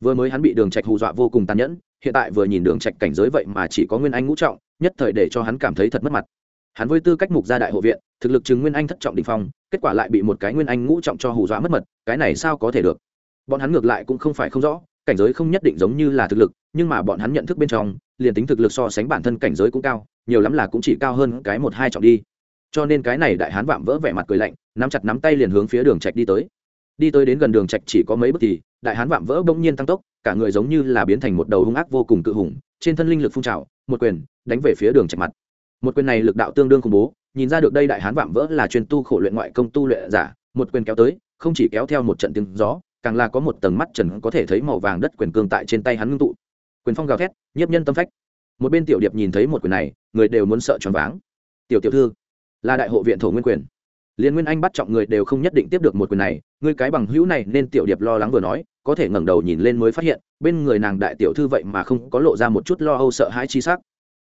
Vừa mới hắn bị đường trạch hù dọa vô cùng tàn nhẫn, hiện tại vừa nhìn đường trạch cảnh giới vậy mà chỉ có nguyên anh ngũ trọng, nhất thời để cho hắn cảm thấy thật mất mặt. Hắn với tư cách mục gia đại hộ viện, thực lực chứng nguyên anh thất trọng đỉnh phong, kết quả lại bị một cái nguyên anh ngũ trọng cho hù dọa mất mật, cái này sao có thể được? Bọn hắn ngược lại cũng không phải không rõ cảnh giới không nhất định giống như là thực lực, nhưng mà bọn hắn nhận thức bên trong, liền tính thực lực so sánh bản thân cảnh giới cũng cao, nhiều lắm là cũng chỉ cao hơn cái một hai trọng đi. Cho nên cái này đại hán vạm vỡ vẻ mặt cười lạnh, nắm chặt nắm tay liền hướng phía đường trạch đi tới. Đi tới đến gần đường trạch chỉ có mấy bước thì, đại hán vạm vỡ bỗng nhiên tăng tốc, cả người giống như là biến thành một đầu hung ác vô cùng cự hùng, trên thân linh lực phun trào, một quyền đánh về phía đường trạch mặt. Một quyền này lực đạo tương đương khủng bố, nhìn ra được đây đại hán vạm vỡ là chuyên tu khổ luyện ngoại công tu luyện giả, một quyền kéo tới, không chỉ kéo theo một trận tiếng gió càng là có một tầng mắt trần có thể thấy màu vàng đất quyền cương tại trên tay hắn ngưng tụ. Quyền phong gào thét, nhiếp nhân tâm phách. Một bên tiểu điệp nhìn thấy một quyền này, người đều muốn sợ choáng váng. Tiểu tiểu thư, là đại hộ viện thổ nguyên quyền. Liên nguyên anh bắt trọng người đều không nhất định tiếp được một quyền này người cái bằng hữu này nên tiểu điệp lo lắng vừa nói, có thể ngẩng đầu nhìn lên mới phát hiện, bên người nàng đại tiểu thư vậy mà không có lộ ra một chút lo âu sợ hãi chi sắc.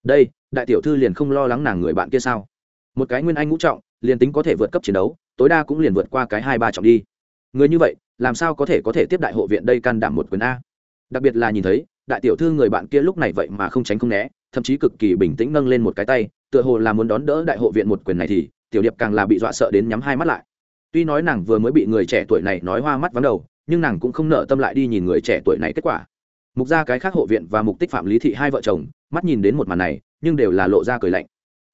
Đây, đại tiểu thư liền không lo lắng nàng người bạn kia sao? Một cái nguyên anh ngũ trọng, liền tính có thể vượt cấp chiến đấu, tối đa cũng liền vượt qua cái hai ba trọng đi người như vậy, làm sao có thể có thể tiếp đại hộ viện đây can đảm một quyền a? Đặc biệt là nhìn thấy, đại tiểu thư người bạn kia lúc này vậy mà không tránh không né, thậm chí cực kỳ bình tĩnh nâng lên một cái tay, tựa hồ là muốn đón đỡ đại hộ viện một quyền này thì, tiểu điệp càng là bị dọa sợ đến nhắm hai mắt lại. Tuy nói nàng vừa mới bị người trẻ tuổi này nói hoa mắt vắng đầu, nhưng nàng cũng không nợ tâm lại đi nhìn người trẻ tuổi này kết quả. Mục ra cái khác hộ viện và mục tích phạm lý thị hai vợ chồng, mắt nhìn đến một màn này, nhưng đều là lộ ra cười lạnh.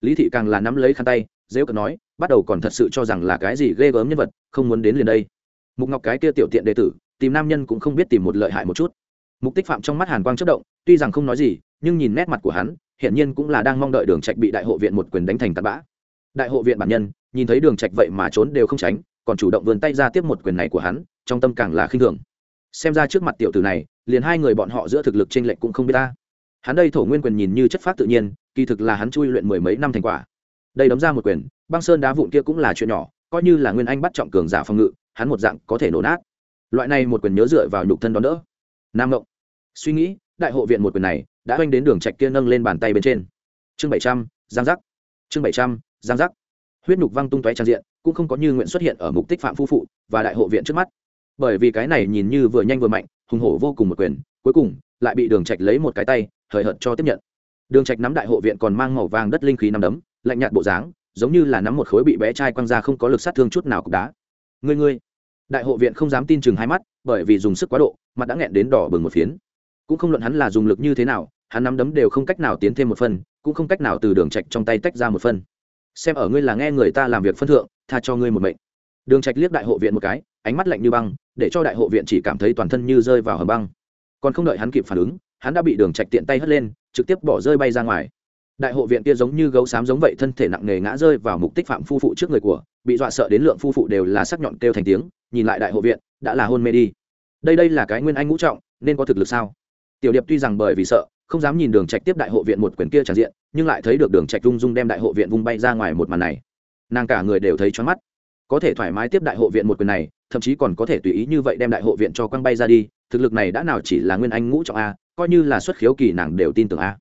Lý thị càng là nắm lấy khăn tay dễ cận nói, bắt đầu còn thật sự cho rằng là cái gì ghê gớm nhân vật, không muốn đến liền đây mục ngọc cái kia tiểu tiện đệ tử, tìm nam nhân cũng không biết tìm một lợi hại một chút. Mục tích phạm trong mắt hàn quang chất động, tuy rằng không nói gì, nhưng nhìn nét mặt của hắn, hiển nhiên cũng là đang mong đợi đường trạch bị đại hộ viện một quyền đánh thành tạt bã. Đại hộ viện bản nhân, nhìn thấy đường trạch vậy mà trốn đều không tránh, còn chủ động vươn tay ra tiếp một quyền này của hắn, trong tâm càng là khinh thường. Xem ra trước mặt tiểu tử này, liền hai người bọn họ giữa thực lực trên lệnh cũng không biết ta. Hắn đây thổ nguyên quyền nhìn như chất phát tự nhiên, kỳ thực là hắn chui luyện mười mấy năm thành quả. Đây đấm ra một quyền, băng sơn đá vụn kia cũng là chuyện nhỏ, coi như là nguyên anh bắt trọng cường giả phòng ngự hắn một dạng có thể nổ nát. Loại này một quyền nhớ dựa vào nhục thân đón đỡ. Nam ngộng, suy nghĩ, đại hộ viện một quyền này đã oanh đến đường trạch kia nâng lên bàn tay bên trên. Chương bảy trăm, giang giác. Chương bảy trăm, giang giác. Huyết nhục văng tung tóe trang diện, cũng không có như nguyện xuất hiện ở mục tích phạm phu phụ và đại hộ viện trước mắt. Bởi vì cái này nhìn như vừa nhanh vừa mạnh, hùng hổ vô cùng một quyền, cuối cùng lại bị đường trạch lấy một cái tay, hời hợt cho tiếp nhận. Đường trạch nắm đại hộ viện còn mang màu vàng đất linh khí nắm đấm, lạnh nhạt bộ dáng, giống như là nắm một khối bị bé trai quăng ra không có lực sát thương chút nào cục đá. Ngươi ngươi đại hộ viện không dám tin chừng hai mắt, bởi vì dùng sức quá độ, mặt đã nghẹn đến đỏ bừng một phiến. Cũng không luận hắn là dùng lực như thế nào, hắn nắm đấm đều không cách nào tiến thêm một phân cũng không cách nào từ đường trạch trong tay tách ra một phân xem ở ngươi là nghe người ta làm việc phân thượng, tha cho ngươi một mệnh. Đường trạch liếc đại hộ viện một cái, ánh mắt lạnh như băng, để cho đại hộ viện chỉ cảm thấy toàn thân như rơi vào hầm băng. Còn không đợi hắn kịp phản ứng, hắn đã bị đường trạch tiện tay hất lên, trực tiếp bỏ rơi bay ra ngoài đại hộ viện kia giống như gấu xám giống vậy, thân thể nặng nề ngã rơi vào mục tích phạm phu phụ trước người của, bị dọa sợ đến lượng phu phụ đều là sắc nhọn kêu thành tiếng, nhìn lại đại hộ viện, đã là hôn mê đi. Đây đây là cái nguyên anh ngũ trọng, nên có thực lực sao? Tiểu điệp tuy rằng bởi vì sợ, không dám nhìn đường trạch tiếp đại hộ viện một quyền kia tràn diện, nhưng lại thấy được đường trạch rung rung đem đại hộ viện vung bay ra ngoài một màn này. Nàng cả người đều thấy choáng mắt. Có thể thoải mái tiếp đại hộ viện một quyền này, thậm chí còn có thể tùy ý như vậy đem đại hộ viện cho quăng bay ra đi, thực lực này đã nào chỉ là nguyên anh ngũ trọng a, coi như là xuất khiếu kỳ nàng đều tin tưởng a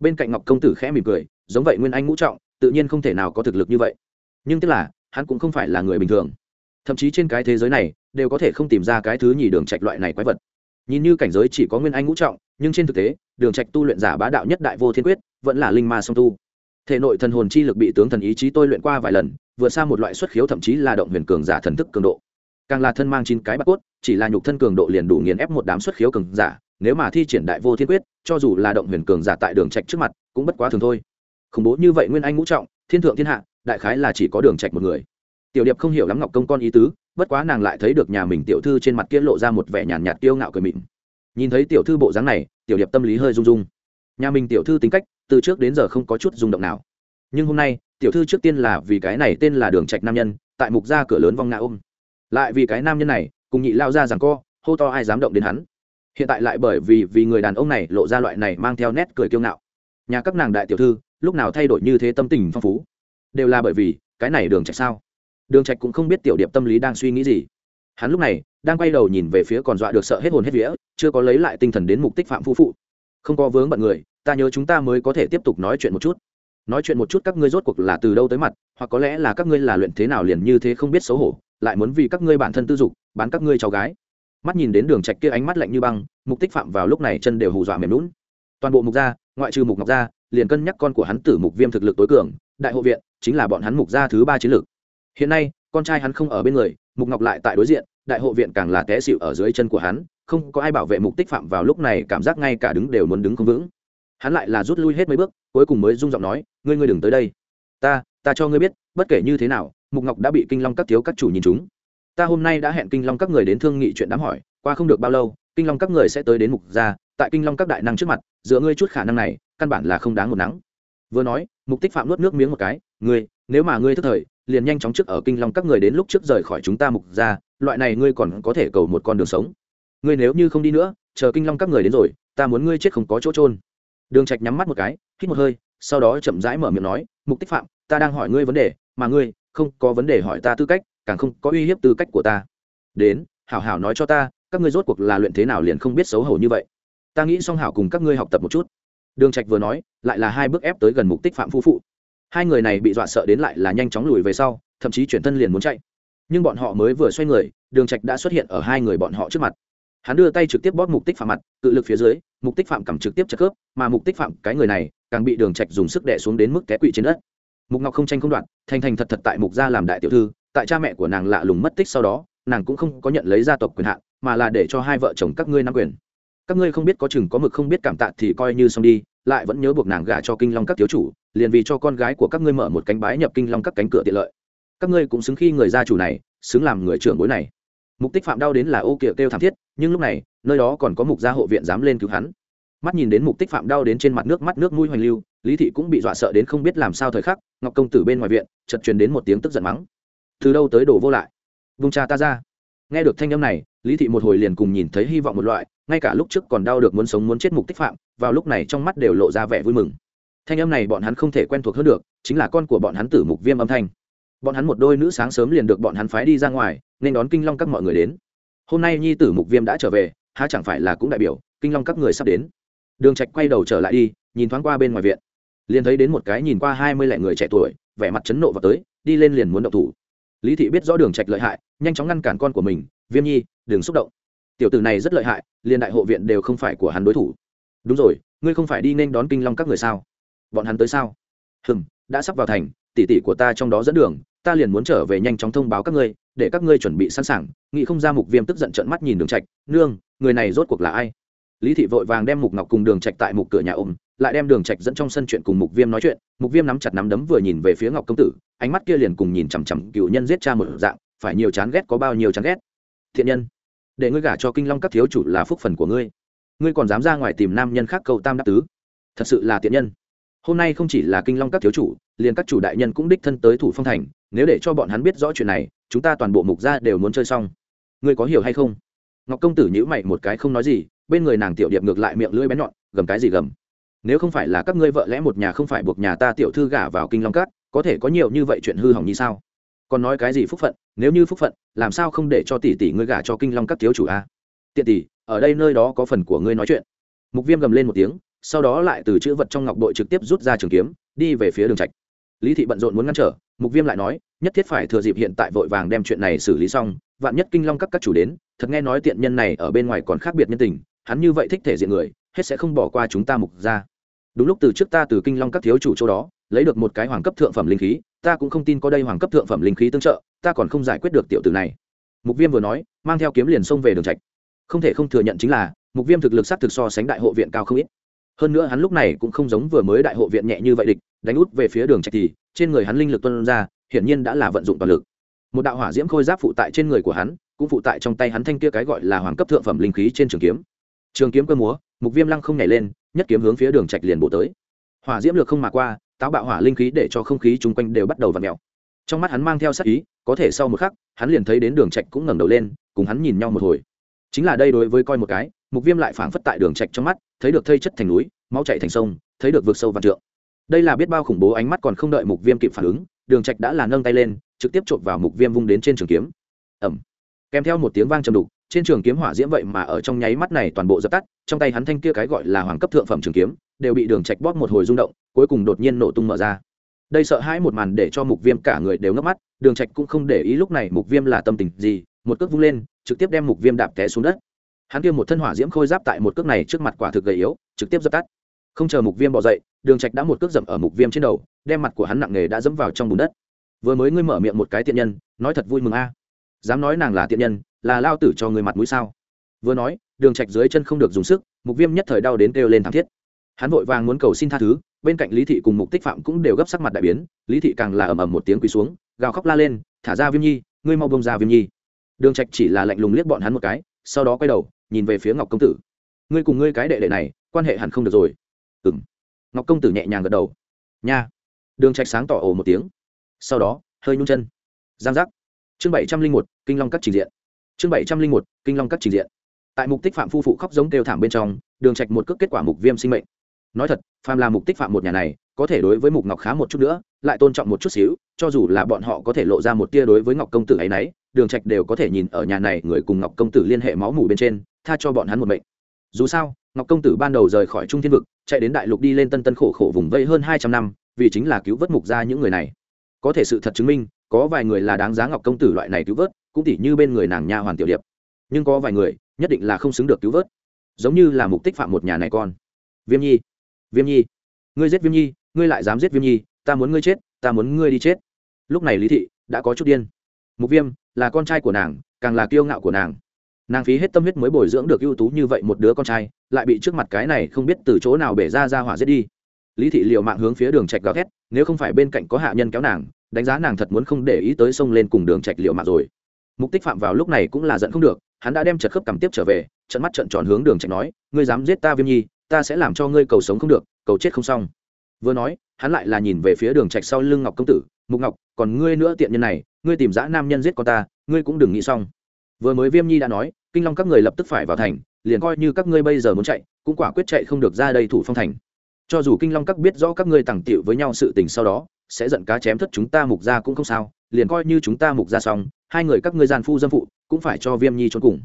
bên cạnh ngọc công tử khẽ mỉm cười, giống vậy nguyên anh ngũ trọng, tự nhiên không thể nào có thực lực như vậy. Nhưng tức là, hắn cũng không phải là người bình thường. Thậm chí trên cái thế giới này, đều có thể không tìm ra cái thứ nhì đường trạch loại này quái vật. Nhìn như cảnh giới chỉ có nguyên anh ngũ trọng, nhưng trên thực tế, đường trạch tu luyện giả bá đạo nhất đại vô thiên quyết, vẫn là linh ma song tu. Thể nội thần hồn chi lực bị tướng thần ý chí tôi luyện qua vài lần, vượt xa một loại xuất khiếu thậm chí là động huyền cường giả thần thức cường độ. Càng là thân mang chín cái bạc cốt, chỉ là nhục thân cường độ liền đủ nghiền ép một đám xuất khiếu cường giả nếu mà thi triển đại vô thiên quyết, cho dù là động huyền cường giả tại đường trạch trước mặt, cũng bất quá thường thôi. Khủng bố như vậy nguyên anh ngũ trọng, thiên thượng thiên hạ, đại khái là chỉ có đường trạch một người. Tiểu điệp không hiểu lắm ngọc công con ý tứ, bất quá nàng lại thấy được nhà mình tiểu thư trên mặt kia lộ ra một vẻ nhàn nhạt kiêu ngạo cười mịn. Nhìn thấy tiểu thư bộ dáng này, tiểu điệp tâm lý hơi rung rung. Nhà mình tiểu thư tính cách, từ trước đến giờ không có chút rung động nào. Nhưng hôm nay, tiểu thư trước tiên là vì cái này tên là đường trạch nam nhân, tại mục gia cửa lớn vong ngã ôm. Lại vì cái nam nhân này, cùng nhị lao ra rằng co, hô to ai dám động đến hắn hiện tại lại bởi vì vì người đàn ông này lộ ra loại này mang theo nét cười kiêu ngạo. Nhà các nàng đại tiểu thư, lúc nào thay đổi như thế tâm tình phong phú? Đều là bởi vì, cái này đường trạch sao? Đường trạch cũng không biết tiểu điệp tâm lý đang suy nghĩ gì. Hắn lúc này, đang quay đầu nhìn về phía còn dọa được sợ hết hồn hết vía, chưa có lấy lại tinh thần đến mục tích phạm phu phụ. Không có vướng bận người, ta nhớ chúng ta mới có thể tiếp tục nói chuyện một chút. Nói chuyện một chút các ngươi rốt cuộc là từ đâu tới mặt, hoặc có lẽ là các ngươi là luyện thế nào liền như thế không biết xấu hổ, lại muốn vì các ngươi bản thân tư dục, bán các ngươi cháu gái mắt nhìn đến đường trạch kia ánh mắt lạnh như băng, mục tích phạm vào lúc này chân đều hù dọa mềm lún toàn bộ mục gia, ngoại trừ mục ngọc gia, liền cân nhắc con của hắn tử mục viêm thực lực tối cường, đại hộ viện, chính là bọn hắn mục gia thứ ba chiến lược. Hiện nay, con trai hắn không ở bên người, mục ngọc lại tại đối diện, đại hộ viện càng là té xịu ở dưới chân của hắn, không có ai bảo vệ mục tích phạm vào lúc này cảm giác ngay cả đứng đều muốn đứng không vững. Hắn lại là rút lui hết mấy bước, cuối cùng mới rung giọng nói, ngươi ngươi đừng tới đây. Ta ta cho ngươi biết, bất kể như thế nào, mục ngọc đã bị kinh long các thiếu các chủ nhìn chúng ta hôm nay đã hẹn kinh long các người đến thương nghị chuyện đám hỏi qua không được bao lâu kinh long các người sẽ tới đến mục gia tại kinh long các đại năng trước mặt giữa ngươi chút khả năng này căn bản là không đáng một nắng. Vừa nói mục tích phạm nuốt nước miếng một cái ngươi nếu mà ngươi thức thời liền nhanh chóng trước ở kinh long các người đến lúc trước rời khỏi chúng ta mục gia, loại này ngươi còn có thể cầu một con đường sống. Ngươi nếu như không đi nữa chờ kinh long các người đến rồi ta muốn ngươi chết không có chỗ trôn đường trạch nhắm mắt một cái hít một hơi sau đó chậm rãi mở miệng nói mục tích phạm ta đang hỏi ngươi vấn đề mà ngươi không có vấn đề hỏi ta tư cách càng không có uy hiếp tư cách của ta. Đến, hảo hảo nói cho ta, các ngươi rốt cuộc là luyện thế nào liền không biết xấu hổ như vậy. Ta nghĩ song hảo cùng các ngươi học tập một chút. Đường trạch vừa nói, lại là hai bước ép tới gần mục tích phạm phu phụ. Hai người này bị dọa sợ đến lại là nhanh chóng lùi về sau, thậm chí chuyển thân liền muốn chạy. Nhưng bọn họ mới vừa xoay người, đường trạch đã xuất hiện ở hai người bọn họ trước mặt. Hắn đưa tay trực tiếp bóp mục tích phạm mặt, cự lực phía dưới, mục tích phạm cầm trực tiếp chặt cướp, mà mục tích phạm, cái người này, càng bị đường trạch dùng sức đè xuống đến mức té quỵ trên đất. Mục ngọc không tranh không đoạn thành thành thật thật tại mục gia làm đại tiểu thư tại cha mẹ của nàng lạ lùng mất tích sau đó, nàng cũng không có nhận lấy gia tộc quyền hạn, mà là để cho hai vợ chồng các ngươi nắm quyền. Các ngươi không biết có chừng có mực không biết cảm tạ thì coi như xong đi, lại vẫn nhớ buộc nàng gả cho kinh long các thiếu chủ, liền vì cho con gái của các ngươi mở một cánh bái nhập kinh long các cánh cửa tiện lợi. Các ngươi cũng xứng khi người gia chủ này, xứng làm người trưởng bối này. Mục tích phạm đau đến là ô kiệu kêu thảm thiết, nhưng lúc này, nơi đó còn có mục gia hộ viện dám lên cứu hắn. Mắt nhìn đến mục tích phạm đau đến trên mặt nước mắt nước mũi hoành lưu, lý thị cũng bị dọa sợ đến không biết làm sao thời khắc, ngọc công tử bên ngoài viện, chợt truyền đến một tiếng tức giận mắng từ đâu tới đổ vô lại? Vung cha ta ra. Nghe được thanh âm này, lý thị một hồi liền cùng nhìn thấy hy vọng một loại, ngay cả lúc trước còn đau được muốn sống muốn chết mục tích phạm, vào lúc này trong mắt đều lộ ra vẻ vui mừng. Thanh âm này bọn hắn không thể quen thuộc hơn được, chính là con của bọn hắn tử mục viêm âm thanh. Bọn hắn một đôi nữ sáng sớm liền được bọn hắn phái đi ra ngoài, nên đón kinh long các mọi người đến. Hôm nay nhi tử mục viêm đã trở về, há chẳng phải là cũng đại biểu, kinh long các người sắp đến. Đường trạch quay đầu trở lại đi, nhìn thoáng qua bên ngoài viện. Liền thấy đến một cái nhìn qua hai mươi lẻ người trẻ tuổi, vẻ mặt chấn nộ vào tới, đi lên liền muốn động thủ lý thị biết rõ đường trạch lợi hại, nhanh chóng ngăn cản con của mình, viêm nhi, đừng xúc động. Tiểu tử này rất lợi hại liền đại hộ viện đều không phải của hắn đối thủ. Đúng rồi, ngươi không phải đi nên đón kinh long các người sao? Bọn hắn tới sao? Hừm, đã sắp vào thành, tỷ tỷ của ta trong đó dẫn đường, ta liền muốn trở về nhanh chóng thông báo các ngươi, để các ngươi chuẩn bị sẵn sàng. Nghị không ra mục viêm tức giận trợn mắt nhìn đường trạch, nương, người này rốt cuộc là ai? Lý thị vội vàng đem mục ngọc cùng đường trạch tại mục cửa nhà ôm lại đem đường trạch dẫn trong sân chuyện cùng mục viêm nói chuyện, mục viêm nắm chặt nắm đấm vừa nhìn về phía ngọc công tử, ánh mắt kia liền cùng nhìn chằm chằm cựu nhân giết cha một dạng, phải nhiều chán ghét có bao nhiêu chán ghét. Thiện nhân, để ngươi gả cho kinh long các thiếu chủ là phúc phần của ngươi. Ngươi còn dám ra ngoài tìm nam nhân khác cầu tam đáp tứ. Thật sự là thiện nhân. Hôm nay không chỉ là kinh long các thiếu chủ, liền các chủ đại nhân cũng đích thân tới thủ phong thành, nếu để cho bọn hắn biết rõ chuyện này, chúng ta toàn bộ mục gia đều muốn chơi xong. Ngươi có hiểu hay không? Ngọc công tử nhíu mày một cái không nói gì, bên người nàng tiểu điệp ngược lại miệng lưỡi bén nhọn, gầm cái gì gầm nếu không phải là các ngươi vợ lẽ một nhà không phải buộc nhà ta tiểu thư gả vào kinh long cát, có thể có nhiều như vậy chuyện hư hỏng như sao? Còn nói cái gì phúc phận? Nếu như phúc phận, làm sao không để cho tỷ tỷ ngươi gả cho kinh long các thiếu chủ a? Tiện tỷ, ở đây nơi đó có phần của ngươi nói chuyện. Mục viêm gầm lên một tiếng, sau đó lại từ chữ vật trong ngọc bội trực tiếp rút ra trường kiếm, đi về phía đường trạch. Lý thị bận rộn muốn ngăn trở, mục viêm lại nói, nhất thiết phải thừa dịp hiện tại vội vàng đem chuyện này xử lý xong, vạn nhất kinh long các các chủ đến, thật nghe nói tiện nhân này ở bên ngoài còn khác biệt nhân tình, hắn như vậy thích thể diện người, hết sẽ không bỏ qua chúng ta mục ra đúng lúc từ trước ta từ kinh long các thiếu chủ chỗ đó, lấy được một cái hoàng cấp thượng phẩm linh khí, ta cũng không tin có đây hoàng cấp thượng phẩm linh khí tương trợ, ta còn không giải quyết được tiểu tử này. Mục viêm vừa nói, mang theo kiếm liền xông về đường trạch. Không thể không thừa nhận chính là, mục viêm thực lực sát thực so sánh đại hộ viện cao không ít. Hơn nữa hắn lúc này cũng không giống vừa mới đại hộ viện nhẹ như vậy địch, đánh út về phía đường trạch thì, trên người hắn linh lực tuôn ra, hiển nhiên đã là vận dụng toàn lực. Một đạo hỏa diễm khôi giáp phụ tại trên người của hắn, cũng phụ tại trong tay hắn thanh kia cái gọi là hoàng cấp thượng phẩm linh khí trên trường kiếm trường kiếm cơ múa mục viêm lăng không nhảy lên nhất kiếm hướng phía đường trạch liền bổ tới. Hỏa diễm lược không mà qua táo bạo hỏa linh khí để cho không khí chung quanh đều bắt đầu vặn mèo. Trong mắt hắn mang theo sát ý có thể sau một khắc hắn liền thấy đến đường trạch cũng ngẩng đầu lên cùng hắn nhìn nhau một hồi. Chính là đây đối với coi một cái mục viêm lại phảng phất tại đường trạch trong mắt thấy được thây chất thành núi máu chảy thành sông thấy được vượt sâu vạn trượng. Đây là biết bao khủng bố ánh mắt còn không đợi mục viêm kịp phản ứng đường trạch đã là nâng tay lên trực tiếp trộn vào mục viêm vung đến trên trường kiếm. Ầm, kèm theo một tiếng vang trầm đục trên trường kiếm hỏa diễm vậy mà ở trong nháy mắt này toàn bộ dập tắt, trong tay hắn thanh kia cái gọi là hoàng cấp thượng phẩm trường kiếm, đều bị đường trạch bóp một hồi rung động, cuối cùng đột nhiên nổ tung mở ra. Đây sợ hãi một màn để cho mục viêm cả người đều ngấp mắt, đường trạch cũng không để ý lúc này mục viêm là tâm tình gì, một cước vung lên, trực tiếp đem mục viêm đạp té xuống đất. Hắn kia một thân hỏa diễm khôi giáp tại một cước này trước mặt quả thực gầy yếu, trực tiếp dập tắt. Không chờ mục viêm bỏ dậy, đường trạch đã một cước dậm ở mục viêm trên đầu, đem mặt của hắn nặng nề đã dẫm vào trong bùn đất. Vừa mới ngươi mở miệng một cái tiện nhân, nói thật vui mừng a. Dám nói nàng là tiện nhân là lao tử cho người mặt mũi sao? Vừa nói, đường trạch dưới chân không được dùng sức, mục viêm nhất thời đau đến kêu lên thảm thiết. Hắn vội vàng muốn cầu xin tha thứ, bên cạnh lý thị cùng mục tích phạm cũng đều gấp sắc mặt đại biến, lý thị càng là ầm ầm một tiếng quỳ xuống, gào khóc la lên, thả ra viêm nhi, ngươi mau bông ra viêm nhi. Đường trạch chỉ là lạnh lùng liếc bọn hắn một cái, sau đó quay đầu, nhìn về phía ngọc công tử. Ngươi cùng ngươi cái đệ đệ này, quan hệ hẳn không được rồi. Ừm. Ngọc công tử nhẹ nhàng gật đầu. Nha. Đường trạch sáng tỏ ồ một tiếng. Sau đó, hơi nhung chân. Giang giác. Chương bảy trăm linh một, kinh long cắt trình diện chương bảy trăm linh một, kinh long cắt trình diện. Tại mục tích phạm phu phụ khóc giống kêu thảm bên trong, đường trạch một cước kết quả mục viêm sinh mệnh. Nói thật, phàm là mục tích phạm một nhà này, có thể đối với mục ngọc khá một chút nữa, lại tôn trọng một chút xíu, cho dù là bọn họ có thể lộ ra một tia đối với ngọc công tử ấy nấy, đường trạch đều có thể nhìn ở nhà này người cùng ngọc công tử liên hệ máu mủ bên trên, tha cho bọn hắn một mệnh. Dù sao, ngọc công tử ban đầu rời khỏi trung thiên vực, chạy đến đại lục đi lên tân tân khổ khổ vùng vây hơn hai trăm năm, vì chính là cứu vớt mục ra những người này. Có thể sự thật chứng minh, có vài người là đáng giá ngọc công tử loại này cứu vớt cũng tỉ như bên người nàng nha hoàn tiểu điệp. Nhưng có vài người, nhất định là không xứng được cứu vớt. Giống như là mục tích phạm một nhà này con. Viêm nhi viêm nhi, ngươi giết viêm nhi, ngươi lại dám giết viêm nhi, ta muốn ngươi chết, ta muốn ngươi đi chết. Lúc này lý thị đã có chút điên. Mục viêm là con trai của nàng, càng là kiêu ngạo của nàng. Nàng phí hết tâm huyết mới bồi dưỡng được ưu tú như vậy một đứa con trai, lại bị trước mặt cái này không biết từ chỗ nào bể ra ra hỏa giết đi. Lý thị liều mạng hướng phía đường trạch gào thét, nếu không phải bên cạnh có hạ nhân kéo nàng, đánh giá nàng thật muốn không để ý tới sông lên cùng đường trạch liều mạng rồi mục tích phạm vào lúc này cũng là giận không được, hắn đã đem chật khớp cầm tiếp trở về, trận mắt trận tròn hướng đường trạch nói, ngươi dám giết ta viêm nhi, ta sẽ làm cho ngươi cầu sống không được, cầu chết không xong. Vừa nói, hắn lại là nhìn về phía đường trạch sau lưng ngọc công tử, mục ngọc, còn ngươi nữa tiện nhân này, ngươi tìm dã nam nhân giết con ta, ngươi cũng đừng nghĩ xong. Vừa mới viêm nhi đã nói, kinh long các người lập tức phải vào thành, liền coi như các ngươi bây giờ muốn chạy, cũng quả quyết chạy không được ra đây thủ phong thành. Cho dù kinh long các biết rõ các ngươi tàng tiệu với nhau sự tình sau đó, sẽ giận cá chém thất chúng ta mục ra cũng không sao liền coi như chúng ta mục ra xong hai người các ngươi gian phu dâm phụ cũng phải cho viêm nhi trốn cùng.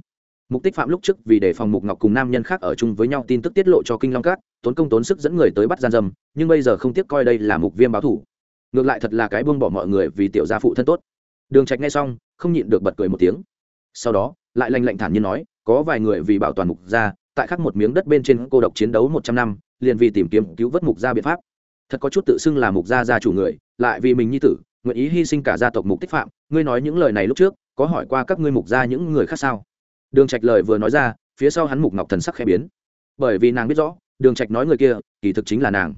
Mục tích phạm lúc trước vì đề phòng mục ngọc cùng nam nhân khác ở chung với nhau tin tức tiết lộ cho kinh long cát, tốn công tốn sức dẫn người tới bắt gian dâm nhưng bây giờ không tiếc coi đây là mục viêm báo thủ. Ngược lại thật là cái buông bỏ mọi người vì tiểu gia phụ thân tốt. Đường trạch nghe xong không nhịn được bật cười một tiếng. Sau đó lại lanh lạnh thản nhiên nói có vài người vì bảo toàn mục gia tại khắc một miếng đất bên trên cô độc chiến đấu một trăm năm liền vì tìm kiếm cứu vớt mục gia biện pháp. Thật có chút tự xưng là mục gia gia chủ người lại vì mình nhi tử nguyện ý hy sinh cả gia tộc mục tích phạm, ngươi nói những lời này lúc trước, có hỏi qua các ngươi mục gia những người khác sao? Đường trạch lời vừa nói ra, phía sau hắn mục ngọc thần sắc khẽ biến. Bởi vì nàng biết rõ, đường trạch nói người kia, kỳ thực chính là nàng.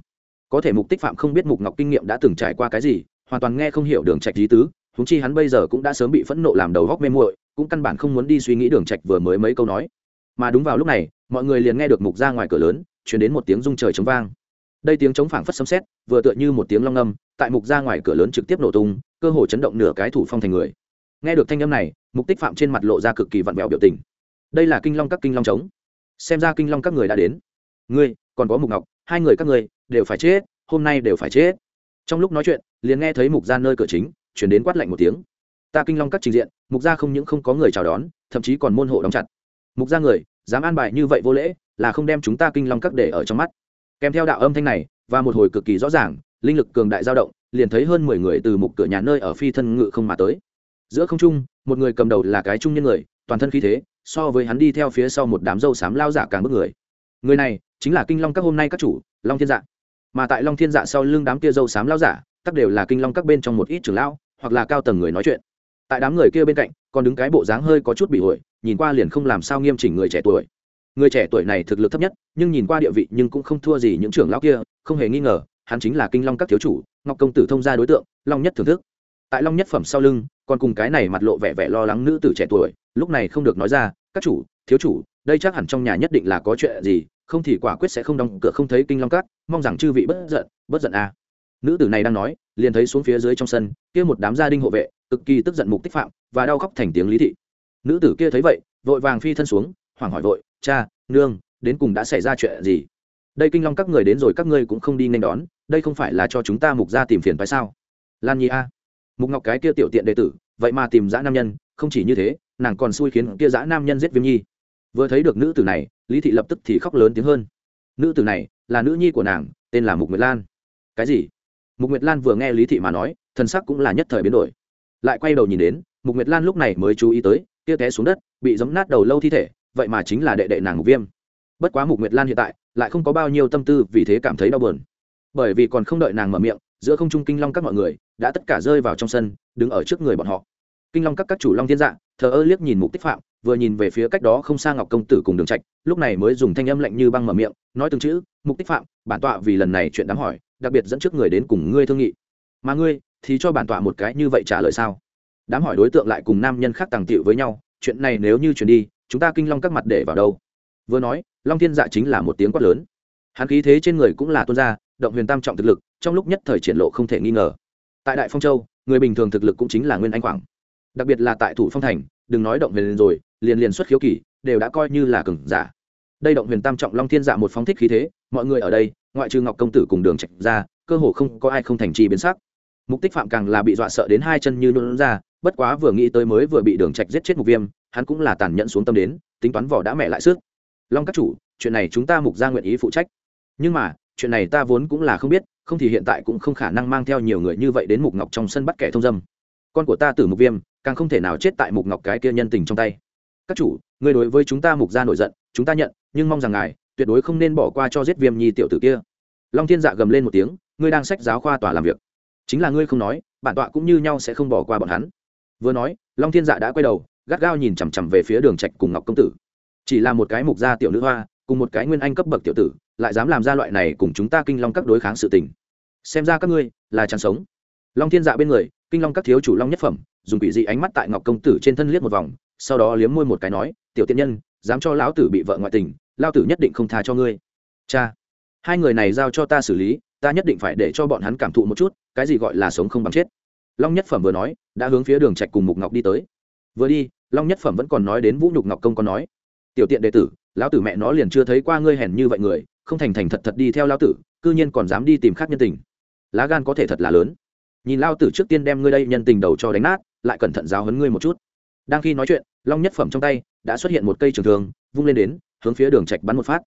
Có thể mục tích phạm không biết mục ngọc kinh nghiệm đã từng trải qua cái gì, hoàn toàn nghe không hiểu đường trạch lý tứ chúng chi hắn bây giờ cũng đã sớm bị phẫn nộ làm đầu góc mê muội, cũng căn bản không muốn đi suy nghĩ đường trạch vừa mới mấy câu nói. Mà đúng vào lúc này, mọi người liền nghe được mục ra ngoài cửa lớn, truyền đến một tiếng rung trời chống vang đây tiếng chống phảng phất sấm sét, vừa tựa như một tiếng long âm, tại mục ra ngoài cửa lớn trực tiếp nổ tung, cơ hồ chấn động nửa cái thủ phong thành người. Nghe được thanh âm này, mục tích phạm trên mặt lộ ra cực kỳ vặn vẹo biểu tình. Đây là kinh long các kinh long trống. Xem ra kinh long các người đã đến. Ngươi, còn có mục ngọc, hai người các ngươi, đều phải chết, hôm nay đều phải chết. Trong lúc nói chuyện, liền nghe thấy mục ra nơi cửa chính, chuyển đến quát lạnh một tiếng. Ta kinh long các trình diện, mục ra không những không có người chào đón, thậm chí còn môn hộ đóng chặt. Mục ra người, dám an bài như vậy vô lễ, là không đem chúng ta kinh long các để ở trong mắt kèm theo đạo âm thanh này và một hồi cực kỳ rõ ràng linh lực cường đại dao động liền thấy hơn mười người từ mục cửa nhà nơi ở phi thân ngự không mà tới. Giữa không trung một người cầm đầu là cái trung nhân người toàn thân khí thế so với hắn đi theo phía sau một đám dâu xám lao giả càng bức người. Người này chính là kinh long các hôm nay các chủ long thiên dạ. Mà tại long thiên dạ sau lưng đám kia dâu xám lao giả tất đều là kinh long các bên trong một ít trưởng lão hoặc là cao tầng người nói chuyện. Tại đám người kia bên cạnh còn đứng cái bộ dáng hơi có chút bị hụi, nhìn qua liền không làm sao nghiêm chỉnh người trẻ tuổi người trẻ tuổi này thực lực thấp nhất, nhưng nhìn qua địa vị nhưng cũng không thua gì những trưởng lão kia, không hề nghi ngờ, hắn chính là kinh long các thiếu chủ, ngọc công tử thông gia đối tượng, long nhất thưởng thức tại long nhất phẩm sau lưng, còn cùng cái này mặt lộ vẻ vẻ lo lắng nữ tử trẻ tuổi, lúc này không được nói ra, các chủ, thiếu chủ, đây chắc hẳn trong nhà nhất định là có chuyện gì, không thì quả quyết sẽ không đóng cửa không thấy kinh long cát mong rằng chư vị bất giận bất giận à. nữ tử này đang nói, liền thấy xuống phía dưới trong sân, kia một đám gia đình hộ vệ, cực kỳ tức giận mục tích phạm và đau khóc thành tiếng lý thị nữ tử kia thấy vậy, vội vàng phi thân xuống, hoảng hỏi vội cha, nương, đến cùng đã xảy ra chuyện gì? Đây kinh long các người đến rồi, các ngươi cũng không đi nên đón, đây không phải là cho chúng ta mục ra tìm phiền phải sao? Lan nhi a, mục ngọc cái kia tiểu tiện đệ tử, vậy mà tìm dã nam nhân, không chỉ như thế, nàng còn xui khiến kia dã nam nhân giết viêm nhi. Vừa thấy được nữ tử này, lý thị lập tức thì khóc lớn tiếng hơn. Nữ tử này là nữ nhi của nàng, tên là mục nguyệt lan. Cái gì? Mục nguyệt lan vừa nghe lý thị mà nói, thần sắc cũng là nhất thời biến đổi. Lại quay đầu nhìn đến, mục nguyệt lan lúc này mới chú ý tới, kia té xuống đất, bị giấm nát đầu lâu thi thể vậy mà chính là đệ đệ nàng mục viêm. Bất quá mục nguyệt lan hiện tại lại không có bao nhiêu tâm tư vì thế cảm thấy đau buồn. Bởi vì còn không đợi nàng mở miệng, giữa không trung kinh long các mọi người đã tất cả rơi vào trong sân, đứng ở trước người bọn họ. Kinh long các các chủ long thiên dạ thờ ơ liếc nhìn mục tích phạm, vừa nhìn về phía cách đó không xa ngọc công tử cùng đường trạch, lúc này mới dùng thanh âm lạnh như băng mở miệng, nói từng chữ, mục tích phạm, bản tọa vì lần này chuyện đáng hỏi, đặc biệt dẫn trước người đến cùng ngươi thương nghị. Mà ngươi thì cho bản tọa một cái như vậy trả lời sao? Đám hỏi đối tượng lại cùng nam nhân khác tàng tiệu với nhau, chuyện này nếu như chuyển đi chúng ta kinh long các mặt để vào đâu? Vừa nói, long thiên dạ chính là một tiếng quát lớn. Hắn khí thế trên người cũng là tuôn ra, động huyền tam trọng thực lực, trong lúc nhất thời triển lộ không thể nghi ngờ. Tại đại phong châu, người bình thường thực lực cũng chính là nguyên anh khoảng. Đặc biệt là tại thủ phong thành, đừng nói động huyền rồi, liền liền xuất khiếu kỳ, đều đã coi như là cừng giả. Đây động huyền tam trọng long thiên dạ một phóng thích khí thế, mọi người ở đây, ngoại trừ ngọc công tử cùng đường trạch ra, cơ hồ không có ai không thành trì biến sắc. Mục tích phạm càng là bị dọa sợ đến hai chân như nôn ra, bất quá vừa nghĩ tới mới vừa bị đường trạch giết chết mục viêm hắn cũng là tàn nhẫn xuống tâm đến, tính toán vỏ đã mẹ lại sức long các chủ, chuyện này chúng ta mục gia nguyện ý phụ trách. Nhưng mà, chuyện này ta vốn cũng là không biết, không thì hiện tại cũng không khả năng mang theo nhiều người như vậy đến mục ngọc trong sân bắt kẻ thông dâm. Con của ta tử mục viêm, càng không thể nào chết tại mục ngọc cái kia nhân tình trong tay. Các chủ người đối với chúng ta mục gia nổi giận, chúng ta nhận, nhưng mong rằng ngài, tuyệt đối không nên bỏ qua cho giết viêm nhi tiểu tử kia. Long thiên dạ gầm lên một tiếng, ngươi đang sách giáo khoa tòa làm việc. Chính là ngươi không nói, bản tọa cũng như nhau sẽ không bỏ qua bọn hắn. Vừa nói, long thiên dạ đã quay đầu gắt gao nhìn chằm chằm về phía đường trạch cùng ngọc công tử. Chỉ là một cái mục gia tiểu nữ hoa, cùng một cái nguyên anh cấp bậc tiểu tử, lại dám làm ra loại này cùng chúng ta kinh long các đối kháng sự tình. Xem ra các ngươi là chăn sống. Long thiên dạ bên người, kinh long các thiếu chủ long nhất phẩm, dùng quỷ dị ánh mắt tại ngọc công tử trên thân liếc một vòng, sau đó liếm môi một cái nói, tiểu tiên nhân, dám cho lão tử bị vợ ngoại tình lao tử nhất định không tha cho ngươi. Cha, hai người này giao cho ta xử lý, ta nhất định phải để cho bọn hắn cảm thụ một chút, cái gì gọi là sống không bằng chết. Long nhất phẩm vừa nói, đã hướng phía đường trạch cùng mục ngọc đi tới vừa đi, long nhất phẩm vẫn còn nói đến vũ nhục ngọc công còn nói. Tiểu tiện đệ tử, lão tử mẹ nó liền chưa thấy qua ngươi hèn như vậy người, không thành thành thật thật đi theo lão tử, cư nhiên còn dám đi tìm khác nhân tình. Lá gan có thể thật là lớn. Nhìn lao tử trước tiên đem ngươi đây nhân tình đầu cho đánh nát, lại cẩn thận giáo hấn ngươi một chút. Đang khi nói chuyện, long nhất phẩm trong tay đã xuất hiện một cây trường thường vung lên đến, hướng phía đường trạch bắn một phát.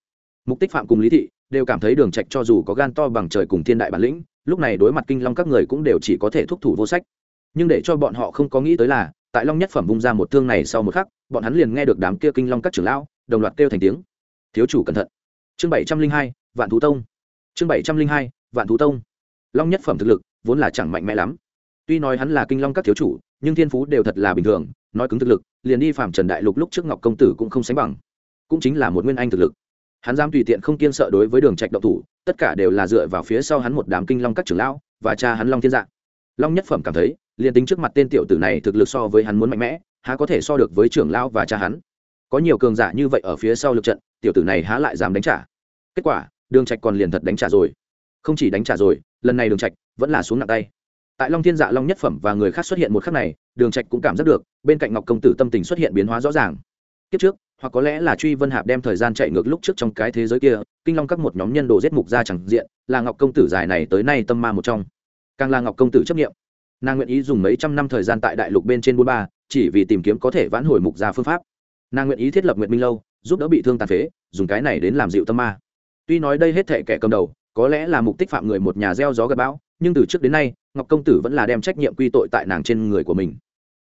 Mục tích phạm cùng lý thị đều cảm thấy đường trạch cho dù có gan to bằng trời cùng thiên đại bản lĩnh, lúc này đối mặt kinh long các người cũng đều chỉ có thể thúc thủ vô sách. Nhưng để cho bọn họ không có nghĩ tới là tại long nhất phẩm vung ra một thương này sau một khắc, bọn hắn liền nghe được đám kia kinh long các trưởng lão, đồng loạt kêu thành tiếng. Thiếu chủ cẩn thận. Chương bảy trăm linh hai, vạn thú tông. Chương bảy trăm linh hai, vạn thú tông. Long nhất phẩm thực lực vốn là chẳng mạnh mẽ lắm. Tuy nói hắn là kinh long các thiếu chủ, nhưng thiên phú đều thật là bình thường, nói cứng thực lực, liền đi phạm trần đại lục lúc trước ngọc công tử cũng không sánh bằng. Cũng chính là một nguyên anh thực lực. Hắn dám tùy tiện không kiên sợ đối với đường trạch độc thủ, tất cả đều là dựa vào phía sau hắn một đám kinh long các trưởng lão và cha hắn long thiên dạng long nhất phẩm cảm thấy liền tính trước mặt tên tiểu tử này thực lực so với hắn muốn mạnh mẽ, há có thể so được với trưởng lão và cha hắn. Có nhiều cường giả như vậy ở phía sau lực trận, tiểu tử này há lại dám đánh trả. Kết quả, đường trạch còn liền thật đánh trả rồi. Không chỉ đánh trả rồi, lần này đường trạch vẫn là xuống nặng tay. Tại long thiên dạ long nhất phẩm và người khác xuất hiện một khắc này, đường trạch cũng cảm giác được, bên cạnh ngọc công tử tâm tình xuất hiện biến hóa rõ ràng. Kiếp trước, hoặc có lẽ là truy vân hạp đem thời gian chạy ngược lúc trước trong cái thế giới kia, kinh long các một nhóm nhân đồ giết mục ra chẳng diện, là ngọc công tử dài này tới nay tâm ma một trong. Càng là ngọc công tử chấp nghiệm nàng nguyện ý dùng mấy trăm năm thời gian tại đại lục bên trên bốn ba, chỉ vì tìm kiếm có thể vãn hồi mục gia phương pháp. Nàng nguyện ý thiết lập nguyện minh lâu, giúp đỡ bị thương tàn phế, dùng cái này đến làm dịu tâm ma. Tuy nói đây hết thể kẻ cầm đầu, có lẽ là mục tích phạm người một nhà gieo gió gặp bão, nhưng từ trước đến nay, ngọc công tử vẫn là đem trách nhiệm quy tội tại nàng trên người của mình.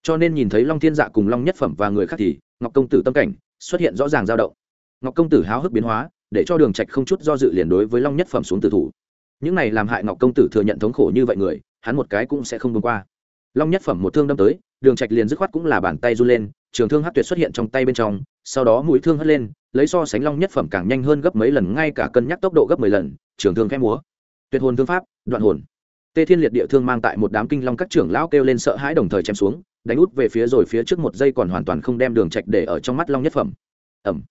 Cho nên nhìn thấy long thiên dạ cùng long nhất phẩm và người khác thì, ngọc công tử tâm cảnh xuất hiện rõ ràng dao động. Ngọc công tử háo hức biến hóa, để cho đường trạch không chút do dự liền đối với long nhất phẩm xuống tử thủ. Những này làm hại ngọc công tử thừa nhận thống khổ như vậy người hắn một cái cũng sẽ không buông qua. Long nhất phẩm một thương đâm tới, đường trạch liền dứt khoát cũng là bàn tay run lên, trường thương hất tuyệt xuất hiện trong tay bên trong, sau đó mũi thương hất lên, lấy so sánh long nhất phẩm càng nhanh hơn gấp mấy lần, ngay cả cân nhắc tốc độ gấp mười lần, trường thương khẽ múa. Tuyệt hồn thương pháp, đoạn hồn. Tê thiên liệt địa thương mang tại một đám kinh long các trưởng lão kêu lên sợ hãi đồng thời chém xuống, đánh út về phía rồi phía trước một giây còn hoàn toàn không đem đường trạch để ở trong mắt long nhất phẩm. Ẩm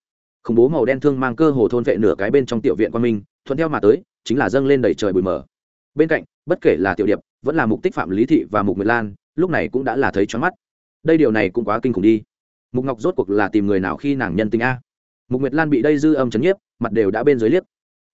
khủng bố màu đen thương mang cơ hồ thôn vệ nửa cái bên trong tiểu viện quan minh, thuận theo mà tới, chính là dâng lên đầy trời bụi mờ. Bên cạnh bất kể là tiểu điệp, vẫn là mục tích phạm lý thị và mục nguyệt lan, lúc này cũng đã là thấy choáng mắt. Đây điều này cũng quá kinh khủng đi. Mục ngọc rốt cuộc là tìm người nào khi nàng nhân tình a? Mục nguyệt lan bị đây dư âm chấn nhiếp, mặt đều đã bên dưới liếc.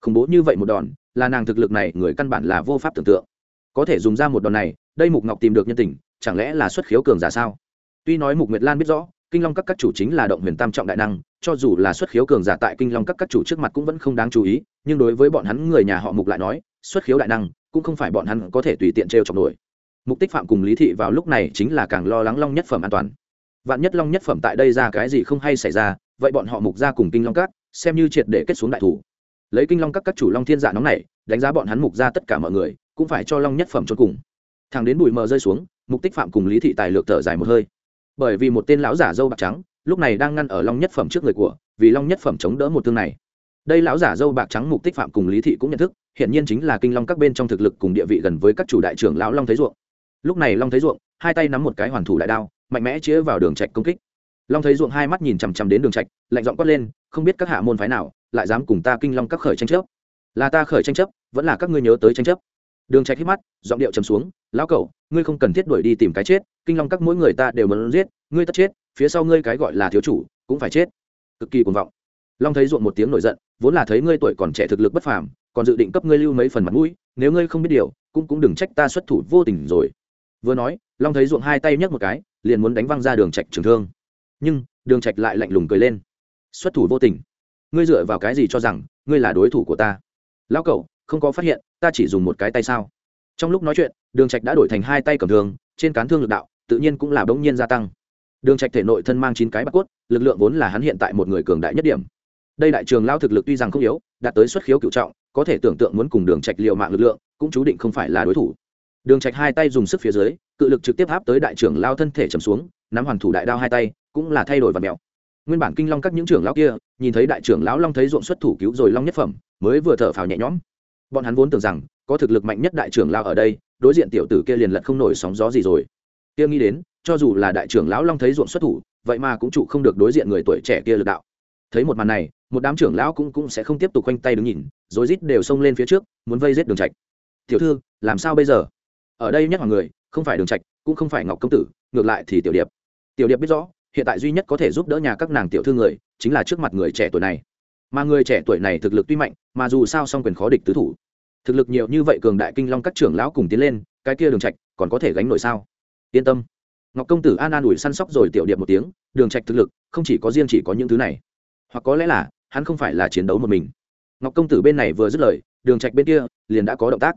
Khủng bố như vậy một đòn, là nàng thực lực này người căn bản là vô pháp tưởng tượng. Có thể dùng ra một đòn này, đây mục ngọc tìm được nhân tình, chẳng lẽ là xuất khiếu cường giả sao? Tuy nói mục nguyệt lan biết rõ, kinh long các các chủ chính là động huyền tam trọng đại năng, cho dù là xuất khiếu cường giả tại kinh long các các chủ trước mặt cũng vẫn không đáng chú ý, nhưng đối với bọn hắn người nhà họ mục lại nói, xuất khiếu đại năng cũng không phải bọn hắn có thể tùy tiện trêu chọc nổi. Mục tích phạm cùng lý thị vào lúc này chính là càng lo lắng long nhất phẩm an toàn. Vạn nhất long nhất phẩm tại đây ra cái gì không hay xảy ra, vậy bọn họ mục ra cùng kinh long các, xem như triệt để kết xuống đại thủ. Lấy kinh long các các chủ long thiên dạ nóng này, đánh giá bọn hắn mục ra tất cả mọi người, cũng phải cho long nhất phẩm cho cùng. Thằng đến bụi mờ rơi xuống, mục tích phạm cùng lý thị tài lược thở dài một hơi. Bởi vì một tên lão giả dâu bạc trắng, lúc này đang ngăn ở long nhất phẩm trước người của, vì long nhất phẩm chống đỡ một thương này đây lão giả dâu bạc trắng mục tích phạm cùng lý thị cũng nhận thức hiện nhiên chính là kinh long các bên trong thực lực cùng địa vị gần với các chủ đại trưởng lão long thấy ruộng lúc này long thấy ruộng hai tay nắm một cái hoàn thủ đại đao, mạnh mẽ chĩa vào đường trạch công kích. Long thấy ruộng hai mắt nhìn chằm chằm đến đường trạch, lạnh giọng quát lên, không biết các hạ môn phái nào, lại dám cùng ta kinh long các khởi tranh chấp? Là ta khởi tranh chấp, vẫn là các ngươi nhớ tới tranh chấp. Đường trạch hít mắt, giọng điệu trầm xuống, lão cẩu, ngươi không cần thiết đuổi đi tìm cái chết, kinh long các mỗi người ta đều muốn giết, ngươi tất chết, phía sau ngươi cái gọi là thiếu chủ, cũng phải chết. Cực kỳ cuồng vọng long thấy ruộng một tiếng nổi giận, vốn là thấy ngươi tuổi còn trẻ thực lực bất phàm, còn dự định cấp ngươi lưu mấy phần mặt mũi, nếu ngươi không biết điều, cũng cũng đừng trách ta xuất thủ vô tình rồi. Vừa nói, long thấy ruộng hai tay nhấc một cái, liền muốn đánh văng ra đường trạch trường thương. Nhưng, đường trạch lại lạnh lùng cười lên. Xuất thủ vô tình. Ngươi dựa vào cái gì cho rằng, ngươi là đối thủ của ta? Lão cậu không có phát hiện, ta chỉ dùng một cái tay sao? Trong lúc nói chuyện, đường trạch đã đổi thành hai tay cầm thương, trên cán thương lực đạo, tự nhiên cũng là bỗng nhiên gia tăng. Đường trạch thể nội thân mang chín cái bạc cốt, lực lượng vốn là hắn hiện tại một người cường đại nhất điểm đây đại trường lao thực lực tuy rằng không yếu, đạt tới xuất khiếu cựu trọng, có thể tưởng tượng muốn cùng đường trạch liều mạng lực lượng, cũng chú định không phải là đối thủ. Đường trạch hai tay dùng sức phía dưới, cự lực trực tiếp áp tới đại trưởng lao thân thể trầm xuống, nắm hoàn thủ đại đao hai tay, cũng là thay đổi và mèo nguyên bản kinh long các những trưởng lão kia, nhìn thấy đại trưởng lão long thấy ruộng xuất thủ cứu rồi long nhất phẩm, mới vừa thở phào nhẹ nhõm. Bọn hắn vốn tưởng rằng, có thực lực mạnh nhất đại trưởng lão ở đây, đối diện tiểu tử kia liền lật không nổi sóng gió gì rồi. Kia nghĩ đến, cho dù là đại trưởng lão long thấy ruộng xuất thủ, vậy mà cũng trụ không được đối diện người tuổi trẻ kia lực đạo. Thấy một màn này một đám trưởng lão cũng cũng sẽ không tiếp tục quanh tay đứng nhìn, rồi rít đều xông lên phía trước, muốn vây giết đường trạch. Tiểu thư, làm sao bây giờ? Ở đây nhất mọi người, không phải đường trạch, cũng không phải ngọc công tử, ngược lại thì tiểu điệp. Tiểu điệp biết rõ, hiện tại duy nhất có thể giúp đỡ nhà các nàng tiểu thư người, chính là trước mặt người trẻ tuổi này. Mà người trẻ tuổi này thực lực tuy mạnh, mà dù sao song quyền khó địch tứ thủ. Thực lực nhiều như vậy cường đại kinh long các trưởng lão cùng tiến lên, cái kia đường trạch, còn có thể gánh nổi sao? Yên tâm. Ngọc công tử an an ủi săn sóc rồi tiểu điệp một tiếng, đường trạch thực lực, không chỉ có riêng chỉ có những thứ này. Hoặc có lẽ là hắn không phải là chiến đấu một mình. Ngọc công tử bên này vừa dứt lời, đường trạch bên kia liền đã có động tác.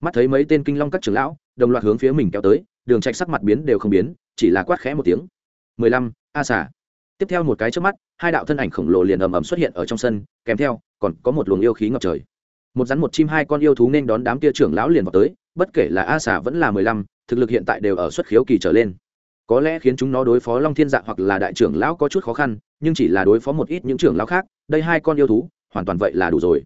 Mắt thấy mấy tên kinh long các trưởng lão, đồng loạt hướng phía mình kéo tới, đường trạch sắc mặt biến đều không biến, chỉ là quát khẽ một tiếng. Mười lăm, a xả tiếp theo một cái trước mắt, hai đạo thân ảnh khổng lồ liền ầm ầm xuất hiện ở trong sân, kèm theo, còn có một luồng yêu khí ngập trời. Một rắn một chim hai con yêu thú nên đón đám kia trưởng lão liền vào tới, bất kể là a xả vẫn là mười lăm, thực lực hiện tại đều ở xuất khiếu kỳ trở lên có lẽ khiến chúng nó đối phó long thiên dạ hoặc là đại trưởng lão có chút khó khăn, nhưng chỉ là đối phó một ít những trưởng lão khác, đây hai con yêu thú, hoàn toàn vậy là đủ rồi.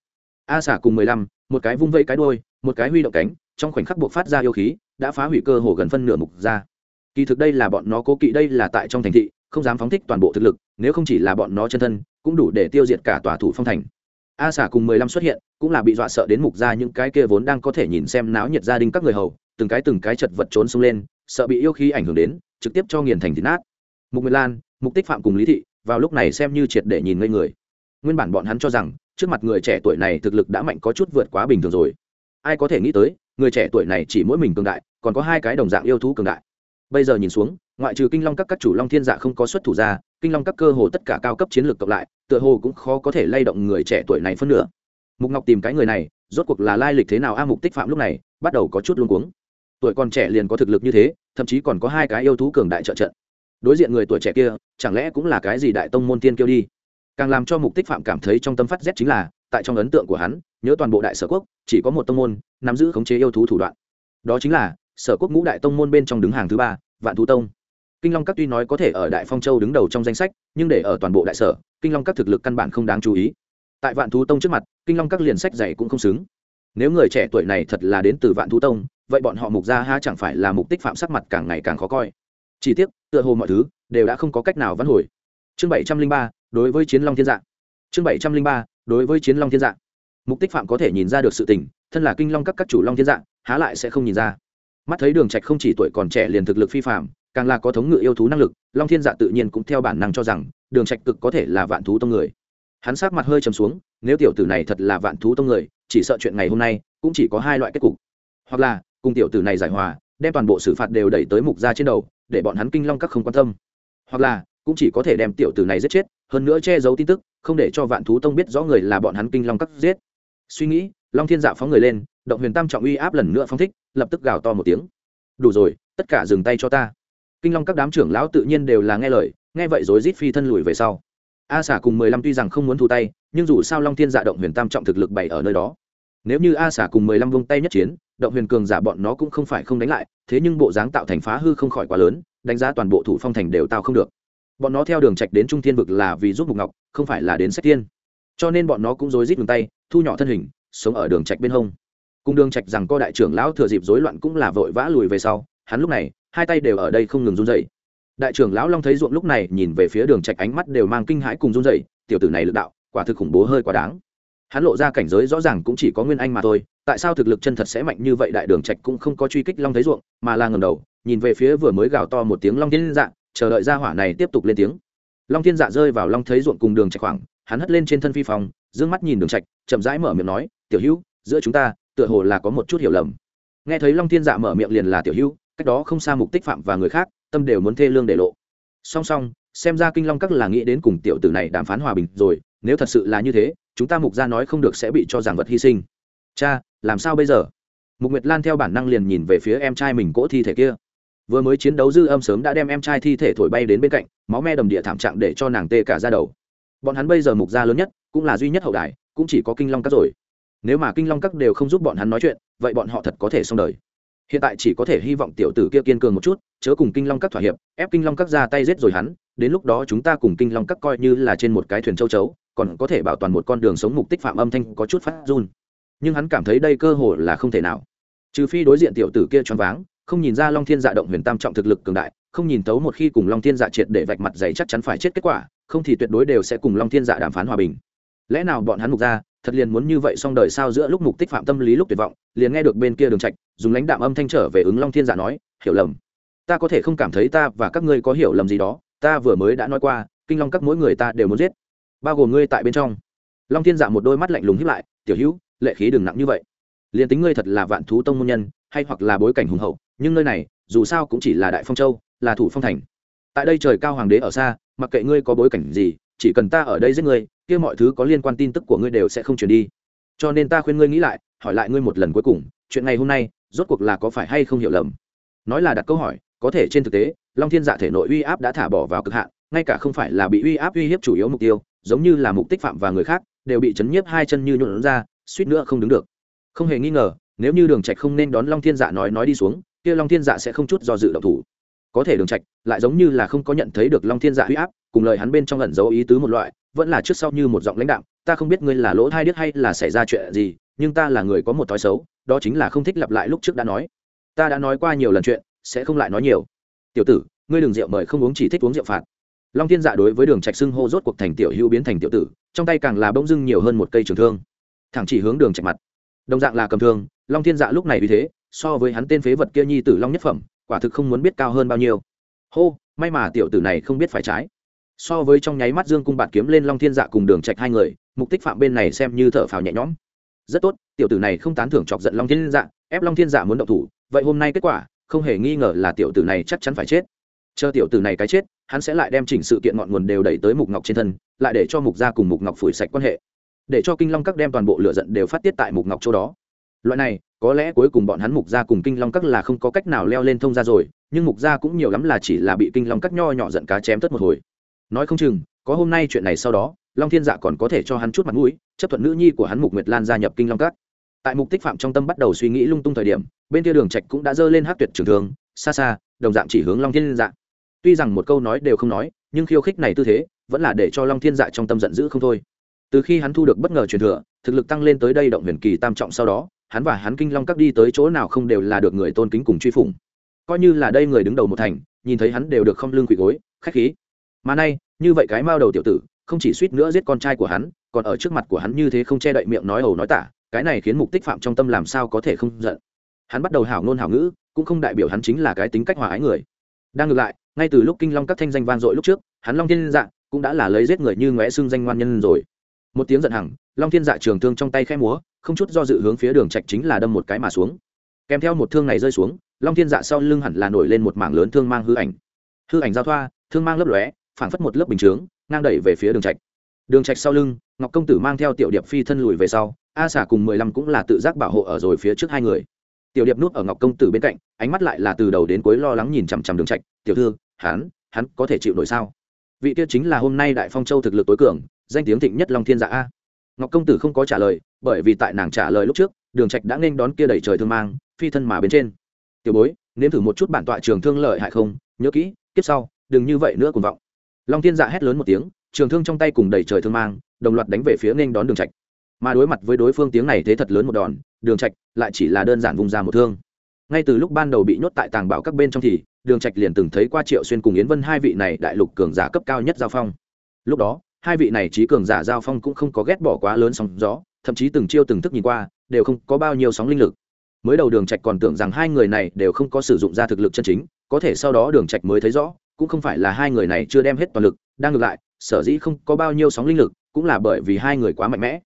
A xả cùng mười lăm, một cái vung vẫy cái đôi một cái huy động cánh, trong khoảnh khắc buộc phát ra yêu khí, đã phá hủy cơ hồ gần phân nửa mục ra kỳ thực đây là bọn nó cố kỵ, đây là tại trong thành thị, không dám phóng thích toàn bộ thực lực, nếu không chỉ là bọn nó chân thân, cũng đủ để tiêu diệt cả tòa thủ phong thành. A xả cùng mười lăm xuất hiện, cũng là bị dọa sợ đến mục ra những cái kia vốn đang có thể nhìn xem náo nhiệt gia đình các người hầu, từng cái từng cái chật vật trốn xông lên, sợ bị yêu khí ảnh hưởng đến trực tiếp cho nghiền thành thịt nát. Mục nguyệt lan, mục tích phạm cùng lý thị vào lúc này xem như triệt để nhìn ngây người. Nguyên bản bọn hắn cho rằng, trước mặt người trẻ tuổi này thực lực đã mạnh có chút vượt quá bình thường rồi. Ai có thể nghĩ tới, người trẻ tuổi này chỉ mỗi mình cường đại, còn có hai cái đồng dạng yêu thú cường đại. Bây giờ nhìn xuống, ngoại trừ kinh long các các chủ long thiên dạ không có xuất thủ ra, kinh long các cơ hồ tất cả cao cấp chiến lược cộng lại, tựa hồ cũng khó có thể lay động người trẻ tuổi này phân nửa. Mục ngọc tìm cái người này, rốt cuộc là lai lịch thế nào a? Mục tích phạm lúc này bắt đầu có chút luống cuống tuổi còn trẻ liền có thực lực như thế, thậm chí còn có hai cái yêu thú cường đại trợ trận. Đối diện người tuổi trẻ kia, chẳng lẽ cũng là cái gì đại tông môn tiên kêu đi? Càng làm cho mục tích phạm cảm thấy trong tâm phát rét chính là, tại trong ấn tượng của hắn, nhớ toàn bộ đại sở quốc, chỉ có một tông môn, nắm giữ khống chế yêu thú thủ đoạn. Đó chính là, sở quốc ngũ đại tông môn bên trong đứng hàng thứ ba, vạn thú tông. Kinh long các tuy nói có thể ở đại phong châu đứng đầu trong danh sách, nhưng để ở toàn bộ đại sở, kinh long các thực lực căn bản không đáng chú ý. Tại vạn thú tông trước mặt, kinh long các liền sách dạy cũng không xứng nếu người trẻ tuổi này thật là đến từ vạn thú tông, vậy bọn họ mục gia ha chẳng phải là mục tích phạm sắc mặt càng ngày càng khó coi. Chỉ tiếc, tựa hồ mọi thứ đều đã không có cách nào vãn hồi. Chương bảy trăm linh ba, đối với chiến long thiên dạng chương bảy trăm linh ba, đối với chiến long thiên dạng mục tích phạm có thể nhìn ra được sự tình, thân là kinh long các các chủ long thiên dạng há lại sẽ không nhìn ra. Mắt thấy đường trạch không chỉ tuổi còn trẻ liền thực lực phi phạm càng là có thống ngự yêu thú năng lực, long thiên dạ tự nhiên cũng theo bản năng cho rằng, đường trạch cực có thể là vạn thú tông người hắn sát mặt hơi trầm xuống, nếu tiểu tử này thật là vạn thú tông người, chỉ sợ chuyện ngày hôm nay cũng chỉ có hai loại kết cục. Hoặc là, cùng tiểu tử này giải hòa, đem toàn bộ xử phạt đều đẩy tới mục ra trên đầu, để bọn hắn kinh long các không quan tâm. Hoặc là, cũng chỉ có thể đem tiểu tử này giết chết, hơn nữa che giấu tin tức, không để cho vạn thú tông biết rõ người là bọn hắn kinh long các giết. Suy nghĩ, long thiên dạ phóng người lên, động huyền tam trọng uy áp lần nữa phong thích, lập tức gào to một tiếng. Đủ rồi, tất cả dừng tay cho ta. Kinh long các đám trưởng lão tự nhiên đều là nghe lời, nghe vậy rồi rít phi thân lùi về sau a xả cùng mười lăm tuy rằng không muốn thu tay, nhưng dù sao long thiên dạ động huyền tam trọng thực lực bày ở nơi đó. Nếu như a xả cùng mười lăm vung tay nhất chiến, động huyền cường giả bọn nó cũng không phải không đánh lại, thế nhưng bộ dáng tạo thành phá hư không khỏi quá lớn, đánh giá toàn bộ thủ phong thành đều tao không được. Bọn nó theo đường trạch đến trung thiên vực là vì giúp mục ngọc, không phải là đến sách tiên. Cho nên bọn nó cũng rối rít ngừng tay, thu nhỏ thân hình, sống ở đường trạch bên hông. Cùng đường trạch rằng co đại trưởng lão thừa dịp rối loạn cũng là vội vã lùi về sau, hắn lúc này, hai tay đều ở đây không ngừng run rẩy đại trưởng lão long thấy ruộng lúc này nhìn về phía đường trạch ánh mắt đều mang kinh hãi cùng run rẩy, tiểu tử này lực đạo, quả thực khủng bố hơi quá đáng. Hắn lộ ra cảnh giới rõ ràng cũng chỉ có nguyên anh mà thôi, tại sao thực lực chân thật sẽ mạnh như vậy đại đường trạch cũng không có truy kích long thấy ruộng, mà là ngẩng đầu, nhìn về phía vừa mới gào to một tiếng long thiên dạ chờ đợi ra hỏa này tiếp tục lên tiếng. Long thiên dạ rơi vào long thấy ruộng cùng đường trạch khoảng, hắn hất lên trên thân phi phòng dương mắt nhìn đường trạch, chậm rãi mở miệng nói, tiểu hữu, giữa chúng ta, tựa hồ là có một chút hiểu lầm. Nghe thấy long thiên dạ mở miệng liền là tiểu hữu, cách đó không xa mục tích phạm và người khác tâm đều muốn thê lương để lộ. Song song, xem ra kinh long các là nghĩ đến cùng tiểu tử này đàm phán hòa bình rồi, nếu thật sự là như thế, chúng ta mục gia nói không được sẽ bị cho rằng vật hy sinh. Cha, làm sao bây giờ? Mục nguyệt lan theo bản năng liền nhìn về phía em trai mình cỗ thi thể kia. Vừa mới chiến đấu dư âm sớm đã đem em trai thi thể thổi bay đến bên cạnh, máu me đầm địa thảm trạng để cho nàng tê cả ra đầu. Bọn hắn bây giờ mục gia lớn nhất, cũng là duy nhất hậu đài cũng chỉ có kinh long các rồi. Nếu mà kinh long các đều không giúp bọn hắn nói chuyện, vậy bọn họ thật có thể xong đời hiện tại chỉ có thể hy vọng tiểu tử kia kiên cường một chút, chớ cùng kinh long các thỏa hiệp, ép kinh long các ra tay giết rồi hắn, đến lúc đó chúng ta cùng kinh long các coi như là trên một cái thuyền châu chấu, còn có thể bảo toàn một con đường sống mục tích phạm âm thanh có chút phát run. Nhưng hắn cảm thấy đây cơ hội là không thể nào. Trừ phi đối diện tiểu tử kia choáng váng, không nhìn ra long thiên dạ động huyền tam trọng thực lực cường đại, không nhìn tấu một khi cùng long thiên dạ triệt để vạch mặt dày chắc chắn phải chết kết quả, không thì tuyệt đối đều sẽ cùng long thiên dạ đàm phán hòa bình. Lẽ nào bọn hắn mục ra thật liền muốn như vậy xong đời sao giữa lúc mục tích phạm tâm lý lúc tuyệt vọng, liền nghe được bên kia đường trạch, dùng lãnh đạm âm thanh trở về ứng long thiên giả nói, hiểu lầm. Ta có thể không cảm thấy ta và các ngươi có hiểu lầm gì đó, ta vừa mới đã nói qua, kinh long các mỗi người ta đều muốn giết, bao gồm ngươi tại bên trong. Long thiên giả một đôi mắt lạnh lùng hiếp lại, tiểu hữu, lệ khí đừng nặng như vậy. Liền tính ngươi thật là vạn thú tông môn nhân, hay hoặc là bối cảnh hùng hậu, nhưng nơi này, dù sao cũng chỉ là đại phong châu, là thủ phong thành. Tại đây trời cao hoàng đế ở xa, mặc kệ ngươi có bối cảnh gì, chỉ cần ta ở đây giết ngươi kia mọi thứ có liên quan tin tức của ngươi đều sẽ không truyền đi. Cho nên ta khuyên ngươi nghĩ lại, hỏi lại ngươi một lần cuối cùng, chuyện ngày hôm nay, rốt cuộc là có phải hay không hiểu lầm? Nói là đặt câu hỏi, có thể trên thực tế, long thiên dạ thể nội uy áp đã thả bỏ vào cực hạn, ngay cả không phải là bị uy áp uy hiếp chủ yếu mục tiêu, giống như là mục tích phạm và người khác, đều bị chấn nhiếp hai chân như nhuộn ra, suýt nữa không đứng được. Không hề nghi ngờ, nếu như đường trạch không nên đón long thiên dạ nói nói đi xuống, kia long thiên dạ sẽ không chút do dự động thủ. Có thể đường trạch lại giống như là không có nhận thấy được long thiên dạ uy áp, cùng lời hắn bên trong ẩn dấu ý tứ một loại vẫn là trước sau như một giọng lãnh đạo ta không biết ngươi là lỗ thai điếc hay là xảy ra chuyện gì, nhưng ta là người có một thói xấu, đó chính là không thích lặp lại lúc trước đã nói. Ta đã nói qua nhiều lần chuyện, sẽ không lại nói nhiều. Tiểu tử, ngươi đừng rượu mời không uống chỉ thích uống rượu phạt. Long thiên dạ đối với đường trạch xưng hô rốt cuộc thành tiểu hữu biến thành tiểu tử, trong tay càng là bỗng dưng nhiều hơn một cây trường thương. Thẳng chỉ hướng đường trạch mặt. Đồng dạng là cầm thương, long thiên dạ lúc này vì thế, so với hắn tên phế vật kia nhi tử long nhất phẩm, quả thực không muốn biết cao hơn bao nhiêu. Hô, may mà tiểu tử này không biết phải trái so với trong nháy mắt dương cung bạt kiếm lên long thiên dạ cùng đường trạch hai người, mục tích phạm bên này xem như thở phào nhẹ nhõm. Rất tốt, tiểu tử này không tán thưởng chọc giận long thiên dạ ép long thiên dạ muốn động thủ, vậy hôm nay kết quả, không hề nghi ngờ là tiểu tử này chắc chắn phải chết. Chờ tiểu tử này cái chết, hắn sẽ lại đem chỉnh sự kiện ngọn nguồn đều đẩy tới mục ngọc trên thân, lại để cho mục gia cùng mục ngọc phủi sạch quan hệ. Để cho kinh long các đem toàn bộ lửa giận đều phát tiết tại mục ngọc chỗ đó. Loại này, có lẽ cuối cùng bọn hắn mục gia cùng kinh long các là không có cách nào leo lên thông ra rồi, nhưng mục gia cũng nhiều lắm là chỉ là bị kinh long các nho nhỏ giận cá chém tất một hồi nói không chừng, có hôm nay chuyện này sau đó, long thiên dạ còn có thể cho hắn chút mặt mũi, chấp thuận nữ nhi của hắn mục nguyệt lan gia nhập kinh long cát. tại mục tích phạm trong tâm bắt đầu suy nghĩ lung tung thời điểm, bên kia đường trạch cũng đã dơ lên hát tuyệt trường thường xa xa, đồng dạng chỉ hướng long thiên dạ. Tuy rằng một câu nói đều không nói, nhưng khiêu khích này tư thế, vẫn là để cho long thiên dạ trong tâm giận dữ không thôi. Từ khi hắn thu được bất ngờ truyền thừa, thực lực tăng lên tới đây động huyền kỳ tam trọng sau đó, hắn và hắn kinh long các đi tới chỗ nào không đều là được người tôn kính cùng truy phủng coi như là đây người đứng đầu một thành, nhìn thấy hắn đều được không lương quỳ gối, khách khí mà nay, như vậy cái mao đầu tiểu tử, không chỉ suýt nữa giết con trai của hắn, còn ở trước mặt của hắn như thế không che đậy miệng nói hầu nói tả, cái này khiến mục tích phạm trong tâm làm sao có thể không giận. Hắn bắt đầu hảo ngôn hảo ngữ, cũng không đại biểu hắn chính là cái tính cách hòa ái người. Đang ngược lại, ngay từ lúc kinh long các thanh danh vang dội lúc trước, hắn long thiên dạ cũng đã là lấy giết người như ngóe xương danh ngoan nhân rồi. Một tiếng giận hằng, long thiên dạ trường thương trong tay khẽ múa, không chút do dự hướng phía đường trạch chính là đâm một cái mà xuống. Kèm theo một thương này rơi xuống, long thiên dạ sau lưng hẳn là nổi lên một mảng lớn thương mang hư ảnh. Hư ảnh giao thoa, thương mang lấp lóe phảng phất một lớp bình chướng, ngang đẩy về phía đường trạch. Đường trạch sau lưng, ngọc công tử mang theo tiểu điệp phi thân lùi về sau, a xả cùng mười lăm cũng là tự giác bảo hộ ở rồi phía trước hai người. Tiểu điệp núp ở ngọc công tử bên cạnh, ánh mắt lại là từ đầu đến cuối lo lắng nhìn chằm chằm đường trạch, tiểu thư, hắn hắn có thể chịu nổi sao? Vị kia chính là hôm nay đại phong châu thực lực tối cường, danh tiếng thịnh nhất long thiên dạ a. Ngọc công tử không có trả lời, bởi vì tại nàng trả lời lúc trước, đường trạch đã nên đón kia đẩy trời thương mang, phi thân mà bên trên. Tiểu bối, nếm thử một chút bản tọa trường thương lợi hại không? Nhớ kỹ tiếp sau, đừng như vậy nữa cuồng vọng long thiên dạ hét lớn một tiếng, trường thương trong tay cùng đẩy trời thương mang, đồng loạt đánh về phía nên đón đường trạch. Mà đối mặt với đối phương tiếng này thế thật lớn một đòn, đường trạch lại chỉ là đơn giản vùng ra một thương. Ngay từ lúc ban đầu bị nhốt tại tàng bảo các bên trong thì, đường trạch liền từng thấy qua triệu xuyên cùng yến vân hai vị này đại lục cường giả cấp cao nhất giao phong. Lúc đó, hai vị này trí cường giả giao phong cũng không có ghét bỏ quá lớn sóng gió, thậm chí từng chiêu từng thức nhìn qua, đều không có bao nhiêu sóng linh lực. Mới đầu đường trạch còn tưởng rằng hai người này đều không có sử dụng ra thực lực chân chính, có thể sau đó đường trạch mới thấy rõ cũng không phải là hai người này chưa đem hết toàn lực đang ngược lại sở dĩ không có bao nhiêu sóng linh lực cũng là bởi vì hai người quá mạnh mẽ.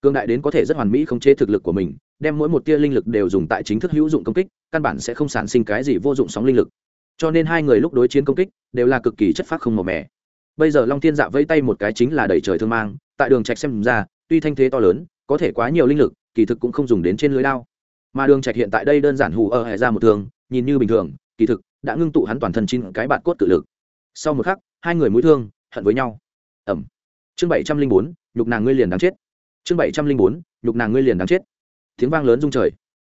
Cường đại đến có thể rất hoàn mỹ không chế thực lực của mình đem mỗi một tia linh lực đều dùng tại chính thức hữu dụng công kích căn bản sẽ không sản sinh cái gì vô dụng sóng linh lực. Cho nên hai người lúc đối chiến công kích đều là cực kỳ chất phát không màu mẻ bây giờ long thiên dạ vẫy tay một cái chính là đẩy trời thương mang tại đường trạch xem ra tuy thanh thế to lớn có thể quá nhiều linh lực kỳ thực cũng không dùng đến trên lưới đao. Mà đường trạch hiện tại đây đơn giản hù ở hệ ra một thường, nhìn như bình thường kỳ thực đã ngưng tụ hắn toàn thân chín cái bạt cốt tự lực. Sau một khắc, hai người mũi thương, hận với nhau. Ẩm. Chương bảy trăm linh bốn, nhục nàng ngươi liền đáng chết. Chương bảy trăm linh bốn, nhục nàng ngươi liền đáng chết. Tiếng vang lớn rung trời.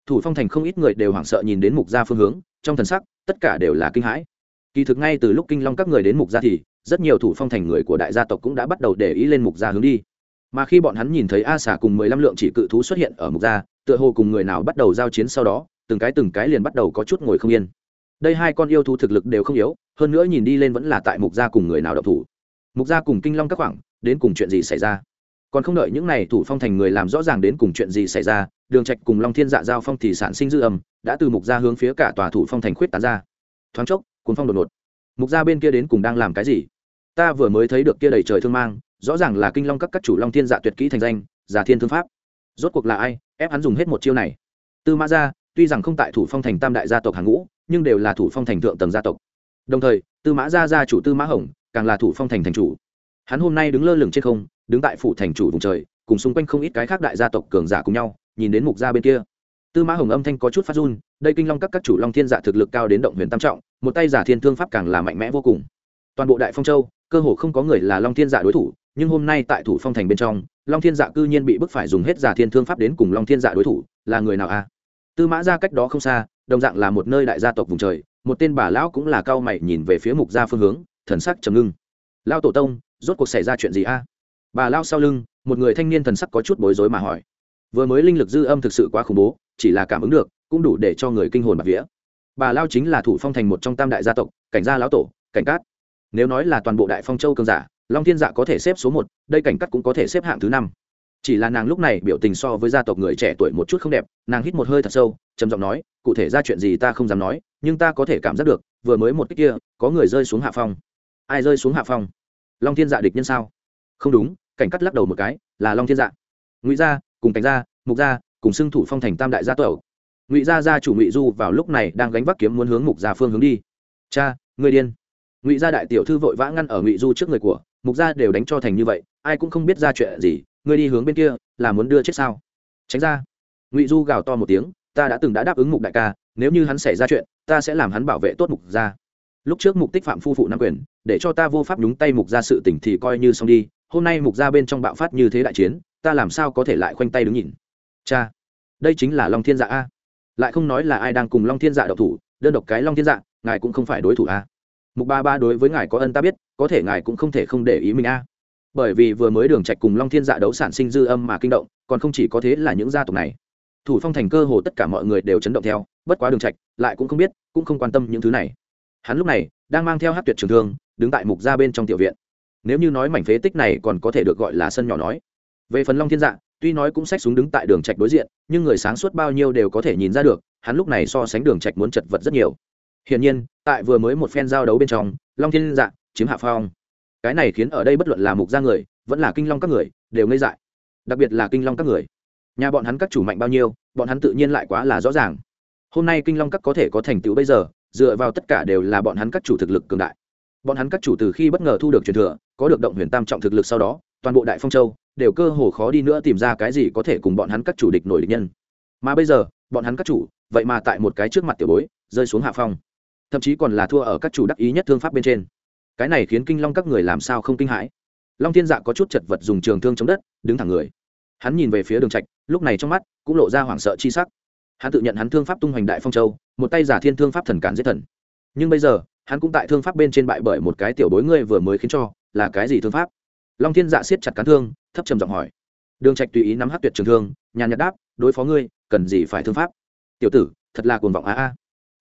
Thủ phong thành không ít người đều hoảng sợ nhìn đến mục gia phương hướng, trong thần sắc, tất cả đều là kinh hãi. Kỳ thực ngay từ lúc kinh long các người đến mục gia thì, rất nhiều thủ phong thành người của đại gia tộc cũng đã bắt đầu để ý lên mục gia hướng đi. Mà khi bọn hắn nhìn thấy a xà cùng mười lăm lượng chỉ cự thú xuất hiện ở mục gia, tựa hồ cùng người nào bắt đầu giao chiến sau đó, từng cái từng cái liền bắt đầu có chút ngồi không yên đây hai con yêu thú thực lực đều không yếu, hơn nữa nhìn đi lên vẫn là tại mục gia cùng người nào độc thủ. Mục gia cùng kinh long các khoảng, đến cùng chuyện gì xảy ra? Còn không đợi những n à y thủ phong thành người làm rõ ràng đến cùng chuyện gì xảy ra, đường trạch cùng long thiên dạ giao phong thì sản sinh dư âm, đã từ mục gia hướng phía cả tòa thủ phong thành khuyết tán ra. Thoáng chốc, cuốn phong đột ngột. Mục gia bên kia đến cùng đang làm cái gì? Ta vừa mới thấy được kia đầy trời thương mang, rõ ràng là kinh long các các chủ long thiên dạ tuyệt kỹ thành danh, giả thiên thương pháp. Rốt cuộc là ai? Ép hắn dùng hết một chiêu này. Tư mã gia, tuy rằng không tại thủ phong thành tam đại gia tộc hàng ngũ nhưng đều là thủ phong thành thượng tầng gia tộc. Đồng thời, tư mã gia gia chủ tư mã hồng càng là thủ phong thành thành chủ. Hắn hôm nay đứng lơ lửng trên không, đứng tại phủ thành chủ vùng trời, cùng xung quanh không ít cái khác đại gia tộc cường giả cùng nhau, nhìn đến mục gia bên kia. Tư mã hồng âm thanh có chút phát run, đây kinh long các các chủ long thiên giả thực lực cao đến động huyền tam trọng, một tay giả thiên thương pháp càng là mạnh mẽ vô cùng. Toàn bộ đại phong châu, cơ hồ không có người là long thiên giả đối thủ, nhưng hôm nay tại thủ phong thành bên trong, long thiên dạ cư nhiên bị bức phải dùng hết giả thiên thương pháp đến cùng long thiên dạ đối thủ, là người nào a? Tư mã ra cách đó không xa đồng dạng là một nơi đại gia tộc vùng trời, một tên bà lão cũng là cao mày nhìn về phía mục gia phương hướng, thần sắc trầm ngưng. Lao tổ tông, rốt cuộc xảy ra chuyện gì a? Bà lao sau lưng, một người thanh niên thần sắc có chút bối rối mà hỏi. Vừa mới linh lực dư âm thực sự quá khủng bố, chỉ là cảm ứng được, cũng đủ để cho người kinh hồn bạc vía. Bà lao chính là thủ phong thành một trong tam đại gia tộc, cảnh gia lão tổ, cảnh cát. Nếu nói là toàn bộ đại phong châu cường giả, long thiên dạ có thể xếp số một, đây cảnh cát cũng có thể xếp hạng thứ năm chỉ là nàng lúc này biểu tình so với gia tộc người trẻ tuổi một chút không đẹp, nàng hít một hơi thật sâu, trầm giọng nói, cụ thể ra chuyện gì ta không dám nói, nhưng ta có thể cảm giác được, vừa mới một cách kia, có người rơi xuống hạ phong. Ai rơi xuống hạ phong? Long thiên dạ địch nhân sao? Không đúng, cảnh cắt lắc đầu một cái, là long thiên dạ. Ngụy gia, cùng cảnh gia, mục gia, cùng xưng thủ phong thành tam đại gia tộc. Ngụy gia gia chủ ngụy du vào lúc này đang gánh vác kiếm muốn hướng mục gia phương hướng đi. Cha người điên. Ngụy gia đại tiểu thư vội vã ngăn ở ngụy du trước người của, mục gia đều đánh cho thành như vậy, ai cũng không biết ra chuyện gì ngươi đi hướng bên kia, là muốn đưa chết sao? Tránh ra. Ngụy du gào to một tiếng, ta đã từng đã đáp ứng mục đại ca, nếu như hắn xảy ra chuyện, ta sẽ làm hắn bảo vệ tốt mục gia. Lúc trước mục tích phạm phu phụ nam quyền, để cho ta vô pháp nhúng tay mục ra sự tỉnh thì coi như xong đi, hôm nay mục ra bên trong bạo phát như thế đại chiến, ta làm sao có thể lại khoanh tay đứng nhìn? Cha, đây chính là long thiên dạ a. Lại không nói là ai đang cùng long thiên dạ đậu thủ, đơn độc cái long thiên dạ ngài cũng không phải đối thủ a. Mục ba ba đối với ngài có ân ta biết, có thể ngài cũng không thể không để ý mình a bởi vì vừa mới đường trạch cùng long thiên dạ đấu sản sinh dư âm mà kinh động, còn không chỉ có thế là những gia tộc này. Thủ phong thành cơ hồ tất cả mọi người đều chấn động theo, bất quá đường trạch lại cũng không biết, cũng không quan tâm những thứ này. Hắn lúc này đang mang theo hát tuyệt trường thương, đứng tại mục gia bên trong tiểu viện. Nếu như nói mảnh phế tích này còn có thể được gọi là sân nhỏ nói. Về phần long thiên dạ tuy nói cũng sách súng đứng tại đường trạch đối diện, nhưng người sáng suốt bao nhiêu đều có thể nhìn ra được, hắn lúc này so sánh đường trạch muốn chật vật rất nhiều. Hiển nhiên, tại vừa mới một phen giao đấu bên trong, long thiên dạ chiếm hạ phong cái này khiến ở đây bất luận là mục gia người, vẫn là kinh long các người, đều ngây dại. Đặc biệt là kinh long các người. Nhà bọn hắn các chủ mạnh bao nhiêu, bọn hắn tự nhiên lại quá là rõ ràng. Hôm nay kinh long các có thể có thành tựu bây giờ, dựa vào tất cả đều là bọn hắn các chủ thực lực cường đại. Bọn hắn các chủ từ khi bất ngờ thu được truyền thừa, có được động huyền tam trọng thực lực sau đó, toàn bộ đại phong châu đều cơ hồ khó đi nữa tìm ra cái gì có thể cùng bọn hắn các chủ địch nổi địch nhân. Mà bây giờ, bọn hắn các chủ, vậy mà tại một cái trước mặt tiểu bối, rơi xuống hạ phong. Thậm chí còn là thua ở các chủ đắc ý nhất thương pháp bên trên cái này khiến kinh long các người làm sao không kinh hãi? Long thiên dạ có chút chật vật dùng trường thương chống đất, đứng thẳng người. Hắn nhìn về phía đường trạch, lúc này trong mắt cũng lộ ra hoảng sợ chi sắc. Hắn tự nhận hắn thương pháp tung hoành đại phong châu, một tay giả thiên thương pháp thần cản giết thần. Nhưng bây giờ, hắn cũng tại thương pháp bên trên bại bởi một cái tiểu bối ngươi vừa mới khiến cho, là cái gì thương pháp? Long thiên dạ siết chặt cán thương, thấp trầm giọng hỏi. Đường trạch tùy ý nắm hắc tuyệt trường thương, nhàn nhạt đáp, đối phó ngươi, cần gì phải thương pháp? Tiểu tử, thật là cuồng vọng a a.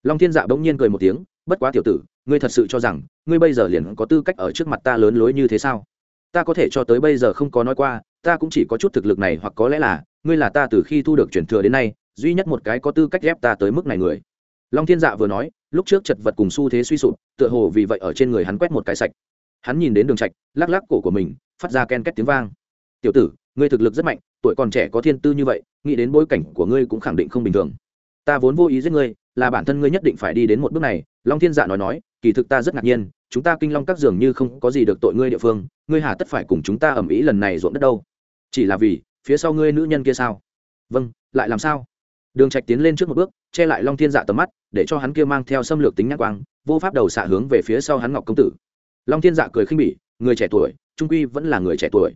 Long thiên dạ bỗng nhiên cười một tiếng bất quá tiểu tử, ngươi thật sự cho rằng, ngươi bây giờ liền có tư cách ở trước mặt ta lớn lối như thế sao? Ta có thể cho tới bây giờ không có nói qua, ta cũng chỉ có chút thực lực này hoặc có lẽ là, ngươi là ta từ khi thu được truyền thừa đến nay, duy nhất một cái có tư cách ghép ta tới mức này người. Long thiên dạ vừa nói, lúc trước chật vật cùng xu thế suy sụp, tựa hồ vì vậy ở trên người hắn quét một cái sạch. Hắn nhìn đến đường trạch, lắc lắc cổ của mình, phát ra ken két tiếng vang. Tiểu tử, ngươi thực lực rất mạnh, tuổi còn trẻ có thiên tư như vậy, nghĩ đến bối cảnh của ngươi cũng khẳng định không bình thường. Ta vốn vô ý giết ngươi, là bản thân ngươi nhất định phải đi đến một bước này long thiên dạ nói nói, kỳ thực ta rất ngạc nhiên, chúng ta kinh long các dường như không có gì được tội ngươi địa phương, ngươi hà tất phải cùng chúng ta ẩm ý lần này ruộng đất đâu. Chỉ là vì, phía sau ngươi nữ nhân kia sao? Vâng lại làm sao? Đường trạch tiến lên trước một bước, che lại long thiên dạ tầm mắt, để cho hắn kia mang theo xâm lược tính nhát quang, vô pháp đầu xạ hướng về phía sau hắn ngọc công tử. Long thiên dạ cười khinh bỉ, người trẻ tuổi, trung quy vẫn là người trẻ tuổi.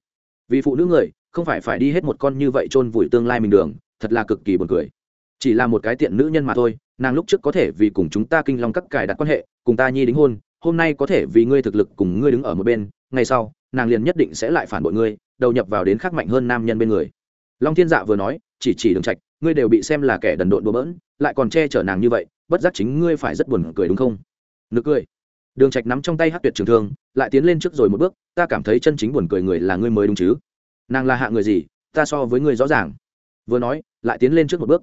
Vì phụ nữ người, không phải phải đi hết một con như vậy chôn vùi tương lai mình đường, thật là cực kỳ buồn cười. Chỉ là một cái tiện nữ nhân mà thôi nàng lúc trước có thể vì cùng chúng ta kinh long các cải đặt quan hệ, cùng ta nhi đính hôn, hôm nay có thể vì ngươi thực lực cùng ngươi đứng ở một bên ngay sau, nàng liền nhất định sẽ lại phản bội ngươi, đầu nhập vào đến khác mạnh hơn nam nhân bên người. Long thiên dạ vừa nói, chỉ chỉ đường trạch ngươi đều bị xem là kẻ đần độn bừa bỡn, lại còn che chở nàng như vậy, bất giác chính ngươi phải rất buồn cười đúng không? Nực cười. Đường trạch nắm trong tay hát tuyệt trường thương, lại tiến lên trước rồi một bước, ta cảm thấy chân chính buồn cười người là ngươi mới đúng chứ? Nàng là hạ người gì, ta so với ngươi rõ ràng. Vừa nói, lại tiến lên trước một bước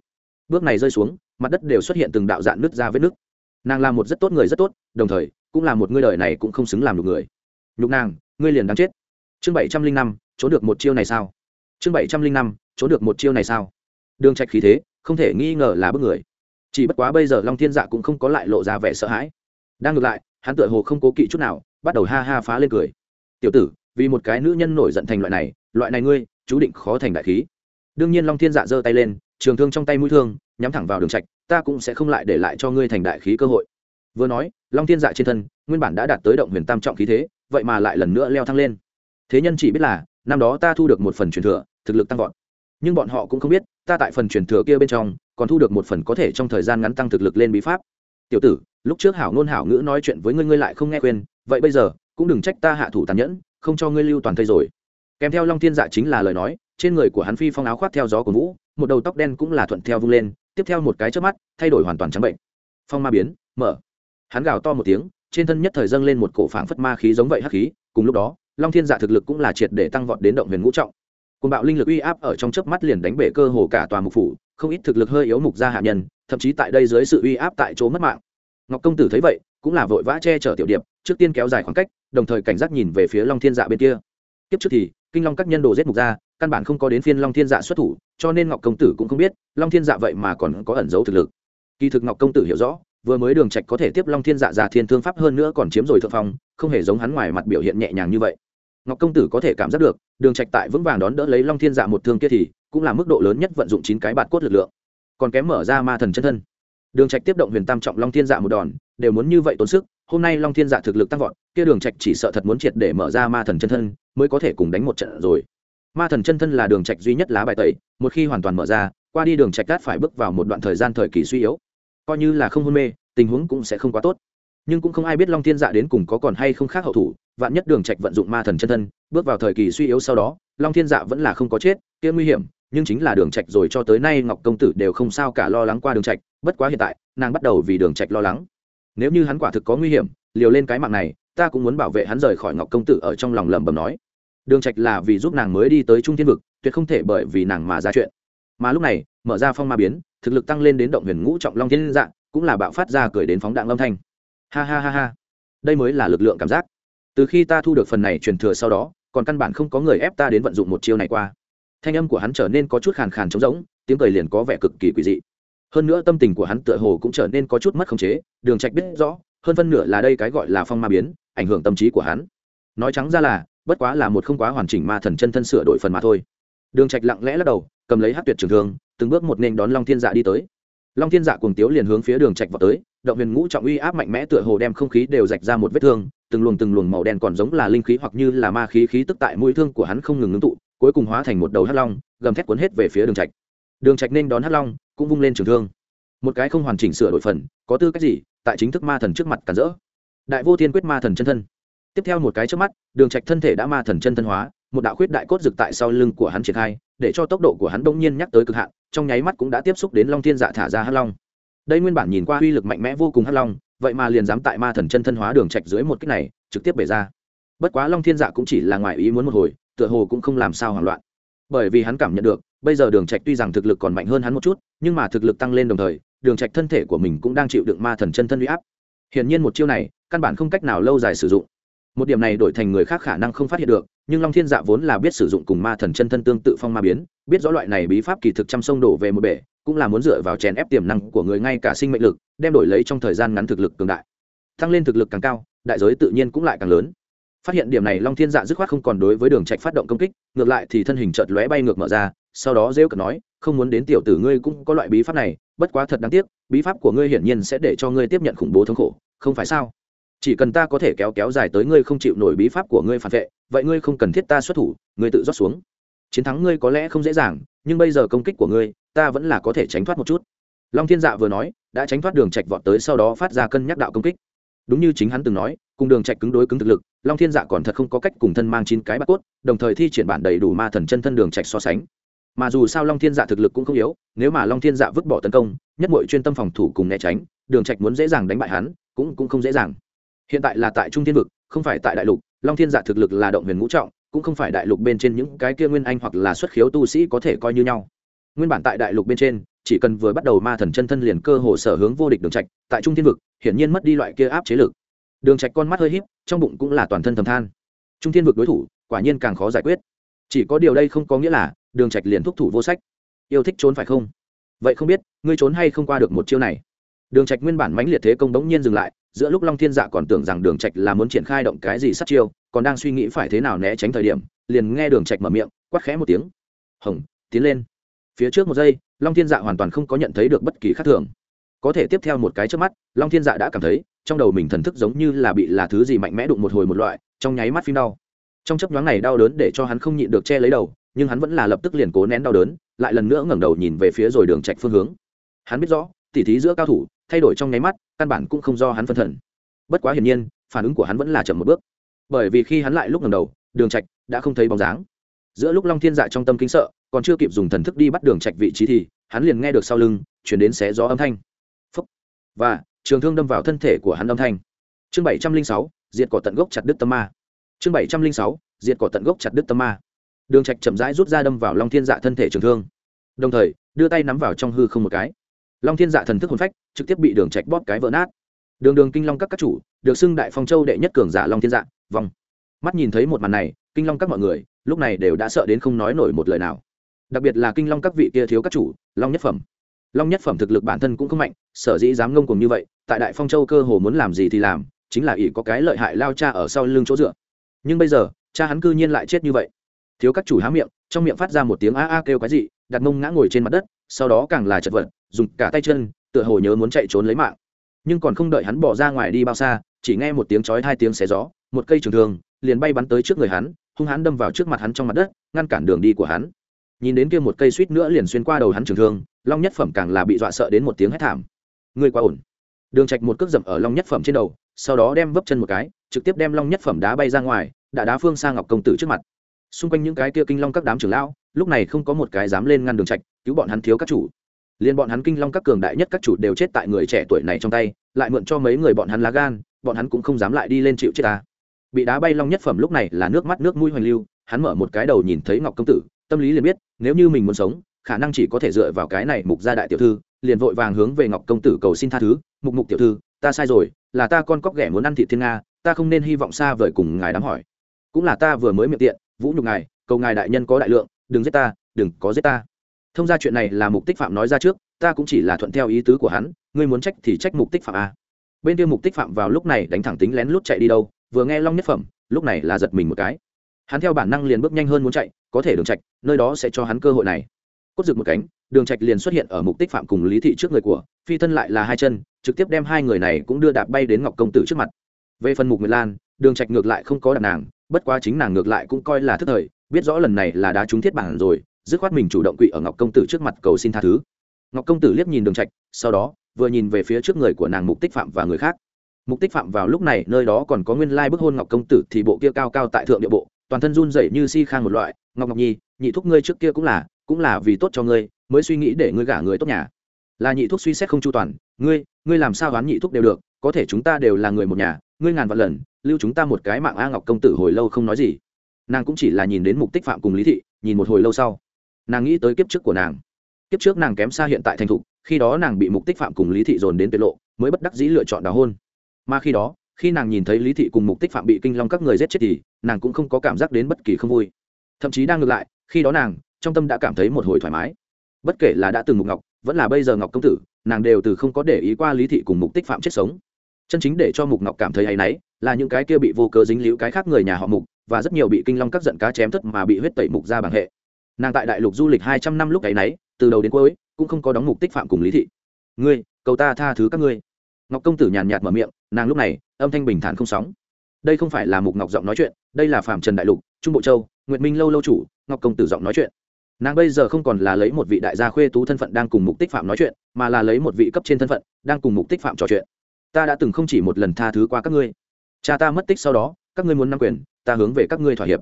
bước này rơi xuống, mặt đất đều xuất hiện từng đạo dạn nứt ra vết nứt. Nàng là một rất tốt người rất tốt, đồng thời, cũng là một ngươi đời này cũng không xứng làm được người. Nhục nàng, ngươi liền đáng chết. Chương bảy trăm linh năm, trốn được một chiêu này sao? Chương bảy trăm linh năm, trốn được một chiêu này sao? Đường trạch khí thế, không thể nghi ngờ là bức người. Chỉ bất quá bây giờ long thiên dạ cũng không có lại lộ ra vẻ sợ hãi. Đang ngược lại, hắn tựa hồ không cố kỵ chút nào, bắt đầu ha ha phá lên cười. Tiểu tử, vì một cái nữ nhân nổi giận thành loại này loại này ngươi, chú định khó thành đại khí. Đương nhiên long thiên dạ giơ tay lên trường thương trong tay mũi thương, nhắm thẳng vào đường trạch, ta cũng sẽ không lại để lại cho ngươi thành đại khí cơ hội. Vừa nói, long thiên dạ trên thân, nguyên bản đã đạt tới động huyền tam trọng khí thế, vậy mà lại lần nữa leo thăng lên. Thế nhân chỉ biết là, năm đó ta thu được một phần truyền thừa, thực lực tăng vọt. Nhưng bọn họ cũng không biết, ta tại phần truyền thừa kia bên trong, còn thu được một phần có thể trong thời gian ngắn tăng thực lực lên bí pháp. Tiểu tử, lúc trước hảo ngôn hảo ngữ nói chuyện với ngươi ngươi lại không nghe khuyên, vậy bây giờ, cũng đừng trách ta hạ thủ tàn nhẫn, không cho ngươi lưu toàn thây rồi. Kèm theo long thiên dạ chính là lời nói trên người của hắn phi phong áo khoác theo gió của vũ, một đầu tóc đen cũng là thuận theo vung lên, tiếp theo một cái trước mắt, thay đổi hoàn toàn trắng bệnh. Phong ma biến, mở. Hắn gào to một tiếng, trên thân nhất thời dâng lên một cổ phảng phất ma khí giống vậy hắc khí, cùng lúc đó, long thiên dạ thực lực cũng là triệt để tăng vọt đến động huyền ngũ trọng. Cùng bạo linh lực uy áp ở trong chớp mắt liền đánh bể cơ hồ cả tòa mục phủ, không ít thực lực hơi yếu mục gia hạ nhân, thậm chí tại đây dưới sự uy áp tại chỗ mất mạng. Ngọc công tử thấy vậy, cũng là vội vã che chở tiểu điệp, trước tiên kéo dài khoảng cách, đồng thời cảnh giác nhìn về phía long thiên dạ bên kia. Tiếp trước thì, kinh long các nhân đồ giết mục gia căn bản không có đến phiên long thiên dạ xuất thủ, cho nên ngọc công tử cũng không biết, long thiên dạ vậy mà còn có ẩn giấu thực lực. Kỳ thực ngọc công tử hiểu rõ, vừa mới đường trạch có thể tiếp long thiên dạ già thiên thương pháp hơn nữa còn chiếm rồi thượng phong, không hề giống hắn ngoài mặt biểu hiện nhẹ nhàng như vậy. Ngọc công tử có thể cảm giác được, đường trạch tại vững vàng đón đỡ lấy long thiên dạ một thương kia thì cũng là mức độ lớn nhất vận dụng chín cái bạt cốt lực lượng. Còn kém mở ra ma thần chân thân. Đường trạch tiếp động huyền tam trọng long thiên dạ một đòn, đều muốn như vậy tốn sức, hôm nay long thiên dạ thực lực tăng vọt, kia đường trạch chỉ sợ thật muốn triệt để mở ra ma thần chân thân, mới có thể cùng đánh một trận rồi ma thần chân thân là đường trạch duy nhất lá bài tẩy, một khi hoàn toàn mở ra, qua đi đường trạch cát phải bước vào một đoạn thời gian thời kỳ suy yếu. Coi như là không hôn mê, tình huống cũng sẽ không quá tốt. Nhưng cũng không ai biết long thiên dạ đến cùng có còn hay không khác hậu thủ, vạn nhất đường trạch vận dụng ma thần chân thân, bước vào thời kỳ suy yếu sau đó, long thiên dạ vẫn là không có chết, kia nguy hiểm, nhưng chính là đường trạch rồi cho tới nay ngọc công tử đều không sao cả lo lắng qua đường trạch, bất quá hiện tại, nàng bắt đầu vì đường trạch lo lắng. Nếu như hắn quả thực có nguy hiểm, liều lên cái mạng này, ta cũng muốn bảo vệ hắn rời khỏi ngọc công tử ở trong lòng lẩm bẩm nói đường trạch là vì giúp nàng mới đi tới trung thiên vực, tuyệt không thể bởi vì nàng mà ra chuyện. Mà lúc này, mở ra phong ma biến, thực lực tăng lên đến động huyền ngũ trọng long thiên dạng, cũng là bạo phát ra cười đến phóng đạn âm thanh. Ha ha ha ha. Đây mới là lực lượng cảm giác. Từ khi ta thu được phần này truyền thừa sau đó, còn căn bản không có người ép ta đến vận dụng một chiêu này qua. Thanh âm của hắn trở nên có chút khàn khàn trống rỗng, tiếng cười liền có vẻ cực kỳ quỷ dị. Hơn nữa tâm tình của hắn tựa hồ cũng trở nên có chút mất khống chế, đường trạch biết rõ, hơn phân nửa là đây cái gọi là phong ma biến, ảnh hưởng tâm trí của hắn. Nói trắng ra là bất quá là một không quá hoàn chỉnh ma thần chân thân sửa đổi phần mà thôi. Đường trạch lặng lẽ lắc đầu, cầm lấy hát tuyệt trường thương, từng bước một nên đón long thiên dạ đi tới. Long thiên dạ cuồng tiếu liền hướng phía đường trạch vào tới, động huyền ngũ trọng uy áp mạnh mẽ tựa hồ đem không khí đều rạch ra một vết thương, từng luồng từng luồng màu đen còn giống là linh khí hoặc như là ma khí khí tức tại mũi thương của hắn không ngừng ngưng tụ, cuối cùng hóa thành một đầu hắc long, gầm thét cuốn hết về phía đường trạch. Đường trạch nên đón hắc long, cũng vung lên trường thương. Một cái không hoàn chỉnh sửa đổi phần, có tư cách gì, tại chính thức ma thần trước mặt cản rỡ. Đại vô thiên quyết ma thần chân thân tiếp theo một cái trước mắt, đường trạch thân thể đã ma thần chân thân hóa, một đạo khuyết đại cốt rực tại sau lưng của hắn triển khai, để cho tốc độ của hắn bỗng nhiên nhắc tới cực hạn, trong nháy mắt cũng đã tiếp xúc đến long thiên dạ thả ra hắc long. Đây nguyên bản nhìn qua uy lực mạnh mẽ vô cùng hắc long, vậy mà liền dám tại ma thần chân thân hóa đường trạch dưới một kích này, trực tiếp bể ra. Bất quá long thiên dạ cũng chỉ là ngoài ý muốn một hồi, tựa hồ cũng không làm sao hoảng loạn. Bởi vì hắn cảm nhận được, bây giờ đường trạch tuy rằng thực lực còn mạnh hơn hắn một chút, nhưng mà thực lực tăng lên đồng thời, đường trạch thân thể của mình cũng đang chịu đựng ma thần chân thân uy áp. Hiển nhiên một chiêu này, căn bản không cách nào lâu dài sử dụng một điểm này đổi thành người khác khả năng không phát hiện được, nhưng long thiên dạ vốn là biết sử dụng cùng ma thần chân thân tương tự phong ma biến, biết rõ loại này bí pháp kỳ thực trăm sông đổ về một bể, cũng là muốn dựa vào chèn ép tiềm năng của người ngay cả sinh mệnh lực, đem đổi lấy trong thời gian ngắn thực lực cường đại. Tăng lên thực lực càng cao, đại giới tự nhiên cũng lại càng lớn. Phát hiện điểm này, long thiên dạ dứt khoát không còn đối với đường trạch phát động công kích, ngược lại thì thân hình chợt lóe bay ngược mở ra, sau đó rêu cợt nói, không muốn đến tiểu tử ngươi cũng có loại bí pháp này, bất quá thật đáng tiếc, bí pháp của ngươi hiển nhiên sẽ để cho ngươi tiếp nhận khủng bố thống khổ, không phải sao? Chỉ cần ta có thể kéo kéo dài tới ngươi không chịu nổi bí pháp của ngươi phản vệ, vậy ngươi không cần thiết ta xuất thủ, ngươi tự rót xuống. Chiến thắng ngươi có lẽ không dễ dàng, nhưng bây giờ công kích của ngươi, ta vẫn là có thể tránh thoát một chút. Long thiên dạ vừa nói, đã tránh thoát đường trạch vọt tới sau đó phát ra cân nhắc đạo công kích. Đúng như chính hắn từng nói, cùng đường trạch cứng đối cứng thực lực, long thiên dạ còn thật không có cách cùng thân mang chín cái bát cốt, đồng thời thi triển bản đầy đủ ma thần chân thân đường trạch so sánh. Mà dù sao long thiên dạ thực lực cũng không yếu, nếu mà long thiên dạ vứt bỏ tấn công, nhất mọi chuyên tâm phòng thủ cùng né tránh, đường trạch muốn dễ dàng đánh bại hắn, cũng cũng không dễ dàng hiện tại là tại trung thiên vực, không phải tại đại lục, long thiên giả thực lực là động huyền ngũ trọng, cũng không phải đại lục bên trên những cái kia nguyên anh hoặc là xuất khiếu tu sĩ có thể coi như nhau. Nguyên bản tại đại lục bên trên, chỉ cần vừa bắt đầu ma thần chân thân liền cơ hồ sở hướng vô địch đường trạch, tại trung thiên vực, hiển nhiên mất đi loại kia áp chế lực. Đường trạch con mắt hơi híp, trong bụng cũng là toàn thân thầm than. Trung thiên vực đối thủ, quả nhiên càng khó giải quyết. Chỉ có điều đây không có nghĩa là, đường trạch liền thúc thủ vô sách. Yêu thích trốn phải không? Vậy không biết, ngươi trốn hay không qua được một chiêu này? Đường trạch nguyên bản mãnh liệt thế công đống nhiên dừng lại giữa lúc long thiên dạ còn tưởng rằng đường trạch là muốn triển khai động cái gì sát chiêu, còn đang suy nghĩ phải thế nào né tránh thời điểm, liền nghe đường trạch mở miệng, quát khẽ một tiếng. Hồng, tiến lên. Phía trước một giây, long thiên dạ hoàn toàn không có nhận thấy được bất kỳ khác thường. Có thể tiếp theo một cái trước mắt, long thiên dạ đã cảm thấy, trong đầu mình thần thức giống như là bị là thứ gì mạnh mẽ đụng một hồi một loại, trong nháy mắt phim đau. Trong chấp nhoáng này đau đớn để cho hắn không nhịn được che lấy đầu, nhưng hắn vẫn là lập tức liền cố nén đau đớn, lại lần nữa ngẩng đầu nhìn về phía rồi đường trạch phương hướng. Hắn biết rõ, tỉ thí giữa cao thủ thay đổi trong nháy mắt, căn bản cũng không do hắn phân thần. Bất quá hiển nhiên, phản ứng của hắn vẫn là chậm một bước. Bởi vì khi hắn lại lúc ngẩng đầu, đường trạch đã không thấy bóng dáng. Giữa lúc long thiên dạ trong tâm kính sợ, còn chưa kịp dùng thần thức đi bắt đường trạch vị trí thì, hắn liền nghe được sau lưng chuyển đến xé gió âm thanh. Phúc. và, trường thương đâm vào thân thể của hắn âm thanh. Chương bảy trăm linh sáu, diệt cỏ tận gốc chặt đứt tâm ma. Chương bảy trăm linh sáu, diệt cỏ tận gốc chặt đứt tâm ma. Đường trạch chậm rãi rút ra đâm vào long thiên dạ thân thể trường thương. Đồng thời, đưa tay nắm vào trong hư không một cái long thiên dạ thần thức hồn phách, trực tiếp bị đường trạch bóp cái vỡ nát. Đường đường kinh long các các chủ, được xưng đại phong châu đệ nhất cường giả long thiên dạ vòng. Mắt nhìn thấy một màn này, kinh long các mọi người, lúc này đều đã sợ đến không nói nổi một lời nào. Đặc biệt là kinh long các vị kia thiếu các chủ, long nhất phẩm. Long nhất phẩm thực lực bản thân cũng không mạnh, sở dĩ dám ngông cùng như vậy, tại đại phong châu cơ hồ muốn làm gì thì làm, chính là ỷ có cái lợi hại lao cha ở sau lưng chỗ dựa. Nhưng bây giờ, cha hắn cư nhiên lại chết như vậy. Thiếu các chủ há miệng, trong miệng phát ra một tiếng a a kêu cái gì đặt mông ngã ngồi trên mặt đất, sau đó càng là chật vật dùng cả tay chân, tựa hồ nhớ muốn chạy trốn lấy mạng. Nhưng còn không đợi hắn bỏ ra ngoài đi bao xa, chỉ nghe một tiếng chói hai tiếng xé gió, một cây trường thường liền bay bắn tới trước người hắn, hung hắn đâm vào trước mặt hắn trong mặt đất, ngăn cản đường đi của hắn. Nhìn đến kia một cây suýt nữa liền xuyên qua đầu hắn trường thương, long nhất phẩm càng là bị dọa sợ đến một tiếng hét thảm. Người quá ổn. Đường trạch một cước dậm ở long nhất phẩm trên đầu, sau đó đem vấp chân một cái, trực tiếp đem long nhất phẩm đá bay ra ngoài đã đá phương sang ngọc công tử trước mặt. Xung quanh những cái kia kinh long các đám trưởng lão, lúc này không có một cái dám lên ngăn đường trạch, cứu bọn hắn thiếu các chủ liền bọn hắn kinh long các cường đại nhất các chủ đều chết tại người trẻ tuổi này trong tay, lại mượn cho mấy người bọn hắn lá gan, bọn hắn cũng không dám lại đi lên chịu chết ta. Bị đá bay long nhất phẩm lúc này là nước mắt nước mũi hoành lưu, hắn mở một cái đầu nhìn thấy ngọc công tử, tâm lý liền biết, nếu như mình muốn sống, khả năng chỉ có thể dựa vào cái này mục gia đại tiểu thư, liền vội vàng hướng về ngọc công tử cầu xin tha thứ, mục mục tiểu thư, ta sai rồi, là ta con cóc ghẻ muốn ăn thị thiên nga, ta không nên hy vọng xa vời cùng ngài đám hỏi. Cũng là ta vừa mới miệng tiện, vũ nhục ngài, cầu ngài đại nhân có đại lượng, đừng giết ta, đừng có giết ta thông ra chuyện này là mục tích phạm nói ra trước, ta cũng chỉ là thuận theo ý tứ của hắn, ngươi muốn trách thì trách mục tích phạm a bên kia mục tích phạm vào lúc này đánh thẳng tính lén lút chạy đi đâu, vừa nghe long nhất phẩm, lúc này là giật mình một cái. Hắn theo bản năng liền bước nhanh hơn muốn chạy, có thể đường trạch, nơi đó sẽ cho hắn cơ hội này. Cốt rực một cánh, đường trạch liền xuất hiện ở mục tích phạm cùng lý thị trước người của, phi thân lại là hai chân, trực tiếp đem hai người này cũng đưa đạp bay đến ngọc công tử trước mặt. Về phần mục nguyệt lan, đường trạch ngược lại không có đạp nàng, bất quá chính nàng ngược lại cũng coi là thức thời, biết rõ lần này là đá trúng thiết bản rồi dứt khoát mình chủ động quỵ ở ngọc công tử trước mặt cầu xin tha thứ. Ngọc công tử liếc nhìn đường trạch, sau đó, vừa nhìn về phía trước người của nàng mục tích phạm và người khác. Mục tích phạm vào lúc này, nơi đó còn có nguyên lai bức hôn ngọc công tử thì bộ kia cao cao tại thượng địa bộ, toàn thân run rẩy như si khang một loại. Ngọc ngọc nhi, nhị thúc ngươi trước kia cũng là cũng là vì tốt cho ngươi, mới suy nghĩ để ngươi gả người tốt nhà. Là nhị thúc suy xét không chu toàn, ngươi ngươi làm sao đoán nhị thúc đều được, có thể chúng ta đều là người một nhà, ngươi ngàn vạn lần, lưu chúng ta một cái mạng a ngọc công tử hồi lâu không nói gì. Nàng cũng chỉ là nhìn đến mục tích phạm cùng lý thị, nhìn một hồi lâu sau nàng nghĩ tới kiếp trước của nàng. Kiếp trước nàng kém xa hiện tại thành thục, khi đó nàng bị mục tích phạm cùng lý thị dồn đến tiết lộ, mới bất đắc dĩ lựa chọn đào hôn. Mà khi đó, khi nàng nhìn thấy lý thị cùng mục tích phạm bị kinh long các người giết chết thì, nàng cũng không có cảm giác đến bất kỳ không vui. Thậm chí đang ngược lại, khi đó nàng, trong tâm đã cảm thấy một hồi thoải mái. Bất kể là đã từng mục ngọc, vẫn là bây giờ ngọc công tử, nàng đều từ không có để ý qua lý thị cùng mục tích phạm chết sống. Chân chính để cho mục ngọc cảm thấy hay náy, là những cái kia bị vô cớ dính líu cái khác người nhà họ mục, và rất nhiều bị kinh long các giận cá chém thất mà bị huyết tẩy mục ra bằng hệ nàng tại đại lục du lịch hai trăm năm lúc ấy nấy, từ đầu đến cuối, cũng không có đóng mục tích phạm cùng lý thị. Ngươi, cầu ta tha thứ các ngươi. Ngọc công tử nhàn nhạt mở miệng, nàng lúc này, âm thanh bình thản không sóng. Đây không phải là mục ngọc giọng nói chuyện, đây là phạm trần đại lục, trung bộ châu, nguyệt minh lâu lâu chủ, ngọc công tử giọng nói chuyện. Nàng bây giờ không còn là lấy một vị đại gia khuê tú thân phận đang cùng mục tích phạm nói chuyện, mà là lấy một vị cấp trên thân phận, đang cùng mục tích phạm trò chuyện. Ta đã từng không chỉ một lần tha thứ qua các ngươi. Cha ta mất tích sau đó, các ngươi muốn nắm quyền, ta hướng về các ngươi thỏa hiệp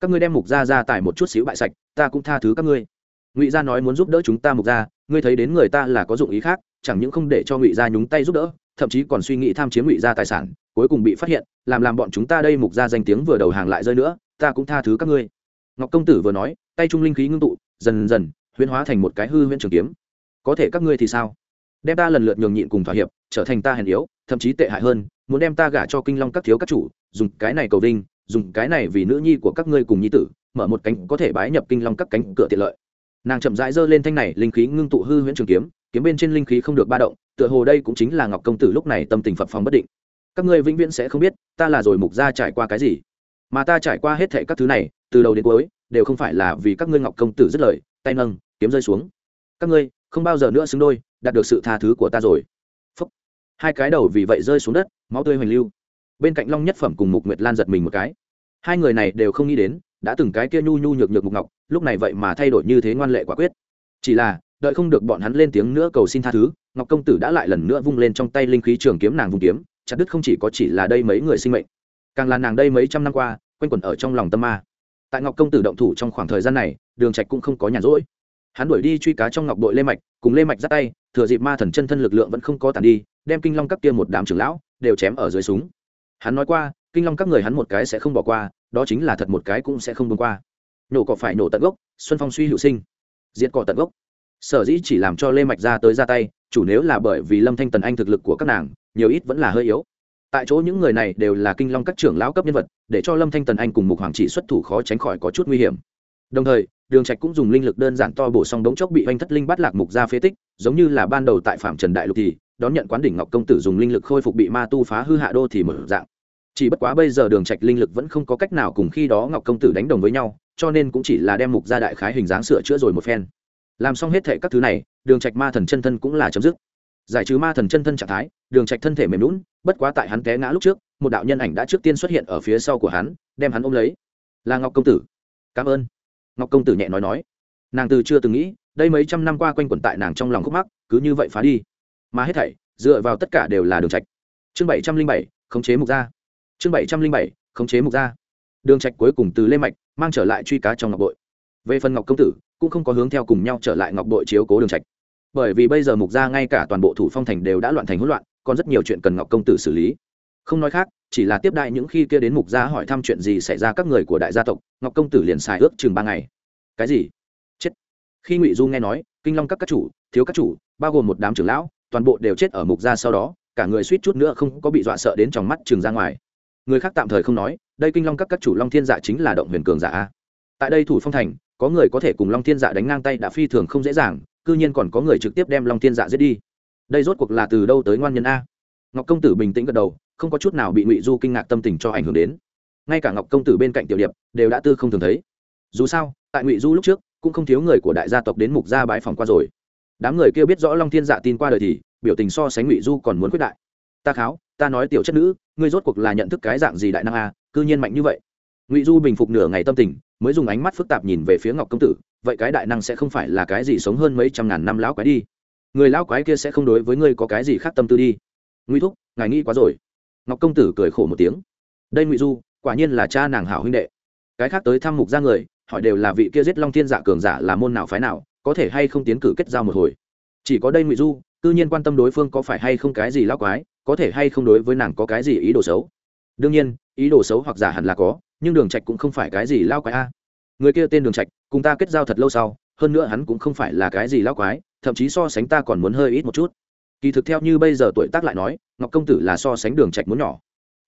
các ngươi đem mục gia ra tải một chút xíu bại sạch, ta cũng tha thứ các ngươi. Ngụy gia nói muốn giúp đỡ chúng ta mục gia, ngươi thấy đến người ta là có dụng ý khác, chẳng những không để cho ngụy gia nhúng tay giúp đỡ, thậm chí còn suy nghĩ tham chiếm ngụy gia tài sản, cuối cùng bị phát hiện, làm làm bọn chúng ta đây mục gia danh tiếng vừa đầu hàng lại rơi nữa, ta cũng tha thứ các ngươi. Ngọc công tử vừa nói, tay trung linh khí ngưng tụ, dần dần, huyễn hóa thành một cái hư huyễn trường kiếm. Có thể các ngươi thì sao? Đem ta lần lượt nhường nhịn cùng thỏa hiệp, trở thành ta hèn yếu, thậm chí tệ hại hơn, muốn đem ta gả cho kinh long các thiếu các chủ, dùng cái này cầu vinh dùng cái này vì nữ nhi của các ngươi cùng nhi tử, mở một cánh có thể bái nhập kinh long các cánh cửa tiện lợi. Nàng chậm rãi giơ lên thanh này, linh khí ngưng tụ hư huyễn trường kiếm kiếm bên trên linh khí không được ba động, tựa hồ đây cũng chính là ngọc công tử lúc này tâm tình phật phòng bất định. Các ngươi vĩnh viễn sẽ không biết, ta là rồi mục ra trải qua cái gì. Mà ta trải qua hết thệ các thứ này, từ đầu đến cuối, đều không phải là vì các ngươi ngọc công tử dứt lời, tay nâng, kiếm rơi xuống. Các ngươi, không bao giờ nữa xứng đôi, đạt được sự tha thứ của ta rồi. Phúc. hai cái đầu vì vậy rơi xuống đất, máu tươi hoành lưu bên cạnh long nhất phẩm cùng mục nguyệt lan giật mình một cái. Hai người này đều không nghĩ đến, đã từng cái kia nhu nhu nhược nhược mục ngọc, lúc này vậy mà thay đổi như thế ngoan lệ quả quyết. Chỉ là, đợi không được bọn hắn lên tiếng nữa cầu xin tha thứ, ngọc công tử đã lại lần nữa vung lên trong tay linh khí trường kiếm nàng vùng kiếm, chặt đứt không chỉ có chỉ là đây mấy người sinh mệnh, càng là nàng đây mấy trăm năm qua, quanh quẩn ở trong lòng tâm ma. Tại ngọc công tử động thủ trong khoảng thời gian này, đường trạch cũng không có nhàn rỗi. Hắn đuổi đi truy cá trong ngọc bội lê mạch, cùng lê mạch giắt tay, thừa dịp ma thần chân thân lực lượng vẫn không có tàn đi, đem kinh long các kia một đám trưởng lão, đều chém ở dưới súng hắn nói qua, kinh long các người hắn một cái sẽ không bỏ qua, đó chính là thật một cái cũng sẽ không buông qua. Nổ cỏ phải nổ tận gốc, xuân phong suy hữu sinh. Diệt cỏ tận gốc. Sở dĩ chỉ làm cho lê mạch ra tới ra tay, chủ nếu là bởi vì lâm thanh tần anh thực lực của các nàng, nhiều ít vẫn là hơi yếu. Tại chỗ những người này đều là kinh long các trưởng lão cấp nhân vật, để cho lâm thanh tần anh cùng mục hoàng trị xuất thủ khó tránh khỏi có chút nguy hiểm. Đồng thời, đường trạch cũng dùng linh lực đơn giản to bổ xong đống chốc bị anh thất linh bắt lạc mục ra phế tích, giống như là ban đầu tại phạm trần đại lục thì đón nhận quán đỉnh ngọc công tử dùng linh lực khôi phục bị ma tu phá hư hạ đô thì mở dạng. Chỉ bất quá bây giờ đường trạch linh lực vẫn không có cách nào cùng khi đó ngọc công tử đánh đồng với nhau, cho nên cũng chỉ là đem mục gia đại khái hình dáng sửa chữa rồi một phen. Làm xong hết thệ các thứ này, đường trạch ma thần chân thân cũng là chấm dứt. Giải trừ ma thần chân thân trạng thái, đường trạch thân thể mềm lún bất quá tại hắn té ngã lúc trước, một đạo nhân ảnh đã trước tiên xuất hiện ở phía sau của hắn, đem hắn ôm lấy. Là ngọc công tử. Cảm ơn. Ngọc công tử nhẹ nói nói. Nàng từ chưa từng nghĩ, đây mấy trăm năm qua quanh quẩn tại nàng trong lòng khúc mắc, cứ như vậy phá đi mà hết thảy, dựa vào tất cả đều là đường trạch. Chương bảy trăm linh bảy, khống chế mục gia. Chương bảy trăm linh bảy, khống chế mục gia. Đường trạch cuối cùng từ lê mạch, mang trở lại truy cá trong ngọc bội. Về phần ngọc công tử, cũng không có hướng theo cùng nhau trở lại ngọc bội chiếu cố đường trạch. Bởi vì bây giờ mục gia ngay cả toàn bộ thủ phong thành đều đã loạn thành hỗn loạn, còn rất nhiều chuyện cần ngọc công tử xử lý. Không nói khác, chỉ là tiếp đại những khi kia đến mục gia hỏi thăm chuyện gì xảy ra các người của đại gia tộc, ngọc công tử liền xài ước chừng ba ngày. Cái gì? Chết. Khi ngụy du nghe nói, kinh long các các chủ, thiếu các chủ, bao gồm một đám trưởng lão toàn bộ đều chết ở mục gia sau đó, cả người suýt chút nữa không có bị dọa sợ đến trong mắt trường ra ngoài. Người khác tạm thời không nói, đây kinh long các các chủ long thiên dạ chính là động huyền cường giả a. Tại đây thủ phong thành, có người có thể cùng long thiên dạ đánh ngang tay đã phi thường không dễ dàng, cư nhiên còn có người trực tiếp đem long thiên dạ giết đi. Đây rốt cuộc là từ đâu tới ngoan nhân a? Ngọc công tử bình tĩnh gật đầu, không có chút nào bị ngụy du kinh ngạc tâm tình cho ảnh hưởng đến. Ngay cả ngọc công tử bên cạnh tiểu điệp, đều đã tư không thường thấy. Dù sao, tại ngụy du lúc trước, cũng không thiếu người của đại gia tộc đến mục gia bái phòng qua rồi đám người kia biết rõ long thiên dạ tin qua đời thì, biểu tình so sánh ngụy du còn muốn quyết đại. Ta kháo, ta nói tiểu chất nữ, ngươi rốt cuộc là nhận thức cái dạng gì đại năng a cư nhiên mạnh như vậy. Ngụy du bình phục nửa ngày tâm tình, mới dùng ánh mắt phức tạp nhìn về phía ngọc công tử, vậy cái đại năng sẽ không phải là cái gì sống hơn mấy trăm ngàn năm lão quái đi. Người lão quái kia sẽ không đối với ngươi có cái gì khác tâm tư đi. Ngụy thúc, ngài nghĩ quá rồi. Ngọc công tử cười khổ một tiếng. Đây ngụy du, quả nhiên là cha nàng hảo huynh đệ. Cái khác tới thăm mục ra người, hỏi đều là vị kia giết long thiên dạ cường giả là môn nào phái nào có thể hay không tiến cử kết giao một hồi. Chỉ có đây ngụy du tự nhiên quan tâm đối phương có phải hay không cái gì lão quái, có thể hay không đối với nàng có cái gì ý đồ xấu. Đương nhiên, ý đồ xấu hoặc giả hẳn là có, nhưng đường trạch cũng không phải cái gì lao quái a. Người kia tên đường trạch, cùng ta kết giao thật lâu sau, hơn nữa hắn cũng không phải là cái gì lao quái, thậm chí so sánh ta còn muốn hơi ít một chút. Kỳ thực theo như bây giờ tuổi tác lại nói, ngọc công tử là so sánh đường trạch muốn nhỏ.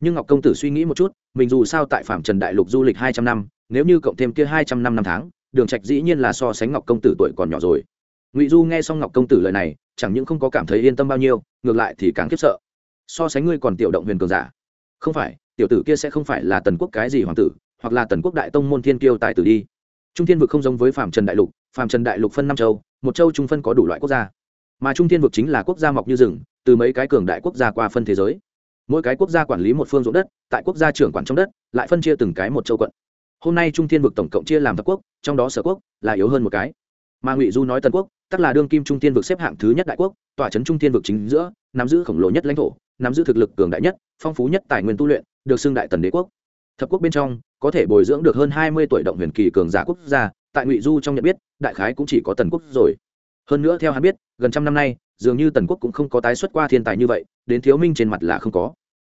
Nhưng ngọc công tử suy nghĩ một chút, mình dù sao tại phạm trần đại lục du lịch hai trăm năm, nếu như cộng thêm kia hai trăm năm năm tháng đường trạch dĩ nhiên là so sánh ngọc công tử tuổi còn nhỏ rồi. Ngụy du nghe xong ngọc công tử lời này, chẳng những không có cảm thấy yên tâm bao nhiêu, ngược lại thì càng khiếp sợ. So sánh ngươi còn tiểu động huyền cường giả. Không phải, tiểu tử kia sẽ không phải là tần quốc cái gì hoàng tử, hoặc là tần quốc đại tông môn thiên kiêu tài tử đi. Trung thiên vực không giống với phạm trần đại lục phạm trần đại lục phân năm châu, một châu trung phân có đủ loại quốc gia. Mà trung thiên vực chính là quốc gia mọc như rừng, từ mấy cái cường đại quốc gia qua phân thế giới. Mỗi cái quốc gia quản lý một phương ruộng đất, tại quốc gia trưởng quản trong đất, lại phân chia từng cái một châu quận hôm nay trung thiên vực tổng cộng chia làm thập quốc, trong đó sở quốc là yếu hơn một cái. Mà ngụy du nói tần quốc tức là đương kim trung thiên vực xếp hạng thứ nhất đại quốc tòa trấn trung thiên vực chính giữa, nắm giữ khổng lồ nhất lãnh thổ, nắm giữ thực lực cường đại nhất, phong phú nhất tài nguyên tu luyện, được xưng đại tần đế quốc. Thập quốc bên trong, có thể bồi dưỡng được hơn hai mươi tuổi động huyền kỳ cường giả quốc gia, tại ngụy du trong nhận biết, đại khái cũng chỉ có tần quốc rồi. Hơn nữa theo hắn biết, gần trăm năm nay, dường như tần quốc cũng không có tái xuất qua thiên tài như vậy, đến thiếu minh trên mặt là không có.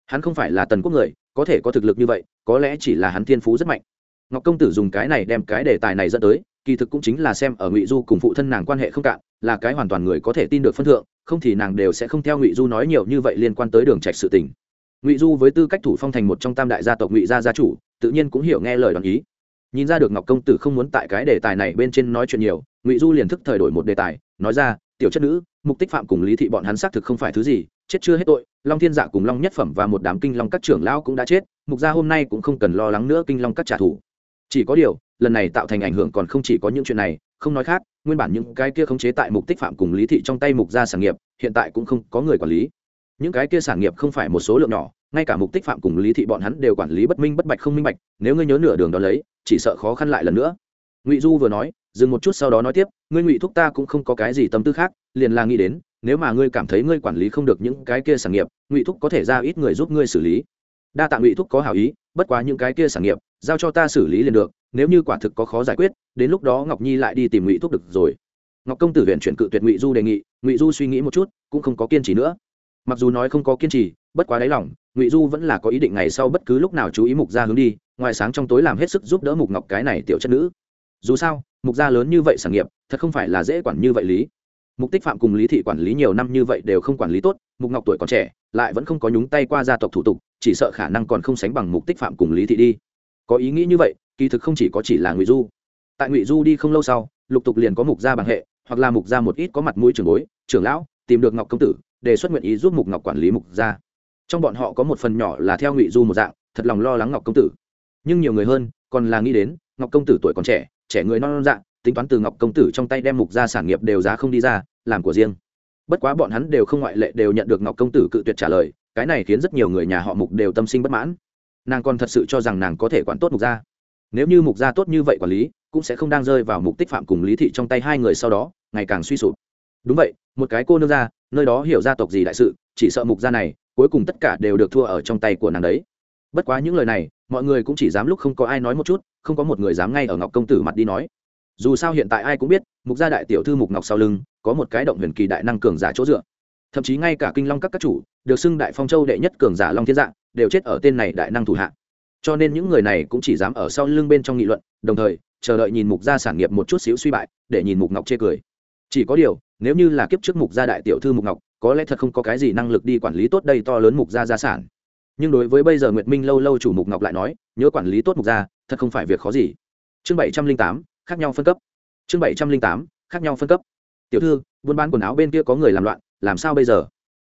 Hắn không phải là tần quốc người, có thể có thực lực như vậy, có lẽ chỉ là hắn thiên phú rất mạnh ngọc công tử dùng cái này đem cái đề tài này dẫn tới, kỳ thực cũng chính là xem ở ngụy du cùng phụ thân nàng quan hệ không cạn, là cái hoàn toàn người có thể tin được phân thượng, không thì nàng đều sẽ không theo ngụy du nói nhiều như vậy liên quan tới đường trạch sự tình. Ngụy du với tư cách thủ phong thành một trong tam đại gia tộc ngụy gia gia chủ, tự nhiên cũng hiểu nghe lời đoàn ý. Nhìn ra được ngọc công tử không muốn tại cái đề tài này bên trên nói chuyện nhiều, ngụy du liền thức thời đổi một đề tài, nói ra, tiểu chất nữ, mục tích phạm cùng lý thị bọn hắn xác thực không phải thứ gì, chết chưa hết tội, long thiên dạ cùng long nhất phẩm và một đám kinh long các trưởng lão cũng đã chết, mục gia hôm nay cũng không cần lo lắng nữa kinh long các trả thù chỉ có điều, lần này tạo thành ảnh hưởng còn không chỉ có những chuyện này, không nói khác, nguyên bản những cái kia khống chế tại mục tích phạm cùng lý thị trong tay mục gia sản nghiệp, hiện tại cũng không có người quản lý. Những cái kia sản nghiệp không phải một số lượng nhỏ, ngay cả mục tích phạm cùng lý thị bọn hắn đều quản lý bất minh bất bạch không minh bạch, nếu ngươi nhớ nửa đường đó lấy, chỉ sợ khó khăn lại lần nữa. Ngụy du vừa nói, dừng một chút sau đó nói tiếp, ngươi ngụy thúc ta cũng không có cái gì tâm tư khác, liền là nghĩ đến, nếu mà ngươi cảm thấy ngươi quản lý không được những cái kia sản nghiệp, ngụy thúc có thể ra ít người giúp ngươi xử lý. Đa tạ ngụy thúc có hảo ý bất quá những cái kia sản nghiệp, giao cho ta xử lý liền được, nếu như quả thực có khó giải quyết, đến lúc đó ngọc nhi lại đi tìm ngụy thúc được rồi. Ngọc công tử huyện chuyển cự tuyệt ngụy du đề nghị, ngụy du suy nghĩ một chút, cũng không có kiên trì nữa. Mặc dù nói không có kiên trì, bất quá đáy lòng, ngụy du vẫn là có ý định ngày sau bất cứ lúc nào chú ý mục gia hướng đi, ngoài sáng trong tối làm hết sức giúp đỡ mục ngọc cái này tiểu chất nữ. Dù sao, mục gia lớn như vậy sản nghiệp, thật không phải là dễ quản như vậy lý mục tích phạm cùng lý thị quản lý nhiều năm như vậy đều không quản lý tốt, mục ngọc tuổi còn trẻ, lại vẫn không có nhúng tay qua gia tộc thủ tục, chỉ sợ khả năng còn không sánh bằng mục tích phạm cùng lý thị đi. Có ý nghĩ như vậy, kỳ thực không chỉ có chỉ là ngụy du. Tại ngụy du đi không lâu sau, lục tục liền có mục gia bằng hệ, hoặc là mục gia một ít có mặt mũi trưởng bối, trưởng lão, tìm được ngọc công tử, đề xuất nguyện ý giúp mục ngọc quản lý mục gia. Trong bọn họ có một phần nhỏ là theo ngụy du một dạng, thật lòng lo lắng ngọc công tử. Nhưng nhiều người hơn, còn là nghĩ đến, ngọc công tử tuổi còn trẻ trẻ người non non dạng tính toán từ ngọc công tử trong tay đem mục gia sản nghiệp đều giá không đi ra, làm của riêng. Bất quá bọn hắn đều không ngoại lệ đều nhận được ngọc công tử cự tuyệt trả lời, cái này khiến rất nhiều người nhà họ mục đều tâm sinh bất mãn. Nàng còn thật sự cho rằng nàng có thể quản tốt mục gia. Nếu như mục gia tốt như vậy quản lý, cũng sẽ không đang rơi vào mục tích phạm cùng lý thị trong tay hai người sau đó, ngày càng suy sụp. Đúng vậy, một cái cô nương gia, nơi đó hiểu gia tộc gì đại sự, chỉ sợ mục gia này, cuối cùng tất cả đều được thua ở trong tay của nàng đấy. Bất quá những lời này, mọi người cũng chỉ dám lúc không có ai nói một chút, không có một người dám ngay ở ngọc công tử mặt đi nói dù sao hiện tại ai cũng biết, mục gia đại tiểu thư mục ngọc sau lưng, có một cái động huyền kỳ đại năng cường giả chỗ dựa. Thậm chí ngay cả kinh long các các chủ, được xưng đại phong châu đệ nhất cường giả long thiên dạng đều chết ở tên này đại năng thủ hạ. Cho nên những người này cũng chỉ dám ở sau lưng bên trong nghị luận, đồng thời, chờ đợi nhìn mục gia sản nghiệp một chút xíu suy bại, để nhìn mục ngọc chê cười. Chỉ có điều, nếu như là kiếp trước mục gia đại tiểu thư mục ngọc, có lẽ thật không có cái gì năng lực đi quản lý tốt đây to lớn mục gia gia sản. Nhưng đối với bây giờ nguyệt minh lâu lâu chủ mục ngọc lại nói, nhớ quản lý tốt mục gia, thật không phải việc khó gì. Chương bảy trăm linh tám khác nhau phân cấp. Chương bảy trăm linh tám, khác nhau phân cấp. Tiểu thư, buôn bán quần áo bên kia có người làm loạn, làm sao bây giờ?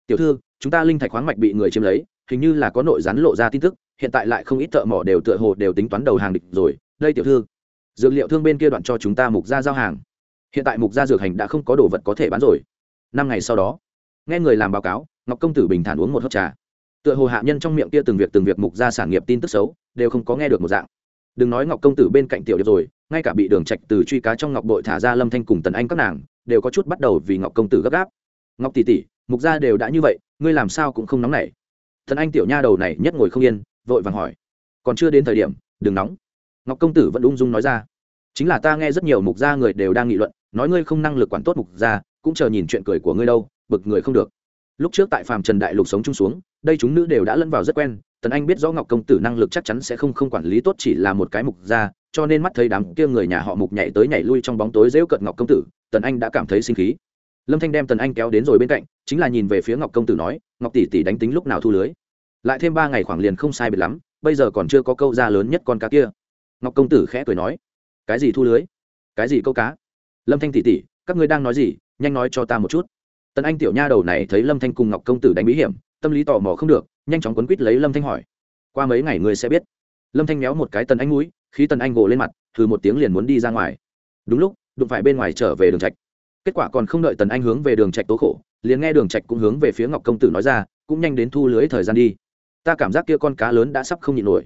Tiểu thư, chúng ta linh thạch khoáng mạch bị người chiếm lấy, hình như là có nội rắn lộ ra tin tức, hiện tại lại không ít thợ mỏ đều tựa hồ đều tính toán đầu hàng địch rồi. Đây tiểu thư, dược liệu thương bên kia đoạn cho chúng ta mục ra giao hàng. Hiện tại mục gia dược hành đã không có đồ vật có thể bán rồi. Năm ngày sau đó, nghe người làm báo cáo, ngọc công tử bình thản uống một hớp trà. Tựa hồ hạ nhân trong miệng kia từng việc từng việc mục gia sản nghiệp tin tức xấu, đều không có nghe được một dạng. Đừng nói ngọc công tử bên cạnh tiểu điệp rồi ngay cả bị đường trạch từ truy cá trong ngọc bội thả ra lâm thanh cùng tần anh các nàng đều có chút bắt đầu vì ngọc công tử gấp gáp. Ngọc tỷ tỷ, mục gia đều đã như vậy, ngươi làm sao cũng không nóng nảy. Tần anh tiểu nha đầu này nhất ngồi không yên, vội vàng hỏi. Còn chưa đến thời điểm, đừng nóng. Ngọc công tử vẫn ung dung nói ra. Chính là ta nghe rất nhiều mục gia người đều đang nghị luận, nói ngươi không năng lực quản tốt mục gia, cũng chờ nhìn chuyện cười của ngươi đâu, bực người không được. Lúc trước tại phàm trần đại lục sống chung xuống, đây chúng nữ đều đã lẫn vào rất quen tần anh biết rõ ngọc công tử năng lực chắc chắn sẽ không không quản lý tốt chỉ là một cái mục gia, cho nên mắt thấy đám kia người nhà họ mục nhảy tới nhảy lui trong bóng tối dễu cận ngọc công tử, tần anh đã cảm thấy sinh khí. Lâm thanh đem tần anh kéo đến rồi bên cạnh, chính là nhìn về phía ngọc công tử nói, ngọc tỷ tỷ đánh tính lúc nào thu lưới? Lại thêm ba ngày khoảng liền không sai biệt lắm, bây giờ còn chưa có câu ra lớn nhất con cá kia. Ngọc công tử khẽ cười nói, cái gì thu lưới? Cái gì câu cá? Lâm thanh tỷ tỷ, các ngươi đang nói gì? Nhanh nói cho ta một chút. Tần anh tiểu nha đầu này thấy lâm thanh cùng ngọc công tử đánh bí hiểm tâm lý tò mò không được, nhanh chóng quấn quýt lấy lâm thanh hỏi. Qua mấy ngày ngươi sẽ biết. Lâm thanh méo một cái tần anh mũi, khi tần anh gồ lên mặt thử một tiếng liền muốn đi ra ngoài. Đúng lúc, đụng phải bên ngoài trở về đường trạch. Kết quả còn không đợi tần anh hướng về đường trạch tố khổ, liền nghe đường trạch cũng hướng về phía ngọc công tử nói ra, cũng nhanh đến thu lưới thời gian đi. Ta cảm giác kia con cá lớn đã sắp không nhịn nổi.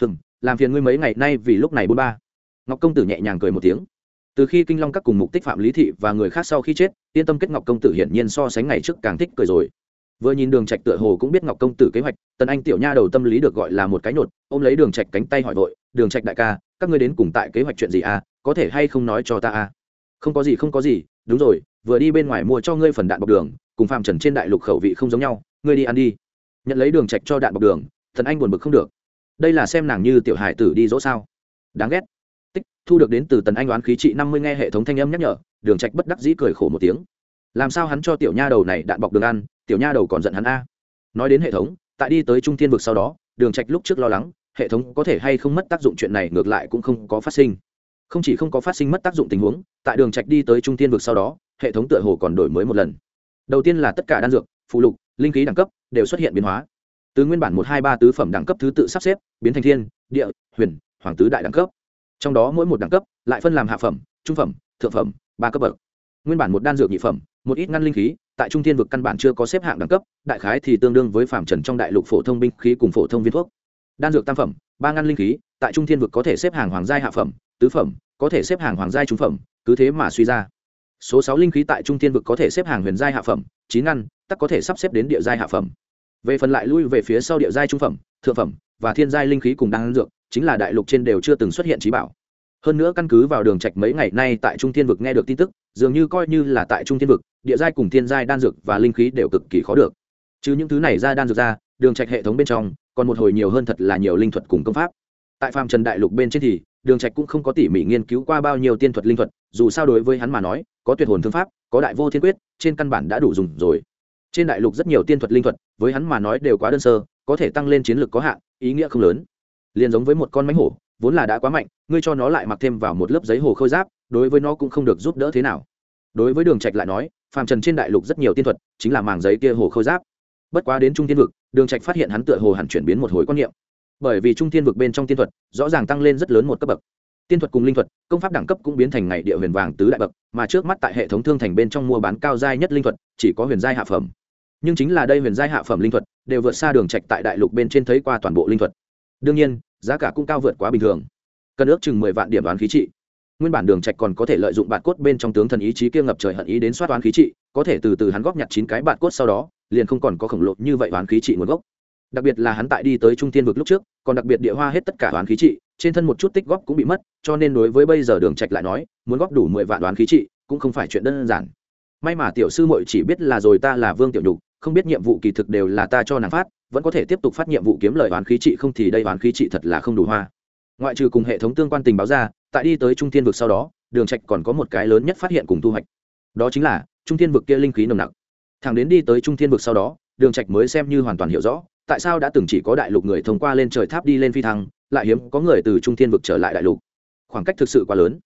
Hừm, làm phiền ngươi mấy ngày nay vì lúc này bôn ba. Ngọc công tử nhẹ nhàng cười một tiếng. Từ khi kinh long các cùng mục tích phạm lý thị và người khác sau khi chết, yên tâm kết ngọc công tử hiển nhiên so sánh ngày trước càng thích cười rồi vừa nhìn đường trạch tựa hồ cũng biết ngọc công tử kế hoạch, tần anh tiểu nha đầu tâm lý được gọi là một cái nhột ôm lấy đường trạch cánh tay hỏi vội, đường trạch đại ca, các ngươi đến cùng tại kế hoạch chuyện gì à? Có thể hay không nói cho ta à? Không có gì, không có gì, đúng rồi, vừa đi bên ngoài mua cho ngươi phần đạn bọc đường, cùng phạm trần trên đại lục khẩu vị không giống nhau, ngươi đi ăn đi. Nhận lấy đường trạch cho đạn bọc đường thần anh buồn bực không được. Đây là xem nàng như tiểu hải tử đi dỗ sao. Đáng ghét. Tích, thu được đến từ tần anh đoán khí trị năm mươi nghe hệ thống thanh âm nhắc nhở, đường trạch bất đắc dĩ cười khổ một tiếng. Làm sao hắn cho tiểu nha đầu này đạn bọc đường ăn tiểu nha đầu còn giận hắn a. Nói đến hệ thống, tại đi tới trung thiên vực sau đó, đường trạch lúc trước lo lắng, hệ thống có thể hay không mất tác dụng chuyện này ngược lại cũng không có phát sinh. Không chỉ không có phát sinh mất tác dụng tình huống, tại đường trạch đi tới trung thiên vực sau đó, hệ thống tựa hồ còn đổi mới một lần. Đầu tiên là tất cả đan dược phụ lục, linh khí đẳng cấp đều xuất hiện biến hóa. Từ nguyên bản một, hai, ba tứ phẩm đẳng cấp thứ tự sắp xếp, biến thành thiên, địa, huyền, hoàng tứ đại đẳng cấp. Trong đó mỗi một đẳng cấp lại phân làm hạ phẩm, trung phẩm, thượng phẩm, ba cấp bậc. Nguyên bản một đan dược nhị phẩm, một ít ngăn linh khí tại trung thiên vực căn bản chưa có xếp hạng đẳng cấp, đại khái thì tương đương với phạm trần trong đại lục phổ thông binh khí cùng phổ thông viên thuốc. Đan dược tam phẩm, ba ngăn linh khí, tại trung thiên vực có thể xếp hàng hoàng giai hạ phẩm, tứ phẩm, có thể xếp hàng hoàng giai trung phẩm, cứ thế mà suy ra. Số sáu linh khí tại trung thiên vực có thể xếp hàng huyền giai hạ phẩm, chín ngăn, tắc có thể sắp xếp đến địa giai hạ phẩm. Về phần lại lui về phía sau địa giai trung phẩm, thượng phẩm và thiên giai linh khí cùng đan dược, chính là đại lục trên đều chưa từng xuất hiện trí bảo hơn nữa căn cứ vào đường trạch mấy ngày nay tại trung thiên vực nghe được tin tức, dường như coi như là tại trung thiên vực, địa giai cùng thiên giai đan dược và linh khí đều cực kỳ khó được. Chứ những thứ này ra đan dược ra, đường trạch hệ thống bên trong, còn một hồi nhiều hơn thật là nhiều linh thuật cùng công pháp. Tại phàm trần đại lục bên trên thì, đường trạch cũng không có tỉ mỉ nghiên cứu qua bao nhiêu tiên thuật linh thuật, dù sao đối với hắn mà nói, có tuyệt hồn thương pháp, có đại vô thiên quyết, trên căn bản đã đủ dùng rồi. Trên đại lục rất nhiều tiên thuật linh thuật, với hắn mà nói đều quá đơn sơ, có thể tăng lên chiến lược có hạn, ý nghĩa không lớn. Liền giống với một con mánh hổ vốn là đã quá mạnh, ngươi cho nó lại mặc thêm vào một lớp giấy hồ khôi giáp, đối với nó cũng không được giúp đỡ thế nào. Đối với đường trạch lại nói, phàm trần trên đại lục rất nhiều tiên thuật, chính là màng giấy kia hồ khôi giáp. Bất quá đến trung tiên vực, đường trạch phát hiện hắn tựa hồ hẳn chuyển biến một hồi quan niệm. Bởi vì trung tiên vực bên trong tiên thuật, rõ ràng tăng lên rất lớn một cấp bậc. Tiên thuật cùng linh thuật, công pháp đẳng cấp cũng biến thành ngày địa huyền vàng tứ đại bậc, mà trước mắt tại hệ thống thương thành bên trong mua bán cao giai nhất linh thuật, chỉ có huyền giai hạ phẩm. Nhưng chính là đây huyền giai hạ phẩm linh thuật, đều vượt xa đường trạch tại đại lục bên trên thấy qua toàn bộ linh thuật. Đương nhiên giá cả cũng cao vượt quá bình thường. Cần ước chừng mười vạn điểm đoán khí trị. Nguyên bản đường trạch còn có thể lợi dụng bạt cốt bên trong tướng thần ý chí kia ngập trời hận ý đến soát đoán khí trị, có thể từ từ hắn góp nhặt chín cái bạt cốt sau đó, liền không còn có khổng lồ như vậy đoán khí trị nguồn gốc. Đặc biệt là hắn tại đi tới trung Thiên vực lúc trước, còn đặc biệt địa hoa hết tất cả đoán khí trị, trên thân một chút tích góp cũng bị mất, cho nên đối với bây giờ đường trạch lại nói, muốn góp đủ mười vạn đoán khí trị, cũng không phải chuyện đơn giản. May mà tiểu sư muội chỉ biết là rồi ta là vương tiểu nhục, không biết nhiệm vụ kỳ thực đều là ta cho nàng phát vẫn có thể tiếp tục phát nhiệm vụ kiếm lời oán khí trị không thì đây oán khí trị thật là không đủ hoa. Ngoại trừ cùng hệ thống tương quan tình báo ra, tại đi tới trung thiên vực sau đó, đường trạch còn có một cái lớn nhất phát hiện cùng thu hoạch. Đó chính là, trung thiên vực kia linh khí nồng nặc. Thẳng đến đi tới trung thiên vực sau đó, đường trạch mới xem như hoàn toàn hiểu rõ, tại sao đã từng chỉ có đại lục người thông qua lên trời tháp đi lên phi thăng, lại hiếm có người từ trung thiên vực trở lại đại lục. Khoảng cách thực sự quá lớn.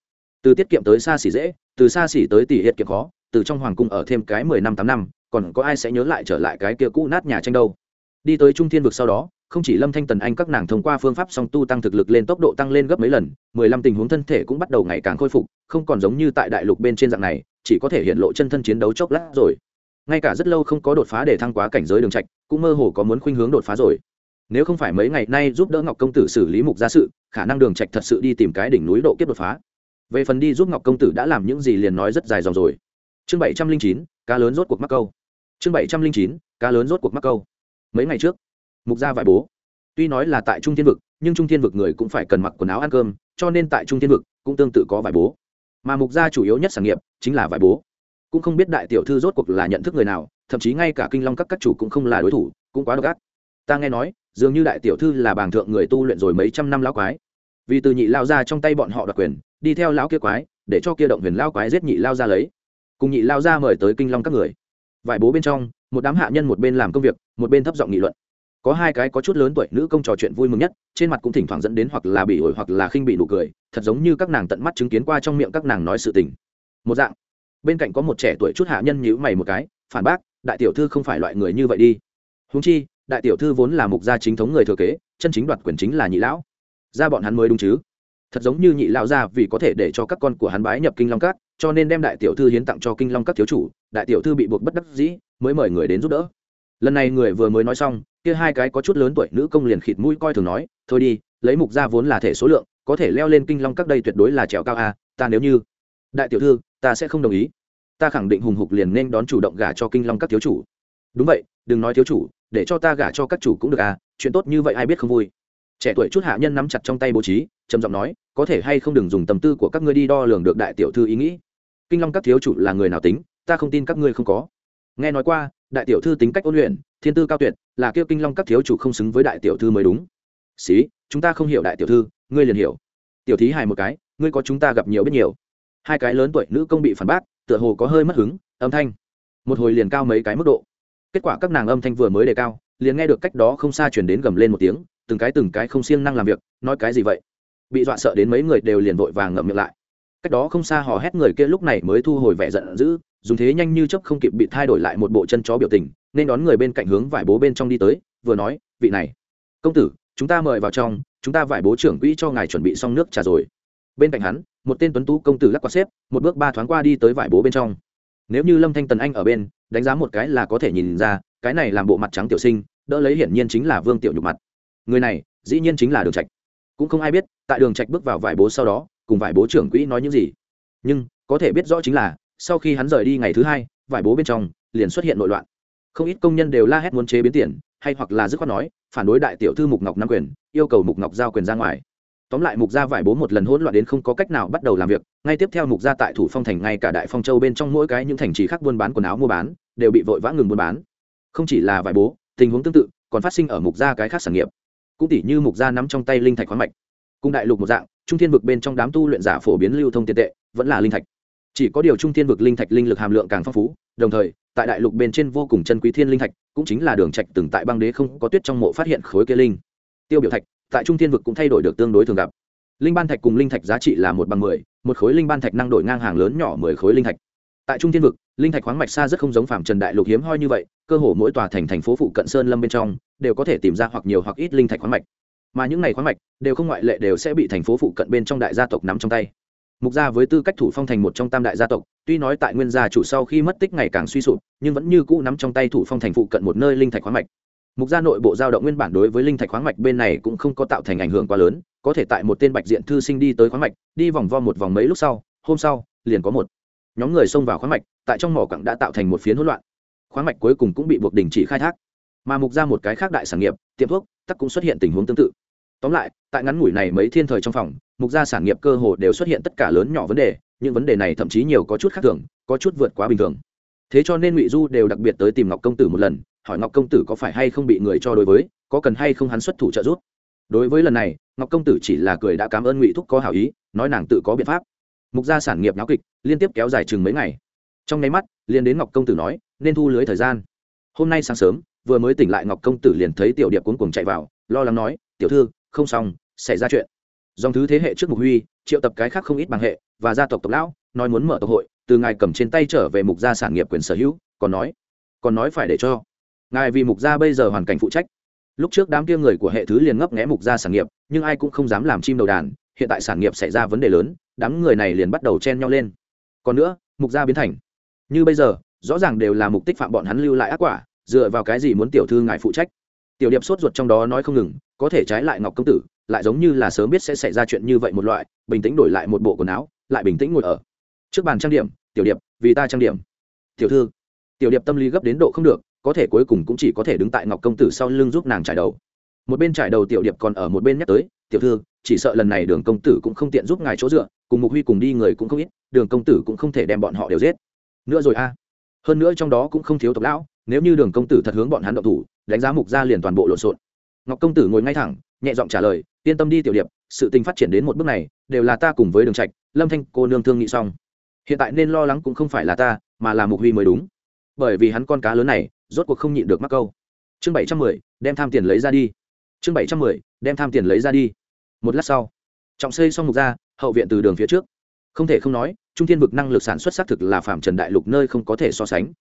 Từ tiết kiệm tới xa xỉ dễ, từ xa xỉ tới tỷ hiệt kiệm khó, từ trong hoàng cung ở thêm cái mười năm tám năm, còn có ai sẽ nhớ lại trở lại cái kia cũ nát nhà tranh đâu? Đi tới trung thiên vực sau đó, không chỉ lâm thanh tần anh các nàng thông qua phương pháp song tu tăng thực lực lên tốc độ tăng lên gấp mấy lần, mười lăm tình huống thân thể cũng bắt đầu ngày càng khôi phục, không còn giống như tại đại lục bên trên dạng này, chỉ có thể hiện lộ chân thân chiến đấu chốc lát rồi. Ngay cả rất lâu không có đột phá để thăng quá cảnh giới đường trạch, cũng mơ hồ có muốn khuynh hướng đột phá rồi. Nếu không phải mấy ngày nay giúp đỡ ngọc công tử xử lý mục gia sự, khả năng đường trạch thật sự đi tìm cái đỉnh núi độ kiếp đột phá. Về phần đi giúp ngọc công tử đã làm những gì liền nói rất dài dòng rồi. Chương bảy trăm linh chín, cá lớn rốt cuộc mắc câu. Chương bảy trăm linh chín, cá lớn rốt cuộc mắc câu mấy ngày trước, mục gia vải bố. Tuy nói là tại trung thiên vực, nhưng trung thiên vực người cũng phải cần mặc quần áo ăn cơm, cho nên tại trung thiên vực cũng tương tự có vải bố. Mà mục gia chủ yếu nhất sản nghiệp chính là vải bố. Cũng không biết đại tiểu thư rốt cuộc là nhận thức người nào, thậm chí ngay cả kinh long các các chủ cũng không là đối thủ, cũng quá độc ác. Ta nghe nói, dường như đại tiểu thư là bảng thượng người tu luyện rồi mấy trăm năm lão quái. Vì từ nhị lao ra trong tay bọn họ đoạt quyền, đi theo lão kia quái, để cho kia động huyền lao quái giết nhị lao ra lấy. Cùng nhị lao ra mời tới kinh long các người. Vải bố bên trong một đám hạ nhân một bên làm công việc, một bên thấp giọng nghị luận. Có hai cái có chút lớn tuổi nữ công trò chuyện vui mừng nhất, trên mặt cũng thỉnh thoảng dẫn đến hoặc là bị ổi hoặc là khinh bị nụ cười, thật giống như các nàng tận mắt chứng kiến qua trong miệng các nàng nói sự tình. Một dạng. Bên cạnh có một trẻ tuổi chút hạ nhân nhíu mày một cái, phản bác, đại tiểu thư không phải loại người như vậy đi. Húng chi, đại tiểu thư vốn là mục gia chính thống người thừa kế, chân chính đoạt quyền chính là nhị lão. Ra bọn hắn mới đúng chứ. Thật giống như nhị lão ra vì có thể để cho các con của hắn bái nhập kinh long các, cho nên đem đại tiểu thư hiến tặng cho kinh long các thiếu chủ, đại tiểu thư bị buộc bất đắc dĩ mới mời người đến giúp đỡ. Lần này người vừa mới nói xong, kia hai cái có chút lớn tuổi nữ công liền khịt mũi coi thường nói, thôi đi, lấy mục ra vốn là thể số lượng, có thể leo lên kinh long các đây tuyệt đối là trèo cao a, ta nếu như đại tiểu thư, ta sẽ không đồng ý. Ta khẳng định hùng hục liền nên đón chủ động gả cho kinh long các thiếu chủ. Đúng vậy, đừng nói thiếu chủ, để cho ta gả cho các chủ cũng được à chuyện tốt như vậy ai biết không vui. Trẻ tuổi chút hạ nhân nắm chặt trong tay bố trí, trầm giọng nói, có thể hay không đừng dùng tâm tư của các ngươi đi đo lường được đại tiểu thư ý nghĩ. Kinh long các thiếu chủ là người nào tính, ta không tin các ngươi không có nghe nói qua, đại tiểu thư tính cách ôn luyện, thiên tư cao tuyệt, là kêu kinh long các thiếu chủ không xứng với đại tiểu thư mới đúng. Xí, chúng ta không hiểu đại tiểu thư, ngươi liền hiểu. Tiểu thí hài một cái, ngươi có chúng ta gặp nhiều biết nhiều. Hai cái lớn tuổi nữ công bị phản bác, tựa hồ có hơi mất hứng, âm thanh. Một hồi liền cao mấy cái mức độ. Kết quả các nàng âm thanh vừa mới đề cao, liền nghe được cách đó không xa chuyển đến gầm lên một tiếng, từng cái từng cái không siêng năng làm việc, nói cái gì vậy? Bị dọa sợ đến mấy người đều liền vội vàng ngậm miệng lại. Cách đó không xa hò hét người kia lúc này mới thu hồi vẻ giận dữ dùng thế nhanh như chấp không kịp bị thay đổi lại một bộ chân chó biểu tình, nên đón người bên cạnh hướng vải bố bên trong đi tới, vừa nói, vị này, công tử, chúng ta mời vào trong, chúng ta vải bố trưởng quỹ cho ngài chuẩn bị xong nước trà rồi. Bên cạnh hắn, một tên tuấn tú công tử lắc qua xếp, một bước ba thoáng qua đi tới vải bố bên trong. Nếu như lâm thanh tần anh ở bên, đánh giá một cái là có thể nhìn ra, cái này làm bộ mặt trắng tiểu sinh, đỡ lấy hiển nhiên chính là vương tiểu nhục mặt. Người này, dĩ nhiên chính là đường trạch. Cũng không ai biết, tại đường trạch bước vào vải bố sau đó, cùng vải bố trưởng quỹ nói những gì. Nhưng, có thể biết rõ chính là sau khi hắn rời đi ngày thứ hai, vải bố bên trong liền xuất hiện nội loạn. Không ít công nhân đều la hét muốn chế biến tiền, hay hoặc là dứt khoát nói, phản đối đại tiểu thư mục ngọc nam quyền, yêu cầu mục ngọc giao quyền ra ngoài. Tóm lại mục gia vải bố một lần hỗn loạn đến không có cách nào bắt đầu làm việc, ngay tiếp theo mục gia tại thủ phong thành ngay cả đại phong châu bên trong mỗi cái những thành trì khác buôn bán quần áo mua bán, đều bị vội vã ngừng buôn bán. Không chỉ là vải bố, tình huống tương tự còn phát sinh ở mục gia cái khác sản nghiệp. Cũng tỷ như mục gia nắm trong tay linh thạch khoáng mạch. Cung đại lục một dạng, trung thiên vực bên trong đám tu luyện giả phổ biến lưu thông tiền tệ, vẫn là linh thạch chỉ có điều trung thiên vực linh thạch linh lực hàm lượng càng phong phú, đồng thời, tại đại lục bên trên vô cùng chân quý thiên linh thạch, cũng chính là đường trạch từng tại băng đế không có tuyết trong mộ phát hiện khối kia linh. Tiêu biểu thạch, tại trung thiên vực cũng thay đổi được tương đối thường gặp. Linh ban thạch cùng linh thạch giá trị là một bằng mười, một khối linh ban thạch năng đổi ngang hàng lớn nhỏ mười khối linh thạch. Tại trung thiên vực, linh thạch khoáng mạch xa rất không giống phạm trần đại lục hiếm hoi như vậy, cơ hồ mỗi tòa thành thành phố phụ cận sơn lâm bên trong, đều có thể tìm ra hoặc nhiều hoặc ít linh thạch khoáng mạch. Mà những ngày khoáng mạch, đều không ngoại lệ đều sẽ bị thành phố phụ cận bên trong đại gia tộc nắm trong tay mục gia với tư cách thủ phong thành một trong tam đại gia tộc, tuy nói tại nguyên gia chủ sau khi mất tích ngày càng suy sụp, nhưng vẫn như cũ nắm trong tay thủ phong thành phụ cận một nơi linh thạch khoáng mạch. Mục gia nội bộ giao động nguyên bản đối với linh thạch khoáng mạch bên này cũng không có tạo thành ảnh hưởng quá lớn, có thể tại một tên bạch diện thư sinh đi tới khoáng mạch, đi vòng vo một vòng mấy lúc sau, hôm sau, liền có một nhóm người xông vào khoáng mạch, tại trong mỏ cặng đã tạo thành một phiến hỗn loạn. Khoáng mạch cuối cùng cũng bị buộc đình chỉ khai thác. Mà mục ra một cái khác đại sản nghiệp, tiệm thuốc, tắc cũng xuất hiện tình huống tương tự. Tóm lại, tại ngắn ngủi này mấy thiên thời trong phòng mục gia sản nghiệp cơ hồ đều xuất hiện tất cả lớn nhỏ vấn đề, những vấn đề này thậm chí nhiều có chút khác thường, có chút vượt quá bình thường. Thế cho nên ngụy du đều đặc biệt tới tìm ngọc công tử một lần, hỏi ngọc công tử có phải hay không bị người cho đối với, có cần hay không hắn xuất thủ trợ giúp. Đối với lần này, ngọc công tử chỉ là cười đã cảm ơn ngụy thúc có hảo ý, nói nàng tự có biện pháp. Mục gia sản nghiệp náo kịch, liên tiếp kéo dài chừng mấy ngày. Trong nháy mắt, liền đến ngọc công tử nói, nên thu lưới thời gian. Hôm nay sáng sớm, vừa mới tỉnh lại ngọc công tử liền thấy tiểu điệp cuống cuồng chạy vào, lo lắng nói, tiểu thư, không xong, xảy ra chuyện dòng thứ thế hệ trước mục huy, triệu tập cái khác không ít bằng hệ và gia tộc tộc lão, nói muốn mở tộc hội, từ ngài cầm trên tay trở về mục gia sản nghiệp quyền sở hữu, còn nói còn nói phải để cho. Ngài vì mục gia bây giờ hoàn cảnh phụ trách. Lúc trước đám kia người của hệ thứ liền ngấp nghẽ mục gia sản nghiệp, nhưng ai cũng không dám làm chim đầu đàn, hiện tại sản nghiệp xảy ra vấn đề lớn, đám người này liền bắt đầu chen nhau lên. Còn nữa, mục gia biến thành. Như bây giờ, rõ ràng đều là mục tích phạm bọn hắn lưu lại ác quả, dựa vào cái gì muốn tiểu thư ngài phụ trách? Tiểu điệp sốt ruột trong đó nói không ngừng, có thể trái lại ngọc công tử lại giống như là sớm biết sẽ xảy ra chuyện như vậy một loại, bình tĩnh đổi lại một bộ quần áo, lại bình tĩnh ngồi ở. Trước bàn trang điểm, tiểu điệp, vì ta trang điểm. Tiểu thư. Tiểu điệp tâm lý gấp đến độ không được, có thể cuối cùng cũng chỉ có thể đứng tại ngọc công tử sau lưng giúp nàng trải đầu. Một bên trải đầu tiểu điệp còn ở một bên nhắc tới, tiểu thư, chỉ sợ lần này đường công tử cũng không tiện giúp ngài chỗ dựa, cùng mục huy cùng đi người cũng không ít, đường công tử cũng không thể đem bọn họ đều giết. Nữa rồi a. Hơn nữa trong đó cũng không thiếu tộc lão, nếu như đường công tử thật hướng bọn hắn động thủ, đánh giá mục ra liền toàn bộ lộn xộn. Ngọc công tử ngồi ngay thẳng, nhẹ giọng trả lời yên tâm đi tiểu điệp, sự tình phát triển đến một bước này, đều là ta cùng với đường trạch, lâm thanh cô nương thương nghị xong. Hiện tại nên lo lắng cũng không phải là ta, mà là mục huy mới đúng. Bởi vì hắn con cá lớn này, rốt cuộc không nhịn được mắc câu. Chương bảy trăm mười, đem tham tiền lấy ra đi. Chương bảy trăm mười, đem tham tiền lấy ra đi. Một lát sau, trọng xây xong mục ra, hậu viện từ đường phía trước. Không thể không nói, trung thiên vực năng lực sản xuất xác thực là phạm trần đại lục nơi không có thể so sánh.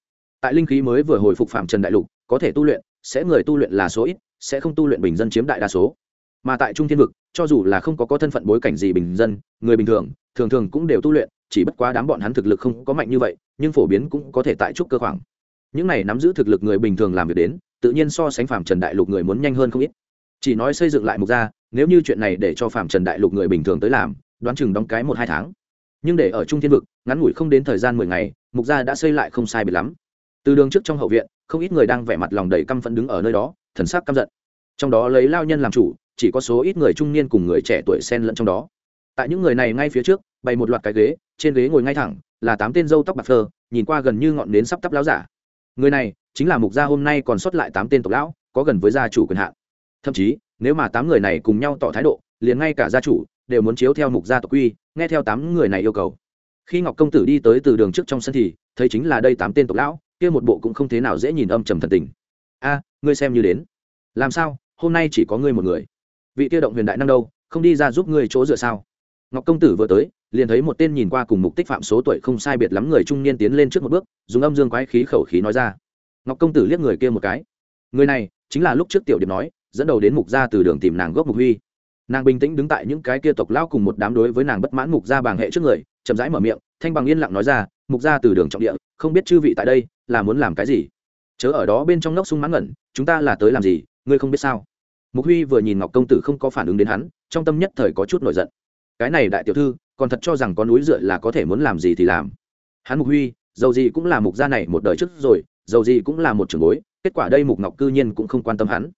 Tại linh khí mới vừa hồi phục phạm trần đại lục, có thể tu luyện, sẽ người tu luyện là số ít, sẽ không tu luyện bình dân chiếm đại đa số mà tại trung thiên vực, cho dù là không có có thân phận bối cảnh gì bình dân, người bình thường thường thường cũng đều tu luyện, chỉ bất quá đám bọn hắn thực lực không có mạnh như vậy, nhưng phổ biến cũng có thể tại trúc cơ khoảng. Những này nắm giữ thực lực người bình thường làm việc đến, tự nhiên so sánh phạm trần đại lục người muốn nhanh hơn không ít. Chỉ nói xây dựng lại mục gia, nếu như chuyện này để cho phạm trần đại lục người bình thường tới làm, đoán chừng đóng cái một hai tháng. Nhưng để ở trung thiên vực, ngắn ngủi không đến thời gian mười ngày, mục gia đã xây lại không sai biệt lắm. Từ đường trước trong hậu viện, không ít người đang vẻ mặt lòng đầy căm phẫn đứng ở nơi đó, thần sắc căm giận. Trong đó lấy lao nhân làm chủ chỉ có số ít người trung niên cùng người trẻ tuổi xen lẫn trong đó. Tại những người này ngay phía trước, bày một loạt cái ghế, trên ghế ngồi ngay thẳng, là tám tên dâu tóc bạc phơ, nhìn qua gần như ngọn nến sắp tắp láo giả. Người này, chính là mục gia hôm nay còn sót lại tám tên tộc lão, có gần với gia chủ quyền hạn. Thậm chí, nếu mà tám người này cùng nhau tỏ thái độ, liền ngay cả gia chủ đều muốn chiếu theo mục gia tộc quy, nghe theo tám người này yêu cầu. Khi ngọc công tử đi tới từ đường trước trong sân thì, thấy chính là đây tám tên tộc lão, kia một bộ cũng không thế nào dễ nhìn âm trầm thần tình. A, ngươi xem như đến. Làm sao? Hôm nay chỉ có ngươi một người vị kia động huyền đại năng đâu, không đi ra giúp ngươi chỗ dựa sao? Ngọc công tử vừa tới, liền thấy một tên nhìn qua cùng mục tích phạm số tuổi không sai biệt lắm người trung niên tiến lên trước một bước, dùng âm dương quái khí khẩu khí nói ra. Ngọc công tử liếc người kia một cái. Người này chính là lúc trước tiểu điệp nói, dẫn đầu đến mục gia từ đường tìm nàng gốc mục huy. Nàng bình tĩnh đứng tại những cái kia tộc lao cùng một đám đối với nàng bất mãn mục gia bàng hệ trước người, chậm rãi mở miệng, thanh bằng yên lặng nói ra, mục gia từ đường trọng địa, không biết chư vị tại đây, là muốn làm cái gì? Chớ ở đó bên trong nóc sung mãn ngẩn, chúng ta là tới làm gì, ngươi không biết sao? Mục huy vừa nhìn ngọc công tử không có phản ứng đến hắn, trong tâm nhất thời có chút nổi giận. Cái này đại tiểu thư, còn thật cho rằng có núi dựa là có thể muốn làm gì thì làm. Hắn mục huy, dầu gì cũng là mục gia này một đời trước rồi, dầu gì cũng là một trường bối, kết quả đây mục ngọc cư nhiên cũng không quan tâm hắn.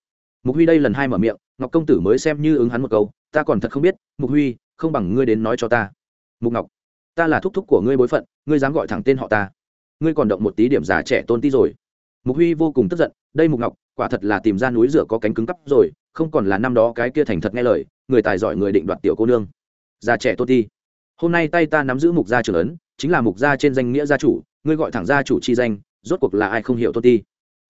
Mục huy đây lần hai mở miệng, ngọc công tử mới xem như ứng hắn một câu, ta còn thật không biết, mục huy, không bằng ngươi đến nói cho ta. Mục ngọc, ta là thúc thúc của ngươi bối phận, ngươi dám gọi thẳng tên họ ta. Ngươi còn động một tí điểm già trẻ tôn tí rồi. Mục huy vô cùng tức giận, đây mục ngọc, quả thật là tìm ra núi rửa có cánh cứng cắp rồi không còn là năm đó cái kia thành thật nghe lời, người tài giỏi người định đoạt tiểu cô nương. Già trẻ tôn ti hôm nay tay ta nắm giữ mục gia trưởng ấn, chính là mục gia trên danh nghĩa gia chủ, ngươi gọi thẳng gia chủ chi danh, rốt cuộc là ai không hiểu tôn ti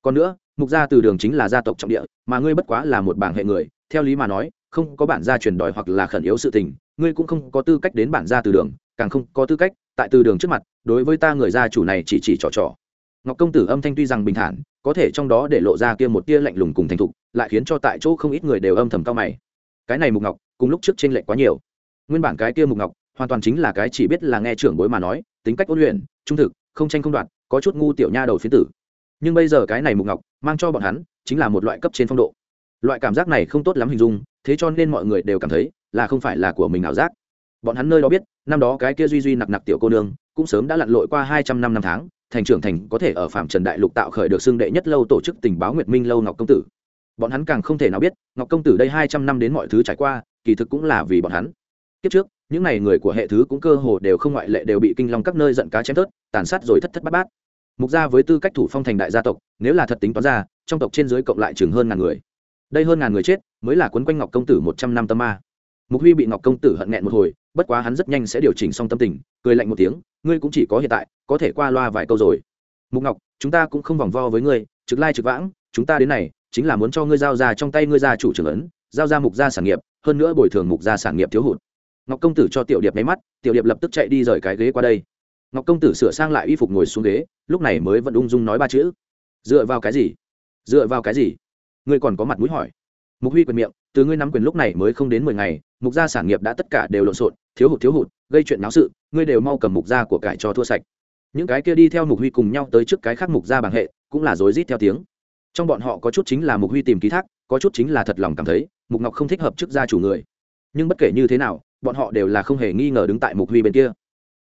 còn nữa, mục gia từ đường chính là gia tộc trọng địa, mà ngươi bất quá là một bảng hệ người, theo lý mà nói, không có bản gia truyền đòi hoặc là khẩn yếu sự tình, ngươi cũng không có tư cách đến bản gia từ đường, càng không có tư cách tại từ đường trước mặt, đối với ta người gia chủ này chỉ chỉ trò trò ngọc công tử âm thanh tuy rằng bình thản, có thể trong đó để lộ ra kia một tia lạnh lùng cùng thành thục, lại khiến cho tại chỗ không ít người đều âm thầm cao mày. Cái này mục ngọc, cùng lúc trước trên lệch quá nhiều. Nguyên bản cái kia mục ngọc, hoàn toàn chính là cái chỉ biết là nghe trưởng bối mà nói, tính cách ôn luyện, trung thực, không tranh không đoạt, có chút ngu tiểu nha đầu phiến tử. Nhưng bây giờ cái này mục ngọc, mang cho bọn hắn, chính là một loại cấp trên phong độ. Loại cảm giác này không tốt lắm hình dung, thế cho nên mọi người đều cảm thấy là không phải là của mình ảo giác. Bọn hắn nơi đó biết, năm đó cái kia duy duy nặc nặc tiểu cô nương, cũng sớm đã lặn lội qua hai trăm năm năm tháng thành trưởng thành có thể ở phạm trần đại lục tạo khởi được xưng đệ nhất lâu tổ chức tình báo nguyệt minh lâu ngọc công tử. Bọn hắn càng không thể nào biết, ngọc công tử đây hai trăm năm đến mọi thứ trải qua, kỳ thực cũng là vì bọn hắn. Kiếp trước, những n à y người của hệ thứ cũng cơ hồ đều không ngoại lệ đều bị kinh long các nơi giận cá chém tớt tàn sát rồi thất thất bát bát. Mục gia với tư cách thủ phong thành đại gia tộc, nếu là thật tính toán ra, trong tộc trên dưới cộng lại chừng hơn ngàn người. Đây hơn ngàn người chết, mới là quấn quanh ngọc công tử một trăm năm tâm ma mục huy bị ngọc công tử hận nghẹn một hồi, bất quá hắn rất nhanh sẽ điều chỉnh xong tâm tình, cười lạnh một tiếng, ngươi cũng chỉ có hiện tại, có thể qua loa vài câu rồi. Mục ngọc, chúng ta cũng không vòng vo với ngươi, trực lai trực vãng, chúng ta đến này, chính là muốn cho ngươi giao ra trong tay ngươi gia chủ trưởng ấn, giao ra mục gia sản nghiệp, hơn nữa bồi thường mục gia sản nghiệp thiếu hụt. Ngọc công tử cho tiểu điệp mấy mắt, tiểu điệp lập tức chạy đi rời cái ghế qua đây. Ngọc công tử sửa sang lại y phục ngồi xuống ghế, lúc này mới vẫn ung dung nói ba chữ. Dựa vào cái gì? Dựa vào cái gì? Ngươi còn có mặt mũi hỏi. Mục huy quyền miệng, từ ngươi nắm quyền lúc này mới không đến mười ngày mục gia sản nghiệp đã tất cả đều lộn xộn, thiếu hụt thiếu hụt, gây chuyện náo sự, ngươi đều mau cầm mục gia của cải cho thua sạch. Những cái kia đi theo mục huy cùng nhau tới trước cái khác mục gia bằng hệ, cũng là rối rít theo tiếng. Trong bọn họ có chút chính là mục huy tìm ký thác, có chút chính là thật lòng cảm thấy, mục ngọc không thích hợp chức gia chủ người. Nhưng bất kể như thế nào, bọn họ đều là không hề nghi ngờ đứng tại mục huy bên kia.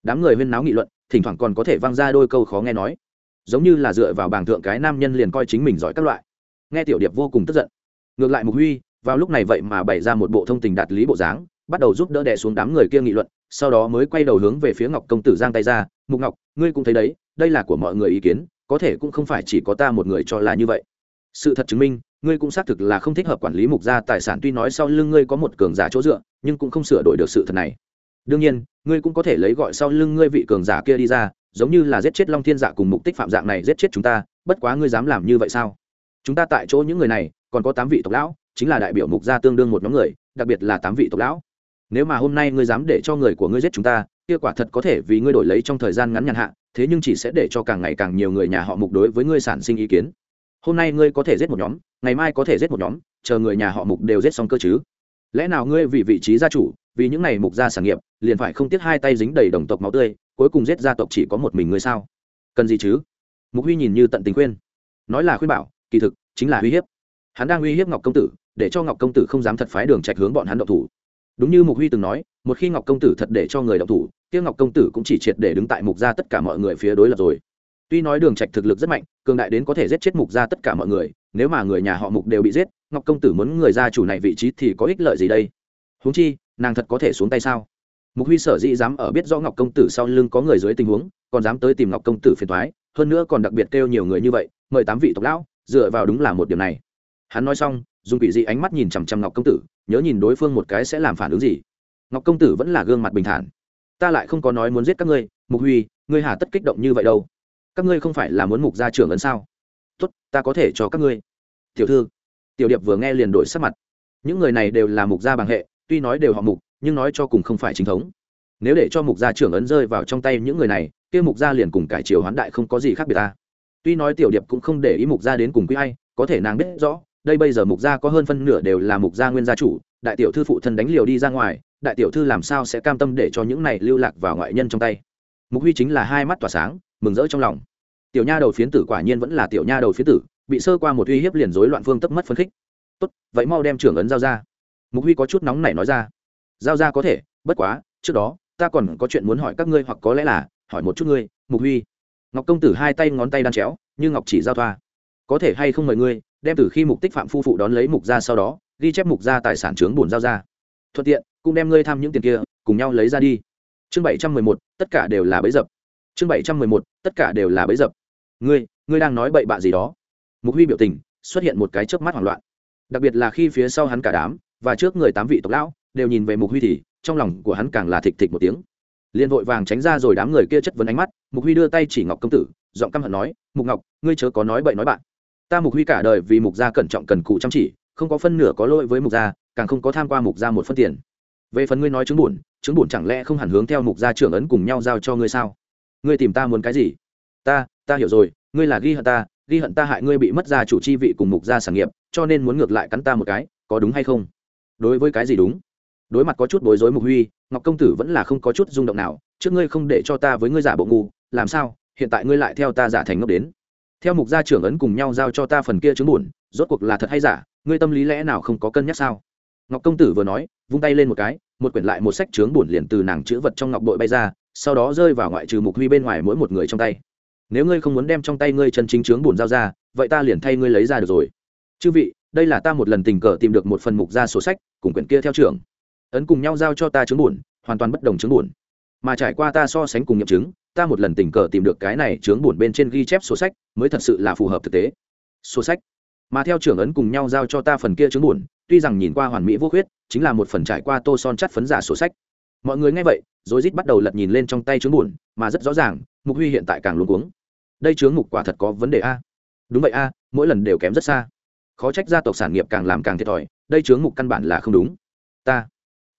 Đám người huyên náo nghị luận, thỉnh thoảng còn có thể văng ra đôi câu khó nghe nói. Giống như là dựa vào bảng thượng cái nam nhân liền coi chính mình giỏi các loại. Nghe tiểu điệp vô cùng tức giận. Ngược lại mục huy vào lúc này vậy mà bày ra một bộ thông tình đạt lý bộ dáng, bắt đầu giúp đỡ đẻ xuống đám người kia nghị luận, sau đó mới quay đầu hướng về phía ngọc công tử giang tay ra, mục ngọc, ngươi cũng thấy đấy, đây là của mọi người ý kiến, có thể cũng không phải chỉ có ta một người cho là như vậy. Sự thật chứng minh, ngươi cũng xác thực là không thích hợp quản lý mục gia tài sản, tuy nói sau lưng ngươi có một cường giả chỗ dựa, nhưng cũng không sửa đổi được sự thật này. Đương nhiên, ngươi cũng có thể lấy gọi sau lưng ngươi vị cường giả kia đi ra, giống như là giết chết long thiên dạ cùng mục tích phạm dạng này giết chết chúng ta, bất quá ngươi dám làm như vậy sao? Chúng ta tại chỗ những người này, còn có tám vị tộc lão chính là đại biểu mục gia tương đương một nhóm người, đặc biệt là tám vị tộc lão. Nếu mà hôm nay ngươi dám để cho người của ngươi giết chúng ta, kia quả thật có thể vì ngươi đổi lấy trong thời gian ngắn nhàn hạ, thế nhưng chỉ sẽ để cho càng ngày càng nhiều người nhà họ mục đối với ngươi sản sinh ý kiến. Hôm nay ngươi có thể giết một nhóm, ngày mai có thể giết một nhóm, chờ người nhà họ mục đều giết xong cơ chứ. Lẽ nào ngươi vì vị trí gia chủ, vì những này mục gia sản nghiệp, liền phải không tiếc hai tay dính đầy đồng tộc máu tươi, cuối cùng giết gia tộc chỉ có một mình ngươi sao? Cần gì chứ? Mục huy nhìn như tận tình khuyên. Nói là khuyên bảo, kỳ thực, chính là uy hiếp hắn đang uy hiếp ngọc công tử, để cho ngọc công tử không dám thật phái đường trạch hướng bọn hắn động thủ. Đúng như mục huy từng nói, một khi ngọc công tử thật để cho người động thủ, kia ngọc công tử cũng chỉ triệt để đứng tại mục gia tất cả mọi người phía đối lập rồi. Tuy nói đường trạch thực lực rất mạnh, cường đại đến có thể giết chết mục gia tất cả mọi người, nếu mà người nhà họ mục đều bị giết, ngọc công tử muốn người gia chủ này vị trí thì có ích lợi gì đây? Huống chi, nàng thật có thể xuống tay sao? Mục huy sở dĩ dám ở biết rõ ngọc công tử sau lưng có người dưới tình huống, còn dám tới tìm ngọc công tử phiền thoái hơn nữa còn đặc biệt kêu nhiều người như vậy, mời tám vị tộc lão, dựa vào đúng là một điểm này hắn nói xong, dùng quỷ dị ánh mắt nhìn chằm chằm ngọc công tử, nhớ nhìn đối phương một cái sẽ làm phản ứng gì. Ngọc công tử vẫn là gương mặt bình thản. Ta lại không có nói muốn giết các ngươi, mục huy, ngươi hà tất kích động như vậy đâu. Các ngươi không phải là muốn mục gia trưởng ấn sao? Tốt, ta có thể cho các ngươi. Tiểu thư. Tiểu điệp vừa nghe liền đổi sắc mặt. Những người này đều là mục gia bằng hệ, tuy nói đều họ mục, nhưng nói cho cùng không phải chính thống. Nếu để cho mục gia trưởng ấn rơi vào trong tay những người này, kia mục gia liền cùng cải triều hoán đại không có gì khác biệt ta. Tuy nói tiểu điệp cũng không để ý mục gia đến cùng quý hay có thể nàng biết rõ đây bây giờ mục gia có hơn phân nửa đều là mục gia nguyên gia chủ, đại tiểu thư phụ thân đánh liều đi ra ngoài, đại tiểu thư làm sao sẽ cam tâm để cho những này lưu lạc vào ngoại nhân trong tay? Mục huy chính là hai mắt tỏa sáng, mừng rỡ trong lòng. Tiểu nha đầu phiến tử quả nhiên vẫn là tiểu nha đầu phiến tử, bị sơ qua một uy hiếp liền rối loạn phương tức mất phấn khích. Tốt, vậy mau đem trưởng ấn giao ra. Mục huy có chút nóng nảy nói ra. Giao ra có thể, bất quá, trước đó, ta còn có chuyện muốn hỏi các ngươi hoặc có lẽ là, hỏi một chút ngươi, mục huy. Ngọc công tử hai tay ngón tay đan chéo, như ngọc chỉ giao thoa. Có thể hay không mời ngươi? Đem từ khi mục tích phạm phu phụ đón lấy mục ra sau đó, ghi chép mục ra tài sản trướng bổn giao ra. Thuận tiện, cũng đem ngươi tham những tiền kia, cùng nhau lấy ra đi. Chương bảy trăm mười một, tất cả đều là bấy dập. Chương bảy trăm mười một, tất cả đều là bấy dập. Ngươi ngươi đang nói bậy bạ gì đó? Mục huy biểu tình, xuất hiện một cái chớp mắt hoảng loạn. Đặc biệt là khi phía sau hắn cả đám, và trước người tám vị tộc lão, đều nhìn về mục huy thì, trong lòng của hắn càng là thịch thịch một tiếng. Liền vội vàng tránh ra rồi đám người kia chất vấn ánh mắt, mục huy đưa tay chỉ ngọc công tử, giọng căm hận nói, mục ngọc, ngươi chớ có nói bậy nói bạn ta mục huy cả đời vì mục gia cẩn trọng cần cụ chăm chỉ, không có phân nửa có lỗi với mục gia, càng không có tham qua mục gia một phân tiền. Về phần ngươi nói chứng buồn chứng buồn chẳng lẽ không hẳn hướng theo mục gia trưởng ấn cùng nhau giao cho ngươi sao? Ngươi tìm ta muốn cái gì? Ta ta hiểu rồi, ngươi là ghi hận ta, ghi hận ta hại ngươi bị mất gia chủ chi vị cùng mục gia sản nghiệp, cho nên muốn ngược lại cắn ta một cái, có đúng hay không? Đối với cái gì đúng? Đối mặt có chút bối rối mục huy, ngọc công tử vẫn là không có chút rung động nào, trước ngươi không để cho ta với ngươi giả bộ ngu, làm sao? Hiện tại ngươi lại theo ta giả thành ngốc đến theo mục gia trưởng ấn cùng nhau giao cho ta phần kia chứng buồn rốt cuộc là thật hay giả, ngươi tâm lý lẽ nào không có cân nhắc sao? Ngọc công tử vừa nói, vung tay lên một cái, một quyển lại một sách trướng buồn liền từ nàng chữ vật trong ngọc bội bay ra, sau đó rơi vào ngoại trừ mục huy bên ngoài mỗi một người trong tay. Nếu ngươi không muốn đem trong tay ngươi chân chính trướng buồn giao ra, vậy ta liền thay ngươi lấy ra được rồi. Chư vị, đây là ta một lần tình cờ tìm được một phần mục ra sổ sách, cùng quyển kia theo trưởng. Ấn cùng nhau giao cho ta trướng buồn hoàn toàn bất đồng trướng buồn mà trải qua ta so sánh cùng nghiệm chứng, ta một lần tình cờ tìm được cái này chướng buồn bên trên ghi chép sổ sách, mới thật sự là phù hợp thực tế. Sổ sách? Mà theo trưởng ấn cùng nhau giao cho ta phần kia chướng buồn tuy rằng nhìn qua hoàn mỹ vô khuyết, chính là một phần trải qua tô son chắt phấn giả sổ sách. Mọi người nghe vậy rồi rít bắt đầu lật nhìn lên trong tay chướng buồn mà rất rõ ràng, mục huy hiện tại càng luống cuống. Đây chướng mục quả thật có vấn đề a. Đúng vậy a, mỗi lần đều kém rất xa. Khó trách gia tộc sản nghiệp càng làm càng thiệt thòi, đây chướng mục căn bản là không đúng. Ta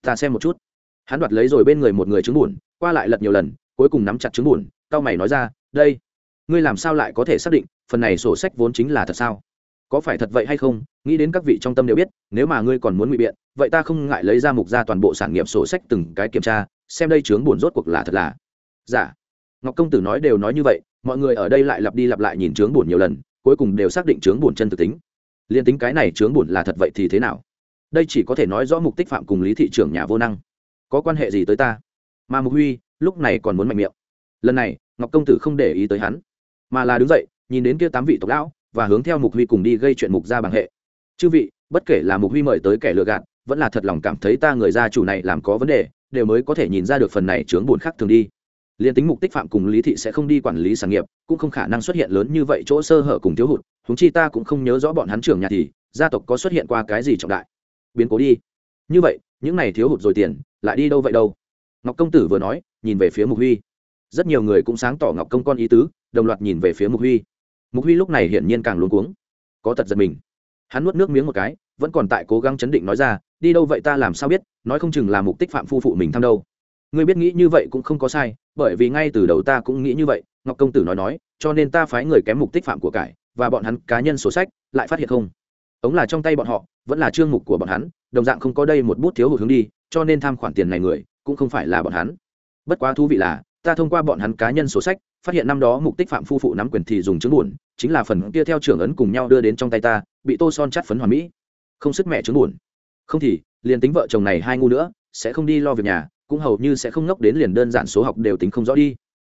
ta xem một chút. Hắn đoạt lấy rồi bên người một người trứng buồn qua lại lật nhiều lần, cuối cùng nắm chặt trứng buồn cao mày nói ra, đây, ngươi làm sao lại có thể xác định phần này sổ sách vốn chính là thật sao? Có phải thật vậy hay không? Nghĩ đến các vị trong tâm đều biết, nếu mà ngươi còn muốn ngụy biện, vậy ta không ngại lấy ra mục ra toàn bộ sản nghiệp sổ sách từng cái kiểm tra, xem đây chướng buồn rốt cuộc là thật là. Giả dạ. ngọc công tử nói đều nói như vậy, mọi người ở đây lại lặp đi lặp lại nhìn chướng buồn nhiều lần, cuối cùng đều xác định chướng buồn chân thực tính. Liền tính cái này chướng buồn là thật vậy thì thế nào? Đây chỉ có thể nói rõ mục tích phạm cùng lý thị trưởng nhà vô năng. Có quan hệ gì tới ta? Mà mục huy lúc này còn muốn mạnh miệng. Lần này, ngọc công tử không để ý tới hắn, mà là đứng dậy, nhìn đến kia tám vị tộc lão và hướng theo mục huy cùng đi gây chuyện mục gia bằng hệ. Chư vị, bất kể là mục huy mời tới kẻ lừa gạt, vẫn là thật lòng cảm thấy ta người gia chủ này làm có vấn đề, đều mới có thể nhìn ra được phần này chướng buồn khác thường đi. Liền tính mục tích phạm cùng lý thị sẽ không đi quản lý sản nghiệp, cũng không khả năng xuất hiện lớn như vậy chỗ sơ hở cùng thiếu hụt húng chi ta cũng không nhớ rõ bọn hắn trưởng nhà thì, gia tộc có xuất hiện qua cái gì trọng đại. Biến cố đi. Như vậy, những này thiếu hụt rồi tiền, lại đi đâu vậy đâu? Ngọc công tử vừa nói, nhìn về phía mục huy. Rất nhiều người cũng sáng tỏ ngọc công con ý tứ, đồng loạt nhìn về phía mục huy. Mục huy lúc này hiển nhiên càng luống cuống. Có tật giật mình. Hắn nuốt nước miếng một cái, vẫn còn tại cố gắng chấn định nói ra, đi đâu vậy ta làm sao biết, nói không chừng là mục tích phạm phu phụ mình thăm đâu. Ngươi biết nghĩ như vậy cũng không có sai, bởi vì ngay từ đầu ta cũng nghĩ như vậy, ngọc công tử nói nói, cho nên ta phái người kém mục tích phạm của cải, và bọn hắn cá nhân sổ sách, lại phát hiện không. Ống là trong tay bọn họ, vẫn là trương mục của bọn hắn, đồng dạng không có đây một bút thiếu hụt hướng đi, cho nên tham khoản tiền này người cũng không phải là bọn hắn. Bất quá thú vị là, ta thông qua bọn hắn cá nhân sổ sách, phát hiện năm đó mục tích phạm phu phụ nắm quyền thì dùng chứng buồn, chính là phần kia theo trưởng ấn cùng nhau đưa đến trong tay ta, bị tô son chắt phấn hoàn mỹ. Không sức mẹ chứng buồn. Không thì, liền tính vợ chồng này hai ngu nữa, sẽ không đi lo việc nhà, cũng hầu như sẽ không ngốc đến liền đơn giản số học đều tính không rõ đi.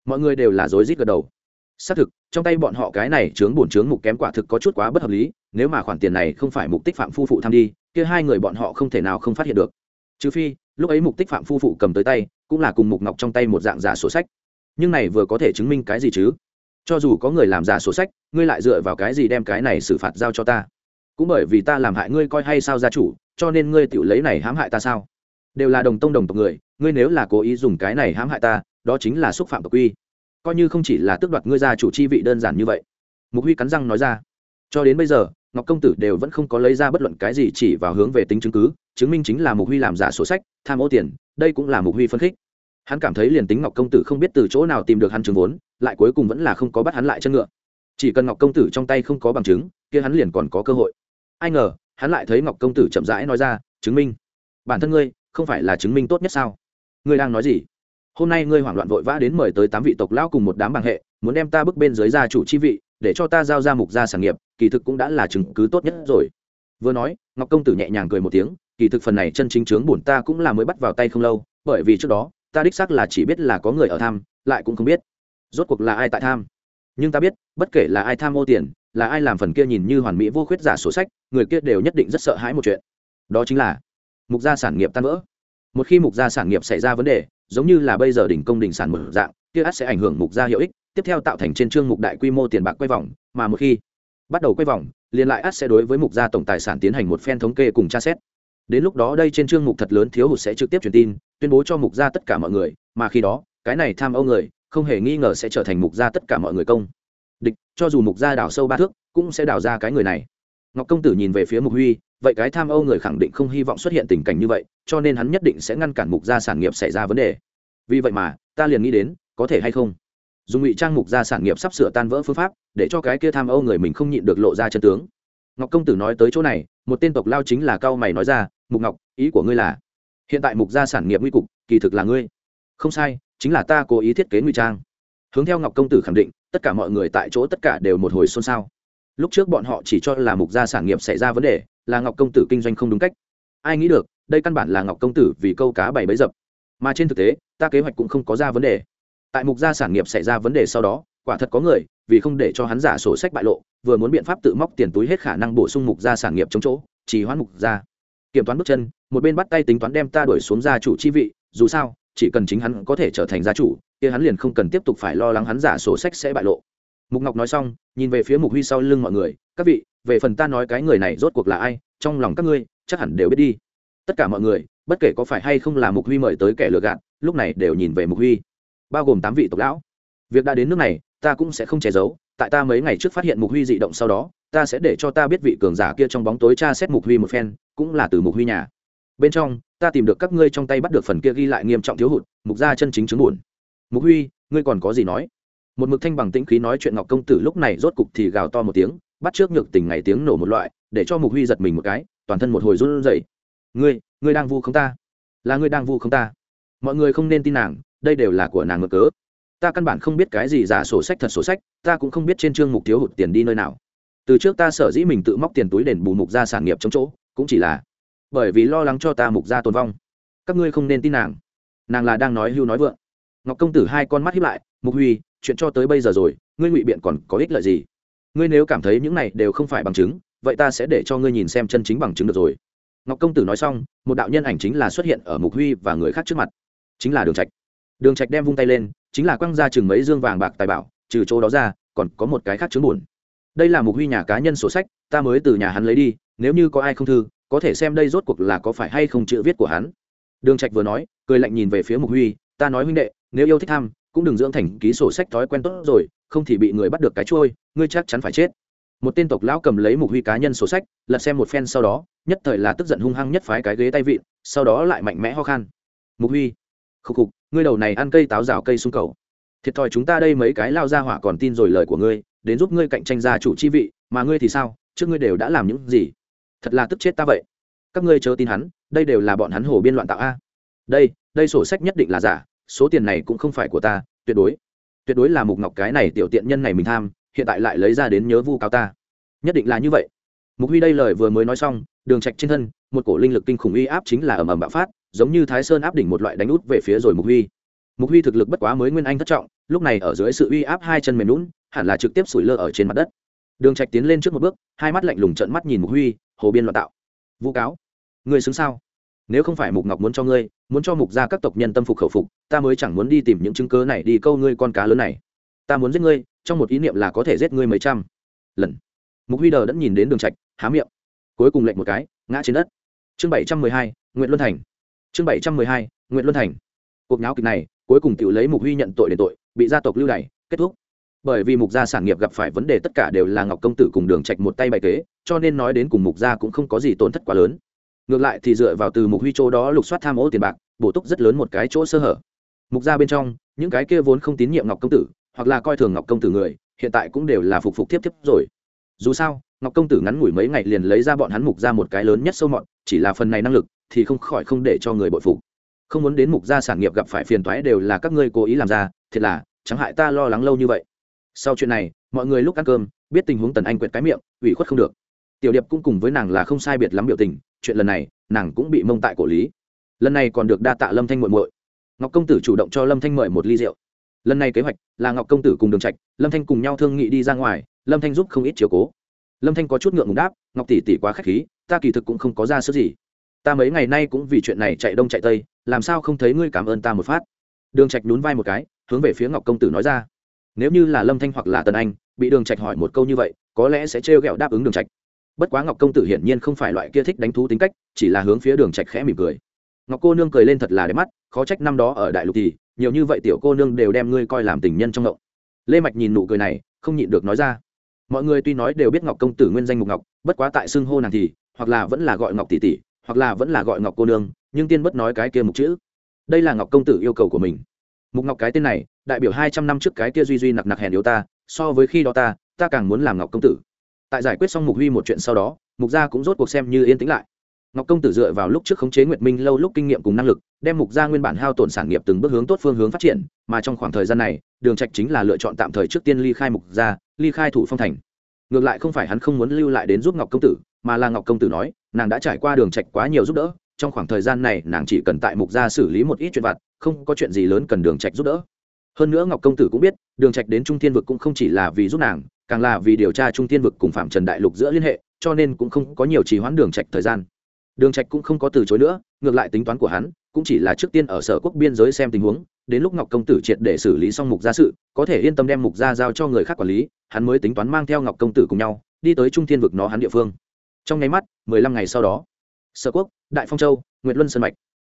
Mọi người đều là rối rít gật đầu. Xác thực, trong tay bọn họ cái này chướng bổn chướng mục kém quả thực có chút quá bất hợp lý, nếu mà khoản tiền này không phải mục tích phạm phu phụ tham đi, kia hai người bọn họ không thể nào không phát hiện được. Trừ phi lúc ấy mục tích phạm phu phụ cầm tới tay, cũng là cùng mục ngọc trong tay một dạng giả sổ sách. Nhưng này vừa có thể chứng minh cái gì chứ? Cho dù có người làm giả sổ sách, ngươi lại dựa vào cái gì đem cái này xử phạt giao cho ta? Cũng bởi vì ta làm hại ngươi coi hay sao gia chủ, cho nên ngươi tự lấy này hãm hại ta sao? Đều là đồng tông đồng tộc người, ngươi nếu là cố ý dùng cái này hãm hại ta, đó chính là xúc phạm tộc quy. Coi như không chỉ là tước đoạt ngươi gia chủ chi vị đơn giản như vậy. Mục huy cắn răng nói ra. Cho đến bây giờ, ngọc công tử đều vẫn không có lấy ra bất luận cái gì chỉ vào hướng về tính chứng cứ chứng minh chính là mục huy làm giả sổ sách, tham ô tiền, đây cũng là mục huy phân khích. Hắn cảm thấy liền tính ngọc công tử không biết từ chỗ nào tìm được hắn chứng vốn, lại cuối cùng vẫn là không có bắt hắn lại chân ngựa. Chỉ cần ngọc công tử trong tay không có bằng chứng, kia hắn liền còn có cơ hội. Ai ngờ, hắn lại thấy ngọc công tử chậm rãi nói ra, chứng minh. Bản thân ngươi, không phải là chứng minh tốt nhất sao? Ngươi đang nói gì? Hôm nay ngươi hoảng loạn vội vã đến mời tới tám vị tộc lão cùng một đám bằng hệ, muốn đem ta bước bên dưới gia chủ chi vị, để cho ta giao ra mục gia sản nghiệp, kỳ thực cũng đã là chứng cứ tốt nhất rồi. Vừa nói, ngọc công tử nhẹ nhàng cười một tiếng kỳ thực phần này chân chính chướng bổn ta cũng là mới bắt vào tay không lâu, bởi vì trước đó, ta đích xác là chỉ biết là có người ở tham, lại cũng không biết rốt cuộc là ai tại tham. Nhưng ta biết, bất kể là ai tham ô tiền, là ai làm phần kia nhìn như hoàn mỹ vô khuyết giả sổ sách, người kia đều nhất định rất sợ hãi một chuyện. Đó chính là mục gia sản nghiệp tan vỡ. Một khi mục gia sản nghiệp xảy ra vấn đề, giống như là bây giờ đỉnh công đỉnh sản mở dạng, kia ắt sẽ ảnh hưởng mục gia hiệu ích, tiếp theo tạo thành trên chương mục đại quy mô tiền bạc quay vòng, mà một khi bắt đầu quay vòng, liền lại ắt sẽ đối với mục gia tổng tài sản tiến hành một phen thống kê cùng tra xét đến lúc đó đây trên chương mục thật lớn thiếu hụt sẽ trực tiếp truyền tin, tuyên bố cho mục gia tất cả mọi người, mà khi đó, cái này tham âu người, không hề nghi ngờ sẽ trở thành mục gia tất cả mọi người công. Địch, cho dù mục gia đào sâu ba thước, cũng sẽ đào ra cái người này. Ngọc công tử nhìn về phía mục huy, vậy cái tham âu người khẳng định không hy vọng xuất hiện tình cảnh như vậy, cho nên hắn nhất định sẽ ngăn cản mục gia sản nghiệp xảy ra vấn đề. Vì vậy mà, ta liền nghĩ đến, có thể hay không? Dùng ngụy trang mục gia sản nghiệp sắp sửa tan vỡ phương pháp, để cho cái kia tham âu người mình không nhịn được lộ ra chân tướng. Ngọc công tử nói tới chỗ này, một tên tộc lao chính là cao mày nói ra mục ngọc, ý của ngươi là, hiện tại mục gia sản nghiệp nguy cục, kỳ thực là ngươi. Không sai, chính là ta cố ý thiết kế ngụy trang. Hướng theo ngọc công tử khẳng định, tất cả mọi người tại chỗ tất cả đều một hồi xôn xao. Lúc trước bọn họ chỉ cho là mục gia sản nghiệp xảy ra vấn đề, là ngọc công tử kinh doanh không đúng cách. Ai nghĩ được, đây căn bản là ngọc công tử vì câu cá bảy bấy dập. Mà trên thực tế, ta kế hoạch cũng không có ra vấn đề. Tại mục gia sản nghiệp xảy ra vấn đề sau đó, quả thật có người, vì không để cho hắn giả sổ sách bại lộ, vừa muốn biện pháp tự móc tiền túi hết khả năng bổ sung mục gia sản nghiệp chống chỗ chỉ hoãn mục gia kiểm toán bước chân, một bên bắt tay tính toán đem ta đuổi xuống gia chủ chi vị, dù sao, chỉ cần chính hắn có thể trở thành gia chủ, kia hắn liền không cần tiếp tục phải lo lắng hắn giả sổ sách sẽ bại lộ. Mục ngọc nói xong, nhìn về phía mục huy sau lưng mọi người, các vị, về phần ta nói cái người này rốt cuộc là ai, trong lòng các ngươi chắc hẳn đều biết đi. Tất cả mọi người, bất kể có phải hay không là mục huy mời tới kẻ lừa gạt, lúc này đều nhìn về mục huy. Bao gồm tám vị tộc lão. Việc đã đến nước này, ta cũng sẽ không che giấu, tại ta mấy ngày trước phát hiện mục huy dị động sau đó ta sẽ để cho ta biết vị cường giả kia trong bóng tối tra xét mục huy một phen, cũng là từ mục huy nhà. Bên trong, ta tìm được các ngươi trong tay bắt được phần kia ghi lại nghiêm trọng thiếu hụt, mục gia chân chính chứng buồn. Mục huy, ngươi còn có gì nói? Một mực thanh bằng tĩnh khí nói chuyện ngọc công tử lúc này rốt cục thì gào to một tiếng, bắt trước nhược tình ngày tiếng nổ một loại, để cho mục huy giật mình một cái, toàn thân một hồi run rẩy. Ngươi ngươi đang vu không ta? Là ngươi đang vu không ta? Mọi người không nên tin nàng, đây đều là của nàng ngược cớ. Ta căn bản không biết cái gì giả sổ sách thật sổ sách, ta cũng không biết trên chương mục thiếu hụt tiền đi nơi nào từ trước ta sở dĩ mình tự móc tiền túi đền bù mục gia sản nghiệp chống chỗ, cũng chỉ là bởi vì lo lắng cho ta mục gia tồn vong. Các ngươi không nên tin nàng. Nàng là đang nói hưu nói vượng. Ngọc công tử hai con mắt hiếp lại, mục huy, chuyện cho tới bây giờ rồi, ngươi ngụy biện còn có ích lợi gì? Ngươi nếu cảm thấy những này đều không phải bằng chứng, vậy ta sẽ để cho ngươi nhìn xem chân chính bằng chứng được rồi. Ngọc công tử nói xong, một đạo nhân ảnh chính là xuất hiện ở mục huy và người khác trước mặt. Chính là đường trạch. Đường trạch đem vung tay lên, chính là quăng ra chừng mấy dương vàng bạc tài bảo, trừ chỗ đó ra, còn có một cái khác chứng buồn đây là mục huy nhà cá nhân sổ sách, ta mới từ nhà hắn lấy đi, nếu như có ai không thư, có thể xem đây rốt cuộc là có phải hay không chữ viết của hắn. Đường trạch vừa nói, cười lạnh nhìn về phía mục huy, ta nói huynh đệ, nếu yêu thích tham, cũng đừng dưỡng thành ký sổ sách thói quen tốt rồi, không thì bị người bắt được cái trôi ngươi chắc chắn phải chết. Một tên tộc lão cầm lấy mục huy cá nhân sổ sách, lật xem một phen sau đó, nhất thời là tức giận hung hăng nhất phái cái ghế tay vịn, sau đó lại mạnh mẽ ho khan. Mục huy, khục khục, ngươi đầu này ăn cây táo rào cây xuống cầu. Thiệt thòi chúng ta đây mấy cái lao ra hỏa còn tin rồi lời của ngươi đến giúp ngươi cạnh tranh gia chủ chi vị, mà ngươi thì sao? Trước ngươi đều đã làm những gì? Thật là tức chết ta vậy. Các ngươi chớ tin hắn, đây đều là bọn hắn hồ biên loạn tạo a. Đây đây sổ sách nhất định là giả, số tiền này cũng không phải của ta, tuyệt đối. Tuyệt đối là mục ngọc cái này tiểu tiện nhân này mình tham, hiện tại lại lấy ra đến nhớ vu cáo ta. Nhất định là như vậy. Mục huy đây lời vừa mới nói xong, đường trạch trên thân, một cổ linh lực kinh khủng uy áp chính là ầm ầm bạo phát, giống như thái sơn áp đỉnh một loại đánh út về phía rồi mục huy. Mục huy thực lực bất quá mới nguyên anh thất trọng, lúc này ở dưới sự uy áp hai chân mềm lún hẳn là trực tiếp sủi lơ ở trên mặt đất. Đường trạch tiến lên trước một bước, hai mắt lạnh lùng trợn mắt nhìn mục huy, hồ biên loạn tạo. Vu cáo, ngươi xứng sao? Nếu không phải mục ngọc muốn cho ngươi, muốn cho mục gia các tộc nhân tâm phục khẩu phục, ta mới chẳng muốn đi tìm những chứng cớ này đi câu ngươi con cá lớn này. Ta muốn giết ngươi, trong một ý niệm là có thể giết ngươi mấy trăm lần. Mục huy đờ đã nhìn đến đường trạch, há miệng. Cuối cùng lệnh một cái, ngã trên đất. Chương bảy trăm mười hai nguyễn luân thành. Chương bảy trăm mười hai nguyễn luân thành. Cuộc nháo kịch này, cuối cùng tiểu lấy mục huy nhận tội để tội, bị gia tộc lưu đày, kết thúc bởi vì mục gia sản nghiệp gặp phải vấn đề tất cả đều là ngọc công tử cùng đường trạch một tay bày kế, cho nên nói đến cùng mục gia cũng không có gì tổn thất quá lớn. Ngược lại thì dựa vào từ mục huy chỗ đó lục soát tham ô tiền bạc, bổ túc rất lớn một cái chỗ sơ hở. Mục gia bên trong, những cái kia vốn không tín nhiệm ngọc công tử, hoặc là coi thường ngọc công tử người, hiện tại cũng đều là phục phục tiếp tiếp rồi. Dù sao, ngọc công tử ngắn ngủi mấy ngày liền lấy ra bọn hắn mục ra một cái lớn nhất sâu mọn chỉ là phần này năng lực, thì không khỏi không để cho người bội phục. Không muốn đến mục gia sản nghiệp gặp phải phiền toái đều là các ngươi cố ý làm ra, thiệt là, chẳng hại ta lo lắng lâu như vậy sau chuyện này, mọi người lúc ăn cơm, biết tình huống tần anh quẹt cái miệng, ủy khuất không được. Tiểu điệp cũng cùng với nàng là không sai biệt lắm biểu tình, chuyện lần này, nàng cũng bị mông tại cổ lý. Lần này còn được đa tạ lâm thanh muội muội. Ngọc công tử chủ động cho lâm thanh mời một ly rượu. Lần này kế hoạch là ngọc công tử cùng đường trạch, lâm thanh cùng nhau thương nghị đi ra ngoài, lâm thanh giúp không ít chiều cố. Lâm thanh có chút ngượng ngùng đáp, ngọc tỷ tỷ quá khách khí, ta kỳ thực cũng không có ra sức gì. Ta mấy ngày nay cũng vì chuyện này chạy đông chạy tây, làm sao không thấy ngươi cảm ơn ta một phát? Đường trạch nhún vai một cái, hướng về phía ngọc công tử nói ra nếu như là lâm thanh hoặc là tần anh, bị đường trạch hỏi một câu như vậy, có lẽ sẽ trêu ghẹo đáp ứng đường trạch. Bất quá ngọc công tử hiển nhiên không phải loại kia thích đánh thú tính cách, chỉ là hướng phía đường trạch khẽ mỉm cười. Ngọc cô nương cười lên thật là đẹp mắt, khó trách năm đó ở đại lục thì, nhiều như vậy tiểu cô nương đều đem ngươi coi làm tình nhân trong ngộng. Lê mạch nhìn nụ cười này, không nhịn được nói ra. Mọi người tuy nói đều biết ngọc công tử nguyên danh mục ngọc, bất quá tại xưng hô nàng thì, hoặc là vẫn là gọi ngọc tỷ tỷ, hoặc là vẫn là gọi ngọc cô nương, nhưng tiên bất nói cái kia mục chữ. Đây là ngọc công tử yêu cầu của mình. Mục ngọc cái tên này đại biểu hai trăm năm trước cái kia duy duy nặc nặc hèn yếu ta, so với khi đó ta ta càng muốn làm ngọc công tử. Tại giải quyết xong mục huy một chuyện sau đó, mục gia cũng rốt cuộc xem như yên tĩnh lại. Ngọc công tử dựa vào lúc trước khống chế nguyệt minh lâu lúc kinh nghiệm cùng năng lực, đem mục gia nguyên bản hao tổn sản nghiệp từng bước hướng tốt phương hướng phát triển, mà trong khoảng thời gian này, đường trạch chính là lựa chọn tạm thời trước tiên ly khai mục gia, ly khai thủ phong thành. Ngược lại không phải hắn không muốn lưu lại đến giúp ngọc công tử, mà là ngọc công tử nói, nàng đã trải qua đường trạch quá nhiều giúp đỡ, trong khoảng thời gian này nàng chỉ cần tại mục gia xử lý một ít chuyện vặt, không có chuyện gì lớn cần đường trạch giúp đỡ hơn nữa ngọc công tử cũng biết, đường trạch đến trung thiên vực cũng không chỉ là vì giúp nàng, càng là vì điều tra trung thiên vực cùng phạm trần đại lục giữa liên hệ, cho nên cũng không có nhiều trì hoãn đường trạch thời gian. Đường trạch cũng không có từ chối nữa, ngược lại tính toán của hắn, cũng chỉ là trước tiên ở sở quốc biên giới xem tình huống, đến lúc ngọc công tử triệt để xử lý xong mục gia sự, có thể yên tâm đem mục gia giao cho người khác quản lý, hắn mới tính toán mang theo ngọc công tử cùng nhau, đi tới trung thiên vực nó hắn địa phương. Trong ngay mắt, mười lăm ngày sau đó, sở quốc, đại phong châu, nguyệt luân sơn mạch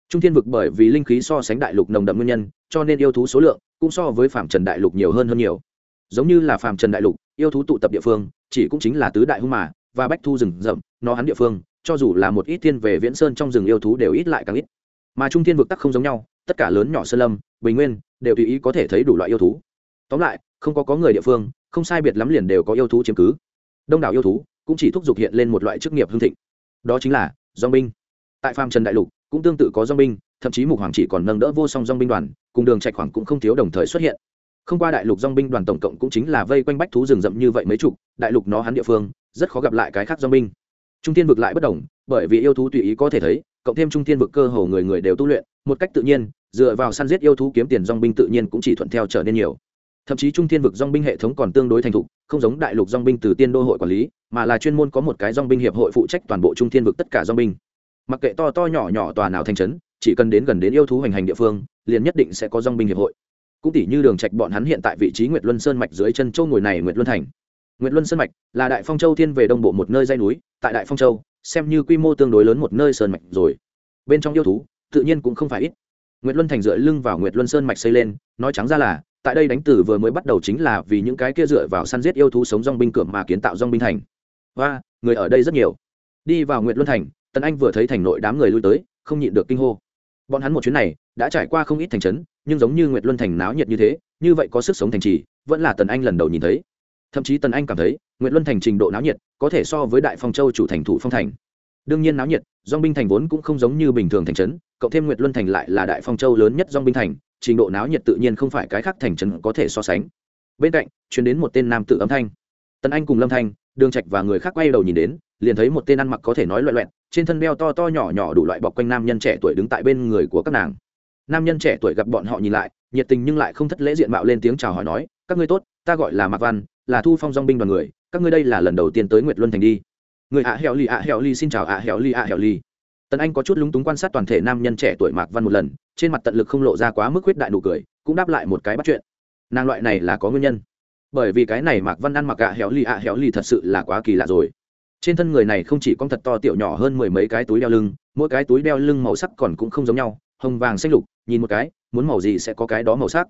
trung thiên vực bởi vì linh khí so sánh đại lục nồng đậm nguyên nhân, cho nên yêu thú số lượng cũng so với phạm trần đại lục nhiều hơn hơn nhiều. Giống như là phạm trần đại lục, yêu thú tụ tập địa phương, chỉ cũng chính là tứ đại hung mà, và bách thu rừng rậm, nó hắn địa phương, cho dù là một ít thiên về viễn sơn trong rừng yêu thú đều ít lại càng ít. Mà trung thiên vực tắc không giống nhau, tất cả lớn nhỏ sơn lâm, bình nguyên, đều tùy ý có thể thấy đủ loại yêu thú. Tóm lại, không có có người địa phương, không sai biệt lắm liền đều có yêu thú chiếm cứ. Đông đảo yêu thú cũng chỉ thúc giục hiện lên một loại chức nghiệp hương thịnh. Đó chính là dong binh tại phàm trần đại lục cũng tương tự có dong binh, thậm chí mục hoàng chỉ còn nâng đỡ vô song dong binh đoàn, cùng đường trạch khoảng cũng không thiếu đồng thời xuất hiện. Không qua đại lục dong binh đoàn tổng cộng cũng chính là vây quanh bách thú rừng rậm như vậy mấy chục, đại lục nó hắn địa phương, rất khó gặp lại cái khác dong binh. Trung thiên vực lại bất đồng, bởi vì yêu thú tùy ý có thể thấy, cộng thêm trung thiên vực cơ hồ người người đều tu luyện, một cách tự nhiên, dựa vào săn giết yêu thú kiếm tiền dong binh tự nhiên cũng chỉ thuận theo trở nên nhiều. Thậm chí trung thiên vực dong binh hệ thống còn tương đối thành thục, không giống đại lục dong binh từ tiên đô hội quản lý, mà là chuyên môn có một cái dong binh hiệp hội phụ trách toàn bộ trung thiên vực tất cả dong binh mặc kệ to to nhỏ nhỏ tòa nào thành trấn, chỉ cần đến gần đến yêu thú hành hành địa phương, liền nhất định sẽ có dong binh hiệp hội. Cũng tỷ như đường trạch bọn hắn hiện tại vị trí nguyệt luân sơn mạch dưới chân châu ngồi này nguyệt luân thành. Nguyệt luân sơn mạch là đại phong châu thiên về đông bộ một nơi dây núi, tại đại phong châu, xem như quy mô tương đối lớn một nơi sơn mạch rồi. Bên trong yêu thú, tự nhiên cũng không phải ít. Nguyệt luân thành dựa lưng vào nguyệt luân sơn mạch xây lên, nói trắng ra là, tại đây đánh tử vừa mới bắt đầu chính là vì những cái kia dựa vào săn giết yêu thú sống dong binh cường mà kiến tạo dong binh thành. Và người ở đây rất nhiều. Đi vào nguyệt luân thành tần anh vừa thấy thành nội đám người lui tới, không nhịn được kinh hô. Bọn hắn một chuyến này, đã trải qua không ít thành trấn, nhưng giống như nguyệt luân thành náo nhiệt như thế, như vậy có sức sống thành trì, vẫn là tần anh lần đầu nhìn thấy. Thậm chí tần anh cảm thấy, nguyệt luân thành trình độ náo nhiệt, có thể so với đại phong châu chủ thành thủ phong thành. Đương nhiên náo nhiệt dong binh thành vốn cũng không giống như bình thường thành trấn, cộng thêm nguyệt luân thành lại là đại phong châu lớn nhất dong binh thành, trình độ náo nhiệt tự nhiên không phải cái khác thành trấn có thể so sánh. Bên cạnh chuyển đến một tên nam tự âm thanh. Tần anh cùng lâm thanh, đường trạch và người khác quay đầu nhìn đến liền thấy một tên ăn mặc có thể nói loẹ loẹt, trên thân đeo to to nhỏ nhỏ đủ loại bọc quanh nam nhân trẻ tuổi đứng tại bên người của các nàng. Nam nhân trẻ tuổi gặp bọn họ nhìn lại, nhiệt tình nhưng lại không thất lễ diện mạo lên tiếng chào hỏi nói, các ngươi tốt, ta gọi là mạc văn, là thu phong dong binh đoàn người, các ngươi đây là lần đầu tiên tới nguyệt luân thành đi. Người ạ hẹo ly ạ hẹo ly xin chào ạ hẹo ly ạ hẹo ly tần anh có chút lúng túng quan sát toàn thể nam nhân trẻ tuổi mạc văn một lần, trên mặt tận lực không lộ ra quá mức huyết đại nụ cười, cũng đáp lại một cái bắt chuyện. Nàng loại này là có nguyên nhân. Bởi vì cái này mạc văn ăn mặc ạ hẹo ly ạ hẹo ly thật sự là quá kỳ lạ rồi trên thân người này không chỉ con thật to tiểu nhỏ hơn mười mấy cái túi đeo lưng, mỗi cái túi đeo lưng màu sắc còn cũng không giống nhau, hồng vàng xanh lục, nhìn một cái, muốn màu gì sẽ có cái đó màu sắc.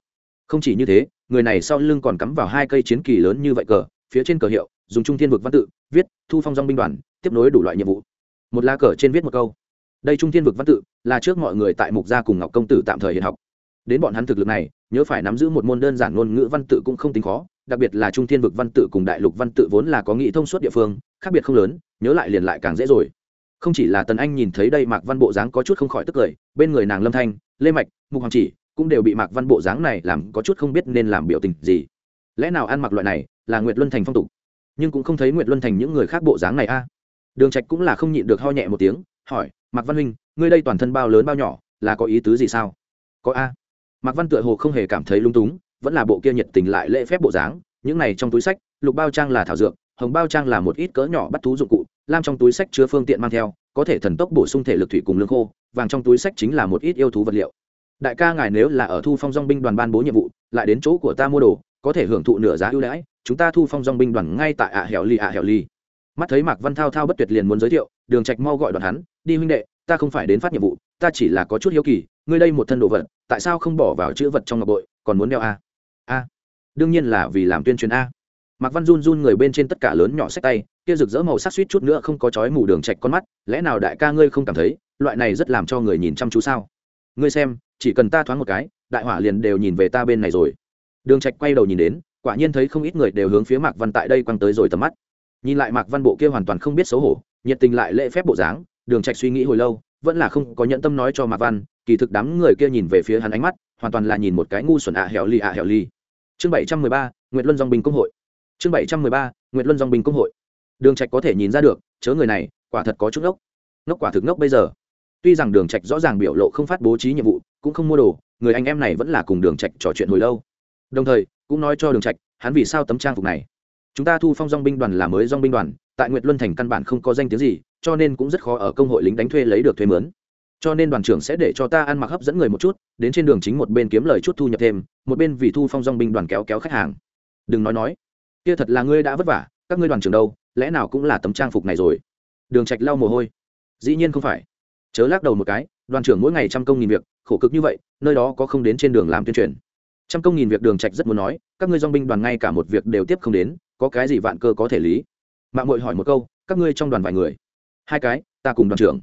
Không chỉ như thế, người này sau lưng còn cắm vào hai cây chiến kỳ lớn như vậy cờ, phía trên cờ hiệu, dùng trung thiên vực văn tự, viết, thu phong dong binh đoàn, tiếp nối đủ loại nhiệm vụ. Một lá cờ trên viết một câu. Đây trung thiên vực văn tự, là trước mọi người tại mục gia cùng ngọc công tử tạm thời hiện học. Đến bọn hắn thực lực này, nhớ phải nắm giữ một môn đơn giản ngôn ngữ văn tự cũng không tính khó, đặc biệt là trung thiên vực văn tự cùng đại lục văn tự vốn là có nghị thông suốt địa phương khác biệt không lớn, nhớ lại liền lại càng dễ rồi. Không chỉ là tần anh nhìn thấy đây mạc văn bộ dáng có chút không khỏi tức cười bên người nàng lâm thanh, lê mạch, mục hoàng chỉ cũng đều bị mạc văn bộ dáng này làm có chút không biết nên làm biểu tình gì. Lẽ nào ăn mặc loại này là nguyệt luân thành phong tục? Nhưng cũng không thấy nguyệt luân thành những người khác bộ dáng này a. Đường trạch cũng là không nhịn được ho nhẹ một tiếng, hỏi, mạc văn huynh, ngươi đây toàn thân bao lớn bao nhỏ, là có ý tứ gì sao? Có a. Mạc văn tựa hồ không hề cảm thấy lung túng, vẫn là bộ kia nhiệt tình lại lễ phép bộ dáng, những này trong túi sách, lục bao trang là thảo dược hồng bao trang là một ít cỡ nhỏ bắt thú dụng cụ, lam trong túi sách chứa phương tiện mang theo, có thể thần tốc bổ sung thể lực thủy cùng lương khô, vàng trong túi sách chính là một ít yêu thú vật liệu. Đại ca ngài nếu là ở thu phong dong binh đoàn ban bố nhiệm vụ, lại đến chỗ của ta mua đồ, có thể hưởng thụ nửa giá ưu đãi, chúng ta thu phong dong binh đoàn ngay tại ạ hẻo ly ạ hẻo ly mắt thấy mạc văn thao thao bất tuyệt liền muốn giới thiệu, đường trạch mau gọi đoàn hắn, đi huynh đệ, ta không phải đến phát nhiệm vụ, ta chỉ là có chút hiếu kỳ, ngươi đây một thân đồ vật, tại sao không bỏ vào chữ vật trong ngọc bội, còn muốn đeo a? A. Đương nhiên là vì làm tuyên truyền a mạc văn run run người bên trên tất cả lớn nhỏ sách tay, kia rực rỡ màu sắc suýt chút nữa không có chói mù đường chạch con mắt, lẽ nào đại ca ngươi không cảm thấy, loại này rất làm cho người nhìn chăm chú sao? Ngươi xem, chỉ cần ta thoáng một cái, đại hỏa liền đều nhìn về ta bên này rồi. Đường trạch quay đầu nhìn đến, quả nhiên thấy không ít người đều hướng phía mạc văn tại đây quăng tới rồi tầm mắt. Nhìn lại mạc văn bộ kia hoàn toàn không biết xấu hổ, nhiệt tình lại lễ phép bộ dáng, đường trạch suy nghĩ hồi lâu, vẫn là không có nhận tâm nói cho mạc văn, kỳ thực đám người kia nhìn về phía hắn ánh mắt, hoàn toàn là nhìn một cái ngu xuẩn ạ à hẻo ly ạ à hẻo ly chương bảy trăm mười ba, nguyệt luân dòng binh công hội chương bảy trăm mười ba, nguyệt luân dòng binh công hội. Đường trạch có thể nhìn ra được, chớ người này, quả thật có chút ngốc. Ngốc quả thực ngốc bây giờ. Tuy rằng đường trạch rõ ràng biểu lộ không phát bố trí nhiệm vụ, cũng không mua đồ, người anh em này vẫn là cùng đường trạch trò chuyện hồi lâu. Đồng thời, cũng nói cho đường trạch, hắn vì sao tấm trang phục này? Chúng ta thu phong dong binh đoàn là mới dong binh đoàn, tại nguyệt luân thành căn bản không có danh tiếng gì, cho nên cũng rất khó ở công hội lính đánh thuê lấy được thuê mướn. Cho nên đoàn trưởng sẽ để cho ta ăn mặc hấp dẫn người một chút, đến trên đường chính một bên kiếm lời chút thu nhập thêm, một bên vì thu phong dong binh đoàn kéo kéo khách hàng. Đừng nói nói kia thật là ngươi đã vất vả, các ngươi đoàn trưởng đâu, lẽ nào cũng là tấm trang phục này rồi? Đường trạch lau mồ hôi. Dĩ nhiên không phải. Chớ lắc đầu một cái, đoàn trưởng mỗi ngày trăm công nghìn việc, khổ cực như vậy, nơi đó có không đến trên đường làm tuyên truyền. Trăm công nghìn việc đường trạch rất muốn nói, các ngươi doanh binh đoàn ngay cả một việc đều tiếp không đến, có cái gì vạn cơ có thể lý? Mạng muội hỏi một câu, các ngươi trong đoàn vài người? Hai cái, ta cùng đoàn trưởng.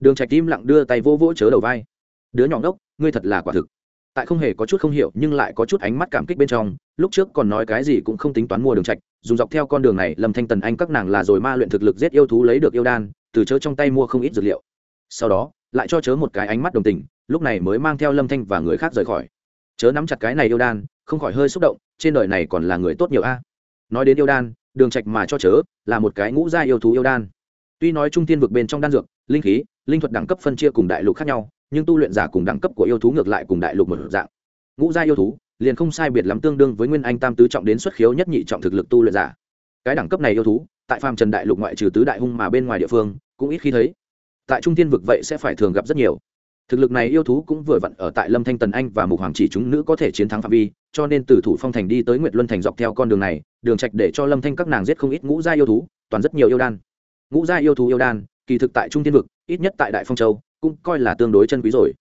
Đường trạch im lặng đưa tay vô vỗ chớ đầu vai. Đứa nhỏ ngốc, ngươi thật là quả thực. Tại không hề có chút không hiểu nhưng lại có chút ánh mắt cảm kích bên trong lúc trước còn nói cái gì cũng không tính toán mua đường trạch, dùng dọc theo con đường này, lâm thanh tần anh các nàng là rồi ma luyện thực lực giết yêu thú lấy được yêu đan, từ chớ trong tay mua không ít dược liệu. Sau đó, lại cho chớ một cái ánh mắt đồng tình, lúc này mới mang theo lâm thanh và người khác rời khỏi. Chớ nắm chặt cái này yêu đan, không khỏi hơi xúc động, trên đời này còn là người tốt nhiều a. Nói đến yêu đan, đường trạch mà cho chớ là một cái ngũ gia yêu thú yêu đan. Tuy nói trung tiên vực bên trong đan dược, linh khí, linh thuật đẳng cấp phân chia cùng đại lục khác nhau, nhưng tu luyện giả cùng đẳng cấp của yêu thú ngược lại cùng đại lục một dạng. Ngũ gia yêu thú liền không sai biệt lắm tương đương với nguyên anh tam tứ trọng đến xuất khiếu nhất nhị trọng thực lực tu luyện giả. Cái đẳng cấp này yêu thú, tại phàm trần đại lục ngoại trừ tứ đại hung mà bên ngoài địa phương, cũng ít khi thấy. Tại trung tiên vực vậy sẽ phải thường gặp rất nhiều. Thực lực này yêu thú cũng vừa vặn ở tại lâm thanh tần anh và mục hoàng chỉ chúng nữ có thể chiến thắng phạm vi, cho nên từ thủ phong thành đi tới nguyệt luân thành dọc theo con đường này, đường trạch để cho lâm thanh các nàng giết không ít ngũ gia yêu thú, toàn rất nhiều yêu đan. Ngũ gia yêu thú yêu đan, kỳ thực tại trung thiên vực, ít nhất tại đại phong châu, cũng coi là tương đối chân quý rồi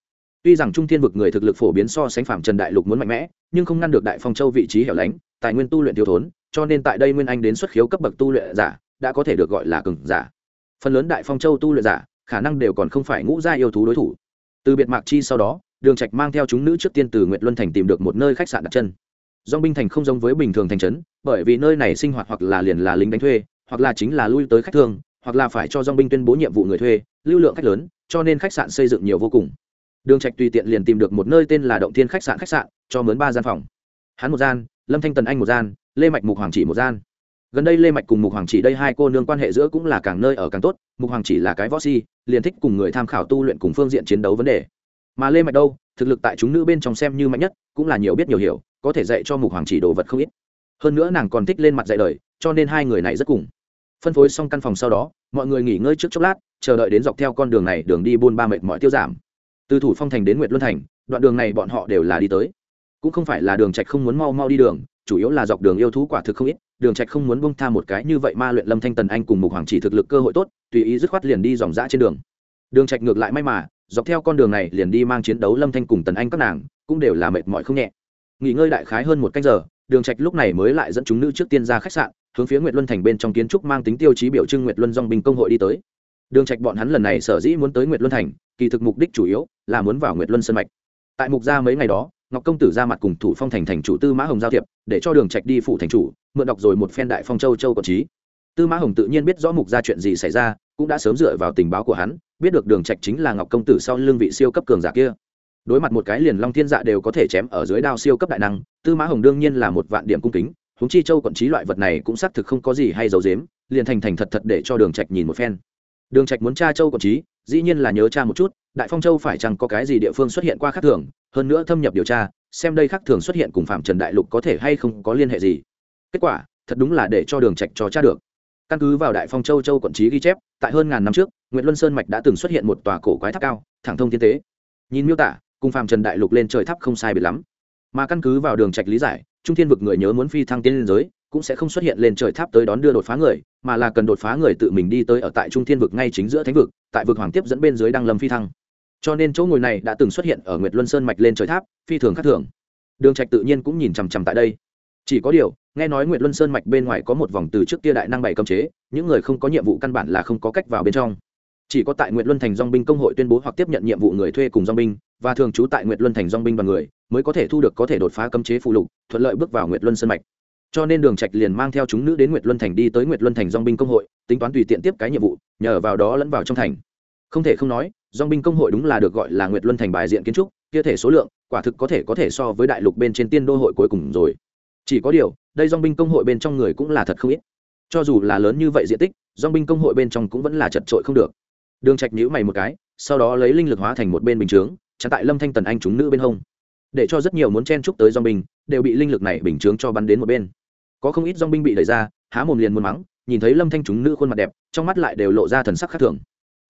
tuy rằng trung thiên vực người thực lực phổ biến so sánh phạm trần đại lục muốn mạnh mẽ, nhưng không ngăn được đại phong châu vị trí hẻo lánh, tài nguyên tu luyện thiếu thốn, cho nên tại đây nguyên anh đến xuất khiếu cấp bậc tu luyện giả, đã có thể được gọi là cừng giả. Phần lớn đại phong châu tu luyện giả, khả năng đều còn không phải ngũ gia yêu thú đối thủ. Từ biệt mạc chi sau đó, đường trạch mang theo chúng nữ trước tiên từ nguyệt luân thành tìm được một nơi khách sạn đặt chân. Dòng binh thành không giống với bình thường thành trấn, bởi vì nơi này sinh hoạt hoặc là liền là lính đánh thuê, hoặc là chính là lui tới khách thương, hoặc là phải cho dòng binh tuyên bố nhiệm vụ người thuê, lưu lượng khách lớn, cho nên khách sạn xây dựng nhiều vô cùng đường trạch tùy tiện liền tìm được một nơi tên là động thiên khách sạn khách sạn, cho mướn ba gian phòng. Hắn một gian, lâm thanh tần anh một gian, lê mạch mục hoàng chỉ một gian. Gần đây lê mạch cùng mục hoàng chỉ đây hai cô nương quan hệ giữa cũng là càng nơi ở càng tốt, mục hoàng chỉ là cái võ si, liền thích cùng người tham khảo tu luyện cùng phương diện chiến đấu vấn đề. Mà lê mạch đâu, thực lực tại chúng nữ bên trong xem như mạnh nhất, cũng là nhiều biết nhiều hiểu, có thể dạy cho mục hoàng chỉ đồ vật không ít. Hơn nữa nàng còn thích lên mặt dạy đời, cho nên hai người này rất cùng. Phân phối xong căn phòng sau đó, mọi người nghỉ ngơi trước chốc lát, chờ đợi đến dọc theo con đường này, đường đi buôn ba mệt mỏi tiêu giảm từ thủ phong thành đến nguyệt luân thành, đoạn đường này bọn họ đều là đi tới. Cũng không phải là đường trạch không muốn mau mau đi đường, chủ yếu là dọc đường yêu thú quả thực không ít, đường trạch không muốn buông tha một cái như vậy ma luyện lâm thanh tần anh cùng mục hoàng chỉ thực lực cơ hội tốt, tùy ý dứt khoát liền đi dòng dã trên đường. Đường trạch ngược lại may mà, dọc theo con đường này liền đi mang chiến đấu lâm thanh cùng tần anh các nàng, cũng đều là mệt mỏi không nhẹ. Nghỉ ngơi đại khái hơn một canh giờ, đường trạch lúc này mới lại dẫn chúng nữ trước tiên ra khách sạn, hướng phía nguyệt luân thành bên trong kiến trúc mang tính tiêu chí biểu trưng nguyệt luân dòng binh công hội đi tới. Đường trạch bọn hắn lần này sở dĩ muốn tới nguyệt luân thành, kỳ thực mục đích chủ yếu là muốn vào nguyệt luân sơn mạch. Tại mục gia mấy ngày đó, ngọc công tử ra mặt cùng thủ phong thành thành chủ tư mã hồng giao thiệp, để cho đường trạch đi phụ thành chủ, mượn đọc rồi một phen đại phong châu châu quản trí. Tư mã hồng tự nhiên biết rõ mục gia chuyện gì xảy ra, cũng đã sớm dựa vào tình báo của hắn, biết được đường trạch chính là ngọc công tử sau lưng vị siêu cấp cường giả kia. Đối mặt một cái liền long thiên dạ đều có thể chém ở dưới đao siêu cấp đại năng, tư mã hồng đương nhiên là một vạn điểm cung kính, huống chi châu quận trí loại vật này cũng xác thực không có gì hay giấu dếm liền thành thành thật thật để cho đường trạch nhìn một phen. Đường trạch muốn tra châu quận trí dĩ nhiên là nhớ tra một chút, đại phong châu phải chăng có cái gì địa phương xuất hiện qua khác thường, hơn nữa thâm nhập điều tra, xem đây khác thường xuất hiện cùng phạm trần đại lục có thể hay không có liên hệ gì. Kết quả, thật đúng là để cho đường trạch cho tra được. Căn cứ vào đại phong châu châu quận trí ghi chép, tại hơn ngàn năm trước nguyễn luân sơn mạch đã từng xuất hiện một tòa cổ quái tháp cao, thẳng thông thiên tế. Nhìn miêu tả, cùng phạm trần đại lục lên trời tháp không sai biệt lắm. Mà căn cứ vào đường trạch lý giải, trung thiên vực người nhớ muốn phi thăng tiên lên giới cũng sẽ không xuất hiện lên trời tháp tới đón đưa đột phá người, mà là cần đột phá người tự mình đi tới ở tại trung thiên vực ngay chính giữa thánh vực, tại vực hoàng tiếp dẫn bên dưới đăng lâm phi thăng. Cho nên chỗ ngồi này đã từng xuất hiện ở nguyệt luân sơn mạch lên trời tháp, phi thường khác thường. Đường trạch tự nhiên cũng nhìn chằm chằm tại đây. Chỉ có điều, nghe nói nguyệt luân sơn mạch bên ngoài có một vòng từ trước kia đại năng bảy cấm chế, những người không có nhiệm vụ căn bản là không có cách vào bên trong. Chỉ có tại nguyệt luân thành dong binh công hội tuyên bố hoặc tiếp nhận nhiệm vụ người thuê cùng dong binh, và thường trú tại nguyệt luân thành dong binh đoàn người, mới có thể thu được có thể đột phá cấm chế phụ lục, thuận lợi bước vào nguyệt luân sơn mạch cho nên đường trạch liền mang theo chúng nữ đến nguyệt luân thành đi tới nguyệt luân thành dong binh công hội, tính toán tùy tiện tiếp cái nhiệm vụ, nhờ vào đó lẫn vào trong thành. Không thể không nói dong binh công hội đúng là được gọi là nguyệt luân thành bài diện kiến trúc, kia thể số lượng, quả thực có thể có thể so với đại lục bên trên tiên đô hội cuối cùng rồi. Chỉ có điều, đây dong binh công hội bên trong người cũng là thật không ít. Cho dù là lớn như vậy diện tích dong binh công hội bên trong cũng vẫn là chật trội không được. Đường trạch nhíu mày một cái, sau đó lấy linh lực hóa thành một bên bình chướng, chắn tại lâm thanh tần anh chúng nữ bên hông. Để cho rất nhiều muốn chen chúc tới dong binh, đều bị linh lực này bình chướng cho bắn đến một bên có không ít dong binh bị đẩy ra, há mồm liền muốn mắng, nhìn thấy lâm thanh chúng nữ khuôn mặt đẹp, trong mắt lại đều lộ ra thần sắc khác thường.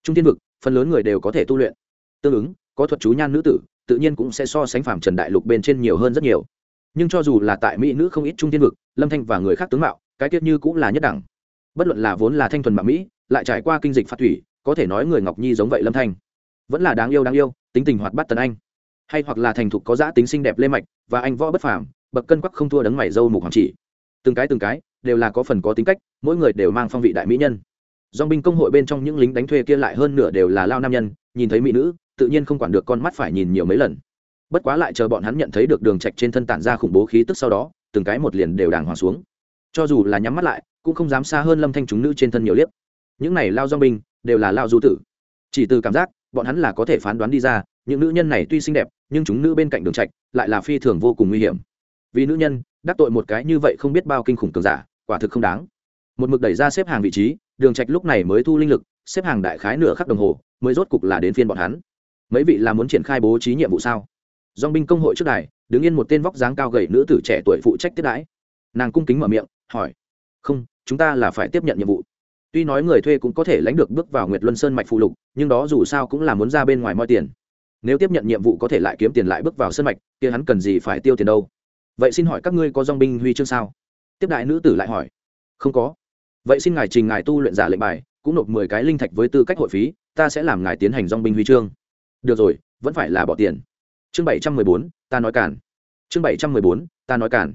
Trung thiên vực, phần lớn người đều có thể tu luyện. Tương ứng, có thuật chú nhan nữ tử, tự nhiên cũng sẽ so sánh phàm trần đại lục bên trên nhiều hơn rất nhiều. Nhưng cho dù là tại mỹ nữ không ít trung thiên vực, lâm thanh và người khác tướng mạo, cái tiết như cũng là nhất đẳng. Bất luận là vốn là thanh thuần mạo mỹ, lại trải qua kinh dịch phát thủy, có thể nói người ngọc nhi giống vậy lâm thanh. Vẫn là đáng yêu đáng yêu, tính tình hoạt bát tần anh. Hay hoặc là thành thục có giá tính xinh đẹp lê mạch, và anh võ bất phàm, bậc cân quắc không thua đấng mày dâu mục hoàng chỉ từng cái từng cái, đều là có phần có tính cách, mỗi người đều mang phong vị đại mỹ nhân. Dong binh công hội bên trong những lính đánh thuê kia lại hơn nửa đều là lao nam nhân, nhìn thấy mỹ nữ, tự nhiên không quản được con mắt phải nhìn nhiều mấy lần. Bất quá lại chờ bọn hắn nhận thấy được đường trạch trên thân tản ra khủng bố khí tức sau đó, từng cái một liền đều đàng hoàng xuống. Cho dù là nhắm mắt lại, cũng không dám xa hơn lâm thanh chúng nữ trên thân nhiều liếc. Những này lao dong binh, đều là lao du tử. Chỉ từ cảm giác, bọn hắn là có thể phán đoán đi ra, những nữ nhân này tuy xinh đẹp, nhưng chúng nữ bên cạnh đường trạch, lại là phi thường vô cùng nguy hiểm. Vì nữ nhân đắc tội một cái như vậy không biết bao kinh khủng cường giả, quả thực không đáng. Một mực đẩy ra xếp hàng vị trí, đường trạch lúc này mới thu linh lực, xếp hàng đại khái nửa khắc đồng hồ, mới rốt cục là đến phiên bọn hắn. Mấy vị là muốn triển khai bố trí nhiệm vụ sao? Dong binh công hội trước đài, đứng yên một tên vóc dáng cao gầy nữ tử trẻ tuổi phụ trách tiếp đãi. Nàng cung kính mở miệng, hỏi, không, chúng ta là phải tiếp nhận nhiệm vụ. Tuy nói người thuê cũng có thể lãnh được bước vào nguyệt luân sơn mạch phụ lục, nhưng đó dù sao cũng là muốn ra bên ngoài moi tiền. Nếu tiếp nhận nhiệm vụ có thể lại kiếm tiền lại bước vào sơn mạch, kia hắn cần gì phải tiêu tiền đâu? Vậy xin hỏi các ngươi có dong binh huy chương sao? Tiếp đại nữ tử lại hỏi, không có. Vậy xin ngài trình ngài tu luyện giả lệnh bài, cũng nộp mười cái linh thạch với tư cách hội phí, ta sẽ làm ngài tiến hành dong binh huy chương. Được rồi, vẫn phải là bỏ tiền. Chương bảy trăm mười bốn, ta nói cản chương bảy trăm mười bốn, ta nói cản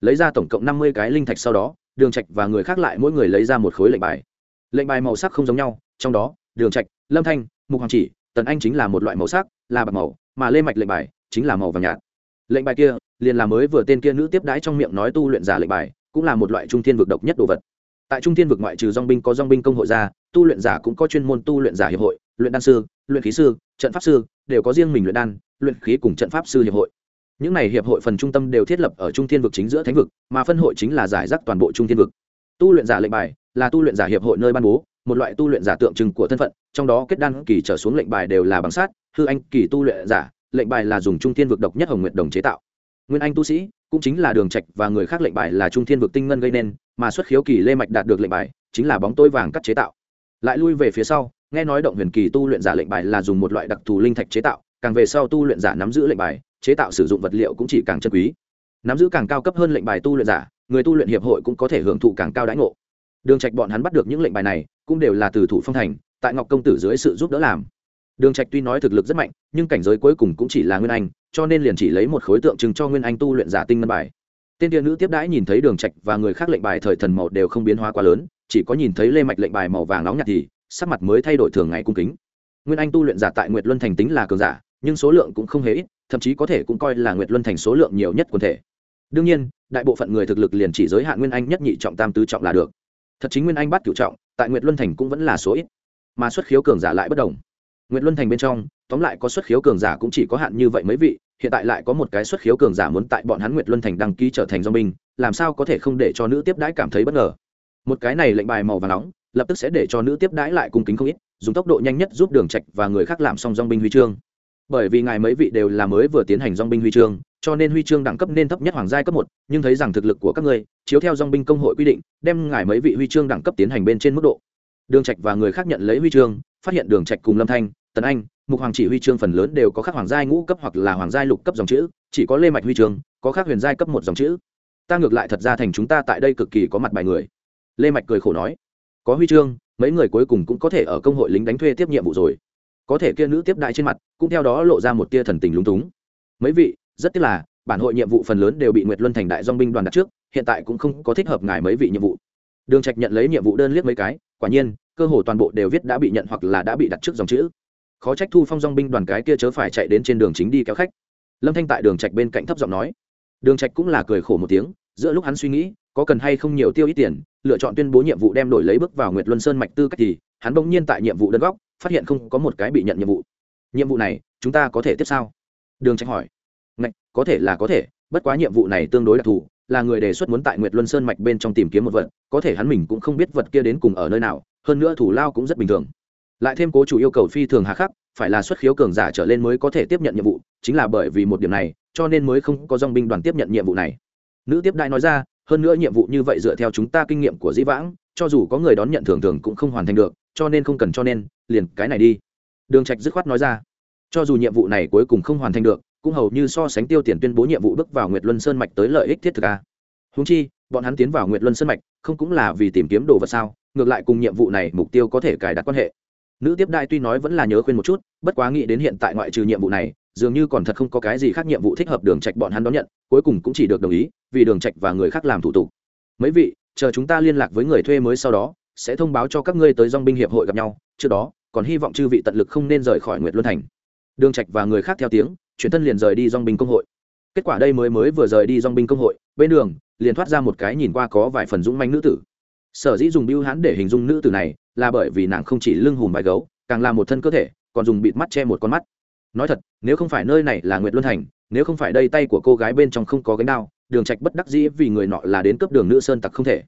lấy ra tổng cộng năm mươi cái linh thạch sau đó, đường trạch và người khác lại mỗi người lấy ra một khối lệnh bài. Lệnh bài màu sắc không giống nhau, trong đó, đường trạch, lâm thanh, mục hoàng chỉ, tần anh chính là một loại màu sắc, là bạc màu, mà lê mạch lệnh bài chính là màu vàng nhạt lệnh bài kia, liền là mới vừa tên kia nữ tiếp đãi trong miệng nói tu luyện giả lệnh bài, cũng là một loại trung thiên vực độc nhất đồ vật. Tại trung thiên vực ngoại trừ dong binh có dong binh công hội gia tu luyện giả cũng có chuyên môn tu luyện giả hiệp hội, luyện đan sư, luyện khí sư, trận pháp sư, đều có riêng mình luyện đan, luyện khí cùng trận pháp sư hiệp hội. Những này hiệp hội phần trung tâm đều thiết lập ở trung thiên vực chính giữa thánh vực, mà phân hội chính là giải rác toàn bộ trung thiên vực. Tu luyện giả lệnh bài, là tu luyện giả hiệp hội nơi ban bố, một loại tu luyện giả tượng trưng của thân phận, trong đó kết đan kỳ trở xuống lệnh bài đều là bằng sát hư anh kỳ tu luyện giả lệnh bài là dùng trung thiên vực độc nhất hồng nguyện đồng chế tạo. Nguyên anh tu sĩ cũng chính là đường trạch và người khác lệnh bài là trung thiên vực tinh ngân gây nên, mà xuất khiếu kỳ lê mạch đạt được lệnh bài chính là bóng tối vàng cắt chế tạo. Lại lui về phía sau, nghe nói động huyền kỳ tu luyện giả lệnh bài là dùng một loại đặc thù linh thạch chế tạo, càng về sau tu luyện giả nắm giữ lệnh bài, chế tạo sử dụng vật liệu cũng chỉ càng chân quý. Nắm giữ càng cao cấp hơn lệnh bài tu luyện giả, người tu luyện hiệp hội cũng có thể hưởng thụ càng cao đãi ngộ. Đường trạch bọn hắn bắt được những lệnh bài này cũng đều là từ thủ phong thành, tại ngọc công tử dưới sự giúp đỡ làm đường trạch tuy nói thực lực rất mạnh, nhưng cảnh giới cuối cùng cũng chỉ là nguyên anh, cho nên liền chỉ lấy một khối tượng trưng cho nguyên anh tu luyện giả tinh ngân bài. Tên tiên nữ tiếp đãi nhìn thấy đường trạch và người khác lệnh bài thời thần màu đều không biến hóa quá lớn, chỉ có nhìn thấy lê mạch lệnh bài màu vàng nóng nhạt thì, sắc mặt mới thay đổi thường ngày cung kính. Nguyên anh tu luyện giả tại nguyệt luân thành tính là cường giả, nhưng số lượng cũng không hề ít, thậm chí có thể cũng coi là nguyệt luân thành số lượng nhiều nhất quần thể. Đương nhiên, đại bộ phận người thực lực liền chỉ giới hạn nguyên anh nhất nhị trọng tam tứ trọng là được. Thật chính nguyên anh bắt cửu trọng, tại nguyệt luân thành cũng vẫn là số ít, mà xuất khiếu cường giả lại bất đồng nguyệt luân thành bên trong, tóm lại có xuất khiếu cường giả cũng chỉ có hạn như vậy mấy vị, hiện tại lại có một cái xuất khiếu cường giả muốn tại bọn hắn nguyệt luân thành đăng ký trở thành dòng binh, làm sao có thể không để cho nữ tiếp đãi cảm thấy bất ngờ. Một cái này lệnh bài màu vàng nóng, lập tức sẽ để cho nữ tiếp đãi lại cung kính không ít, dùng tốc độ nhanh nhất giúp đường trạch và người khác làm xong dòng binh huy chương. Bởi vì ngài mấy vị đều là mới vừa tiến hành dòng binh huy chương, cho nên huy chương đẳng cấp nên thấp nhất hoàng giai cấp một, nhưng thấy rằng thực lực của các ngươi, chiếu theo dòng binh công hội quy định, đem ngài mấy vị huy chương đẳng cấp tiến hành bên trên mức độ. Đường trạch và người khác nhận lấy huy chương phát hiện đường trạch cùng lâm thanh, tần anh, mục hoàng chỉ huy chương phần lớn đều có khắc hoàng giai ngũ cấp hoặc là hoàng giai lục cấp dòng chữ, chỉ có lê mạch huy chương, có khắc huyền giai cấp một dòng chữ. Ta ngược lại thật ra thành chúng ta tại đây cực kỳ có mặt bài người. Lê mạch cười khổ nói. Có huy chương, mấy người cuối cùng cũng có thể ở công hội lính đánh thuê tiếp nhiệm vụ rồi. Có thể kia nữ tiếp đại trên mặt, cũng theo đó lộ ra một tia thần tình lúng túng. Mấy vị, rất tiếc là, bản hội nhiệm vụ phần lớn đều bị nguyệt luân thành đại dong binh đoàn đặt trước, hiện tại cũng không có thích hợp ngài mấy vị nhiệm vụ. Đường trạch nhận lấy nhiệm vụ đơn liếc mấy cái, quả nhiên cơ hồ toàn bộ đều viết đã bị nhận hoặc là đã bị đặt trước dòng chữ. Khó trách thu phong dong binh đoàn cái kia chớ phải chạy đến trên đường chính đi kéo khách. Lâm thanh tại đường trạch bên cạnh thấp giọng nói. Đường trạch cũng là cười khổ một tiếng, giữa lúc hắn suy nghĩ, có cần hay không nhiều tiêu ít tiền, lựa chọn tuyên bố nhiệm vụ đem đổi lấy bước vào nguyệt luân sơn mạch tư cách thì, hắn bỗng nhiên tại nhiệm vụ đơn góc, phát hiện không có một cái bị nhận nhiệm vụ. Nhiệm vụ này, chúng ta có thể tiếp sao đường trạch hỏi. Ngạch, có thể là có thể, bất quá nhiệm vụ này tương đối đặc thù, là người đề xuất muốn tại nguyệt luân sơn mạch bên trong tìm kiếm một vật, có thể hắn mình cũng không biết vật kia đến cùng ở nơi nào hơn nữa thủ lao cũng rất bình thường. Lại thêm cố chủ yêu cầu phi thường hà khắc, phải là xuất khiếu cường giả trở lên mới có thể tiếp nhận nhiệm vụ, chính là bởi vì một điểm này, cho nên mới không có dong binh đoàn tiếp nhận nhiệm vụ này. Nữ tiếp đại nói ra, hơn nữa nhiệm vụ như vậy dựa theo chúng ta kinh nghiệm của dĩ vãng, cho dù có người đón nhận thường thường cũng không hoàn thành được, cho nên không cần cho nên, liền cái này đi. Đường trạch dứt khoát nói ra, cho dù nhiệm vụ này cuối cùng không hoàn thành được, cũng hầu như so sánh tiêu tiền tuyên bố nhiệm vụ bước vào nguyệt luân sơn mạch tới lợi ích thiết thực a húng chi, bọn hắn tiến vào nguyệt luân sơn mạch, không cũng là vì tìm kiếm đồ vật sao, ngược lại cùng nhiệm vụ này mục tiêu có thể cài đặt quan hệ. Nữ tiếp đại tuy nói vẫn là nhớ khuyên một chút, bất quá nghĩ đến hiện tại ngoại trừ nhiệm vụ này, dường như còn thật không có cái gì khác nhiệm vụ thích hợp đường trạch bọn hắn đón nhận, cuối cùng cũng chỉ được đồng ý, vì đường trạch và người khác làm thủ tục. Mấy vị, chờ chúng ta liên lạc với người thuê mới sau đó, sẽ thông báo cho các ngươi tới dong binh hiệp hội gặp nhau, trước đó, còn hy vọng chư vị tận lực không nên rời khỏi nguyệt luân thành. Đường trạch và người khác theo tiếng, chuyển thân liền rời đi dong binh công hội. Kết quả đây mới mới vừa rời đi dong binh công hội, bên đường liền thoát ra một cái nhìn qua có vài phần dũng manh nữ tử. Sở dĩ dùng biêu hãn để hình dung nữ tử này là bởi vì nàng không chỉ lưng hùm vai gấu, càng là một thân cơ thể, còn dùng bịt mắt che một con mắt. Nói thật, nếu không phải nơi này là nguyệt luân thành, nếu không phải đây tay của cô gái bên trong không có gánh đao, đường trạch bất đắc dĩ vì người nọ là đến cấp đường nữ sơn tặc không thể.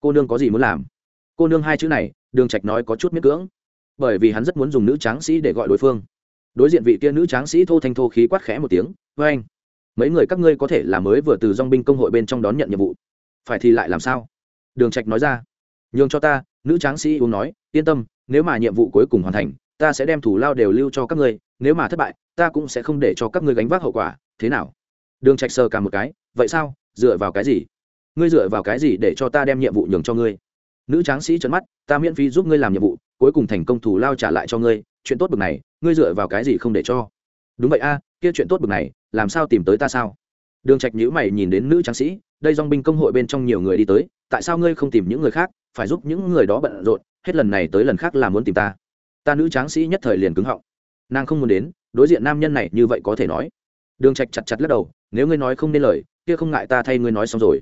Cô nương có gì muốn làm? Cô nương hai chữ này, đường trạch nói có chút miễn cưỡng. Bởi vì hắn rất muốn dùng nữ tráng sĩ để gọi đối phương. Đối diện vị kia nữ tráng sĩ thô thanh thô khí quát khẽ một tiếng với anh mấy người các ngươi có thể là mới vừa từ dong binh công hội bên trong đón nhận nhiệm vụ. Phải thì lại làm sao? Đường trạch nói ra. Nhường cho ta, nữ tráng sĩ uống nói, yên tâm, nếu mà nhiệm vụ cuối cùng hoàn thành, ta sẽ đem thủ lao đều lưu cho các ngươi, nếu mà thất bại, ta cũng sẽ không để cho các ngươi gánh vác hậu quả, thế nào? Đường trạch sờ cả một cái, vậy sao, dựa vào cái gì? Ngươi dựa vào cái gì để cho ta đem nhiệm vụ nhường cho ngươi? Nữ tráng sĩ trấn mắt, ta miễn phí giúp ngươi làm nhiệm vụ, cuối cùng thành công thủ lao trả lại cho ngươi, chuyện tốt bực này, ngươi dựa vào cái gì không để cho? Đúng vậy a kia chuyện tốt bực này, làm sao tìm tới ta sao? Đường trạch nhíu mày nhìn đến nữ tráng sĩ, đây dòng binh công hội bên trong nhiều người đi tới, tại sao ngươi không tìm những người khác, phải giúp những người đó bận rộn, hết lần này tới lần khác là muốn tìm ta. Ta nữ tráng sĩ nhất thời liền cứng họng. Nàng không muốn đến, đối diện nam nhân này như vậy có thể nói. Đường trạch chặt chặt lắc đầu, nếu ngươi nói không nên lời, kia không ngại ta thay ngươi nói xong rồi.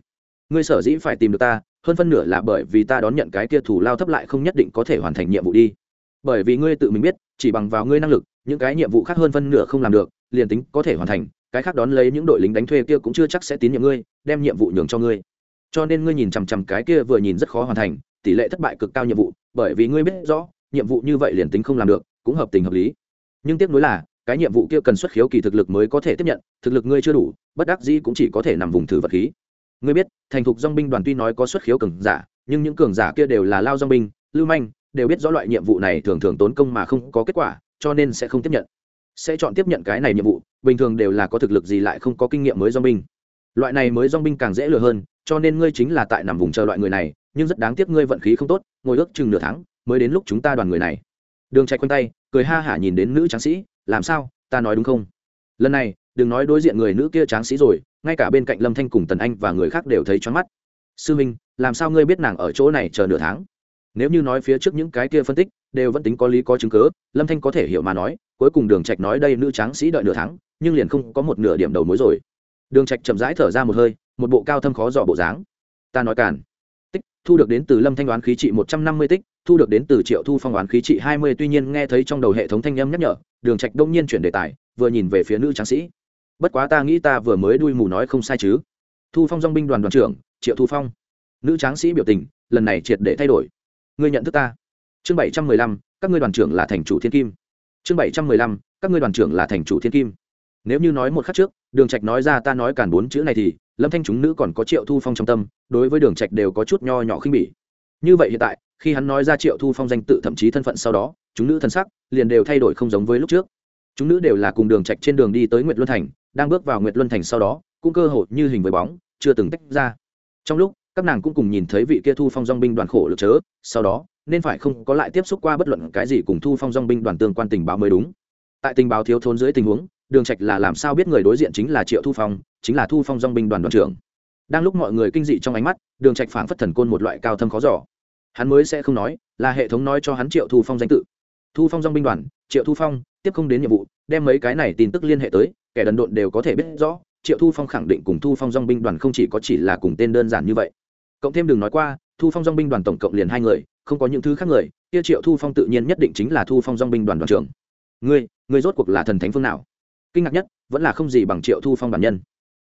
Ngươi sở dĩ phải tìm được ta, hơn phân nửa là bởi vì ta đón nhận cái kia thủ lao thấp lại không nhất định có thể hoàn thành nhiệm vụ đi. Bởi vì ngươi tự mình biết, chỉ bằng vào ngươi năng lực, những cái nhiệm vụ khác hơn phân nửa không làm được liền tính có thể hoàn thành, cái khác đón lấy những đội lính đánh thuê kia cũng chưa chắc sẽ tín nhiệm ngươi, đem nhiệm vụ nhường cho ngươi. Cho nên ngươi nhìn chằm chằm cái kia vừa nhìn rất khó hoàn thành, tỷ lệ thất bại cực cao nhiệm vụ, bởi vì ngươi biết rõ, nhiệm vụ như vậy liền tính không làm được, cũng hợp tình hợp lý. Nhưng tiếc nuối là, cái nhiệm vụ kia cần xuất khiếu kỳ thực lực mới có thể tiếp nhận, thực lực ngươi chưa đủ, bất đắc dĩ cũng chỉ có thể nằm vùng thử vật khí. Ngươi biết, thành thục dong binh đoàn tuy nói có xuất khiếu cường giả, nhưng những cường giả kia đều là lao dong binh, lưu manh, đều biết rõ loại nhiệm vụ này thường thường tốn công mà không có kết quả, cho nên sẽ không tiếp nhận sẽ chọn tiếp nhận cái này nhiệm vụ, bình thường đều là có thực lực gì lại không có kinh nghiệm mới do binh. Loại này mới do binh càng dễ lừa hơn, cho nên ngươi chính là tại nằm vùng chờ loại người này, nhưng rất đáng tiếc ngươi vận khí không tốt, ngồi ước chừng nửa tháng, mới đến lúc chúng ta đoàn người này. Đường chạy quanh tay, cười ha hả nhìn đến nữ tráng sĩ, làm sao, ta nói đúng không? Lần này, đừng nói đối diện người nữ kia tráng sĩ rồi, ngay cả bên cạnh lâm thanh cùng tần anh và người khác đều thấy choáng mắt. Sư minh, làm sao ngươi biết nàng ở chỗ này chờ nửa tháng? Nếu như nói phía trước những cái kia phân tích đều vẫn tính có lý có chứng cứ, lâm thanh có thể hiểu mà nói cuối cùng đường trạch nói đây nữ tráng sĩ đợi nửa tháng nhưng liền không có một nửa điểm đầu mối rồi. Đường trạch chậm rãi thở ra một hơi một bộ cao thâm khó dò bộ dáng. Ta nói cản tích thu được đến từ lâm thanh đoán khí trị một trăm năm mươi tích thu được đến từ triệu thu phong đoán khí trị hai mươi tuy nhiên nghe thấy trong đầu hệ thống thanh âm nhắc nhở đường trạch đông nhiên chuyển đề tài vừa nhìn về phía nữ tráng sĩ. Bất quá ta nghĩ ta vừa mới đuôi mù nói không sai chứ. Thu phong dong binh đoàn đoàn trưởng triệu thu phong. Nữ tráng sĩ biểu tình lần này triệt để thay đổi ngươi nhận thức ta. Chương bảy trăm mười lăm, các ngươi đoàn trưởng là thành chủ thiên kim. Chương bảy trăm mười lăm, các ngươi đoàn trưởng là thành chủ thiên kim. Nếu như nói một khắc trước, đường trạch nói ra ta nói cản bốn chữ này thì, lâm thanh chúng nữ còn có triệu thu phong trong tâm, đối với đường trạch đều có chút nho nhỏ khinh bỉ. Như vậy hiện tại, khi hắn nói ra triệu thu phong danh tự thậm chí thân phận sau đó, chúng nữ thân sắc liền đều thay đổi không giống với lúc trước. Chúng nữ đều là cùng đường trạch trên đường đi tới nguyệt luân thành, đang bước vào nguyệt luân thành sau đó, cũng cơ hội như hình với bóng, chưa từng tách ra. Trong lúc các nàng cũng cùng nhìn thấy vị kia thu phong dong binh đoàn khổ lực chớ, sau đó, nên phải không có lại tiếp xúc qua bất luận cái gì cùng thu phong dong binh đoàn tương quan tình báo mới đúng. Tại tình báo thiếu thốn dưới tình huống, đường trạch là làm sao biết người đối diện chính là triệu thu phong, chính là thu phong dong binh đoàn đoàn trưởng. Đang lúc mọi người kinh dị trong ánh mắt, đường trạch phảng phất thần côn một loại cao thâm khó giỏ hắn mới sẽ không nói, là hệ thống nói cho hắn triệu thu phong danh tự. Thu phong dong binh đoàn, triệu thu phong, tiếp không đến nhiệm vụ, đem mấy cái này tin tức liên hệ tới, kẻ đần độn đều có thể biết rõ triệu thu phong khẳng định cùng thu phong dong binh đoàn không chỉ có chỉ là cùng tên đơn giản như vậy. Cộng thêm đừng nói qua, thu phong dong binh đoàn tổng cộng liền hai người, không có những thứ khác người, kia triệu thu phong tự nhiên nhất định chính là thu phong dong binh đoàn đoàn trưởng. Ngươi ngươi rốt cuộc là thần thánh phương nào? Kinh ngạc nhất, vẫn là không gì bằng triệu thu phong bản nhân.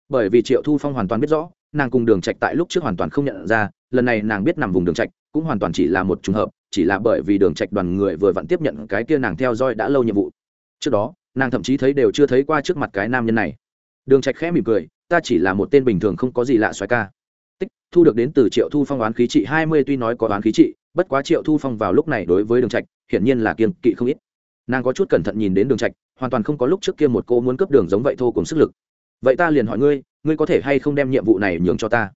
Bởi vì triệu thu phong hoàn toàn biết rõ, nàng cùng đường trạch tại lúc trước hoàn toàn không nhận ra, lần này nàng biết nằm vùng đường trạch, cũng hoàn toàn chỉ là một trùng hợp, chỉ là bởi vì đường trạch đoàn người vừa vặn tiếp nhận cái kia nàng theo dõi đã lâu nhiệm vụ. Trước đó, nàng thậm chí thấy đều chưa thấy qua trước mặt cái nam nhân này đường trạch khẽ mỉm cười, ta chỉ là một tên bình thường không có gì lạ xoáy ca. Tích, thu được đến từ triệu thu phong oán khí trị hai mươi tuy nói có oán khí trị, bất quá triệu thu phong vào lúc này đối với đường trạch, hiển nhiên là kiêng kỵ không ít. Nàng có chút cẩn thận nhìn đến đường trạch, hoàn toàn không có lúc trước kia một cô muốn cướp đường giống vậy thô cùng sức lực. Vậy ta liền hỏi ngươi ngươi có thể hay không đem nhiệm vụ này nhường cho ta?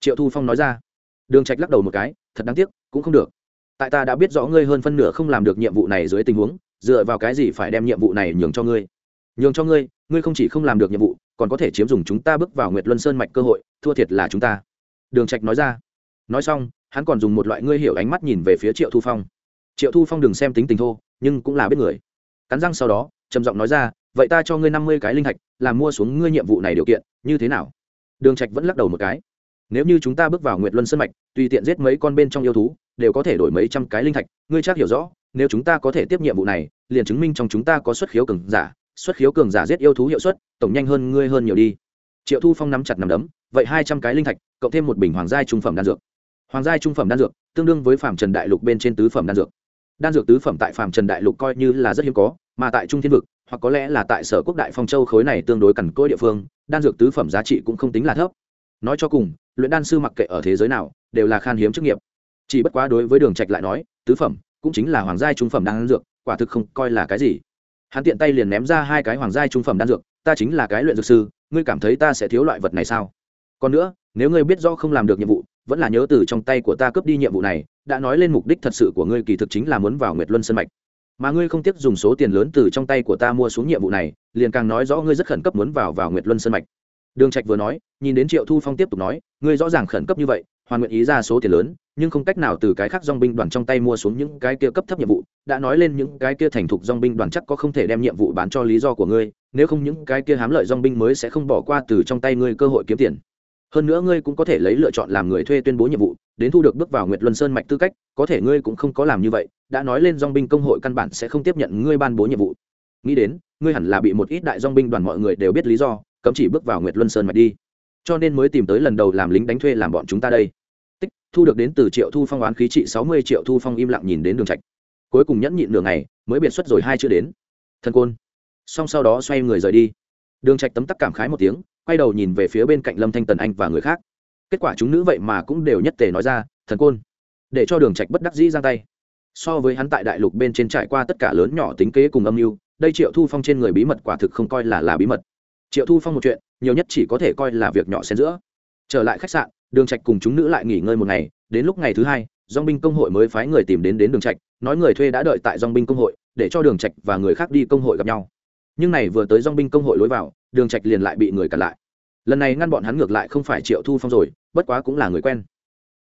Triệu thu phong nói ra. Đường trạch lắc đầu một cái, thật đáng tiếc, cũng không được. Tại ta đã biết rõ ngươi hơn phân nửa không làm được nhiệm vụ này dưới tình huống, dựa vào cái gì phải đem nhiệm vụ này nhường cho ngươi? Nhường cho ngươi ngươi không chỉ không làm được nhiệm vụ còn có thể chiếm dùng chúng ta bước vào nguyệt luân sơn mạch cơ hội, thua thiệt là chúng ta. Đường trạch nói ra. Nói xong, hắn còn dùng một loại ngươi hiểu ánh mắt nhìn về phía triệu thu phong. Triệu thu phong đừng xem tính tình thô, nhưng cũng là biết người. Cắn răng sau đó, trầm giọng nói ra, vậy ta cho ngươi năm mươi cái linh thạch làm mua xuống ngươi nhiệm vụ này điều kiện, như thế nào? Đường trạch vẫn lắc đầu một cái. Nếu như chúng ta bước vào nguyệt luân sơn mạch, tùy tiện giết mấy con bên trong yêu thú, đều có thể đổi mấy trăm cái linh thạch, ngươi chắc hiểu rõ, nếu chúng ta có thể tiếp nhiệm vụ này, liền chứng minh trong chúng ta có xuất khiếu cường giả xuất khiếu cường giả giết yêu thú hiệu suất, tổng nhanh hơn ngươi hơn nhiều đi. Triệu thu phong nắm chặt nắm đấm, vậy hai trăm cái linh thạch, cộng thêm một bình hoàng gia trung phẩm đan dược. Hoàng gia trung phẩm đan dược, tương đương với phạm trần đại lục bên trên tứ phẩm đan dược. Đan dược tứ phẩm tại phạm trần đại lục coi như là rất hiếm có, mà tại trung thiên vực, hoặc có lẽ là tại sở quốc đại phong châu khối này tương đối cằn cỗi địa phương, đan dược tứ phẩm giá trị cũng không tính là thấp. Nói cho cùng, luyện đan sư mặc kệ ở thế giới nào, đều là khan hiếm chức nghiệp. Chỉ bất quá đối với đường trạch lại nói, tứ phẩm cũng chính là hoàng gia trung phẩm đan dược, quả thực không coi là cái gì hắn tiện tay liền ném ra hai cái hoàng giai trung phẩm đan dược, ta chính là cái luyện dược sư, ngươi cảm thấy ta sẽ thiếu loại vật này sao? Còn nữa, nếu ngươi biết do không làm được nhiệm vụ, vẫn là nhớ từ trong tay của ta cướp đi nhiệm vụ này, đã nói lên mục đích thật sự của ngươi kỳ thực chính là muốn vào nguyệt luân sân mạch. Mà ngươi không tiếc dùng số tiền lớn từ trong tay của ta mua xuống nhiệm vụ này, liền càng nói rõ ngươi rất khẩn cấp muốn vào vào nguyệt luân sân mạch. Đường trạch vừa nói, nhìn đến triệu thu phong tiếp tục nói, ngươi rõ ràng khẩn cấp như vậy hoàn nguyện ý ra số tiền lớn, nhưng không cách nào từ cái khác dong binh đoàn trong tay mua xuống những cái kia cấp thấp nhiệm vụ. Đã nói lên những cái kia thành thục dong binh đoàn chắc có không thể đem nhiệm vụ bán cho lý do của ngươi, nếu không những cái kia hám lợi dong binh mới sẽ không bỏ qua từ trong tay ngươi cơ hội kiếm tiền. Hơn nữa ngươi cũng có thể lấy lựa chọn làm người thuê tuyên bố nhiệm vụ, đến thu được bước vào nguyệt luân sơn mạch tư cách, có thể ngươi cũng không có làm như vậy. Đã nói lên dong binh công hội căn bản sẽ không tiếp nhận ngươi ban bố nhiệm vụ. Nghĩ đến, ngươi hẳn là bị một ít đại dong binh đoàn mọi người đều biết lý do, cấm chỉ bước vào nguyệt luân sơn mạch đi. Cho nên mới tìm tới lần đầu làm lính đánh thuê làm bọn chúng ta đây thu được đến từ triệu thu phong oán khí trị sáu mươi triệu thu phong im lặng nhìn đến đường trạch. Cuối cùng nhẫn nhịn nửa ngày, mới biệt xuất rồi hai chưa đến. Thần côn. Xong sau đó xoay người rời đi. Đường trạch tấm tắc cảm khái một tiếng, quay đầu nhìn về phía bên cạnh lâm thanh tần anh và người khác. Kết quả chúng nữ vậy mà cũng đều nhất tề nói ra, thần côn. Để cho đường trạch bất đắc dĩ giang tay. So với hắn tại đại lục bên trên trải qua tất cả lớn nhỏ tính kế cùng âm mưu, đây triệu thu phong trên người bí mật quả thực không coi là là bí mật. Triệu thu phong một chuyện, nhiều nhất chỉ có thể coi là việc nhỏ xen giữa. Trở lại khách sạn đường trạch cùng chúng nữ lại nghỉ ngơi một ngày, đến lúc ngày thứ hai dong binh công hội mới phái người tìm đến đến đường trạch, nói người thuê đã đợi tại dong binh công hội, để cho đường trạch và người khác đi công hội gặp nhau. Nhưng này vừa tới dong binh công hội lối vào, đường trạch liền lại bị người cản lại. Lần này ngăn bọn hắn ngược lại không phải triệu thu phong rồi, bất quá cũng là người quen.